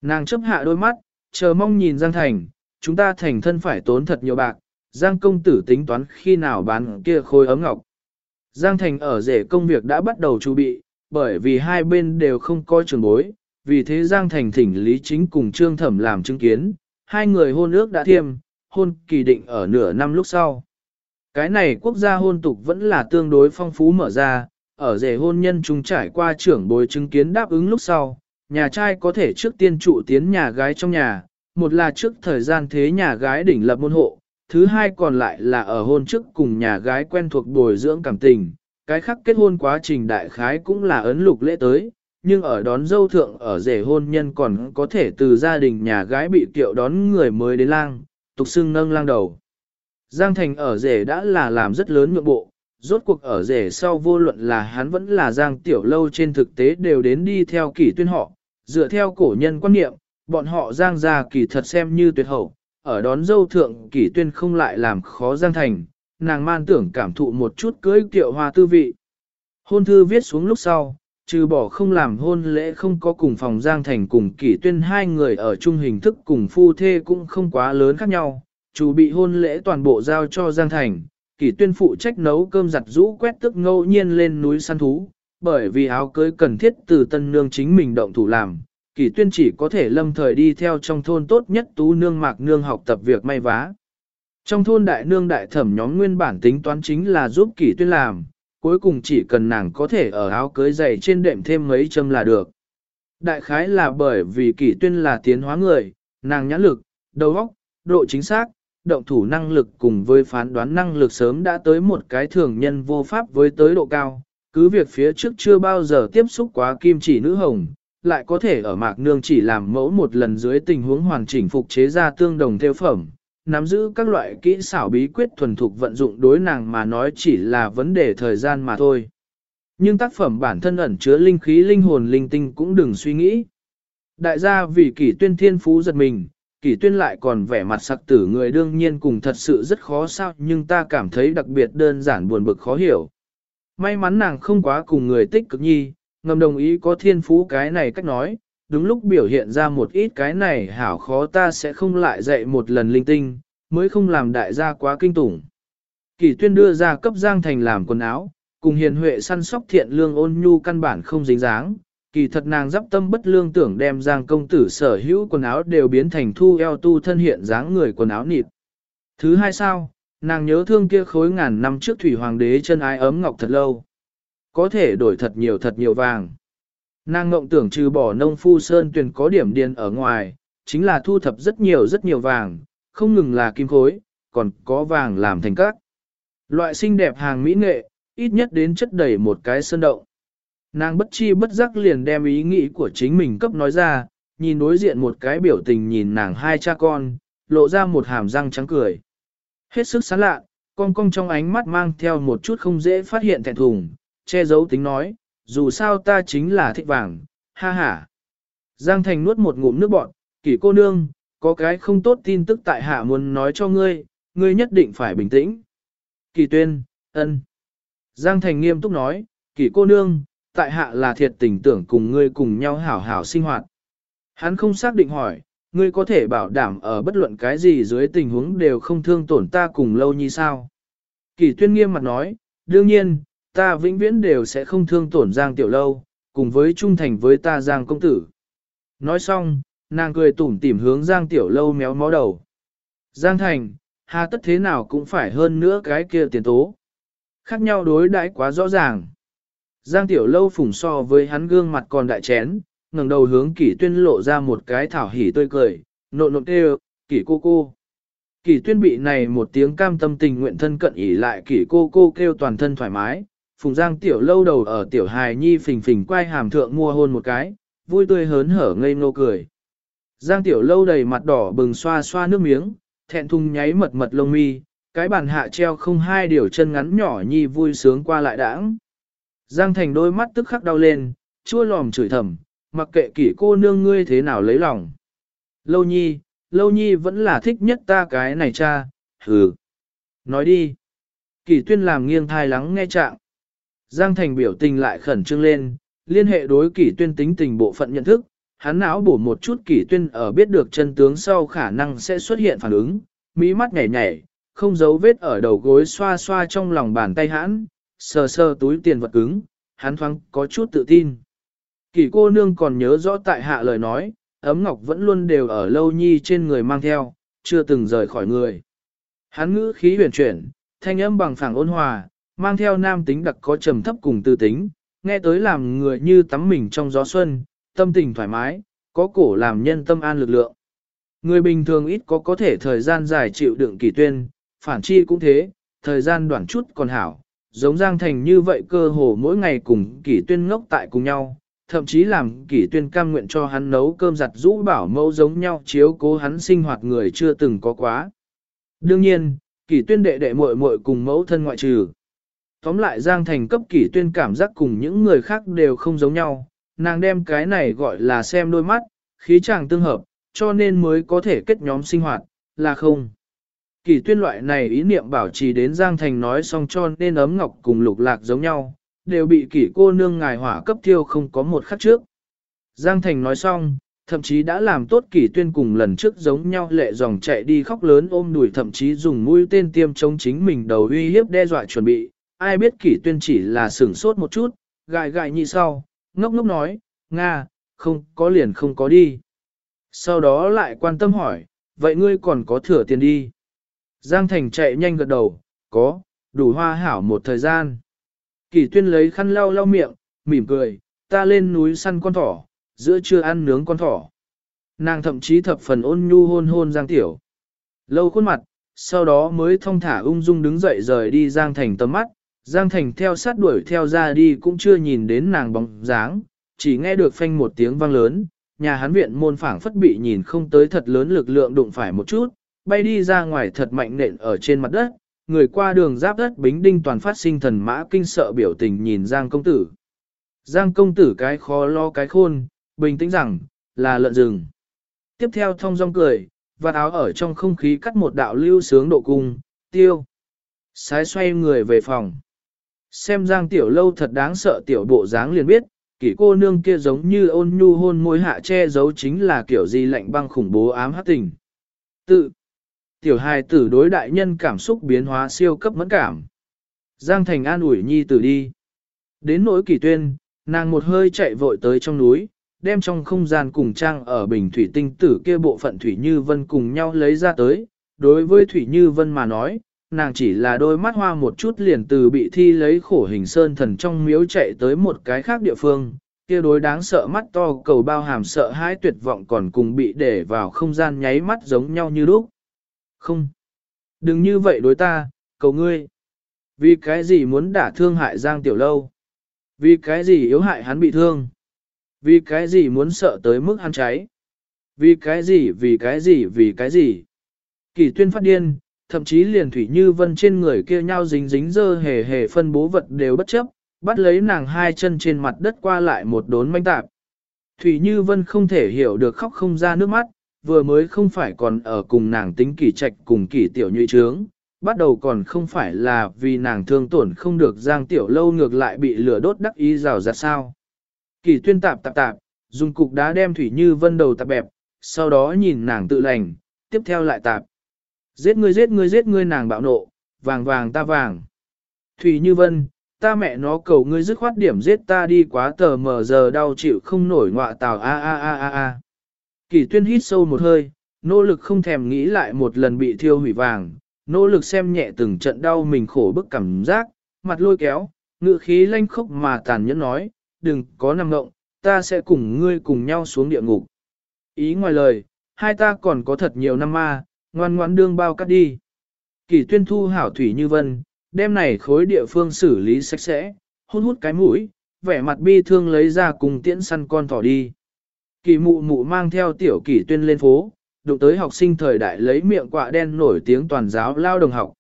Nàng chấp hạ đôi mắt, chờ mong nhìn Giang Thành, chúng ta thành thân phải tốn thật nhiều bạc, Giang công tử tính toán khi nào bán kia khôi ấm ngọc. Giang Thành ở rể công việc đã bắt đầu chuẩn bị, bởi vì hai bên đều không coi trường bối, vì thế Giang Thành thỉnh Lý Chính cùng Trương Thẩm làm chứng kiến, hai người hôn ước đã thiêm, hôn kỳ định ở nửa năm lúc sau. Cái này quốc gia hôn tục vẫn là tương đối phong phú mở ra, ở rể hôn nhân chúng trải qua trưởng bối chứng kiến đáp ứng lúc sau, nhà trai có thể trước tiên trụ tiến nhà gái trong nhà, một là trước thời gian thế nhà gái đỉnh lập môn hộ, thứ hai còn lại là ở hôn trước cùng nhà gái quen thuộc bồi dưỡng cảm tình, cái khác kết hôn quá trình đại khái cũng là ấn lục lễ tới, nhưng ở đón dâu thượng ở rể hôn nhân còn có thể từ gia đình nhà gái bị tiệu đón người mới đến lang, tục xưng nâng lang đầu. Giang Thành ở rể đã là làm rất lớn nhượng bộ, rốt cuộc ở rể sau vô luận là hắn vẫn là Giang Tiểu Lâu trên thực tế đều đến đi theo kỷ tuyên họ, dựa theo cổ nhân quan niệm, bọn họ Giang gia kỳ thật xem như tuyệt hậu, ở đón dâu thượng kỷ tuyên không lại làm khó Giang Thành, nàng man tưởng cảm thụ một chút cưới kiệu hoa tư vị. Hôn thư viết xuống lúc sau, trừ bỏ không làm hôn lễ không có cùng phòng Giang Thành cùng kỷ tuyên hai người ở chung hình thức cùng phu thê cũng không quá lớn khác nhau, chủ bị hôn lễ toàn bộ giao cho Giang Thành, kỷ tuyên phụ trách nấu cơm giặt rũ quét tức ngẫu nhiên lên núi săn thú, bởi vì áo cưới cần thiết từ tân nương chính mình động thủ làm. Kỷ tuyên chỉ có thể lâm thời đi theo trong thôn tốt nhất tú nương mạc nương học tập việc may vá. Trong thôn đại nương đại thẩm nhóm nguyên bản tính toán chính là giúp kỷ tuyên làm, cuối cùng chỉ cần nàng có thể ở áo cưới dày trên đệm thêm mấy châm là được. Đại khái là bởi vì kỷ tuyên là tiến hóa người, nàng nhãn lực, đầu óc, độ chính xác, động thủ năng lực cùng với phán đoán năng lực sớm đã tới một cái thường nhân vô pháp với tới độ cao, cứ việc phía trước chưa bao giờ tiếp xúc quá kim chỉ nữ hồng, lại có thể ở mạc nương chỉ làm mẫu một lần dưới tình huống hoàn chỉnh phục chế ra tương đồng theo phẩm, nắm giữ các loại kỹ xảo bí quyết thuần thục vận dụng đối nàng mà nói chỉ là vấn đề thời gian mà thôi. Nhưng tác phẩm bản thân ẩn chứa linh khí linh hồn linh tinh cũng đừng suy nghĩ. Đại gia vì kỷ tuyên thiên phú giật mình, kỷ tuyên lại còn vẻ mặt sặc tử người đương nhiên cùng thật sự rất khó sao nhưng ta cảm thấy đặc biệt đơn giản buồn bực khó hiểu. May mắn nàng không quá cùng người tích cực nhi, ngầm đồng ý có thiên phú cái này cách nói, đúng lúc biểu hiện ra một ít cái này hảo khó ta sẽ không lại dạy một lần linh tinh, mới không làm đại gia quá kinh tủng. Kỳ tuyên đưa ra cấp Giang Thành làm quần áo, cùng hiền huệ săn sóc thiện lương ôn nhu căn bản không dính dáng. Kỳ thật nàng dắp tâm bất lương tưởng đem Giang công tử sở hữu quần áo đều biến thành thu eo tu thân hiện dáng người quần áo nịt. Thứ hai sao, nàng nhớ thương kia khối ngàn năm trước thủy hoàng đế chân ái ấm ngọc thật lâu. Có thể đổi thật nhiều thật nhiều vàng. Nàng ngộng tưởng trừ bỏ nông phu sơn tuyền có điểm điền ở ngoài, chính là thu thập rất nhiều rất nhiều vàng, không ngừng là kim khối, còn có vàng làm thành các. Loại xinh đẹp hàng mỹ nghệ, ít nhất đến chất đầy một cái sơn động. Nàng bất chi bất giác liền đem ý nghĩ của chính mình cấp nói ra, nhìn đối diện một cái biểu tình nhìn nàng hai cha con, lộ ra một hàm răng trắng cười. Hết sức sán lạ, con cong trong ánh mắt mang theo một chút không dễ phát hiện thẹn thùng, che giấu tính nói, dù sao ta chính là thích vàng, ha ha. Giang Thành nuốt một ngụm nước bọt, kỷ cô nương, có cái không tốt tin tức tại hạ muốn nói cho ngươi, ngươi nhất định phải bình tĩnh. Kỳ tuyên, ân. Giang Thành nghiêm túc nói, kỷ cô nương, tại hạ là thiệt tình tưởng cùng ngươi cùng nhau hảo hảo sinh hoạt. Hắn không xác định hỏi, ngươi có thể bảo đảm ở bất luận cái gì dưới tình huống đều không thương tổn ta cùng lâu như sao. Kỳ tuyên nghiêm mặt nói, đương nhiên, ta vĩnh viễn đều sẽ không thương tổn Giang Tiểu Lâu, cùng với trung thành với ta Giang Công Tử. Nói xong, nàng cười tủm tỉm hướng Giang Tiểu Lâu méo mó đầu. Giang Thành, hà tất thế nào cũng phải hơn nữa cái kia tiền tố. Khác nhau đối đãi quá rõ ràng. Giang Tiểu Lâu phủng so với hắn gương mặt còn đại chén, ngẩng đầu hướng kỷ tuyên lộ ra một cái thảo hỉ tươi cười, nộn nộn kêu, kỷ cô cô. Kỷ tuyên bị này một tiếng cam tâm tình nguyện thân cận ỉ lại kỷ cô cô kêu toàn thân thoải mái, Phùng Giang tiểu lâu đầu ở tiểu hài nhi phình phình quay hàm thượng mua hôn một cái, vui tươi hớn hở ngây ngô cười. Giang tiểu lâu đầy mặt đỏ bừng xoa xoa nước miếng, thẹn thùng nháy mật mật lông mi, cái bàn hạ treo không hai điều chân ngắn nhỏ nhi vui sướng qua lại đãng. Giang thành đôi mắt tức khắc đau lên, chua lòm chửi thầm, mặc kệ kỷ cô nương ngươi thế nào lấy lòng. Lâu nhi, lâu nhi vẫn là thích nhất ta cái này cha, hừ. Nói đi. Kỷ tuyên làm nghiêng thai lắng nghe trạng. Giang Thành biểu tình lại khẩn trương lên, liên hệ đối kỷ tuyên tính tình bộ phận nhận thức, hắn não bổ một chút kỷ tuyên ở biết được chân tướng sau khả năng sẽ xuất hiện phản ứng, mỹ mắt nhảy nhảy, không giấu vết ở đầu gối xoa xoa trong lòng bàn tay hắn, sờ sờ túi tiền vật cứng, hắn thoáng có chút tự tin. Kỷ cô nương còn nhớ rõ tại hạ lời nói, ấm ngọc vẫn luôn đều ở lâu nhi trên người mang theo, chưa từng rời khỏi người. Hắn ngữ khí huyền chuyển, thanh âm bằng phẳng ôn hòa, mang theo nam tính đặc có trầm thấp cùng tư tính, nghe tới làm người như tắm mình trong gió xuân, tâm tình thoải mái, có cổ làm nhân tâm an lực lượng. Người bình thường ít có có thể thời gian dài chịu đựng kỳ tuyên, phản chi cũng thế, thời gian đoạn chút còn hảo, giống Giang Thành như vậy cơ hồ mỗi ngày cùng kỳ tuyên ngốc tại cùng nhau, thậm chí làm kỳ tuyên cam nguyện cho hắn nấu cơm giặt rũ bảo mẫu giống nhau chiếu cố hắn sinh hoạt người chưa từng có quá. Đương nhiên, kỳ tuyên đệ đệ muội muội cùng mẫu thân ngoại trừ. Tóm lại Giang Thành cấp kỳ tuyên cảm giác cùng những người khác đều không giống nhau, nàng đem cái này gọi là xem đôi mắt, khí chàng tương hợp, cho nên mới có thể kết nhóm sinh hoạt, là không. Kỳ tuyên loại này ý niệm bảo trì đến Giang Thành nói xong cho nên ấm ngọc cùng lục lạc giống nhau, đều bị kỷ cô nương ngài hỏa cấp thiêu không có một khắc trước. Giang Thành nói xong, thậm chí đã làm tốt kỷ tuyên cùng lần trước giống nhau lệ dòng chạy đi khóc lớn ôm đùi thậm chí dùng mũi tên tiêm chống chính mình đầu uy hiếp đe dọa chuẩn bị, ai biết kỷ tuyên chỉ là sửng sốt một chút, gại gại nhị sau, ngốc ngốc nói, Nga, không có liền không có đi. Sau đó lại quan tâm hỏi, vậy ngươi còn có thừa tiền đi? Giang Thành chạy nhanh gật đầu, có, đủ hoa hảo một thời gian. Kỷ tuyên lấy khăn lau lau miệng, mỉm cười, ta lên núi săn con thỏ, giữa trưa ăn nướng con thỏ. Nàng thậm chí thập phần ôn nhu hôn hôn Giang Tiểu. Lâu khuôn mặt, sau đó mới thông thả ung dung đứng dậy rời đi Giang Thành tầm mắt. Giang Thành theo sát đuổi theo ra đi cũng chưa nhìn đến nàng bóng dáng, chỉ nghe được phanh một tiếng vang lớn, nhà hắn viện môn phảng phất bị nhìn không tới thật lớn lực lượng đụng phải một chút, bay đi ra ngoài thật mạnh nện ở trên mặt đất, người qua đường giáp đất bính đinh toàn phát sinh thần mã kinh sợ biểu tình nhìn Giang công tử. Giang công tử cái khó lo cái khôn, bình tĩnh rằng, là lợn rừng. Tiếp theo thông dong cười, và áo ở trong không khí cắt một đạo lưu sướng độ cung, tiêu. Sái xoay người về phòng. Xem Giang tiểu lâu thật đáng sợ tiểu bộ dáng liền biết, kỷ cô nương kia giống như ôn nhu hôn môi hạ che giấu chính là kiểu gì lạnh băng khủng bố ám hát tình. Tự, tiểu hài tử đối đại nhân cảm xúc biến hóa siêu cấp mẫn cảm. Giang Thành an ủi nhi tử đi. Đến nỗi kỷ tuyên, nàng một hơi chạy vội tới trong núi, đem trong không gian cùng trang ở bình thủy tinh tử kia bộ phận Thủy Như Vân cùng nhau lấy ra tới. Đối với Thủy Như Vân mà nói, nàng chỉ là đôi mắt hoa một chút liền từ bị thi lấy khổ hình sơn thần trong miếu chạy tới một cái khác địa phương, kia đối đáng sợ mắt to cầu bao hàm sợ hãi tuyệt vọng còn cùng bị để vào không gian nháy mắt giống nhau như lúc. Không. Đừng như vậy đối ta, cầu ngươi. Vì cái gì muốn đả thương hại Giang Tiểu Lâu? Vì cái gì yếu hại hắn bị thương? Vì cái gì muốn sợ tới mức hắn cháy? Vì cái gì, vì cái gì, vì cái gì? Kỳ tuyên phát điên, thậm chí liền thủy như vân trên người kia nhau dính dính dơ hề hề phân bố vật đều bất chấp, bắt lấy nàng hai chân trên mặt đất qua lại một đốn manh tạp. Thủy như vân không thể hiểu được khóc không ra nước mắt, vừa mới không phải còn ở cùng nàng tính kỷ trạch cùng kỷ tiểu nhụy trướng, bắt đầu còn không phải là vì nàng thương tổn không được giang tiểu lâu ngược lại bị lửa đốt đắc ý rào ra sao. Kỷ tuyên tạp tạp tạp, dùng cục đá đem thủy như vân đầu tạp bẹp, sau đó nhìn nàng tự lành, tiếp theo lại tạp. Giết ngươi giết ngươi giết ngươi nàng bạo nộ, vàng vàng ta vàng. Thủy Như Vân, ta mẹ nó cầu ngươi dứt khoát điểm giết ta đi quá tờ mờ giờ đau chịu không nổi ngọa tào a a a a a. Kỳ tuyên hít sâu một hơi, nỗ lực không thèm nghĩ lại một lần bị thiêu hủy vàng, nỗ lực xem nhẹ từng trận đau mình khổ bức cảm giác, mặt lôi kéo, ngựa khí lanh khốc mà tàn nhẫn nói, đừng có nằm ngộng, ta sẽ cùng ngươi cùng nhau xuống địa ngục. Ý ngoài lời, hai ta còn có thật nhiều năm ma, ngoan ngoãn đương bao cắt đi. Kỳ tuyên thu hảo thủy như vân, đem này khối địa phương xử lý sạch sẽ, hút hút cái mũi, vẻ mặt bi thương lấy ra cùng tiễn săn con thỏ đi. Kỳ mụ mụ mang theo tiểu kỳ tuyên lên phố, đụng tới học sinh thời đại lấy miệng quạ đen nổi tiếng toàn giáo lao đồng học.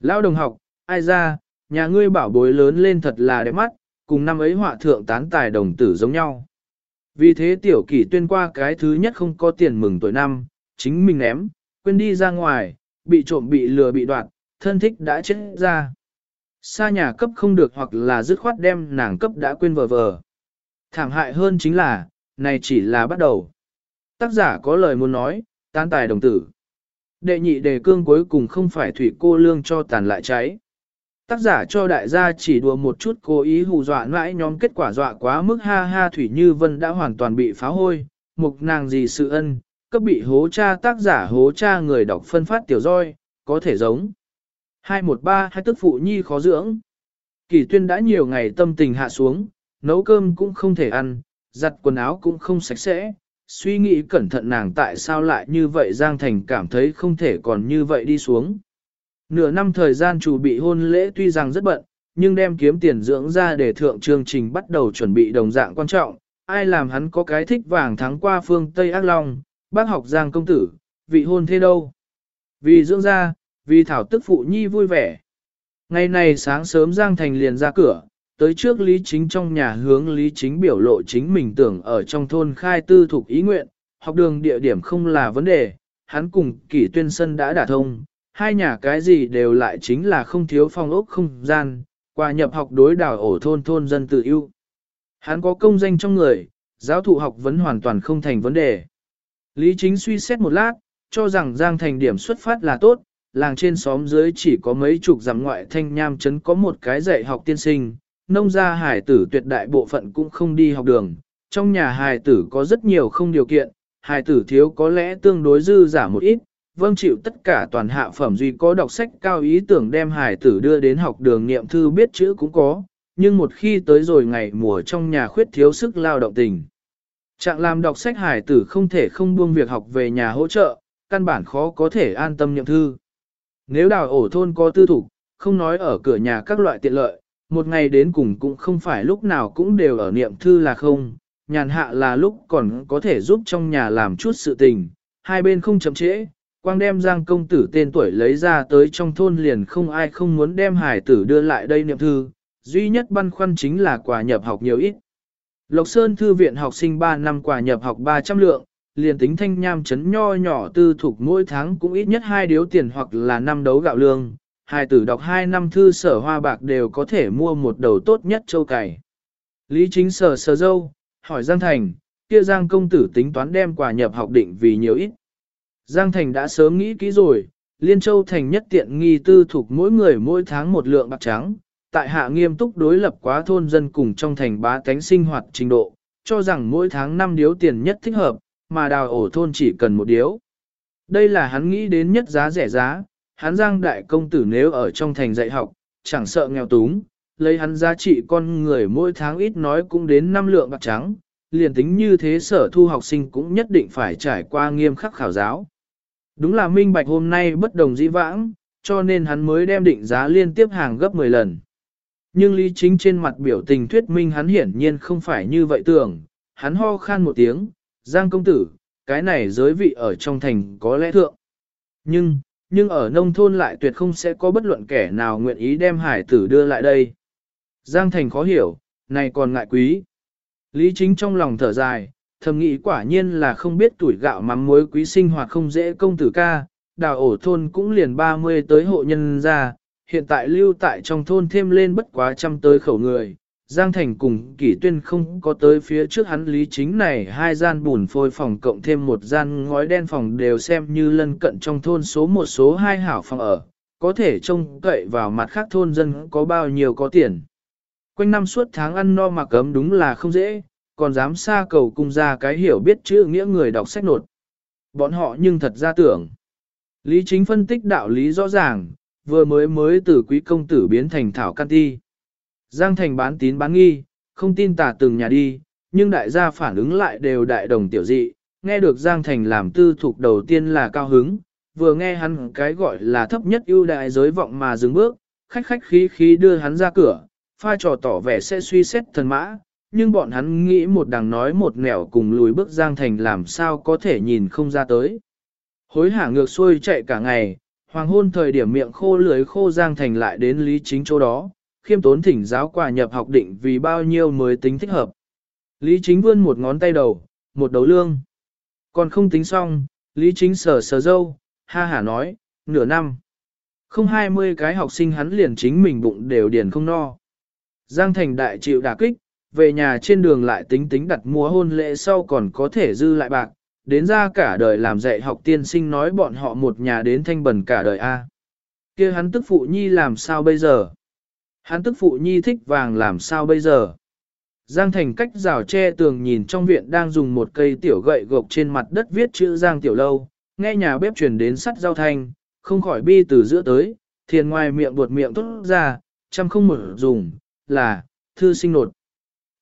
Lao đồng học, ai ra, nhà ngươi bảo bối lớn lên thật là đẹp mắt, cùng năm ấy họa thượng tán tài đồng tử giống nhau. Vì thế tiểu kỷ tuyên qua cái thứ nhất không có tiền mừng tuổi năm, chính mình ném, quên đi ra ngoài, bị trộm bị lừa bị đoạt, thân thích đã chết ra. Xa nhà cấp không được hoặc là dứt khoát đem nàng cấp đã quên vờ vờ. Thảm hại hơn chính là, này chỉ là bắt đầu. Tác giả có lời muốn nói, tán tài đồng tử. Đệ nhị đề cương cuối cùng không phải thủy cô lương cho tàn lại cháy. Tác giả cho đại gia chỉ đùa một chút cố ý hù dọa mãi nhóm kết quả dọa quá mức ha ha Thủy Như Vân đã hoàn toàn bị phá hôi, mục nàng gì sự ân, cấp bị hố cha tác giả hố cha người đọc phân phát tiểu roi, có thể giống. 213 hai tức phụ nhi khó dưỡng. Kỳ tuyên đã nhiều ngày tâm tình hạ xuống, nấu cơm cũng không thể ăn, giặt quần áo cũng không sạch sẽ, suy nghĩ cẩn thận nàng tại sao lại như vậy Giang Thành cảm thấy không thể còn như vậy đi xuống. Nửa năm thời gian chủ bị hôn lễ tuy rằng rất bận, nhưng đem kiếm tiền dưỡng ra để thượng chương trình bắt đầu chuẩn bị đồng dạng quan trọng, ai làm hắn có cái thích vàng thắng qua phương Tây Ác Long, bác học Giang công tử, vị hôn thế đâu. Vì dưỡng ra, vì thảo tức phụ nhi vui vẻ. Ngày này sáng sớm Giang Thành liền ra cửa, tới trước Lý Chính trong nhà hướng Lý Chính biểu lộ chính mình tưởng ở trong thôn khai tư thuộc ý nguyện, học đường địa điểm không là vấn đề, hắn cùng kỷ tuyên sân đã đả thông, hai nhà cái gì đều lại chính là không thiếu phong ốc không gian, qua nhập học đối đảo ổ thôn thôn dân tự ưu. Hắn có công danh trong người, giáo thụ học vẫn hoàn toàn không thành vấn đề. Lý Chính suy xét một lát, cho rằng Giang Thành điểm xuất phát là tốt, làng trên xóm dưới chỉ có mấy chục dặm ngoại thanh nham trấn có một cái dạy học tiên sinh, nông gia hải tử tuyệt đại bộ phận cũng không đi học đường, trong nhà hải tử có rất nhiều không điều kiện, hải tử thiếu có lẽ tương đối dư giả một ít, vâng chịu tất cả toàn hạ phẩm duy có đọc sách cao ý tưởng đem hải tử đưa đến học đường niệm thư biết chữ cũng có, nhưng một khi tới rồi ngày mùa trong nhà khuyết thiếu sức lao động tình. Trạng làm đọc sách hải tử không thể không buông việc học về nhà hỗ trợ, căn bản khó có thể an tâm niệm thư. Nếu đào ổ thôn có tư thủ, không nói ở cửa nhà các loại tiện lợi, một ngày đến cùng cũng không phải lúc nào cũng đều ở niệm thư là không, nhàn hạ là lúc còn có thể giúp trong nhà làm chút sự tình, hai bên không chậm trễ, quang đem giang công tử tên tuổi lấy ra tới trong thôn liền không ai không muốn đem hải tử đưa lại đây niệm thư, duy nhất băn khoăn chính là quà nhập học nhiều ít. Lộc Sơn Thư viện học sinh 3 năm quả nhập học 300 lượng, liền tính thanh nham chấn nho nhỏ tư thuộc mỗi tháng cũng ít nhất hai điếu tiền hoặc là năm đấu gạo lương, hai tử đọc hai năm thư sở hoa bạc đều có thể mua một đầu tốt nhất châu cày. Lý chính sở sở dâu, hỏi Giang Thành, kia Giang công tử tính toán đem quả nhập học định vì nhiều ít. Giang Thành đã sớm nghĩ kỹ rồi, Liên Châu Thành nhất tiện nghi tư thuộc mỗi người mỗi tháng một lượng bạc trắng, tại hạ nghiêm túc đối lập quá thôn dân cùng trong thành bá tánh sinh hoạt trình độ, cho rằng mỗi tháng 5 điếu tiền nhất thích hợp, mà đào ổ thôn chỉ cần một điếu. Đây là hắn nghĩ đến nhất giá rẻ giá, hắn giang đại công tử nếu ở trong thành dạy học, chẳng sợ nghèo túng, lấy hắn giá trị con người mỗi tháng ít nói cũng đến 5 lượng bạc trắng, liền tính như thế sở thu học sinh cũng nhất định phải trải qua nghiêm khắc khảo giáo. Đúng là minh bạch hôm nay bất đồng dĩ vãng, cho nên hắn mới đem định giá liên tiếp hàng gấp 10 lần. Nhưng Lý Chính trên mặt biểu tình thuyết minh hắn hiển nhiên không phải như vậy tưởng, hắn ho khan một tiếng, Giang công tử, cái này giới vị ở trong thành có lẽ thượng. Nhưng, nhưng ở nông thôn lại tuyệt không sẽ có bất luận kẻ nào nguyện ý đem hải tử đưa lại đây. Giang thành khó hiểu, này còn ngại quý. Lý chính trong lòng thở dài, thầm nghĩ quả nhiên là không biết tuổi gạo mắm muối quý sinh hoạt không dễ công tử ca, đào ổ thôn cũng liền 30 tới hộ nhân ra, hiện tại lưu tại trong thôn thêm lên bất quá trăm tới khẩu người. Giang Thành cùng kỷ tuyên không có tới phía trước hắn lý chính này hai gian bùn phôi phòng cộng thêm một gian ngói đen phòng đều xem như lân cận trong thôn số một số hai hảo phòng ở, có thể trông cậy vào mặt khác thôn dân có bao nhiêu có tiền. Quanh năm suốt tháng ăn no mặc ấm đúng là không dễ, còn dám xa cầu cung ra cái hiểu biết chữ nghĩa người đọc sách nột. Bọn họ nhưng thật ra tưởng. Lý chính phân tích đạo lý rõ ràng, vừa mới mới từ quý công tử biến thành thảo can ti. Giang thành bán tín bán nghi, không tin tà từng nhà đi, nhưng đại gia phản ứng lại đều đại đồng tiểu dị, nghe được Giang thành làm tư thuộc đầu tiên là cao hứng, vừa nghe hắn cái gọi là thấp nhất ưu đại giới vọng mà dừng bước, khách khách khí khí đưa hắn ra cửa, pha trò tỏ vẻ sẽ suy xét thần mã, nhưng bọn hắn nghĩ một đằng nói một nẻo cùng lùi bước Giang Thành làm sao có thể nhìn không ra tới. Hối hả ngược xuôi chạy cả ngày, hoàng hôn thời điểm miệng khô lưới khô Giang Thành lại đến lý chính chỗ đó, khiêm tốn thỉnh giáo quả nhập học định vì bao nhiêu mới tính thích hợp. Lý chính vươn một ngón tay đầu, một đầu lương. Còn không tính xong, Lý Chính sờ sờ dâu, ha hả nói, nửa năm. Không hai mươi cái học sinh hắn liền chính mình bụng đều điền không no. Giang Thành đại chịu đả kích, về nhà trên đường lại tính tính đặt mua hôn lễ sau còn có thể dư lại bạc, đến ra cả đời làm dạy học tiên sinh nói bọn họ một nhà đến thanh bẩn cả đời A. kia hắn tức phụ nhi làm sao bây giờ? Hắn tức phụ nhi thích vàng làm sao bây giờ? Giang Thành cách rào che tường nhìn trong viện đang dùng một cây tiểu gậy gộc trên mặt đất viết chữ Giang Tiểu Lâu, nghe nhà bếp truyền đến sắt giao thanh, không khỏi bi từ giữa tới, thiền ngoài miệng buột miệng tốt ra, chăm không mở dùng, là, thư sinh nột.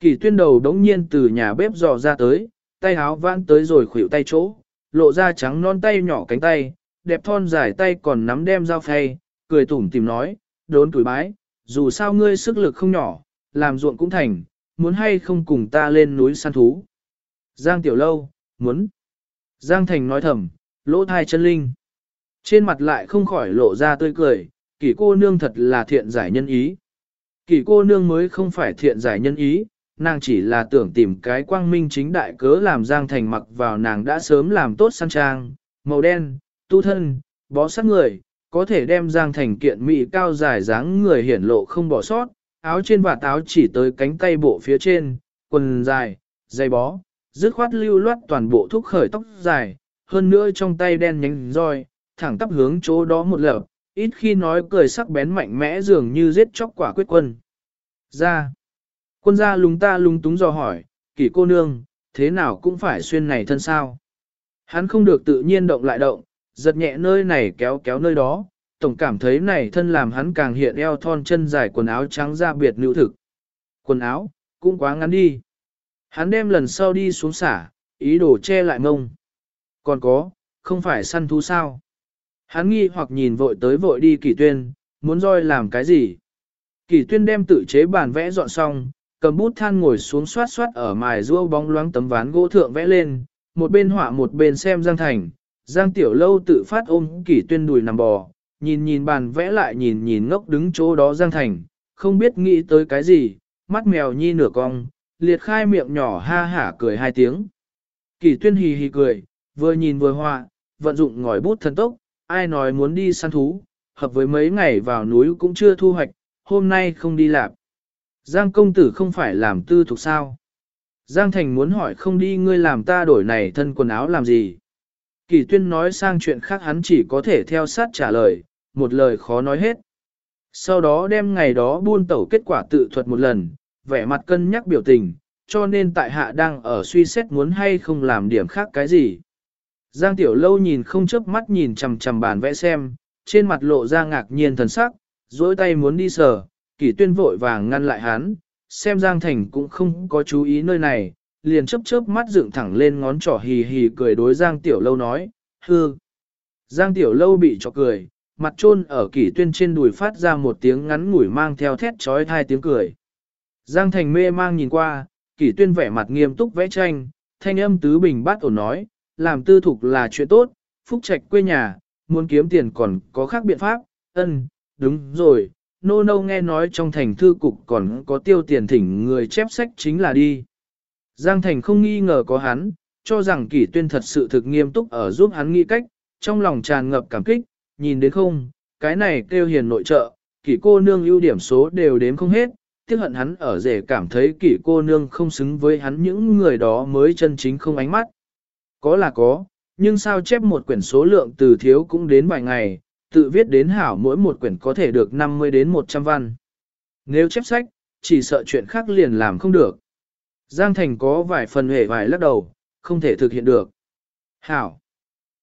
Kỳ tuyên đầu đống nhiên từ nhà bếp dò ra tới, tay háo vãn tới rồi khuỷu tay chỗ, lộ ra trắng non tay nhỏ cánh tay, đẹp thon dài tay còn nắm đem dao phay, cười tủm tìm nói, đốn tuổi bái, dù sao ngươi sức lực không nhỏ, làm ruộng cũng thành, muốn hay không cùng ta lên núi săn thú. Giang Tiểu Lâu, muốn. Giang Thành nói thầm, lỗ thai chân linh. Trên mặt lại không khỏi lộ ra tươi cười, kỷ cô nương thật là thiện giải nhân ý. Kỷ cô nương mới không phải thiện giải nhân ý, nàng chỉ là tưởng tìm cái quang minh chính đại cớ làm Giang Thành mặc vào nàng đã sớm làm tốt săn trang, màu đen, tu thân, bó sát người, có thể đem Giang Thành kiện mỹ cao dài dáng người hiển lộ không bỏ sót, áo trên và áo chỉ tới cánh tay bộ phía trên, quần dài, dây bó, dứt khoát lưu loát toàn bộ thúc khởi tóc dài, hơn nữa trong tay đen nhánh roi, thẳng tắp hướng chỗ đó một lợp, ít khi nói cười sắc bén mạnh mẽ dường như giết chóc quả quyết quân. Ra. Quân gia lúng ta lúng túng dò hỏi, kỷ cô nương, thế nào cũng phải xuyên này thân sao. Hắn không được tự nhiên động lại động, giật nhẹ nơi này kéo kéo nơi đó, tổng cảm thấy này thân làm hắn càng hiện eo thon chân dài quần áo trắng ra biệt nữ thực. Quần áo, cũng quá ngắn đi. Hắn đem lần sau đi xuống xả, ý đồ che lại mông. Còn có, không phải săn thú sao. Hắn nghi hoặc nhìn vội tới vội đi kỳ tuyên, muốn roi làm cái gì. Kỳ tuyên đem tự chế bản vẽ dọn xong, cầm bút than ngồi xuống soát soát ở mài rua bóng loáng tấm ván gỗ thượng vẽ lên, một bên họa một bên xem Giang Thành. Giang Tiểu Lâu tự phát ôm kỷ tuyên đùi nằm bò, nhìn nhìn bàn vẽ lại nhìn nhìn ngốc đứng chỗ đó Giang Thành, không biết nghĩ tới cái gì, mắt mèo nhi nửa cong, liệt khai miệng nhỏ ha hả cười hai tiếng. Kỷ tuyên hì hì cười, vừa nhìn vừa họa, vận dụng ngòi bút thần tốc, ai nói muốn đi săn thú, hợp với mấy ngày vào núi cũng chưa thu hoạch, hôm nay không đi làm. Giang công tử không phải làm tư thuộc sao? Giang Thành muốn hỏi không đi ngươi làm ta đổi này thân quần áo làm gì? Kỳ tuyên nói sang chuyện khác hắn chỉ có thể theo sát trả lời, một lời khó nói hết. Sau đó đem ngày đó buôn tẩu kết quả tự thuật một lần, vẻ mặt cân nhắc biểu tình, cho nên tại hạ đang ở suy xét muốn hay không làm điểm khác cái gì. Giang Tiểu Lâu nhìn không chớp mắt nhìn chằm chằm bàn vẽ xem, trên mặt lộ ra ngạc nhiên thần sắc, dối tay muốn đi sờ, kỷ tuyên vội vàng ngăn lại hắn, xem Giang Thành cũng không có chú ý nơi này, liền chớp chớp mắt dựng thẳng lên ngón trỏ hì hì cười đối Giang Tiểu Lâu nói, hư. Giang Tiểu Lâu bị cho cười, mặt trôn ở kỷ tuyên trên đùi phát ra một tiếng ngắn ngủi mang theo thét trói thai tiếng cười. Giang Thành mê mang nhìn qua, kỷ tuyên vẻ mặt nghiêm túc vẽ tranh, thanh âm tứ bình bát ổn nói, làm tư thục là chuyện tốt, phúc trạch quê nhà, muốn kiếm tiền còn có khác biện pháp, ân, đúng rồi, nô nô nghe nói trong thành thư cục còn có tiêu tiền thỉnh người chép sách chính là đi. Giang Thành không nghi ngờ có hắn, cho rằng kỷ tuyên thật sự thực nghiêm túc ở giúp hắn nghĩ cách, trong lòng tràn ngập cảm kích, nhìn đến không, cái này kêu hiền nội trợ, kỷ cô nương ưu điểm số đều đếm không hết, tiếc hận hắn ở rể cảm thấy kỷ cô nương không xứng với hắn những người đó mới chân chính không ánh mắt. Có là có, nhưng sao chép một quyển số lượng từ thiếu cũng đến vài ngày, tự viết đến hảo mỗi một quyển có thể được 50 đến 100 văn. Nếu chép sách, chỉ sợ chuyện khác liền làm không được. Giang Thành có vài phần hề vài lắc đầu, không thể thực hiện được. Hảo.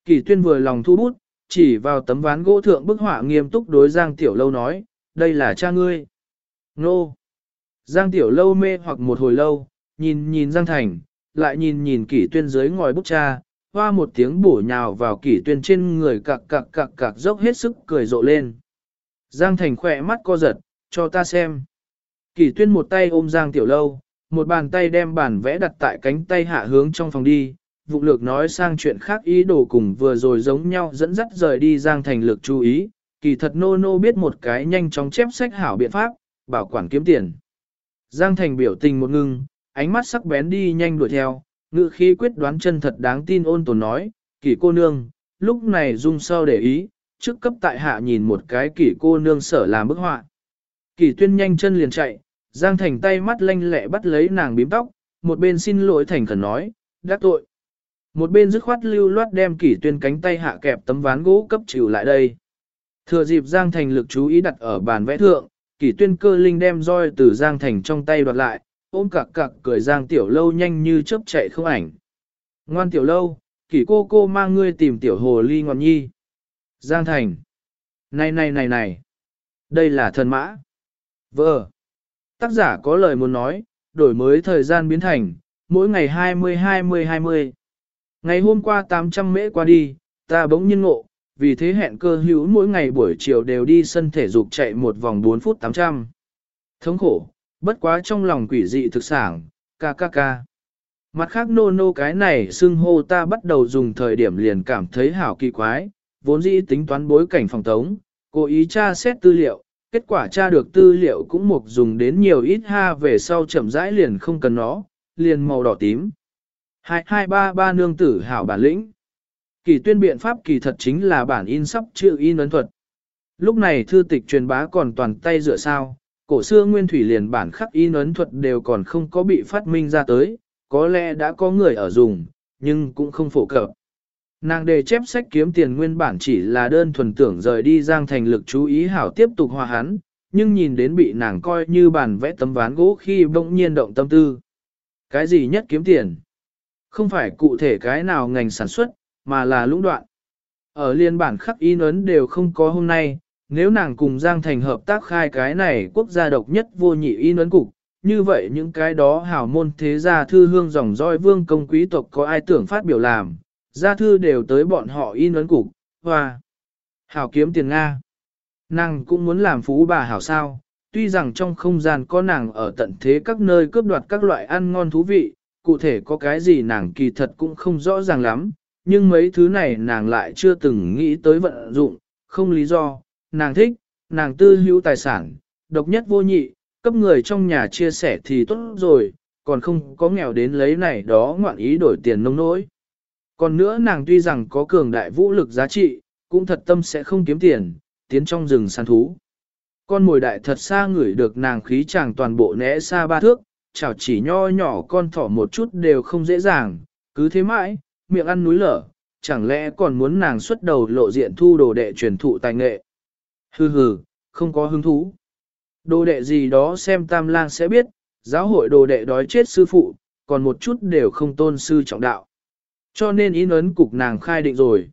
Kỳ tuyên vừa lòng thu bút, chỉ vào tấm ván gỗ thượng bức họa nghiêm túc đối Giang Tiểu Lâu nói, đây là cha ngươi. Nô. Giang Tiểu Lâu mê hoặc một hồi lâu, nhìn nhìn Giang Thành, lại nhìn nhìn kỷ tuyên dưới ngòi bút cha, hoa một tiếng bổ nhào vào kỷ tuyên trên người cặc cặc cặc cặc dốc hết sức cười rộ lên. Giang Thành khỏe mắt co giật, cho ta xem. Kỷ tuyên một tay ôm Giang Tiểu Lâu, một bàn tay đem bản vẽ đặt tại cánh tay hạ hướng trong phòng đi, vụ lược nói sang chuyện khác ý đồ cùng vừa rồi giống nhau dẫn dắt rời đi Giang Thành lực chú ý, kỳ thật nô nô biết một cái nhanh chóng chép sách hảo biện pháp, bảo quản kiếm tiền. Giang Thành biểu tình một ngưng, ánh mắt sắc bén đi nhanh đuổi theo, ngự khí quyết đoán chân thật đáng tin ôn tồn nói, kỷ cô nương, lúc này dung sao để ý, trước cấp tại hạ nhìn một cái kỷ cô nương sở làm bức họa. Kỷ tuyên nhanh chân liền chạy, Giang Thành tay mắt lanh lẹ bắt lấy nàng bím tóc, một bên xin lỗi thành khẩn nói, đắc tội. Một bên dứt khoát lưu loát đem kỷ tuyên cánh tay hạ kẹp tấm ván gỗ cấp chịu lại đây. Thừa dịp Giang Thành lực chú ý đặt ở bàn vẽ thượng, kỷ tuyên cơ linh đem roi từ Giang Thành trong tay đoạt lại, ôm cặc cặc cười Giang Tiểu Lâu nhanh như chớp chạy không ảnh. Ngoan Tiểu Lâu, kỷ cô cô mang ngươi tìm Tiểu Hồ Ly ngọn nhi. Giang Thành. Này này này này. Đây là thần mã. Vợ. Tác giả có lời muốn nói, đổi mới thời gian biến thành, mỗi ngày 20-20-20. Ngày hôm qua 800 mễ qua đi, ta bỗng nhiên ngộ, vì thế hẹn cơ hữu mỗi ngày buổi chiều đều đi sân thể dục chạy một vòng 4 phút 800. Thống khổ, bất quá trong lòng quỷ dị thực sản, ca ca ca. Mặt khác nô nô cái này xưng hô ta bắt đầu dùng thời điểm liền cảm thấy hảo kỳ quái, vốn dĩ tính toán bối cảnh phòng tống, cố ý tra xét tư liệu, kết quả tra được tư liệu cũng mục dùng đến nhiều ít ha về sau chậm rãi liền không cần nó, liền màu đỏ tím. 2233 nương tử hảo bản lĩnh. Kỳ tuyên biện pháp kỳ thật chính là bản in sắp chữ in ấn thuật. Lúc này thư tịch truyền bá còn toàn tay dựa sao, cổ xưa nguyên thủy liền bản khắc y ấn thuật đều còn không có bị phát minh ra tới, có lẽ đã có người ở dùng, nhưng cũng không phổ cập. Nàng đề chép sách kiếm tiền nguyên bản chỉ là đơn thuần tưởng rời đi giang thành lực chú ý hảo tiếp tục hòa hắn, nhưng nhìn đến bị nàng coi như bản vẽ tấm ván gỗ khi bỗng nhiên động tâm tư. Cái gì nhất kiếm tiền? Không phải cụ thể cái nào ngành sản xuất, mà là lũng đoạn. Ở liên bản khắc in ấn đều không có hôm nay, nếu nàng cùng Giang Thành hợp tác khai cái này quốc gia độc nhất vô nhị y nấn cục, như vậy những cái đó hảo môn thế gia thư hương dòng roi vương công quý tộc có ai tưởng phát biểu làm, gia thư đều tới bọn họ in ấn cục, hoa. Hảo kiếm tiền Nga. Nàng cũng muốn làm phú bà hảo sao, tuy rằng trong không gian có nàng ở tận thế các nơi cướp đoạt các loại ăn ngon thú vị, cụ thể có cái gì nàng kỳ thật cũng không rõ ràng lắm, nhưng mấy thứ này nàng lại chưa từng nghĩ tới vận dụng, không lý do, nàng thích, nàng tư hữu tài sản, độc nhất vô nhị, cấp người trong nhà chia sẻ thì tốt rồi, còn không có nghèo đến lấy này đó ngoạn ý đổi tiền nông nỗi. Còn nữa nàng tuy rằng có cường đại vũ lực giá trị, cũng thật tâm sẽ không kiếm tiền, tiến trong rừng săn thú. Con mồi đại thật xa ngửi được nàng khí chàng toàn bộ né xa ba thước, chảo chỉ nho nhỏ con thỏ một chút đều không dễ dàng, cứ thế mãi, miệng ăn núi lở, chẳng lẽ còn muốn nàng xuất đầu lộ diện thu đồ đệ truyền thụ tài nghệ. Hừ hừ, không có hứng thú. Đồ đệ gì đó xem tam lang sẽ biết, giáo hội đồ đệ đói chết sư phụ, còn một chút đều không tôn sư trọng đạo. Cho nên ý ấn cục nàng khai định rồi.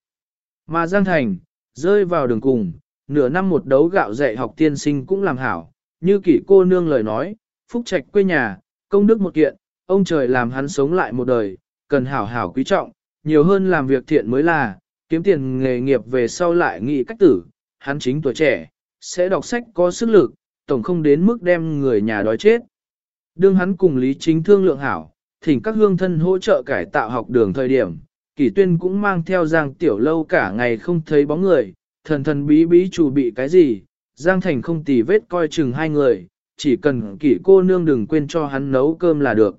Mà Giang Thành, rơi vào đường cùng, nửa năm một đấu gạo dạy học tiên sinh cũng làm hảo, như kỷ cô nương lời nói, phúc trạch quê nhà, công đức một kiện, ông trời làm hắn sống lại một đời, cần hảo hảo quý trọng, nhiều hơn làm việc thiện mới là, kiếm tiền nghề nghiệp về sau lại nghĩ cách tử, hắn chính tuổi trẻ, sẽ đọc sách có sức lực, tổng không đến mức đem người nhà đói chết. Đương hắn cùng Lý Chính thương lượng hảo, thỉnh các hương thân hỗ trợ cải tạo học đường thời điểm, Kỷ Tuyên cũng mang theo Giang Tiểu Lâu cả ngày không thấy bóng người, thần thần bí bí chủ bị cái gì, Giang Thành không tì vết coi chừng hai người, chỉ cần Kỷ cô nương đừng quên cho hắn nấu cơm là được.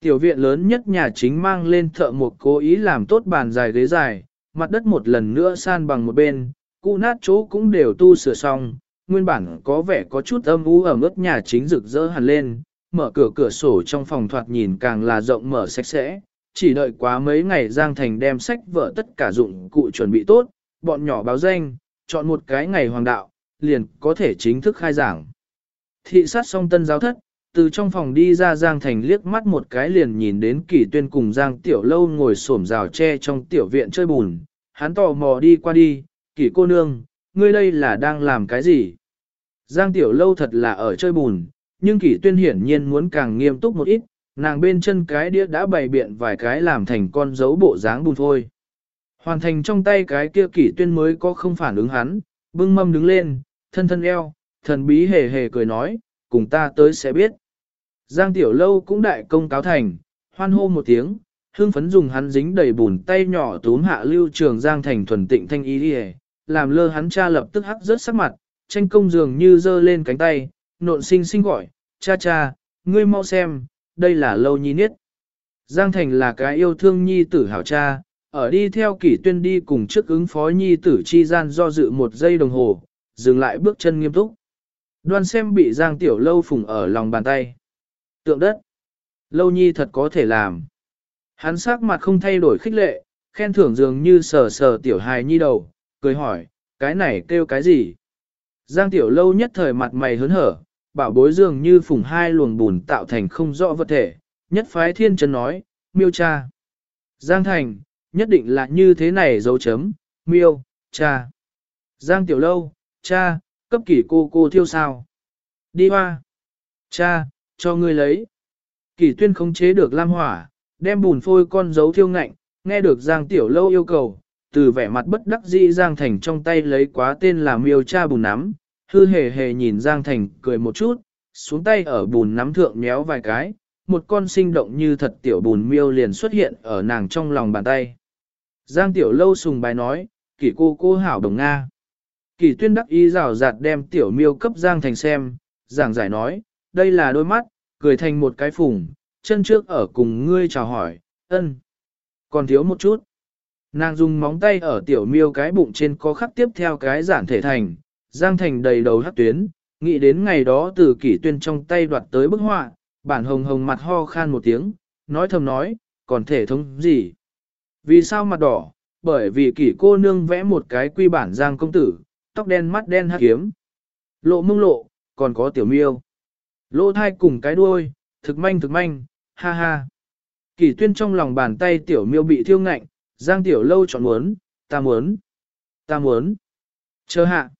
Tiểu viện lớn nhất nhà chính mang lên thợ một cố ý làm tốt bàn dài ghế dài, mặt đất một lần nữa san bằng một bên, cũ nát chỗ cũng đều tu sửa xong, nguyên bản có vẻ có chút âm u ở mức nhà chính rực rỡ hẳn lên, mở cửa cửa sổ trong phòng thoạt nhìn càng là rộng mở sạch sẽ, chỉ đợi quá mấy ngày Giang Thành đem sách vở tất cả dụng cụ chuẩn bị tốt, bọn nhỏ báo danh, chọn một cái ngày hoàng đạo, liền có thể chính thức khai giảng. Thị sát xong tân giáo thất, từ trong phòng đi ra Giang Thành liếc mắt một cái liền nhìn đến kỳ tuyên cùng Giang Tiểu Lâu ngồi xổm rào tre trong tiểu viện chơi bùn, hắn tò mò đi qua đi, kỷ cô nương, ngươi đây là đang làm cái gì? Giang Tiểu Lâu thật là ở chơi bùn, nhưng kỷ tuyên hiển nhiên muốn càng nghiêm túc một ít, nàng bên chân cái đĩa đã bày biện vài cái làm thành con dấu bộ dáng bùn thôi. Hoàn thành trong tay cái kia kỷ tuyên mới có không phản ứng hắn, bưng mâm đứng lên, thân thân eo, thần bí hề hề cười nói, cùng ta tới sẽ biết. Giang Tiểu Lâu cũng đại công cáo thành, hoan hô một tiếng, hương phấn dùng hắn dính đầy bùn tay nhỏ túm hạ lưu trường Giang Thành thuần tịnh thanh ý đi làm lơ hắn cha lập tức hắc rớt sắc mặt, tranh công dường như giơ lên cánh tay, nộn sinh sinh gọi, cha cha, ngươi mau xem, đây là lâu nhi niết. Giang Thành là cái yêu thương nhi tử hảo cha, ở đi theo kỷ tuyên đi cùng trước ứng phó nhi tử chi gian do dự một giây đồng hồ, dừng lại bước chân nghiêm túc. Đoan xem bị Giang Tiểu Lâu phùng ở lòng bàn tay. Tượng đất. Lâu nhi thật có thể làm. Hắn sắc mặt không thay đổi khích lệ, khen thưởng dường như sờ sờ Tiểu hài nhi đầu, cười hỏi, cái này kêu cái gì? Giang Tiểu Lâu nhất thời mặt mày hớn hở, bảo bối dường như phùng hai luồng bùn tạo thành không rõ vật thể, nhất phái thiên chân nói, miêu cha. Giang Thành, nhất định là như thế này dấu chấm, miêu, cha. Giang Tiểu Lâu, cha, cấp kỷ cô cô thiêu sao. Đi hoa. Cha, cho ngươi lấy. Kỷ tuyên khống chế được lam hỏa, đem bùn phôi con dấu thiêu ngạnh, nghe được Giang Tiểu Lâu yêu cầu, từ vẻ mặt bất đắc dĩ Giang Thành trong tay lấy quá tên là miêu cha bùn nắm, hư hề hề nhìn Giang Thành cười một chút, xuống tay ở bùn nắm thượng méo vài cái, một con sinh động như thật tiểu bùn miêu liền xuất hiện ở nàng trong lòng bàn tay. Giang Tiểu Lâu sùng bài nói, kỷ cô cô hảo đồng Nga. Kỷ tuyên đắc ý rào rạt đem tiểu miêu cấp Giang Thành xem, giảng giải nói, đây là đôi mắt, cười thành một cái phùng, chân trước ở cùng ngươi chào hỏi, ân. Còn thiếu một chút. Nàng dùng móng tay ở tiểu miêu cái bụng trên có khắc tiếp theo cái giản thể thành, Giang Thành đầy đầu hát tuyến, nghĩ đến ngày đó từ kỷ tuyên trong tay đoạt tới bức họa, bản hồng hồng mặt ho khan một tiếng, nói thầm nói, còn thể thống gì? Vì sao mặt đỏ? Bởi vì kỷ cô nương vẽ một cái quy bản Giang công tử, tóc đen mắt đen hát kiếm. Lộ mông lộ, còn có tiểu miêu. lộ thai cùng cái đuôi, thực manh thực manh, ha ha. Kỷ tuyên trong lòng bàn tay tiểu miêu bị thiêu ngạnh, Giang tiểu lâu chọn muốn, ta muốn, ta muốn. Chờ hạ.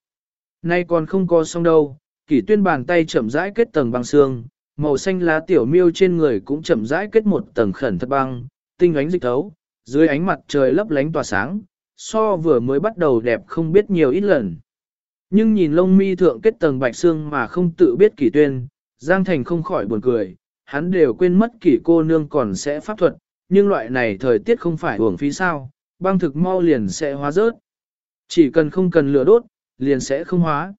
Nay còn không có xong đâu, kỷ tuyên bàn tay chậm rãi kết tầng băng xương, màu xanh lá tiểu miêu trên người cũng chậm rãi kết một tầng khẩn thật băng, tinh ánh dịch thấu, dưới ánh mặt trời lấp lánh tỏa sáng, so vừa mới bắt đầu đẹp không biết nhiều ít lần. Nhưng nhìn lông mi thượng kết tầng bạch xương mà không tự biết kỷ tuyên, Giang Thành không khỏi buồn cười, hắn đều quên mất kỷ cô nương còn sẽ pháp thuật, nhưng loại này thời tiết không phải uổng phí sao, băng thực mau liền sẽ hóa rớt. Chỉ cần không cần lửa đốt, liền sẽ không hóa.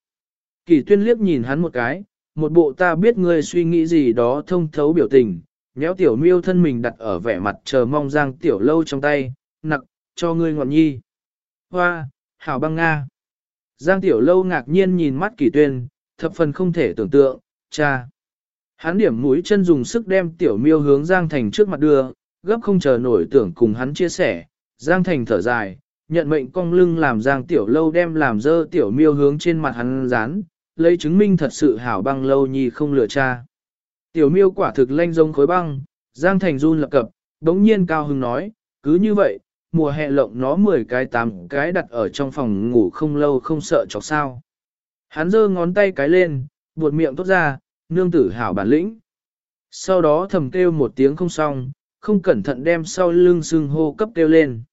Kỷ tuyên liếc nhìn hắn một cái, một bộ ta biết ngươi suy nghĩ gì đó thông thấu biểu tình, nhéo tiểu miêu thân mình đặt ở vẻ mặt chờ mong giang tiểu lâu trong tay, nặc, cho ngươi ngọn nhi. Hoa, hảo băng Nga. Giang tiểu lâu ngạc nhiên nhìn mắt kỷ tuyên, thập phần không thể tưởng tượng, cha. Hắn điểm mũi chân dùng sức đem tiểu miêu hướng Giang Thành trước mặt đưa, gấp không chờ nổi tưởng cùng hắn chia sẻ. Giang Thành thở dài, nhận mệnh cong lưng làm Giang Tiểu Lâu đem làm dơ Tiểu Miêu hướng trên mặt hắn dán, lấy chứng minh thật sự hảo băng lâu nhi không lừa cha. Tiểu Miêu quả thực lanh rông khối băng, Giang Thành run lập cập, đống nhiên cao hứng nói, cứ như vậy, mùa hè lộng nó 10 cái 8 cái đặt ở trong phòng ngủ không lâu không sợ chọc sao. Hắn giơ ngón tay cái lên, buột miệng tốt ra, nương tử hảo bản lĩnh. Sau đó thầm kêu một tiếng không xong, không cẩn thận đem sau lưng sưng hô cấp kêu lên.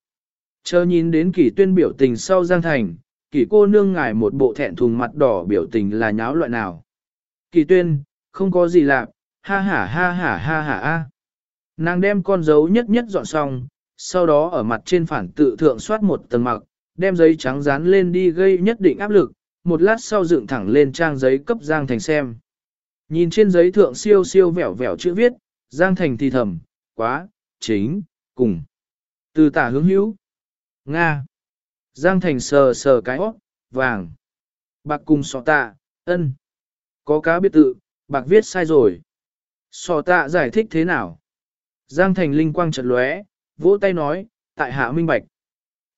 Chờ nhìn đến kỷ tuyên biểu tình sau Giang Thành, kỷ cô nương ngài một bộ thẹn thùng mặt đỏ biểu tình là nháo loại nào. Kỷ tuyên, không có gì lạ, ha ha ha ha ha ha ha. Nàng đem con dấu nhất nhất dọn xong, sau đó ở mặt trên phản tự thượng soát một tầng mặc, đem giấy trắng dán lên đi gây nhất định áp lực, một lát sau dựng thẳng lên trang giấy cấp Giang Thành xem. Nhìn trên giấy thượng siêu siêu vẻo vẻo chữ viết, Giang Thành thì thầm, quá, chính, cùng. Từ tả hướng hữu. Nga. Giang Thành sờ sờ cái óc, vàng. Bạc cùng sọ tạ, ân. Có cá biệt tự, bạc viết sai rồi. Sọ tạ giải thích thế nào? Giang Thành linh quang chợt lóe, vỗ tay nói, tại hạ minh bạch.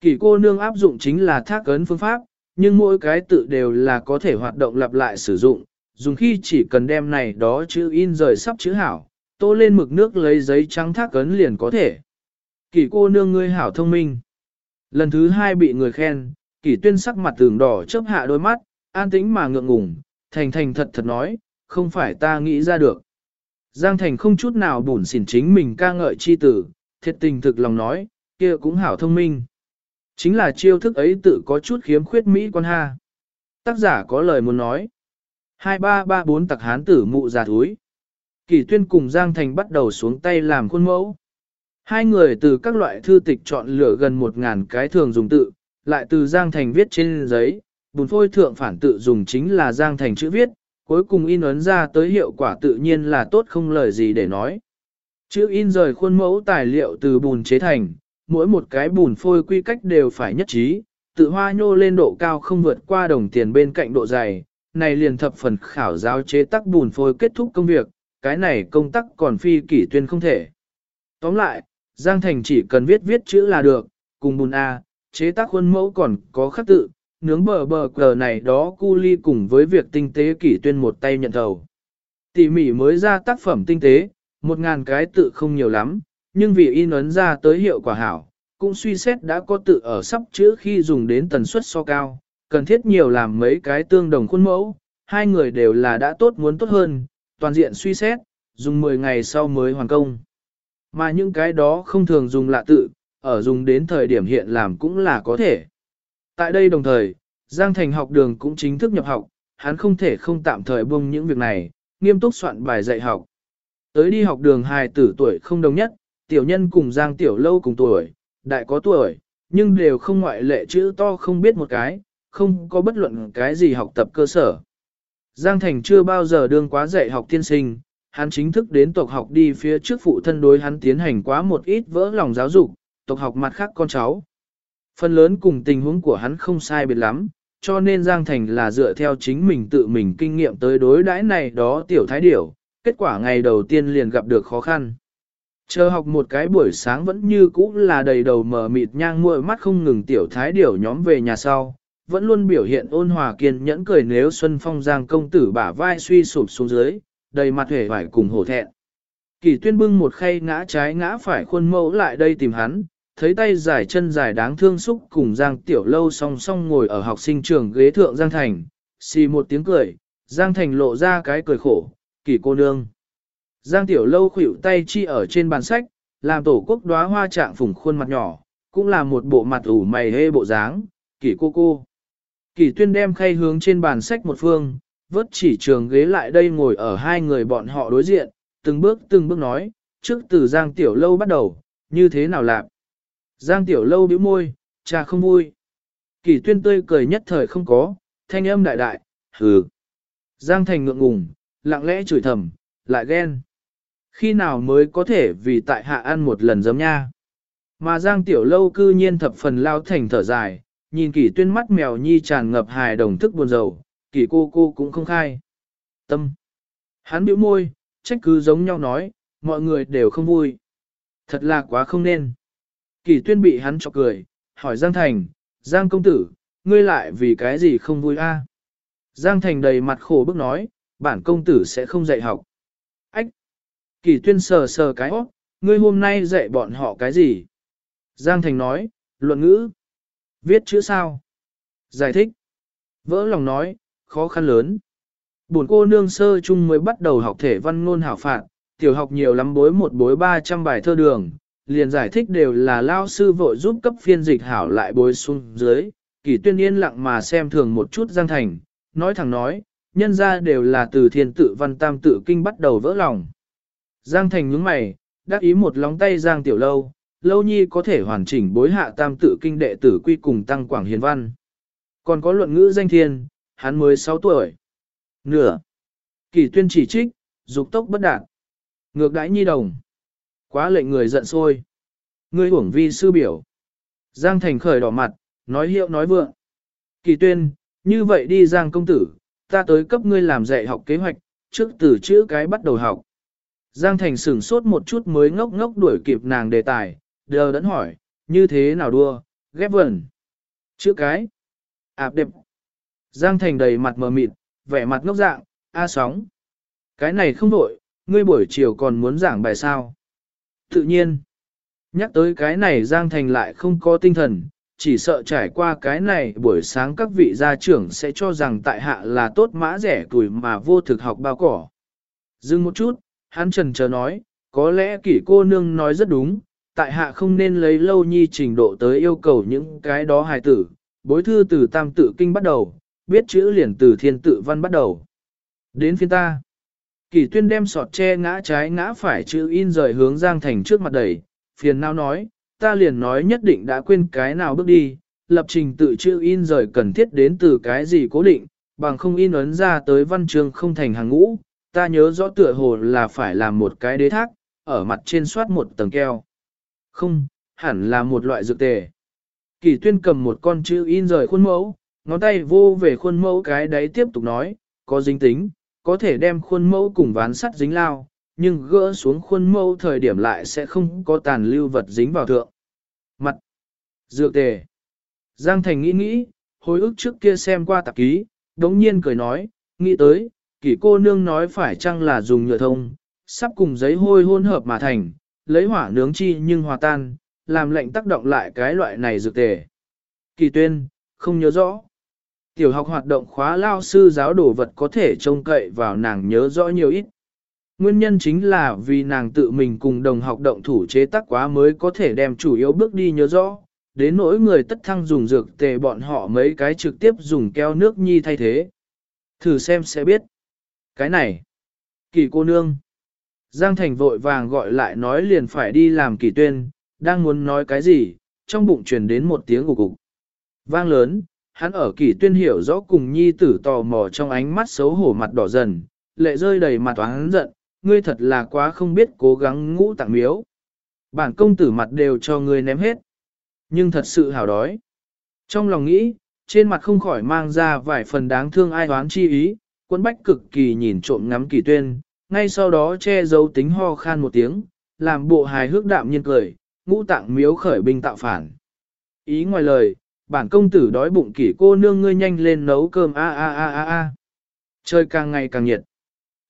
Kỷ cô nương áp dụng chính là thác ấn phương pháp, nhưng mỗi cái tự đều là có thể hoạt động lặp lại sử dụng, dùng khi chỉ cần đem này đó chữ in rời sắp chữ hảo, tô lên mực nước lấy giấy trắng thác cấn liền có thể. Kỷ cô nương ngươi hảo thông minh. Lần thứ hai bị người khen, kỷ tuyên sắc mặt tường đỏ chớp hạ đôi mắt, an tĩnh mà ngượng ngùng, thành thành thật thật nói, không phải ta nghĩ ra được. Giang thành không chút nào bùn xỉn chính mình ca ngợi chi tử, thiệt tình thực lòng nói, kia cũng hảo thông minh. Chính là chiêu thức ấy tự có chút khiếm khuyết Mỹ quan ha. Tác giả có lời muốn nói. 2334 tặc hán tử mụ già thúi. Kỳ tuyên cùng Giang Thành bắt đầu xuống tay làm khuôn mẫu. Hai người từ các loại thư tịch chọn lựa gần một ngàn cái thường dùng tự, lại từ Giang Thành viết trên giấy, bùn phôi thượng phản tự dùng chính là Giang Thành chữ viết, cuối cùng in ấn ra tới hiệu quả tự nhiên là tốt không lời gì để nói. Chữ in rời khuôn mẫu tài liệu từ bùn chế thành, mỗi một cái bùn phôi quy cách đều phải nhất trí, tự hoa nhô lên độ cao không vượt qua đồng tiền bên cạnh độ dày, này liền thập phần khảo giáo chế tác bùn phôi kết thúc công việc, cái này công tác còn phi kỷ tuyên không thể. Tóm lại, Giang Thành chỉ cần viết viết chữ là được, cùng bùn A, chế tác khuôn mẫu còn có khắc tự, nướng bờ bờ cờ này đó cu ly cùng với việc tinh tế kỷ tuyên một tay nhận thầu. Tỉ mỉ mới ra tác phẩm tinh tế, một ngàn cái tự không nhiều lắm, nhưng vì in ấn ra tới hiệu quả hảo, cũng suy xét đã có tự ở sắp chữ khi dùng đến tần suất so cao, cần thiết nhiều làm mấy cái tương đồng khuôn mẫu, hai người đều là đã tốt muốn tốt hơn, toàn diện suy xét, dùng 10 ngày sau mới hoàn công. Mà những cái đó không thường dùng lạ tự, ở dùng đến thời điểm hiện làm cũng là có thể. Tại đây đồng thời, Giang Thành học đường cũng chính thức nhập học, hắn không thể không tạm thời buông những việc này, nghiêm túc soạn bài dạy học. Tới đi học đường hài tử tuổi không đồng nhất, tiểu nhân cùng Giang Tiểu Lâu cùng tuổi, đại có tuổi, nhưng đều không ngoại lệ chữ to không biết một cái, không có bất luận cái gì học tập cơ sở. Giang Thành chưa bao giờ đương quá dạy học tiên sinh, hắn chính thức đến tộc học đi phía trước phụ thân đối hắn tiến hành quá một ít vỡ lòng giáo dục, tộc học mặt khác con cháu. Phần lớn cùng tình huống của hắn không sai biệt lắm, cho nên Giang Thành là dựa theo chính mình tự mình kinh nghiệm tới đối đãi này đó tiểu thái điểu, kết quả ngày đầu tiên liền gặp được khó khăn. Chờ học một cái buổi sáng vẫn như cũ là đầy đầu mờ mịt nhang muội mắt không ngừng tiểu thái điểu nhóm về nhà sau, vẫn luôn biểu hiện ôn hòa kiên nhẫn cười nếu Xuân Phong Giang công tử bả vai suy sụp xuống dưới, đầy mặt hề vải cùng hổ thẹn. Kỳ tuyên bưng một khay ngã trái ngã phải khuôn mẫu lại đây tìm hắn, thấy tay dài chân dài đáng thương xúc cùng Giang Tiểu Lâu song song ngồi ở học sinh trường ghế thượng Giang Thành, xì một tiếng cười, Giang Thành lộ ra cái cười khổ, kỳ cô nương. Giang Tiểu Lâu khuỷu tay chi ở trên bàn sách, làm tổ quốc đóa hoa trạng phùng khuôn mặt nhỏ, cũng là một bộ mặt ủ mày hê bộ dáng, kỳ cô cô. Kỳ tuyên đem khay hướng trên bàn sách một phương, vớt chỉ trường ghế lại đây ngồi ở hai người bọn họ đối diện, từng bước từng bước nói, trước từ Giang Tiểu Lâu bắt đầu, như thế nào làm. Giang Tiểu Lâu bĩu môi, cha không vui. Kỳ tuyên tươi cười nhất thời không có, thanh âm đại đại, hừ. Giang Thành ngượng ngùng, lặng lẽ chửi thầm, lại ghen. Khi nào mới có thể vì tại hạ ăn một lần giấm nha. Mà Giang Tiểu Lâu cư nhiên thập phần lao thành thở dài, nhìn kỷ tuyên mắt mèo nhi tràn ngập hài đồng thức buồn rầu, kỷ cô cô cũng không khai. Tâm. Hắn bĩu môi, trách cứ giống nhau nói, mọi người đều không vui. Thật là quá không nên. Kỷ tuyên bị hắn chọc cười, hỏi Giang Thành, Giang công tử, ngươi lại vì cái gì không vui a? Giang Thành đầy mặt khổ bức nói, bản công tử sẽ không dạy học. Ách! Kỷ tuyên sờ sờ cái óc, ngươi hôm nay dạy bọn họ cái gì? Giang Thành nói, luận ngữ. Viết chữ sao? Giải thích. Vỡ lòng nói, khó khăn lớn. Buồn cô nương sơ chung mới bắt đầu học thể văn ngôn hảo phạt, tiểu học nhiều lắm bối một bối 300 bài thơ đường, liền giải thích đều là lao sư vội giúp cấp phiên dịch hảo lại bối xuống dưới, kỳ tuyên yên lặng mà xem thường một chút Giang Thành, nói thẳng nói, nhân ra đều là từ thiên tự văn tam tự kinh bắt đầu vỡ lòng. Giang Thành nhướng mày, đắc ý một lóng tay Giang Tiểu Lâu, Lâu Nhi có thể hoàn chỉnh bối hạ tam tự kinh đệ tử quy cùng tăng quảng hiền văn. Còn có luận ngữ danh thiên, hắn mới 6 tuổi. Nửa. Kỳ tuyên chỉ trích, dục tốc bất đạt. Ngược đãi nhi đồng. Quá lệnh người giận sôi. Ngươi hưởng vi sư biểu. Giang Thành khởi đỏ mặt, nói hiệu nói vượng. Kỳ tuyên, như vậy đi Giang công tử, ta tới cấp ngươi làm dạy học kế hoạch, trước từ chữ cái bắt đầu học. Giang Thành sửng sốt một chút mới ngốc ngốc đuổi kịp nàng đề tài, đờ đẫn hỏi, như thế nào đua, ghép vần. Chữ cái. Ảp đẹp. Giang Thành đầy mặt mờ mịt, vẻ mặt ngốc dạng, a sóng. Cái này không đổi, ngươi buổi chiều còn muốn giảng bài sao. Tự nhiên, nhắc tới cái này Giang Thành lại không có tinh thần, chỉ sợ trải qua cái này buổi sáng các vị gia trưởng sẽ cho rằng tại hạ là tốt mã rẻ tuổi mà vô thực học bao cỏ. Dừng một chút, hắn trần chờ nói, có lẽ kỷ cô nương nói rất đúng, tại hạ không nên lấy lâu nhi trình độ tới yêu cầu những cái đó hài tử, bối thư từ tam tự kinh bắt đầu, biết chữ liền từ thiên tự văn bắt đầu. Đến phiên ta, kỷ tuyên đem sọt che ngã trái ngã phải chữ in rời hướng Giang Thành trước mặt đẩy, phiền nào nói, ta liền nói nhất định đã quên cái nào bước đi, lập trình tự chữ in rời cần thiết đến từ cái gì cố định, bằng không in ấn ra tới văn chương không thành hàng ngũ, ta nhớ rõ tựa hồ là phải làm một cái đế thác, ở mặt trên soát một tầng keo. Không, hẳn là một loại dược tề. Kỳ tuyên cầm một con chữ in rời khuôn mẫu, ngón tay vô về khuôn mẫu cái đấy tiếp tục nói, có dính tính, có thể đem khuôn mẫu cùng ván sắt dính lao, nhưng gỡ xuống khuôn mẫu thời điểm lại sẽ không có tàn lưu vật dính vào thượng. Mặt. Dược tề. Giang Thành nghĩ nghĩ, hồi ức trước kia xem qua tạp ký, đống nhiên cười nói, nghĩ tới, kỷ cô nương nói phải chăng là dùng nhựa thông, sắp cùng giấy hôi hôn hợp mà thành, lấy hỏa nướng chi nhưng hòa tan, làm lệnh tác động lại cái loại này dược tề. Kỳ tuyên, không nhớ rõ. Tiểu học hoạt động khóa lao sư giáo đồ vật có thể trông cậy vào nàng nhớ rõ nhiều ít. Nguyên nhân chính là vì nàng tự mình cùng đồng học động thủ chế tác quá mới có thể đem chủ yếu bước đi nhớ rõ, đến nỗi người tất thăng dùng dược tề bọn họ mấy cái trực tiếp dùng keo nước nhi thay thế. Thử xem sẽ biết. Cái này. Kỳ cô nương. Giang Thành vội vàng gọi lại nói liền phải đi làm kỳ tuyên, đang muốn nói cái gì, trong bụng truyền đến một tiếng gục gục. Vang lớn, hắn ở kỳ tuyên hiểu rõ cùng nhi tử tò mò trong ánh mắt xấu hổ mặt đỏ dần, lệ rơi đầy mặt oán giận, ngươi thật là quá không biết cố gắng ngũ tặng miếu. Bản công tử mặt đều cho ngươi ném hết. Nhưng thật sự hào đói. Trong lòng nghĩ, trên mặt không khỏi mang ra vài phần đáng thương ai oán chi ý, quân bách cực kỳ nhìn trộm ngắm kỳ tuyên, ngay sau đó che giấu tính ho khan một tiếng, làm bộ hài hước đạm nhiên cười, ngũ tạng miếu khởi binh tạo phản. Ý ngoài lời, bản công tử đói bụng kỷ cô nương ngươi nhanh lên nấu cơm a a a a a. Trời càng ngày càng nhiệt.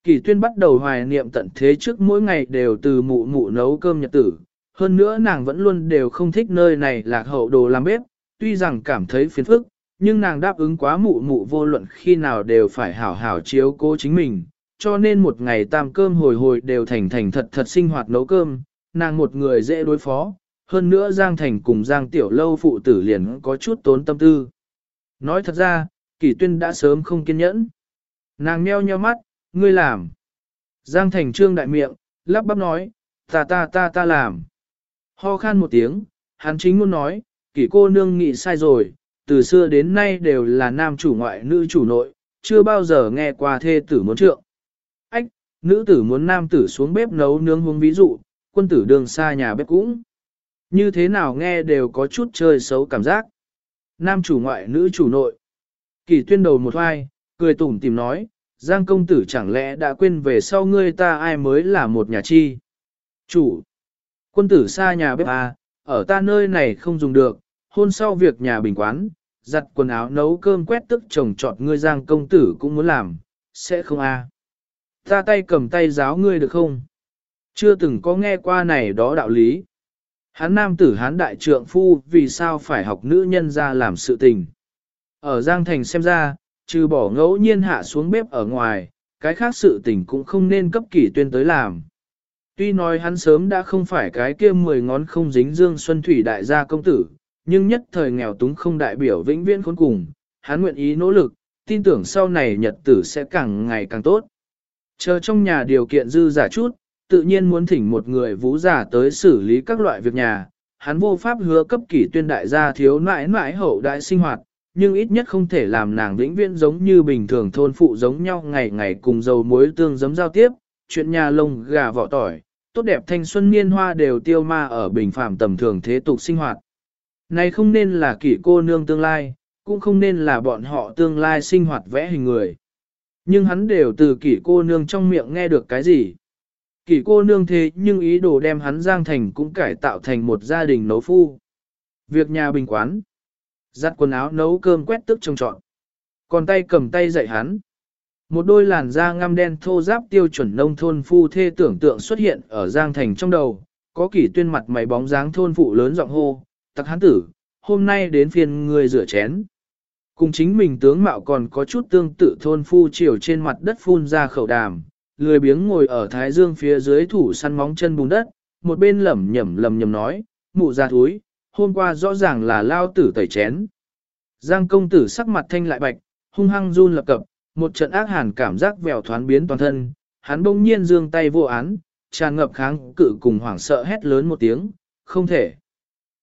Kỷ tuyên bắt đầu hoài niệm tận thế trước mỗi ngày đều từ mụ mụ nấu cơm nhật tử. Hơn nữa nàng vẫn luôn đều không thích nơi này lạc hậu đồ làm bếp, tuy rằng cảm thấy phiền phức, nhưng nàng đáp ứng quá mụ mụ vô luận khi nào đều phải hảo hảo chiếu cố chính mình, cho nên một ngày tam cơm hồi hồi đều thành thành thật thật sinh hoạt nấu cơm, nàng một người dễ đối phó, hơn nữa Giang Thành cùng Giang Tiểu Lâu phụ tử liền có chút tốn tâm tư. Nói thật ra, Kỷ Tuyên đã sớm không kiên nhẫn. Nàng meo nheo mắt, ngươi làm. Giang Thành trương đại miệng, lắp bắp nói, ta ta ta ta làm. Ho khan một tiếng, hắn chính muốn nói, Kỷ cô nương nghĩ sai rồi, từ xưa đến nay đều là nam chủ ngoại nữ chủ nội, chưa bao giờ nghe qua thê tử muốn trượng. Nữ tử muốn nam tử xuống bếp nấu nướng hướng ví dụ, quân tử đường xa nhà bếp cũng. Như thế nào nghe đều có chút chơi xấu cảm giác. Nam chủ ngoại nữ chủ nội. Kỳ tuyên đầu một hoai, cười tủm tìm nói, Giang công tử chẳng lẽ đã quên về sau ngươi ta ai mới là một nhà chi. Chủ, quân tử xa nhà bếp à, ở ta nơi này không dùng được, hôn sau việc nhà bình quán, giặt quần áo nấu cơm quét tức trồng trọt ngươi Giang công tử cũng muốn làm, sẽ không a à. Ta tay cầm tay giáo ngươi được không? Chưa từng có nghe qua này đó đạo lý. Hán nam tử hán đại trượng phu vì sao phải học nữ nhân ra làm sự tình. Ở Giang Thành xem ra, trừ bỏ ngẫu nhiên hạ xuống bếp ở ngoài, cái khác sự tình cũng không nên cấp kỷ tuyên tới làm. Tuy nói hắn sớm đã không phải cái kia mười ngón không dính dương xuân thủy đại gia công tử, nhưng nhất thời nghèo túng không đại biểu vĩnh viễn khốn cùng, hắn nguyện ý nỗ lực, tin tưởng sau này nhật tử sẽ càng ngày càng tốt. Chờ trong nhà điều kiện dư giả chút, tự nhiên muốn thỉnh một người vũ giả tới xử lý các loại việc nhà, hắn vô pháp hứa cấp kỷ tuyên đại gia thiếu nãi nãi hậu đại sinh hoạt, nhưng ít nhất không thể làm nàng vĩnh viễn giống như bình thường thôn phụ giống nhau ngày ngày cùng dầu muối tương giấm giao tiếp, chuyện nhà lông gà vỏ tỏi, tốt đẹp thanh xuân niên hoa đều tiêu ma ở bình phạm tầm thường thế tục sinh hoạt. Này không nên là kỷ cô nương tương lai, cũng không nên là bọn họ tương lai sinh hoạt vẽ hình người. Nhưng hắn đều từ kỷ cô nương trong miệng nghe được cái gì. Kỷ cô nương thế nhưng ý đồ đem hắn Giang Thành cũng cải tạo thành một gia đình nấu phu. Việc nhà bình quán. Giặt quần áo nấu cơm quét tức trông trọn. Còn tay cầm tay dạy hắn. Một đôi làn da ngăm đen thô giáp tiêu chuẩn nông thôn phu thê tưởng tượng xuất hiện ở Giang Thành trong đầu. Có kỷ tuyên mặt mày bóng dáng thôn phụ lớn giọng hô. Tặc hắn tử, hôm nay đến phiên người rửa chén. Cùng chính mình tướng mạo còn có chút tương tự thôn phu chiều trên mặt đất phun ra khẩu đàm, lười biếng ngồi ở thái dương phía dưới thủ săn móng chân bùn đất, một bên lẩm nhẩm lẩm nhẩm nói, mụ ra thúi, hôm qua rõ ràng là lao tử tẩy chén. Giang công tử sắc mặt thanh lại bạch, hung hăng run lập cập, một trận ác hàn cảm giác vèo thoán biến toàn thân, hắn bỗng nhiên dương tay vô án, tràn ngập kháng cự cùng hoảng sợ hét lớn một tiếng, không thể.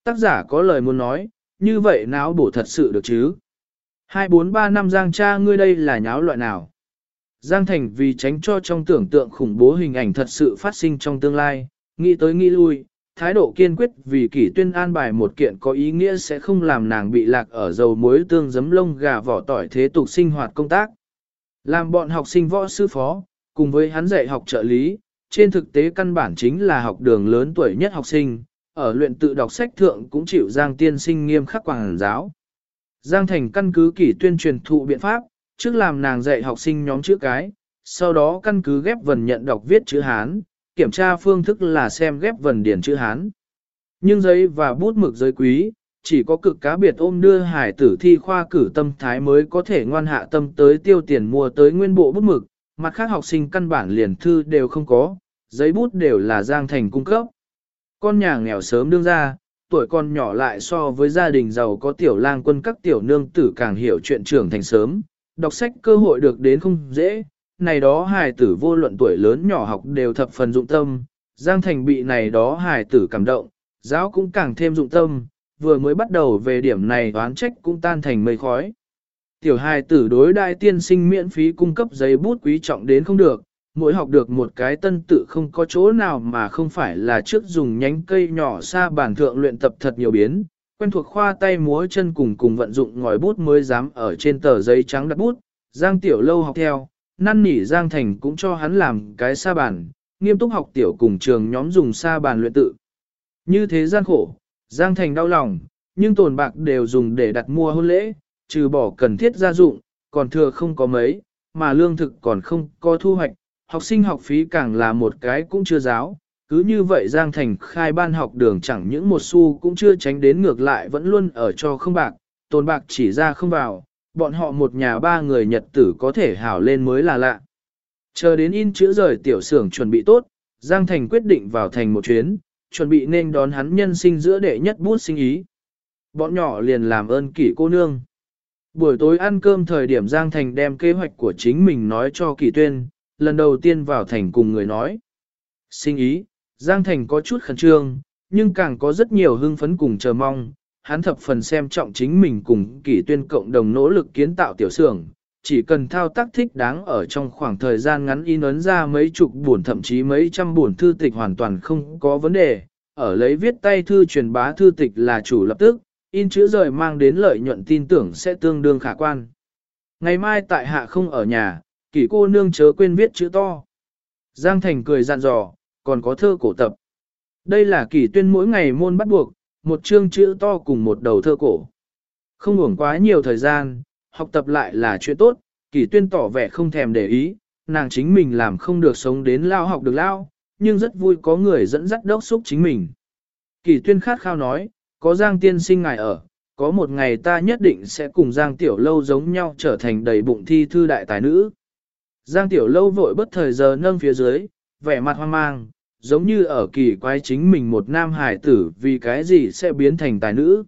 Tác giả có lời muốn nói, như vậy náo bổ thật sự được chứ. 243 năm Giang cha ngươi đây là nháo loại nào? Giang Thành vì tránh cho trong tưởng tượng khủng bố hình ảnh thật sự phát sinh trong tương lai, nghĩ tới nghĩ lui, thái độ kiên quyết vì kỷ tuyên an bài một kiện có ý nghĩa sẽ không làm nàng bị lạc ở dầu muối tương giấm lông gà vỏ tỏi thế tục sinh hoạt công tác. Làm bọn học sinh võ sư phó, cùng với hắn dạy học trợ lý, trên thực tế căn bản chính là học đường lớn tuổi nhất học sinh, ở luyện tự đọc sách thượng cũng chịu Giang tiên sinh nghiêm khắc quảng giáo. Giang Thành căn cứ kỷ tuyên truyền thụ biện pháp, trước làm nàng dạy học sinh nhóm chữ cái, sau đó căn cứ ghép vần nhận đọc viết chữ Hán, kiểm tra phương thức là xem ghép vần điển chữ Hán. Nhưng giấy và bút mực giới quý, chỉ có cực cá biệt ôm đưa hải tử thi khoa cử tâm thái mới có thể ngoan hạ tâm tới tiêu tiền mua tới nguyên bộ bút mực, mặt khác học sinh căn bản liền thư đều không có, giấy bút đều là Giang Thành cung cấp. Con nhà nghèo sớm đương ra, tuổi con nhỏ lại so với gia đình giàu có tiểu lang quân các tiểu nương tử càng hiểu chuyện trưởng thành sớm, đọc sách cơ hội được đến không dễ, này đó hài tử vô luận tuổi lớn nhỏ học đều thập phần dụng tâm, Giang Thành bị này đó hài tử cảm động, giáo cũng càng thêm dụng tâm, vừa mới bắt đầu về điểm này oán trách cũng tan thành mây khói. Tiểu hài tử đối đại tiên sinh miễn phí cung cấp giấy bút quý trọng đến không được, mỗi học được một cái tân tự không có chỗ nào mà không phải là trước dùng nhánh cây nhỏ xa bản thượng luyện tập thật nhiều biến, quen thuộc khoa tay múa chân cùng cùng vận dụng ngòi bút mới dám ở trên tờ giấy trắng đặt bút, Giang Tiểu Lâu học theo, năn nỉ Giang Thành cũng cho hắn làm cái sa bàn, nghiêm túc học tiểu cùng trường nhóm dùng sa bàn luyện tự. Như thế gian khổ, Giang Thành đau lòng, nhưng tồn bạc đều dùng để đặt mua hôn lễ, trừ bỏ cần thiết gia dụng, còn thừa không có mấy, mà lương thực còn không có thu hoạch, học sinh học phí càng là một cái cũng chưa giáo. Cứ như vậy Giang Thành khai ban học đường chẳng những một xu cũng chưa tránh đến ngược lại vẫn luôn ở cho không bạc, tồn bạc chỉ ra không vào, bọn họ một nhà ba người nhật tử có thể hảo lên mới là lạ. Chờ đến in chữ rời tiểu xưởng chuẩn bị tốt, Giang Thành quyết định vào thành một chuyến, chuẩn bị nên đón hắn nhân sinh giữa đệ nhất bút sinh ý. Bọn nhỏ liền làm ơn kỷ cô nương. Buổi tối ăn cơm thời điểm Giang Thành đem kế hoạch của chính mình nói cho kỷ tuyên, lần đầu tiên vào thành cùng người nói. Sinh ý, Giang Thành có chút khẩn trương, nhưng càng có rất nhiều hưng phấn cùng chờ mong, hắn thập phần xem trọng chính mình cùng kỷ tuyên cộng đồng nỗ lực kiến tạo tiểu xưởng, chỉ cần thao tác thích đáng ở trong khoảng thời gian ngắn in ấn ra mấy chục buồn thậm chí mấy trăm buồn thư tịch hoàn toàn không có vấn đề, ở lấy viết tay thư truyền bá thư tịch là chủ lập tức, in chữ rời mang đến lợi nhuận tin tưởng sẽ tương đương khả quan. Ngày mai tại hạ không ở nhà, kỷ cô nương chớ quên viết chữ to. Giang Thành cười dặn dò, còn có thơ cổ tập. Đây là kỷ tuyên mỗi ngày môn bắt buộc, một chương chữ to cùng một đầu thơ cổ. Không uổng quá nhiều thời gian, học tập lại là chuyện tốt, kỷ tuyên tỏ vẻ không thèm để ý, nàng chính mình làm không được sống đến lao học được lao, nhưng rất vui có người dẫn dắt đốc xúc chính mình. Kỷ tuyên khát khao nói, có Giang tiên sinh ngài ở, có một ngày ta nhất định sẽ cùng Giang tiểu lâu giống nhau trở thành đầy bụng thi thư đại tài nữ. Giang tiểu lâu vội bất thời giờ nâng phía dưới, vẻ mặt hoang mang, giống như ở kỳ quái chính mình một nam hải tử vì cái gì sẽ biến thành tài nữ.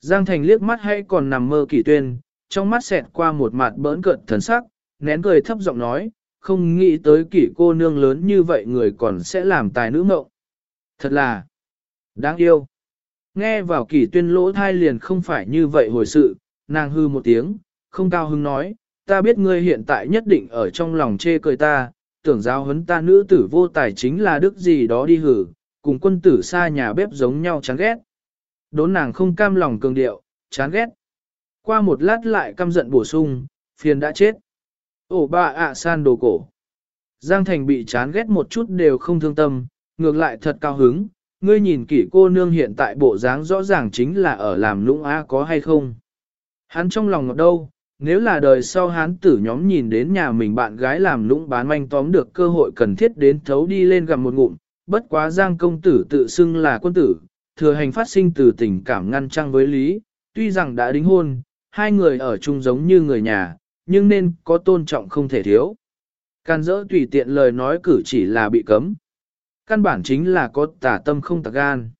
Giang Thành liếc mắt hay còn nằm mơ kỳ tuyên, trong mắt xẹt qua một mặt bỡn cợt thần sắc, nén cười thấp giọng nói, không nghĩ tới kỷ cô nương lớn như vậy người còn sẽ làm tài nữ mộng. Thật là đáng yêu. Nghe vào kỷ tuyên lỗ thai liền không phải như vậy hồi sự, nàng hư một tiếng, không cao hứng nói, ta biết ngươi hiện tại nhất định ở trong lòng chê cười ta, tưởng giáo huấn ta nữ tử vô tài chính là đức gì đó đi hử, cùng quân tử xa nhà bếp giống nhau chán ghét. Đốn nàng không cam lòng cường điệu, chán ghét. Qua một lát lại căm giận bổ sung, phiền đã chết. Ổ ba ạ san đồ cổ. Giang Thành bị chán ghét một chút đều không thương tâm, ngược lại thật cao hứng. Ngươi nhìn kỹ cô nương hiện tại bộ dáng rõ ràng chính là ở làm lũng á có hay không. Hắn trong lòng ngọt đâu, nếu là đời sau hán tử nhóm nhìn đến nhà mình bạn gái làm lũng bán manh tóm được cơ hội cần thiết đến thấu đi lên gặp một ngụm, bất quá giang công tử tự xưng là quân tử, thừa hành phát sinh từ tình cảm ngăn trăng với lý, tuy rằng đã đính hôn, hai người ở chung giống như người nhà, nhưng nên có tôn trọng không thể thiếu. Can dỡ tùy tiện lời nói cử chỉ là bị cấm. Căn bản chính là có tả tâm không tạc gan.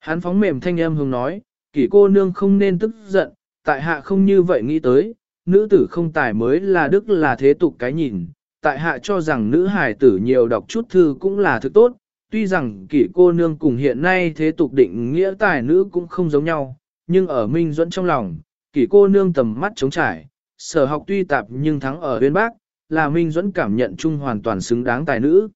Hắn phóng mềm thanh âm hùng nói, kỷ cô nương không nên tức giận, tại hạ không như vậy nghĩ tới, nữ tử không tài mới là đức là thế tục cái nhìn, tại hạ cho rằng nữ hài tử nhiều đọc chút thư cũng là thứ tốt, tuy rằng kỷ cô nương cùng hiện nay thế tục định nghĩa tài nữ cũng không giống nhau, nhưng ở minh dẫn trong lòng, kỷ cô nương tầm mắt trống trải, sở học tuy tạp nhưng thắng ở Huyên bác, là minh dẫn cảm nhận chung hoàn toàn xứng đáng tài nữ.